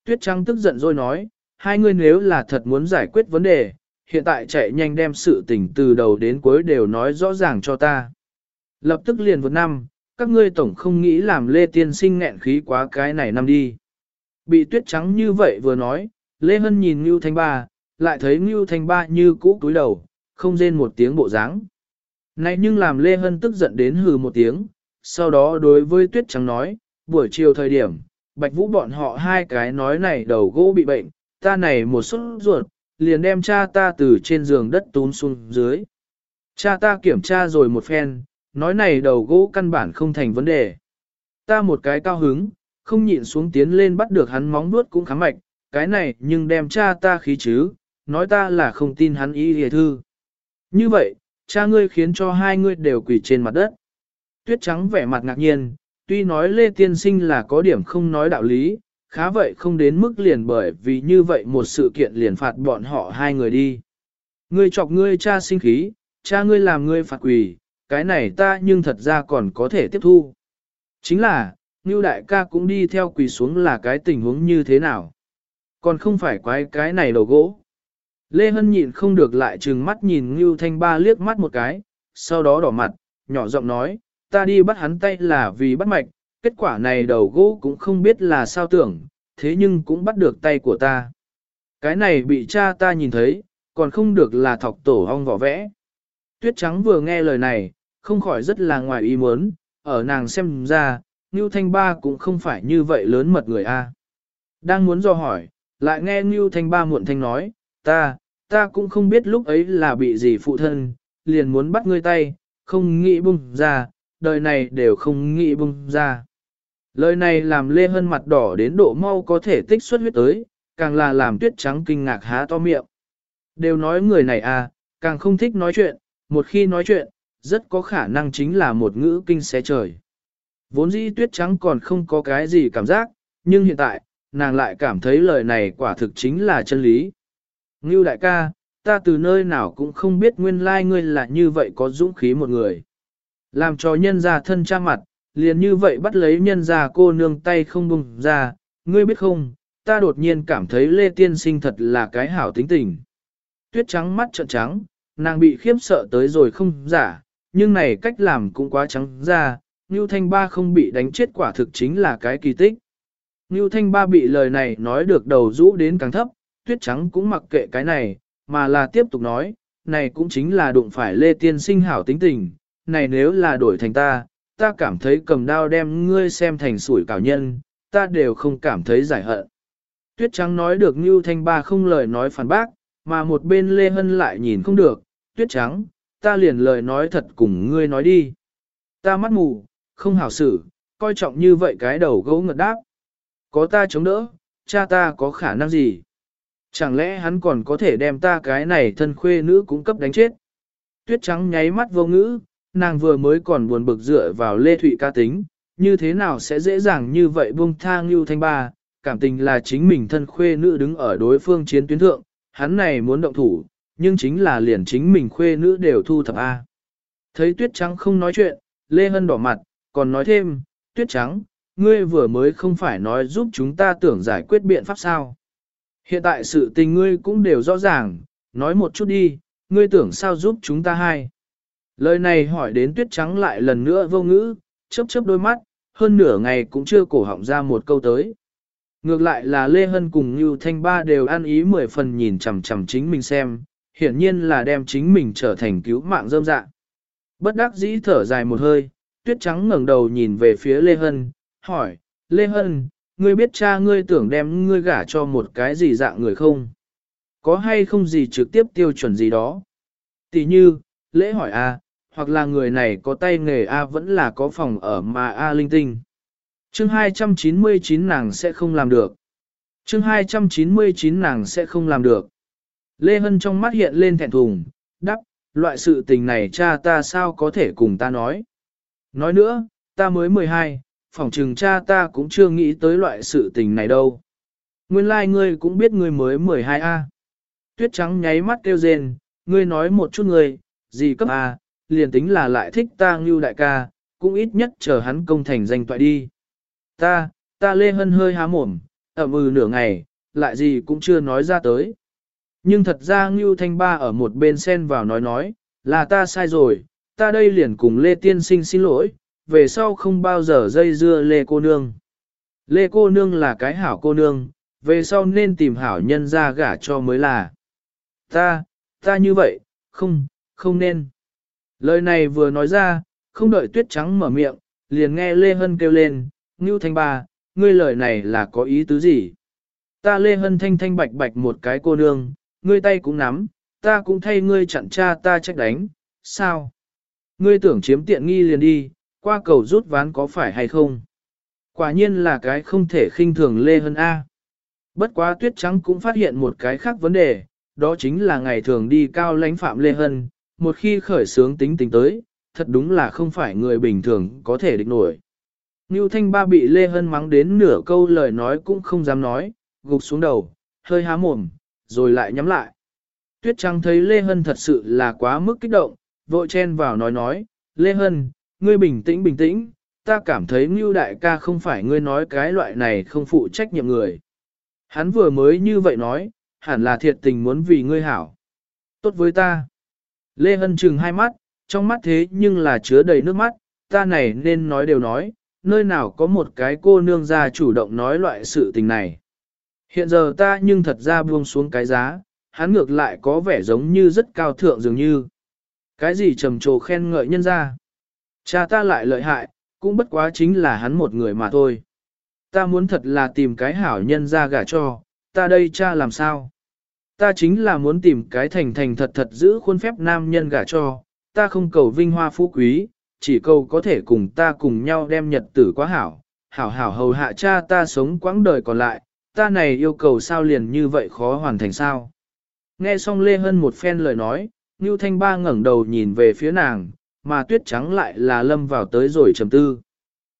Tuyết Trăng tức giận rồi nói, hai người nếu là thật muốn giải quyết vấn đề, hiện tại chạy nhanh đem sự tình từ đầu đến cuối đều nói rõ ràng cho ta. Lập tức liền vượt năm, các ngươi tổng không nghĩ làm Lê Tiên Sinh nghẹn khí quá cái này năm đi. Bị tuyết trắng như vậy vừa nói, Lê Hân nhìn Ngưu Thanh Ba, lại thấy Ngưu Thanh Ba như cũ túi đầu, không rên một tiếng bộ dáng. Này nhưng làm Lê Hân tức giận đến hừ một tiếng, sau đó đối với tuyết trắng nói, buổi chiều thời điểm, Bạch Vũ bọn họ hai cái nói này đầu gỗ bị bệnh, ta này một suất ruột, liền đem cha ta từ trên giường đất tún xuống dưới. Cha ta kiểm tra rồi một phen, nói này đầu gỗ căn bản không thành vấn đề. Ta một cái cao hứng, không nhịn xuống tiến lên bắt được hắn móng nuốt cũng khám mạch, cái này nhưng đem cha ta khí chứ, nói ta là không tin hắn ý hề thư. Như vậy, cha ngươi khiến cho hai ngươi đều quỳ trên mặt đất. Tuyết trắng vẻ mặt ngạc nhiên, tuy nói Lê Tiên Sinh là có điểm không nói đạo lý, khá vậy không đến mức liền bởi vì như vậy một sự kiện liền phạt bọn họ hai người đi. Ngươi chọc ngươi cha sinh khí, cha ngươi làm ngươi phạt quỳ, cái này ta nhưng thật ra còn có thể tiếp thu. Chính là, Ngưu đại ca cũng đi theo quỳ xuống là cái tình huống như thế nào. Còn không phải quái cái này đầu gỗ. Lê Hân nhịn không được lại trừng mắt nhìn Ngưu Thanh Ba liếc mắt một cái, sau đó đỏ mặt, nhỏ giọng nói, ta đi bắt hắn tay là vì bắt mạch, kết quả này đầu gỗ cũng không biết là sao tưởng, thế nhưng cũng bắt được tay của ta. Cái này bị cha ta nhìn thấy, còn không được là thọc tổ ong vỏ vẽ. Tuyết trắng vừa nghe lời này, không khỏi rất là ngoài ý muốn, ở nàng xem ra, Ngưu Thanh Ba cũng không phải như vậy lớn mật người a. Đang muốn do hỏi, lại nghe Ngưu Thanh Ba muộn thanh nói, ta, ta cũng không biết lúc ấy là bị gì phụ thân, liền muốn bắt ngươi tay, không nghĩ bung ra, đời này đều không nghĩ bung ra. Lời này làm Lê Hân mặt đỏ đến độ mau có thể tích xuất huyết tới, càng là làm tuyết trắng kinh ngạc há to miệng. Đều nói người này à, càng không thích nói chuyện, một khi nói chuyện, rất có khả năng chính là một ngữ kinh xé trời. Vốn dĩ tuyết trắng còn không có cái gì cảm giác, nhưng hiện tại, nàng lại cảm thấy lời này quả thực chính là chân lý. Ngưu đại ca, ta từ nơi nào cũng không biết nguyên lai ngươi là như vậy có dũng khí một người. Làm cho nhân gia thân cha mặt, liền như vậy bắt lấy nhân gia cô nương tay không bùng ra, ngươi biết không, ta đột nhiên cảm thấy Lê Tiên Sinh thật là cái hảo tính tình. Tuyết trắng mắt trợn trắng, nàng bị khiếp sợ tới rồi không giả, nhưng này cách làm cũng quá trắng ra, Ngưu Thanh Ba không bị đánh chết quả thực chính là cái kỳ tích. Ngưu Thanh Ba bị lời này nói được đầu rũ đến càng thấp, tuyết trắng cũng mặc kệ cái này, mà là tiếp tục nói, này cũng chính là đụng phải Lê Tiên sinh hảo tính tình, này nếu là đổi thành ta, ta cảm thấy cầm đao đem ngươi xem thành sủi cảo nhân, ta đều không cảm thấy giải hận. Tuyết trắng nói được như thanh ba không lời nói phản bác, mà một bên Lê Hân lại nhìn không được, tuyết trắng, ta liền lời nói thật cùng ngươi nói đi. Ta mắt mù, không hảo xử, coi trọng như vậy cái đầu gấu ngật đáp. Có ta chống đỡ, cha ta có khả năng gì? Chẳng lẽ hắn còn có thể đem ta cái này thân khuê nữ cũng cấp đánh chết? Tuyết trắng nháy mắt vô ngữ, nàng vừa mới còn buồn bực dựa vào Lê Thụy ca tính, như thế nào sẽ dễ dàng như vậy buông tha Ngưu Thanh Ba, cảm tình là chính mình thân khuê nữ đứng ở đối phương chiến tuyến thượng, hắn này muốn động thủ, nhưng chính là liền chính mình khuê nữ đều thu thập A. Thấy tuyết trắng không nói chuyện, Lê Hân đỏ mặt, còn nói thêm, tuyết trắng, ngươi vừa mới không phải nói giúp chúng ta tưởng giải quyết biện pháp sao. Hiện tại sự tình ngươi cũng đều rõ ràng, nói một chút đi, ngươi tưởng sao giúp chúng ta hai. Lời này hỏi đến tuyết trắng lại lần nữa vô ngữ, chớp chớp đôi mắt, hơn nửa ngày cũng chưa cổ họng ra một câu tới. Ngược lại là Lê Hân cùng Như Thanh Ba đều ăn ý mười phần nhìn chằm chằm chính mình xem, hiển nhiên là đem chính mình trở thành cứu mạng dâm dạ. Bất đắc dĩ thở dài một hơi, tuyết trắng ngẩng đầu nhìn về phía Lê Hân, hỏi, Lê Hân, ngươi biết cha ngươi tưởng đem ngươi gả cho một cái gì dạng người không? Có hay không gì trực tiếp tiêu chuẩn gì đó? Tỷ như, lễ hỏi A, hoặc là người này có tay nghề A vẫn là có phòng ở mà A linh tinh. Chương 299 nàng sẽ không làm được. Chương 299 nàng sẽ không làm được. Lê Hân trong mắt hiện lên thẹn thùng, đắp, loại sự tình này cha ta sao có thể cùng ta nói. Nói nữa, ta mới 12, phỏng trừng cha ta cũng chưa nghĩ tới loại sự tình này đâu. Nguyên lai like ngươi cũng biết ngươi mới 12A. Tuyết trắng nháy mắt kêu rên, ngươi nói một chút ngươi, gì cấp A, liền tính là lại thích ta như đại ca, cũng ít nhất chờ hắn công thành danh toại đi. Ta, ta lê hân hơi há mồm, ẩm ừ nửa ngày, lại gì cũng chưa nói ra tới. Nhưng thật ra Ngưu Thanh Ba ở một bên xen vào nói nói, là ta sai rồi, ta đây liền cùng Lê Tiên Sinh xin lỗi, về sau không bao giờ dây dưa Lê cô nương. Lê cô nương là cái hảo cô nương, về sau nên tìm hảo nhân ra gả cho mới là. Ta, ta như vậy, không, không nên. Lời này vừa nói ra, không đợi tuyết trắng mở miệng, liền nghe Lê Hân kêu lên, Ngưu Thanh Ba, ngươi lời này là có ý tứ gì? Ta Lê Hân thanh thanh bạch bạch một cái cô nương, ngươi tay cũng nắm, ta cũng thay ngươi chặn cha ta trách đánh, sao? Ngươi tưởng chiếm tiện nghi liền đi, qua cầu rút ván có phải hay không? Quả nhiên là cái không thể khinh thường Lê Hân A. Bất quá tuyết trắng cũng phát hiện một cái khác vấn đề, đó chính là ngày thường đi cao lãnh phạm Lê Hân, một khi khởi sướng tính tình tới, thật đúng là không phải người bình thường có thể địch nổi. Ngưu Thanh Ba bị Lê Hân mắng đến nửa câu lời nói cũng không dám nói, gục xuống đầu, hơi há mồm, rồi lại nhắm lại. Tuyết Trắng thấy Lê Hân thật sự là quá mức kích động, vội chen vào nói nói, Lê Hân, ngươi bình tĩnh bình tĩnh, ta cảm thấy Ngưu Đại ca không phải ngươi nói cái loại này không phụ trách nhiệm người. Hắn vừa mới như vậy nói, hẳn là thiệt tình muốn vì ngươi hảo. Tốt với ta. Lê Hân Trừng hai mắt, trong mắt thế nhưng là chứa đầy nước mắt, ta này nên nói đều nói, nơi nào có một cái cô nương ra chủ động nói loại sự tình này. Hiện giờ ta nhưng thật ra buông xuống cái giá, hắn ngược lại có vẻ giống như rất cao thượng dường như. Cái gì trầm trồ khen ngợi nhân ra. Cha ta lại lợi hại, cũng bất quá chính là hắn một người mà thôi. Ta muốn thật là tìm cái hảo nhân ra gả cho, ta đây cha làm sao? Ta chính là muốn tìm cái thành thành thật thật giữ khuôn phép nam nhân gả cho, ta không cầu vinh hoa phú quý, chỉ cầu có thể cùng ta cùng nhau đem nhật tử quá hảo, hảo hảo hầu hạ cha ta sống quãng đời còn lại, ta này yêu cầu sao liền như vậy khó hoàn thành sao. Nghe xong Lê Hân một phen lời nói, Ngưu Thanh Ba ngẩng đầu nhìn về phía nàng, mà tuyết trắng lại là lâm vào tới rồi trầm tư.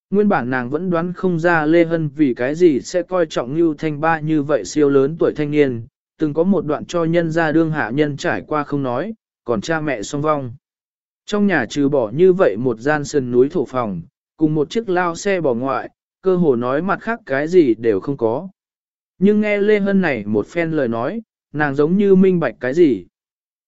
Nguyên bản nàng vẫn đoán không ra Lê Hân vì cái gì sẽ coi trọng Ngưu Thanh Ba như vậy siêu lớn tuổi thanh niên, từng có một đoạn cho nhân ra đương hạ nhân trải qua không nói, còn cha mẹ song vong. Trong nhà trừ bỏ như vậy một gian sân núi thổ phòng, cùng một chiếc lao xe bỏ ngoại, cơ hồ nói mặt khác cái gì đều không có. Nhưng nghe Lê Hân này một phen lời nói, nàng giống như minh bạch cái gì.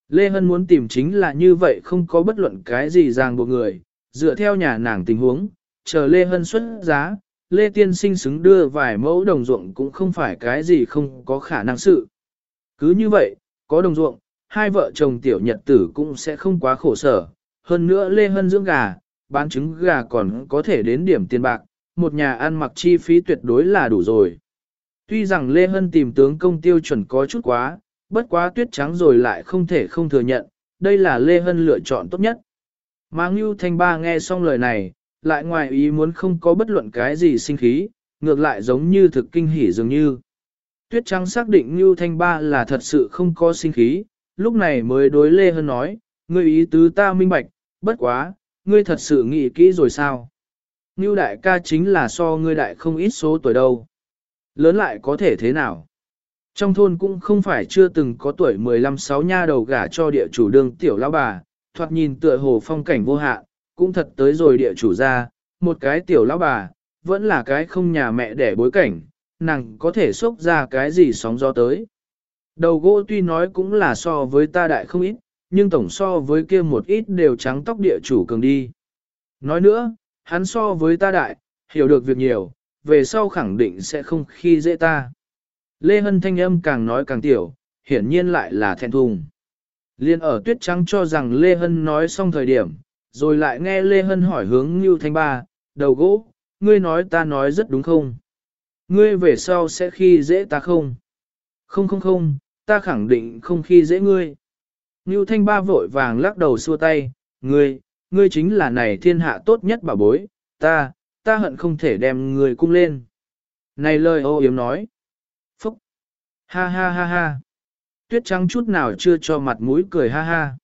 Lê Hân muốn tìm chính là như vậy không có bất luận cái gì ràng buộc người, dựa theo nhà nàng tình huống, chờ Lê Hân xuất giá, Lê Tiên sinh xứng đưa vài mẫu đồng ruộng cũng không phải cái gì không có khả năng sự. Cứ như vậy, có đồng ruộng, hai vợ chồng tiểu nhật tử cũng sẽ không quá khổ sở, hơn nữa Lê Hân dưỡng gà, bán trứng gà còn có thể đến điểm tiền bạc, một nhà ăn mặc chi phí tuyệt đối là đủ rồi. Tuy rằng Lê Hân tìm tướng công tiêu chuẩn có chút quá, bất quá tuyết trắng rồi lại không thể không thừa nhận, đây là Lê Hân lựa chọn tốt nhất. Mà Ngưu Thanh Ba nghe xong lời này, lại ngoài ý muốn không có bất luận cái gì sinh khí, ngược lại giống như thực kinh hỉ dường như. Tuyết Trắng xác định Ngưu Thanh Ba là thật sự không có sinh khí, lúc này mới đối Lê Hân nói, ngươi ý tứ ta minh bạch, bất quá, ngươi thật sự nghĩ kỹ rồi sao? Ngưu đại ca chính là so ngươi đại không ít số tuổi đâu. Lớn lại có thể thế nào? Trong thôn cũng không phải chưa từng có tuổi 15-6 nha đầu gả cho địa chủ đương tiểu lão bà, thoạt nhìn tựa hồ phong cảnh vô hạn, cũng thật tới rồi địa chủ ra, một cái tiểu lão bà, vẫn là cái không nhà mẹ đẻ bối cảnh, nàng có thể xúc ra cái gì sóng gió tới. Đầu gỗ tuy nói cũng là so với ta đại không ít, nhưng tổng so với kia một ít đều trắng tóc địa chủ cường đi. Nói nữa, hắn so với ta đại, hiểu được việc nhiều, về sau khẳng định sẽ không khi dễ ta. Lê Hân thanh âm càng nói càng tiểu, hiển nhiên lại là thẹn thùng. Liên ở tuyết trắng cho rằng Lê Hân nói xong thời điểm, rồi lại nghe Lê Hân hỏi hướng Ngưu Thanh Ba, đầu gỗ, ngươi nói ta nói rất đúng không? Ngươi về sau sẽ khi dễ ta không? Không không không, ta khẳng định không khi dễ ngươi. Ngưu Thanh Ba vội vàng lắc đầu xua tay, ngươi, ngươi chính là này thiên hạ tốt nhất bảo bối, ta, ta hận không thể đem ngươi cung lên. Này lời ô yếm nói. Ha ha ha ha. Tuyết trắng chút nào chưa cho mặt mũi cười ha ha.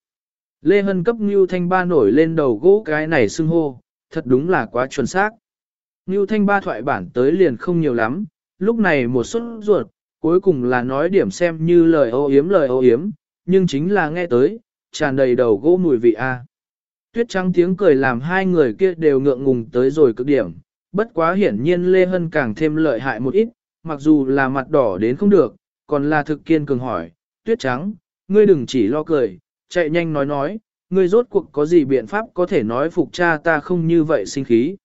Lê Hân cấp Ngưu Thanh Ba nổi lên đầu gỗ cái này xưng hô, thật đúng là quá chuẩn xác. Ngưu Thanh Ba thoại bản tới liền không nhiều lắm, lúc này một suất ruột, cuối cùng là nói điểm xem như lời ô yếm lời ô yếm, nhưng chính là nghe tới, tràn đầy đầu gỗ mùi vị a. Tuyết trắng tiếng cười làm hai người kia đều ngượng ngùng tới rồi cực điểm, bất quá hiển nhiên Lê Hân càng thêm lợi hại một ít, mặc dù là mặt đỏ đến không được, còn là thực kiên cường hỏi, Tuyết trắng, ngươi đừng chỉ lo cười, chạy nhanh nói nói, ngươi rốt cuộc có gì biện pháp có thể nói phục cha ta không như vậy sinh khí.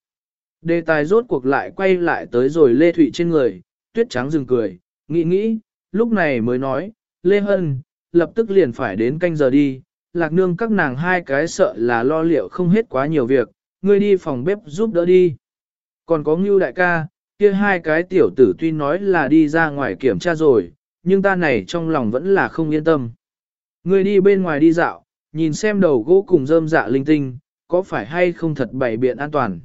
Đề tài rốt cuộc lại quay lại tới rồi Lê Thụy trên người, Tuyết trắng dừng cười, nghĩ nghĩ, lúc này mới nói, Lê Hân, lập tức liền phải đến canh giờ đi, lạc nương các nàng hai cái sợ là lo liệu không hết quá nhiều việc, ngươi đi phòng bếp giúp đỡ đi. Còn có ngưu đại ca, kia hai cái tiểu tử tuy nói là đi ra ngoài kiểm tra rồi, nhưng ta này trong lòng vẫn là không yên tâm. Ngươi đi bên ngoài đi dạo, nhìn xem đầu gỗ cùng rơm dạ linh tinh, có phải hay không thật bày biện an toàn.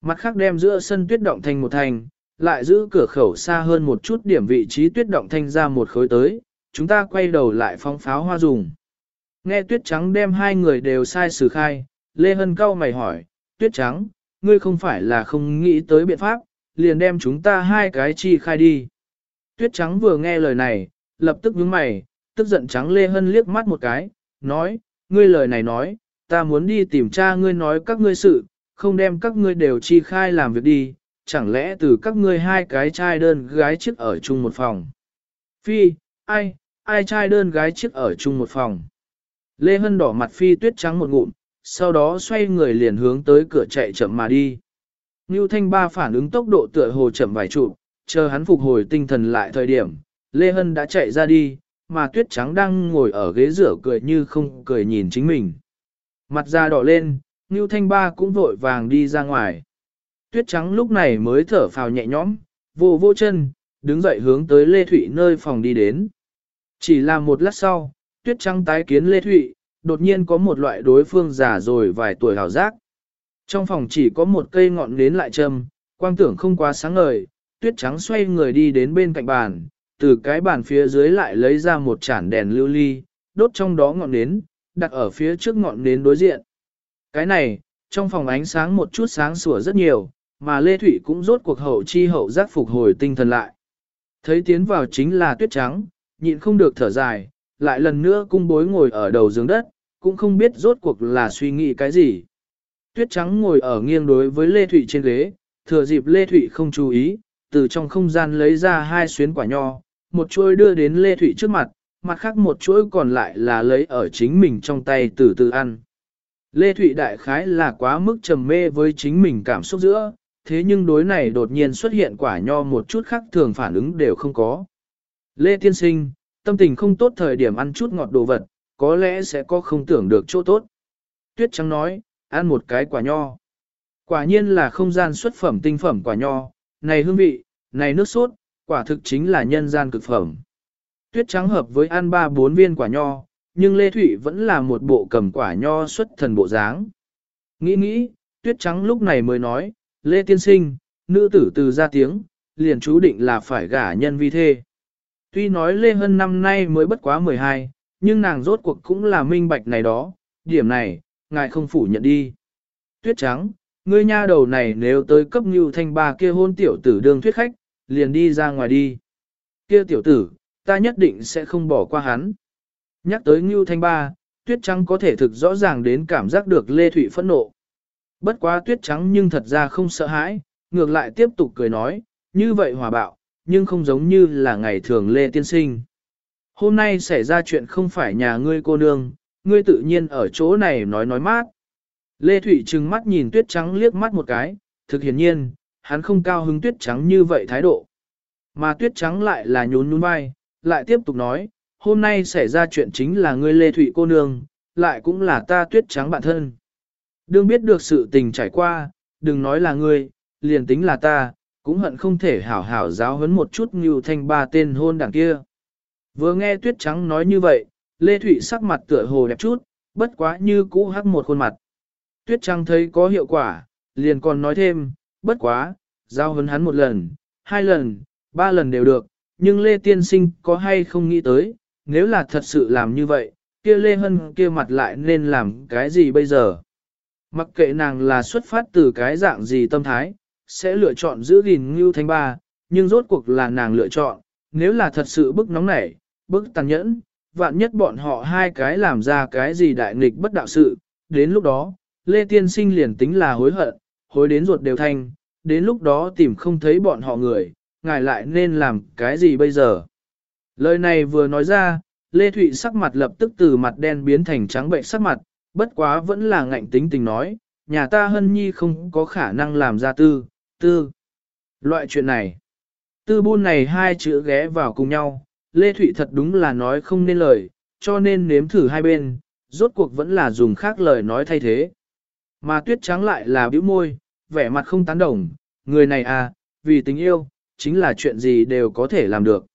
Mặt khác đem giữa sân tuyết động thành một thành, lại giữ cửa khẩu xa hơn một chút điểm vị trí tuyết động thanh ra một khối tới, chúng ta quay đầu lại phóng pháo hoa dùng. Nghe tuyết trắng đem hai người đều sai xử khai, Lê Hân cao mày hỏi, tuyết trắng, ngươi không phải là không nghĩ tới biện pháp, liền đem chúng ta hai cái chi khai đi. Tuyết trắng vừa nghe lời này, lập tức nhướng mày, tức giận trắng Lê Hân liếc mắt một cái, nói, ngươi lời này nói, ta muốn đi tìm cha ngươi nói các ngươi sự, không đem các ngươi đều chi khai làm việc đi, chẳng lẽ từ các ngươi hai cái trai đơn gái chiếc ở chung một phòng. Phi, ai, ai trai đơn gái chiếc ở chung một phòng. Lê Hân đỏ mặt phi tuyết trắng một ngụm, sau đó xoay người liền hướng tới cửa chạy chậm mà đi. Ngưu Thanh Ba phản ứng tốc độ tựa hồ chậm vài chụp, chờ hắn phục hồi tinh thần lại thời điểm, Lê Hân đã chạy ra đi, mà tuyết trắng đang ngồi ở ghế rửa cười như không cười nhìn chính mình. Mặt da đỏ lên, Ngưu Thanh Ba cũng vội vàng đi ra ngoài. Tuyết trắng lúc này mới thở phào nhẹ nhõm, vô vô chân, đứng dậy hướng tới Lê Thụy nơi phòng đi đến. Chỉ là một lát sau, tuyết trắng tái kiến Lê Thụy, đột nhiên có một loại đối phương già rồi vài tuổi hào giác. Trong phòng chỉ có một cây ngọn nến lại châm, quang tưởng không quá sáng ngời, tuyết trắng xoay người đi đến bên cạnh bàn, từ cái bàn phía dưới lại lấy ra một chản đèn lưu ly, đốt trong đó ngọn nến, đặt ở phía trước ngọn nến đối diện. Cái này, trong phòng ánh sáng một chút sáng sủa rất nhiều, mà Lê Thụy cũng rốt cuộc hậu chi hậu giác phục hồi tinh thần lại. Thấy tiến vào chính là tuyết trắng, nhịn không được thở dài, lại lần nữa cung bối ngồi ở đầu giường đất, cũng không biết rốt cuộc là suy nghĩ cái gì. Tuyết trắng ngồi ở nghiêng đối với Lê Thụy trên ghế, thừa dịp Lê Thụy không chú ý, từ trong không gian lấy ra hai xuyến quả nho, một chuôi đưa đến Lê Thụy trước mặt, mặt khác một chuỗi còn lại là lấy ở chính mình trong tay từ từ ăn. Lê Thụy đại khái là quá mức trầm mê với chính mình cảm xúc giữa, thế nhưng đối này đột nhiên xuất hiện quả nho một chút khác thường phản ứng đều không có. Lê Tiên Sinh, tâm tình không tốt thời điểm ăn chút ngọt đồ vật, có lẽ sẽ có không tưởng được chỗ tốt. Tuyết Trắng nói, ăn một cái quả nho. Quả nhiên là không gian xuất phẩm tinh phẩm quả nho, này hương vị, này nước sốt, quả thực chính là nhân gian cực phẩm. Tuyết trắng hợp với ăn ba bốn viên quả nho, nhưng Lê Thụy vẫn là một bộ cầm quả nho xuất thần bộ dáng. Nghĩ nghĩ, Tuyết trắng lúc này mới nói, Lê Tiên Sinh, nữ tử từ ra tiếng, liền chú định là phải gả nhân vi thê. Tuy nói Lê Hân năm nay mới bất quá 12, nhưng nàng rốt cuộc cũng là minh bạch này đó, điểm này, ngài không phủ nhận đi. Tuyết trắng, ngươi nha đầu này nếu tới cấp như thanh ba kia hôn tiểu tử đương thuyết khách, liền đi ra ngoài đi. Kia tiểu tử, ta nhất định sẽ không bỏ qua hắn. Nhắc tới Ngưu Thanh Ba, Tuyết Trắng có thể thực rõ ràng đến cảm giác được Lê Thụy phẫn nộ. Bất quá Tuyết Trắng nhưng thật ra không sợ hãi, ngược lại tiếp tục cười nói, như vậy hòa bạo, nhưng không giống như là ngày thường Lê Tiên Sinh. Hôm nay xảy ra chuyện không phải nhà ngươi cô nương, ngươi tự nhiên ở chỗ này nói nói mát. Lê Thụy trừng mắt nhìn Tuyết Trắng liếc mắt một cái, thực hiển nhiên, hắn không cao hứng Tuyết Trắng như vậy thái độ. Mà Tuyết Trắng lại là nhún nhún vai, lại tiếp tục nói, hôm nay xảy ra chuyện chính là ngươi Lê Thụy cô nương, lại cũng là ta Tuyết Trắng bạn thân. Đương biết được sự tình trải qua, đừng nói là ngươi, liền tính là ta, cũng hận không thể hảo hảo giáo huấn một chút như thanh ba tên hôn đảng kia. Vừa nghe tuyết trắng nói như vậy, Lê Thụy sắc mặt tựa hồ đẹp chút, bất quá như cũ hắc một khuôn mặt. Tuyết Trăng thấy có hiệu quả, liền còn nói thêm, bất quá, giao huấn hắn một lần, hai lần, ba lần đều được, nhưng Lê Tiên Sinh có hay không nghĩ tới, nếu là thật sự làm như vậy, kia Lê Hân kia mặt lại nên làm cái gì bây giờ? Mặc kệ nàng là xuất phát từ cái dạng gì tâm thái, sẽ lựa chọn giữ gìn Ngưu Thanh Ba, nhưng rốt cuộc là nàng lựa chọn, nếu là thật sự bức nóng nảy, bức tàn nhẫn, vạn nhất bọn họ hai cái làm ra cái gì đại nghịch bất đạo sự, đến lúc đó, Lê Tiên Sinh liền tính là hối hận, hối đến ruột đều thanh, đến lúc đó tìm không thấy bọn họ người, ngài lại nên làm cái gì bây giờ. Lời này vừa nói ra, Lê Thụy sắc mặt lập tức từ mặt đen biến thành trắng bệnh sắc mặt, bất quá vẫn là ngạnh tính tình nói, nhà ta hân nhi không có khả năng làm ra tư, tư. Loại chuyện này, tư buôn này hai chữ ghé vào cùng nhau, Lê Thụy thật đúng là nói không nên lời, cho nên nếm thử hai bên, rốt cuộc vẫn là dùng khác lời nói thay thế. Mà tuyết trắng lại là bĩu môi, vẻ mặt không tán đồng, người này à, vì tình yêu, chính là chuyện gì đều có thể làm được.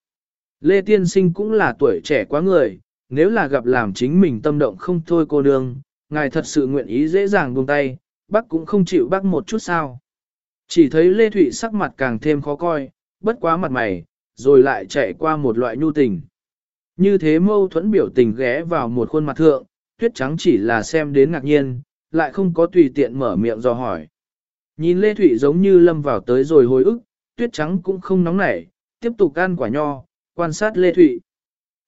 Lê Tiên Sinh cũng là tuổi trẻ quá người, nếu là gặp làm chính mình tâm động không thôi cô nương, ngài thật sự nguyện ý dễ dàng buông tay, bác cũng không chịu bác một chút sao. Chỉ thấy Lê Thụy sắc mặt càng thêm khó coi, bất quá mặt mày, rồi lại chạy qua một loại nhu tình. Như thế mâu thuẫn biểu tình ghé vào một khuôn mặt thượng, tuyết trắng chỉ là xem đến ngạc nhiên, lại không có tùy tiện mở miệng do hỏi. Nhìn Lê Thụy giống như lâm vào tới rồi hồi ức, tuyết trắng cũng không nóng nảy, tiếp tục ăn quả nho, quan sát Lê Thụy.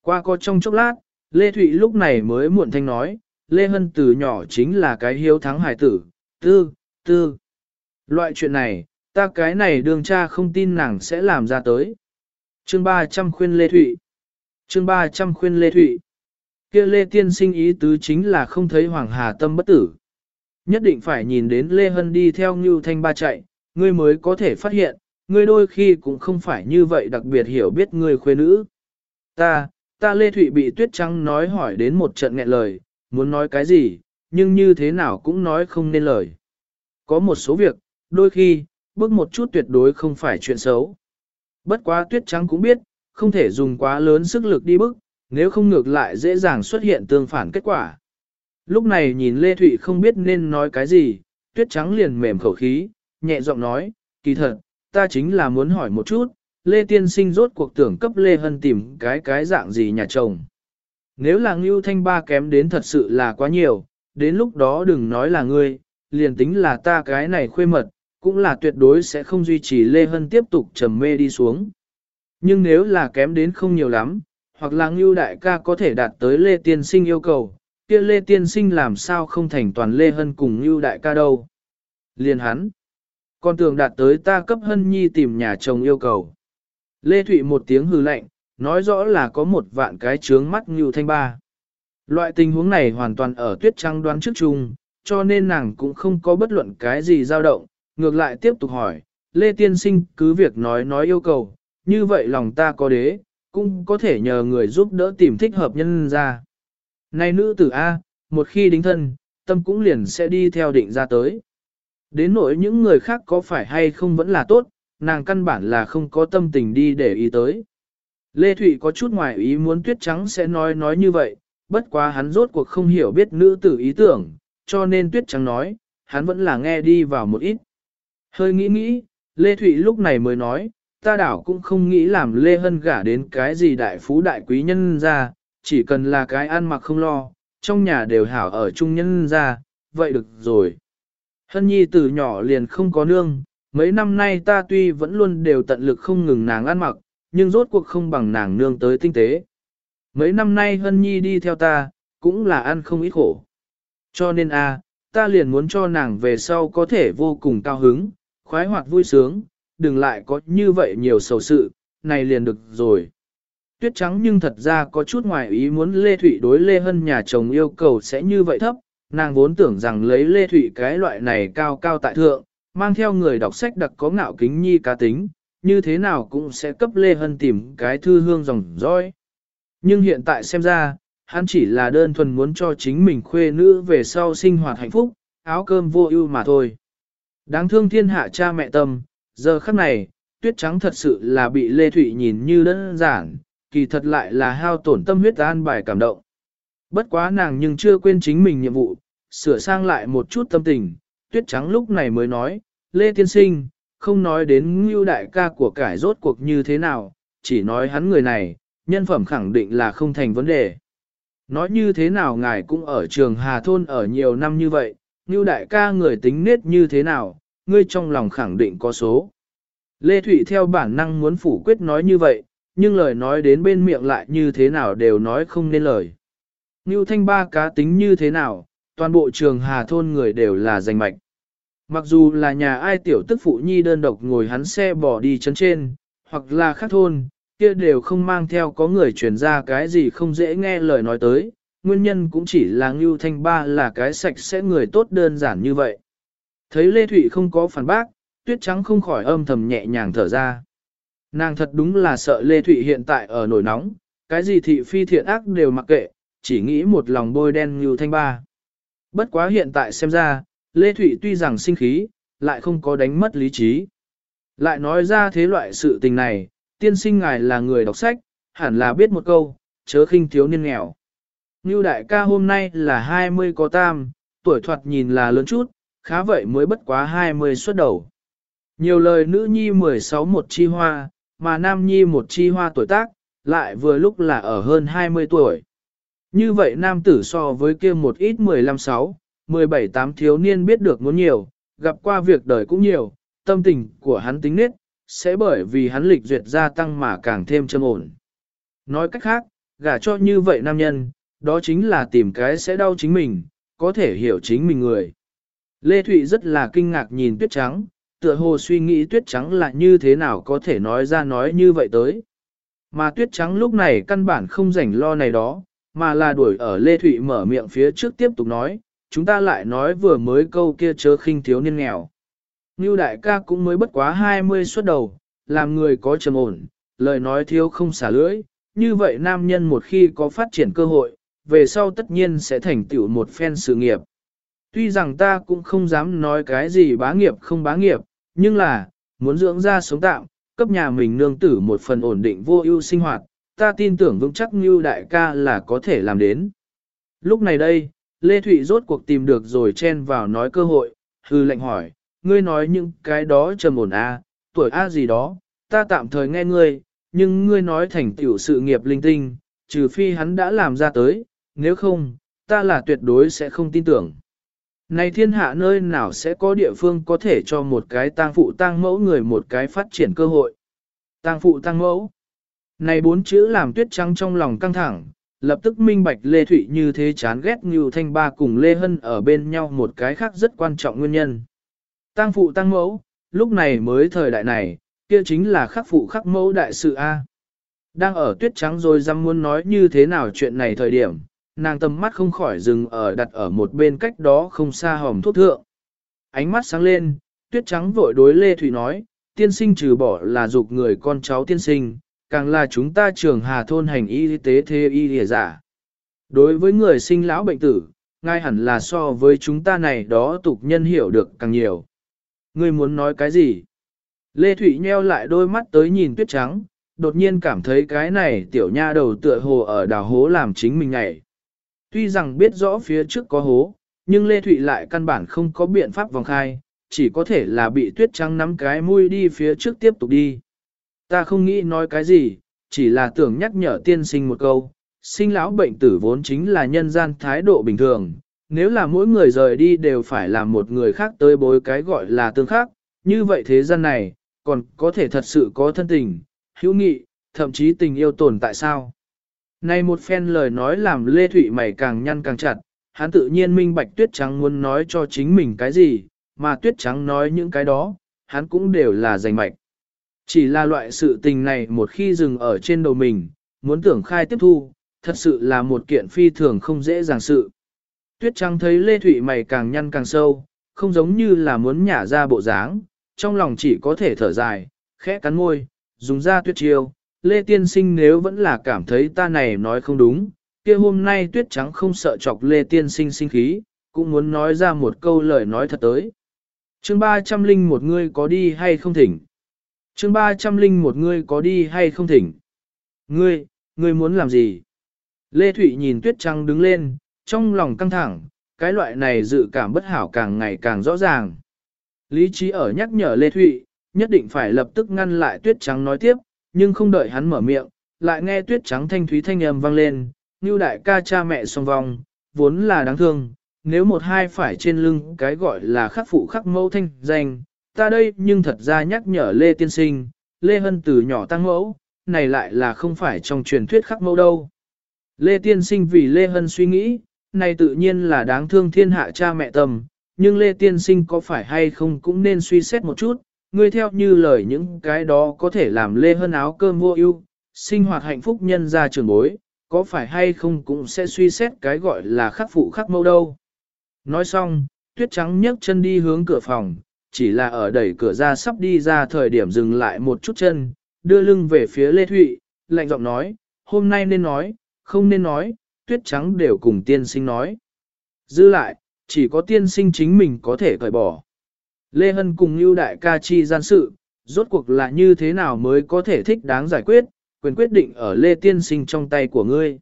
Qua có trong chốc lát, Lê Thụy lúc này mới muộn thanh nói, Lê Hân từ nhỏ chính là cái hiếu thắng hải tử, tư, tư. Loại chuyện này, ta cái này đường cha không tin nàng sẽ làm ra tới. Chương 300 khuyên Lê Thụy Chương 300 khuyên Lê Thụy kia Lê Tiên sinh ý tứ chính là không thấy Hoàng Hà Tâm bất tử. Nhất định phải nhìn đến Lê Hân đi theo Ngưu Thanh Ba chạy, ngươi mới có thể phát hiện, ngươi đôi khi cũng không phải như vậy đặc biệt hiểu biết ngươi khuê nữ. Ta, ta Lê Thụy bị Tuyết Trắng nói hỏi đến một trận nghẹn lời, muốn nói cái gì, nhưng như thế nào cũng nói không nên lời. Có một số việc, đôi khi, bước một chút tuyệt đối không phải chuyện xấu. Bất quá tuyết trắng cũng biết, không thể dùng quá lớn sức lực đi bước, nếu không ngược lại dễ dàng xuất hiện tương phản kết quả. Lúc này nhìn Lê Thụy không biết nên nói cái gì, tuyết trắng liền mềm khẩu khí, nhẹ giọng nói, kỳ thật, ta chính là muốn hỏi một chút, Lê Tiên Sinh rốt cuộc tưởng cấp Lê Hân tìm cái cái dạng gì nhà chồng. Nếu là Ngưu Thanh Ba kém đến thật sự là quá nhiều, đến lúc đó đừng nói là ngươi, liền tính là ta cái này khuê mật, cũng là tuyệt đối sẽ không duy trì Lê Hân tiếp tục trầm mê đi xuống. Nhưng nếu là kém đến không nhiều lắm, hoặc là Ngưu Đại ca có thể đạt tới Lê Tiên Sinh yêu cầu, kia Lê Tiên Sinh làm sao không thành toàn Lê Hân cùng Ngưu Đại ca đâu. Liền hắn, con tưởng đạt tới ta cấp Hân Nhi tìm nhà chồng yêu cầu. Lê Thụy một tiếng hư lạnh, nói rõ là có một vạn cái trướng mắt Ngưu Thanh Ba. Loại tình huống này hoàn toàn ở tuyết trăng đoán trước chung, cho nên nàng cũng không có bất luận cái gì dao động, ngược lại tiếp tục hỏi, Lê Tiên Sinh cứ việc nói nói yêu cầu, như vậy lòng ta có đế, cũng có thể nhờ người giúp đỡ tìm thích hợp nhân ra. Này nữ tử A, một khi đính thân, tâm cũng liền sẽ đi theo định ra tới. Đến nỗi những người khác có phải hay không vẫn là tốt, nàng căn bản là không có tâm tình đi để ý tới. Lê Thụy có chút ngoài ý muốn tuyết trắng sẽ nói nói như vậy, bất quá hắn rốt cuộc không hiểu biết nữ tử ý tưởng, cho nên tuyết trắng nói, hắn vẫn là nghe đi vào một ít. Hơi nghĩ nghĩ, Lê Thụy lúc này mới nói, ta đảo cũng không nghĩ làm Lê Hân gả đến cái gì đại phú đại quý nhân ra, chỉ cần là cái ăn mặc không lo, trong nhà đều hảo ở chung nhân ra, vậy được rồi. Hân Nhi từ nhỏ liền không có nương, mấy năm nay ta tuy vẫn luôn đều tận lực không ngừng nàng ăn mặc, nhưng rốt cuộc không bằng nàng nương tới tinh tế. Mấy năm nay Hân Nhi đi theo ta, cũng là ăn không ít khổ. Cho nên a, ta liền muốn cho nàng về sau có thể vô cùng cao hứng, khoái hoạt vui sướng, đừng lại có như vậy nhiều sầu sự, này liền được rồi. Tuyết trắng nhưng thật ra có chút ngoài ý muốn Lê Thụy đối Lê Hân nhà chồng yêu cầu sẽ như vậy thấp, nàng vốn tưởng rằng lấy Lê Thụy cái loại này cao cao tại thượng, mang theo người đọc sách đặc có ngạo kính nhi cá tính, như thế nào cũng sẽ cấp Lê Hân tìm cái thư hương dòng dõi. Nhưng hiện tại xem ra, hắn chỉ là đơn thuần muốn cho chính mình khuê nữ về sau sinh hoạt hạnh phúc, áo cơm vô ưu mà thôi. Đáng thương thiên hạ cha mẹ tâm, giờ khắc này, tuyết trắng thật sự là bị Lê Thụy nhìn như đơn giản, kỳ thật lại là hao tổn tâm huyết an bài cảm động. Bất quá nàng nhưng chưa quên chính mình nhiệm vụ, sửa sang lại một chút tâm tình, tuyết trắng lúc này mới nói, Lê Tiên Sinh, không nói đến ngưu đại ca của cải rốt cuộc như thế nào, chỉ nói hắn người này, nhân phẩm khẳng định là không thành vấn đề. Nói như thế nào ngài cũng ở trường Hà Thôn ở nhiều năm như vậy, ngưu đại ca người tính nết như thế nào, ngươi trong lòng khẳng định có số. Lê Thụy theo bản năng muốn phủ quyết nói như vậy, nhưng lời nói đến bên miệng lại như thế nào đều nói không nên lời. Ngưu thanh ba cá tính như thế nào, toàn bộ trường Hà Thôn người đều là danh mạch. Mặc dù là nhà ai tiểu tức phụ nhi đơn độc ngồi hắn xe bỏ đi chân trên, hoặc là khác thôn, kia đều không mang theo có người truyền ra cái gì không dễ nghe lời nói tới, nguyên nhân cũng chỉ là Ngưu Thanh Ba là cái sạch sẽ người tốt đơn giản như vậy. Thấy Lê Thụy không có phản bác, tuyết trắng không khỏi âm thầm nhẹ nhàng thở ra. Nàng thật đúng là sợ Lê Thụy hiện tại ở nổi nóng, cái gì thị phi thiện ác đều mặc kệ, chỉ nghĩ một lòng bôi đen như Thanh Ba. Bất quá hiện tại xem ra, Lê Thụy tuy rằng sinh khí, lại không có đánh mất lý trí. Lại nói ra thế loại sự tình này, tiên sinh ngài là người đọc sách, hẳn là biết một câu, chớ khinh thiếu niên nghèo. Như đại ca hôm nay là 20 có tam, tuổi thoạt nhìn là lớn chút, khá vậy mới bất quá 20 xuất đầu. Nhiều lời nữ nhi 16 một chi hoa, mà nam nhi một chi hoa tuổi tác, lại vừa lúc là ở hơn 20 tuổi. Như vậy nam tử so với kia một ít 15-6, 17-8 thiếu niên biết được muốn nhiều, gặp qua việc đời cũng nhiều, tâm tình của hắn tính nết, sẽ bởi vì hắn lịch duyệt gia tăng mà càng thêm châm ổn. Nói cách khác, gả cho như vậy nam nhân, đó chính là tìm cái sẽ đau chính mình, có thể hiểu chính mình người. Lê Thụy rất là kinh ngạc nhìn tuyết trắng, tựa hồ suy nghĩ tuyết trắng là như thế nào có thể nói ra nói như vậy tới. Mà tuyết trắng lúc này căn bản không rảnh lo này đó, mà là đuổi ở Lê Thụy mở miệng phía trước tiếp tục nói, chúng ta lại nói vừa mới câu kia chớ khinh thiếu niên nghèo. Ngưu đại ca cũng mới bất quá 20 xuất đầu, làm người có trầm ổn, lời nói thiếu không xả lưỡi, như vậy nam nhân một khi có phát triển cơ hội, về sau tất nhiên sẽ thành tựu một phen sự nghiệp. Tuy rằng ta cũng không dám nói cái gì bá nghiệp không bá nghiệp, nhưng là, muốn dưỡng ra sống tạm, cấp nhà mình nương tử một phần ổn định vô ưu sinh hoạt, ta tin tưởng vững chắc như đại ca là có thể làm đến. Lúc này đây, Lê Thụy rốt cuộc tìm được rồi chen vào nói cơ hội, hư lệnh hỏi, ngươi nói những cái đó trầm ổn a, tuổi a gì đó, ta tạm thời nghe ngươi, nhưng ngươi nói thành tiểu sự nghiệp linh tinh, trừ phi hắn đã làm ra tới, nếu không, ta là tuyệt đối sẽ không tin tưởng. Này thiên hạ nơi nào sẽ có địa phương có thể cho một cái tang phụ tang mẫu người một cái phát triển cơ hội. Tang phụ tang mẫu. Này bốn chữ làm tuyết trắng trong lòng căng thẳng, lập tức minh bạch Lê Thụy như thế chán ghét như thanh ba cùng Lê Hân ở bên nhau một cái khác rất quan trọng nguyên nhân. Tăng phụ tăng mẫu, lúc này mới thời đại này, kia chính là khắc phụ khắc mẫu đại sự A. Đang ở tuyết trắng rồi dám muốn nói như thế nào chuyện này thời điểm, nàng tầm mắt không khỏi dừng ở đặt ở một bên cách đó không xa hòm thuốc thượng. Ánh mắt sáng lên, tuyết trắng vội đối Lê Thụy nói, tiên sinh trừ bỏ là dục người con cháu tiên sinh, càng là chúng ta trường hà thôn hành y tế thế y lìa giả. Đối với người sinh lão bệnh tử, ngay hẳn là so với chúng ta này đó tục nhân hiểu được càng nhiều. Ngươi muốn nói cái gì? Lê Thụy nheo lại đôi mắt tới nhìn tuyết trắng, đột nhiên cảm thấy cái này tiểu nha đầu tựa hồ ở đào hố làm chính mình ngảy. Tuy rằng biết rõ phía trước có hố, nhưng Lê Thụy lại căn bản không có biện pháp vòng khai, chỉ có thể là bị tuyết trắng nắm cái mũi đi phía trước tiếp tục đi. Ta không nghĩ nói cái gì, chỉ là tưởng nhắc nhở tiên sinh một câu, sinh lão bệnh tử vốn chính là nhân gian thái độ bình thường, nếu là mỗi người rời đi đều phải làm một người khác tới bối cái gọi là tương khác, như vậy thế gian này, còn có thể thật sự có thân tình, hữu nghị, thậm chí tình yêu tồn tại sao. Này một phen lời nói làm Lê Thụy mày càng nhăn càng chặt, hắn tự nhiên minh bạch tuyết trắng muốn nói cho chính mình cái gì, mà tuyết trắng nói những cái đó, hắn cũng đều là giành mạch. Chỉ là loại sự tình này một khi dừng ở trên đầu mình, muốn tưởng khai tiếp thu, thật sự là một kiện phi thường không dễ dàng sự. Tuyết trắng thấy Lê Thụy mày càng nhăn càng sâu, không giống như là muốn nhả ra bộ dáng, trong lòng chỉ có thể thở dài, khẽ cắn môi, dùng ra tuyết chiêu. Lê Tiên Sinh nếu vẫn là cảm thấy ta này nói không đúng, kia hôm nay tuyết trắng không sợ chọc Lê Tiên Sinh sinh khí, cũng muốn nói ra một câu lời nói thật tới. chương 300 linh một ngươi có đi hay không thỉnh? chương 300 linh một ngươi có đi hay không thỉnh? Ngươi, ngươi muốn làm gì? Lê Thụy nhìn tuyết trắng đứng lên, trong lòng căng thẳng, cái loại này dự cảm bất hảo càng ngày càng rõ ràng. Lý trí ở nhắc nhở Lê Thụy, nhất định phải lập tức ngăn lại tuyết trắng nói tiếp, nhưng không đợi hắn mở miệng, lại nghe tuyết trắng thanh thúy thanh âm vang lên, như đại ca cha mẹ song vong, vốn là đáng thương, nếu một hai phải trên lưng cái gọi là khắc phụ khắc mẫu thanh danh, ta đây nhưng thật ra nhắc nhở Lê Tiên Sinh, Lê Hân từ nhỏ tăng mẫu, này lại là không phải trong truyền thuyết khắc mẫu đâu. Lê Tiên Sinh vì Lê Hân suy nghĩ, này tự nhiên là đáng thương thiên hạ cha mẹ tầm, nhưng Lê Tiên Sinh có phải hay không cũng nên suy xét một chút, ngươi theo như lời những cái đó có thể làm Lê hơn áo cơm vô ưu, sinh hoạt hạnh phúc nhân ra trường bối, có phải hay không cũng sẽ suy xét cái gọi là khắc phụ khắc mâu đâu. Nói xong, tuyết trắng nhấc chân đi hướng cửa phòng, chỉ là ở đẩy cửa ra sắp đi ra thời điểm dừng lại một chút chân, đưa lưng về phía Lê Thụy, lạnh giọng nói, hôm nay nên nói, không nên nói, tuyết trắng đều cùng tiên sinh nói. Dư lại, chỉ có tiên sinh chính mình có thể cởi bỏ. Lê Hân cùng Lưu Đại ca chi gian sự, rốt cuộc là như thế nào mới có thể thích đáng giải quyết, quyền quyết định ở Lê Tiên sinh trong tay của ngươi.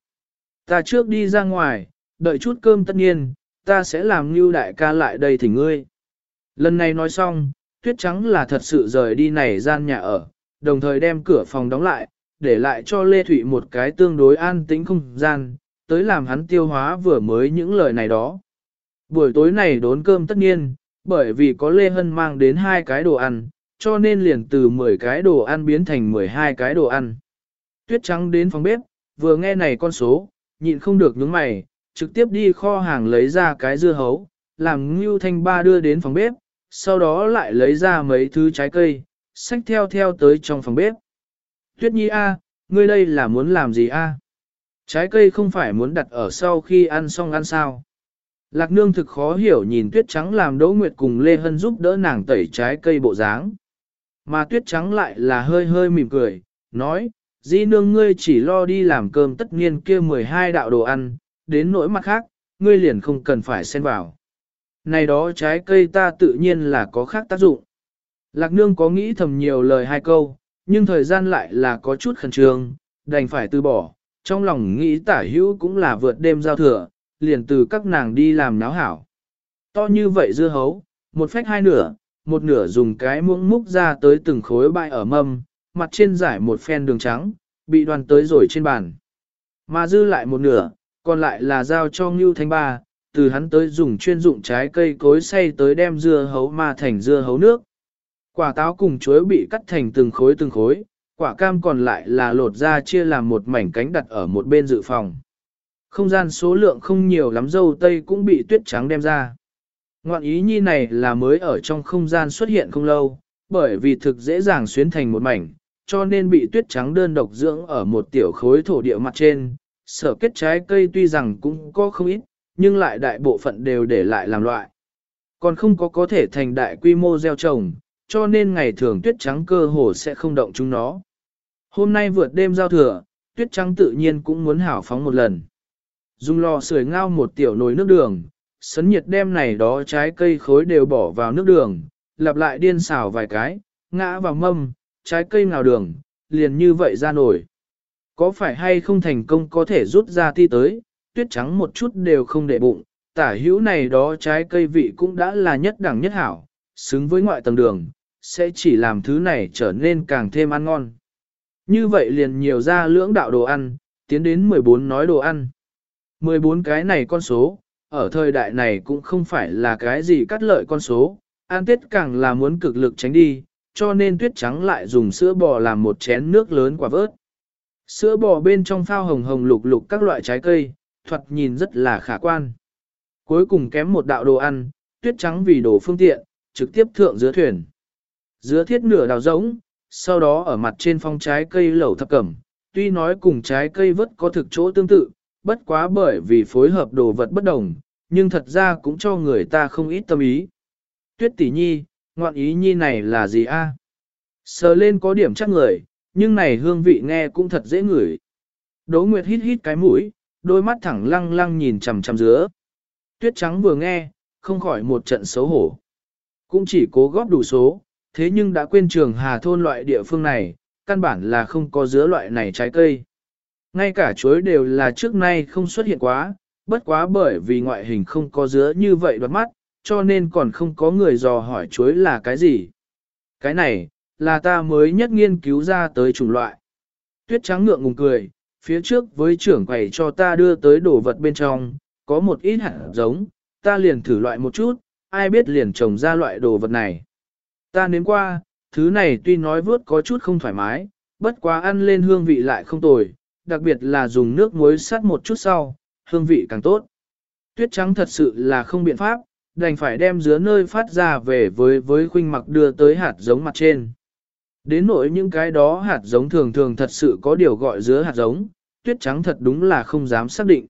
Ta trước đi ra ngoài, đợi chút cơm tất nhiên, ta sẽ làm Lưu Đại ca lại đây thỉnh ngươi. Lần này nói xong, tuyết trắng là thật sự rời đi này gian nhà ở, đồng thời đem cửa phòng đóng lại, để lại cho Lê Thụy một cái tương đối an tĩnh không gian, tới làm hắn tiêu hóa vừa mới những lời này đó. Buổi tối này đốn cơm tất nhiên, bởi vì có Lê Hân mang đến hai cái đồ ăn, cho nên liền từ 10 cái đồ ăn biến thành 12 cái đồ ăn. Tuyết trắng đến phòng bếp, vừa nghe này con số, nhịn không được nhướng mày, trực tiếp đi kho hàng lấy ra cái dưa hấu, làm Ngưu Thanh Ba đưa đến phòng bếp, sau đó lại lấy ra mấy thứ trái cây, xách theo theo tới trong phòng bếp. Tuyết Nhi A, ngươi đây là muốn làm gì A? Trái cây không phải muốn đặt ở sau khi ăn xong ăn sao? Lạc nương thực khó hiểu nhìn tuyết trắng làm Đỗ Nguyệt cùng Lê Hân giúp đỡ nàng tẩy trái cây bộ dáng. Mà tuyết trắng lại là hơi hơi mỉm cười, nói, di nương ngươi chỉ lo đi làm cơm tất nhiên kia 12 đạo đồ ăn, đến nỗi mặt khác, ngươi liền không cần phải xen vào. Này đó trái cây ta tự nhiên là có khác tác dụng. Lạc nương có nghĩ thầm nhiều lời hai câu, nhưng thời gian lại là có chút khẩn trương, đành phải từ bỏ, trong lòng nghĩ tả hữu cũng là vượt đêm giao thừa, liền từ các nàng đi làm náo hảo. To như vậy dưa hấu, một phách hai nửa, một nửa dùng cái muỗng múc ra tới từng khối bại ở mâm, mặt trên giải một phen đường trắng, bị đoàn tới rồi trên bàn. Mà dư lại một nửa, còn lại là giao cho Ngưu Thanh Ba, từ hắn tới dùng chuyên dụng trái cây cối xay tới đem dưa hấu mà thành dưa hấu nước. Quả táo cùng chuối bị cắt thành từng khối từng khối, quả cam còn lại là lột ra chia làm một mảnh cánh đặt ở một bên dự phòng. Không gian số lượng không nhiều lắm dâu tây cũng bị tuyết trắng đem ra. Ngoạn ý nhi này là mới ở trong không gian xuất hiện không lâu, bởi vì thực dễ dàng xuyến thành một mảnh, cho nên bị tuyết trắng đơn độc dưỡng ở một tiểu khối thổ địa mặt trên. Sở kết trái cây tuy rằng cũng có không ít, nhưng lại đại bộ phận đều để lại làm loại. Còn không có có thể thành đại quy mô gieo trồng, cho nên ngày thường tuyết trắng cơ hồ sẽ không động chúng nó. Hôm nay vượt đêm giao thừa, tuyết trắng tự nhiên cũng muốn hảo phóng một lần dùng lò sưởi ngao một tiểu nồi nước đường, sấn nhiệt đem này đó trái cây khối đều bỏ vào nước đường, lặp lại điên xào vài cái, ngã vào mâm, trái cây nào đường, liền như vậy ra nổi. Có phải hay không thành công có thể rút ra ti tới, tuyết trắng một chút đều không để bụng, tả hữu này đó trái cây vị cũng đã là nhất đẳng nhất hảo, xứng với ngoại tầng đường, sẽ chỉ làm thứ này trở nên càng thêm ăn ngon. Như vậy liền nhiều ra lưỡng đạo đồ ăn, tiến đến 14 nói đồ ăn. 14 cái này con số, ở thời đại này cũng không phải là cái gì cắt lợi con số, an tiết càng là muốn cực lực tránh đi, cho nên tuyết trắng lại dùng sữa bò làm một chén nước lớn quả vớt. Sữa bò bên trong phao hồng hồng lục lục các loại trái cây, thuật nhìn rất là khả quan. Cuối cùng kém một đạo đồ ăn, tuyết trắng vì đồ phương tiện, trực tiếp thượng giữa thuyền. Giữa thiết nửa đào giống, sau đó ở mặt trên phong trái cây lẩu thập cẩm, tuy nói cùng trái cây vớt có thực chỗ tương tự, bất quá bởi vì phối hợp đồ vật bất đồng, nhưng thật ra cũng cho người ta không ít tâm ý. Tuyết tỷ nhi, ngoạn ý nhi này là gì a? Sờ lên có điểm chắc người, nhưng này hương vị nghe cũng thật dễ ngửi. Đỗ Nguyệt hít hít cái mũi, đôi mắt thẳng lăng lăng nhìn chằm chằm giữa. Tuyết trắng vừa nghe, không khỏi một trận xấu hổ. Cũng chỉ cố góp đủ số, thế nhưng đã quên trường hà thôn loại địa phương này, căn bản là không có dứa loại này trái cây. Ngay cả chuối đều là trước nay không xuất hiện quá, bất quá bởi vì ngoại hình không có dứa như vậy đoạt mắt, cho nên còn không có người dò hỏi chuối là cái gì. Cái này, là ta mới nhất nghiên cứu ra tới chủng loại. Tuyết trắng ngượng ngùng cười, phía trước với trưởng quầy cho ta đưa tới đồ vật bên trong, có một ít hạt giống, ta liền thử loại một chút, ai biết liền trồng ra loại đồ vật này. Ta nếm qua, thứ này tuy nói vớt có chút không thoải mái, bất quá ăn lên hương vị lại không tồi, đặc biệt là dùng nước muối sắt một chút sau, hương vị càng tốt. Tuyết trắng thật sự là không biện pháp, đành phải đem dứa nơi phát ra về với với khuynh mặc đưa tới hạt giống mặt trên. Đến nỗi những cái đó hạt giống thường thường thật sự có điều gọi dứa hạt giống, tuyết trắng thật đúng là không dám xác định.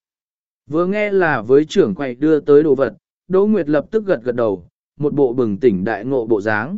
Vừa nghe là với trưởng quầy đưa tới đồ vật, Đỗ Nguyệt lập tức gật gật đầu, một bộ bừng tỉnh đại ngộ bộ dáng.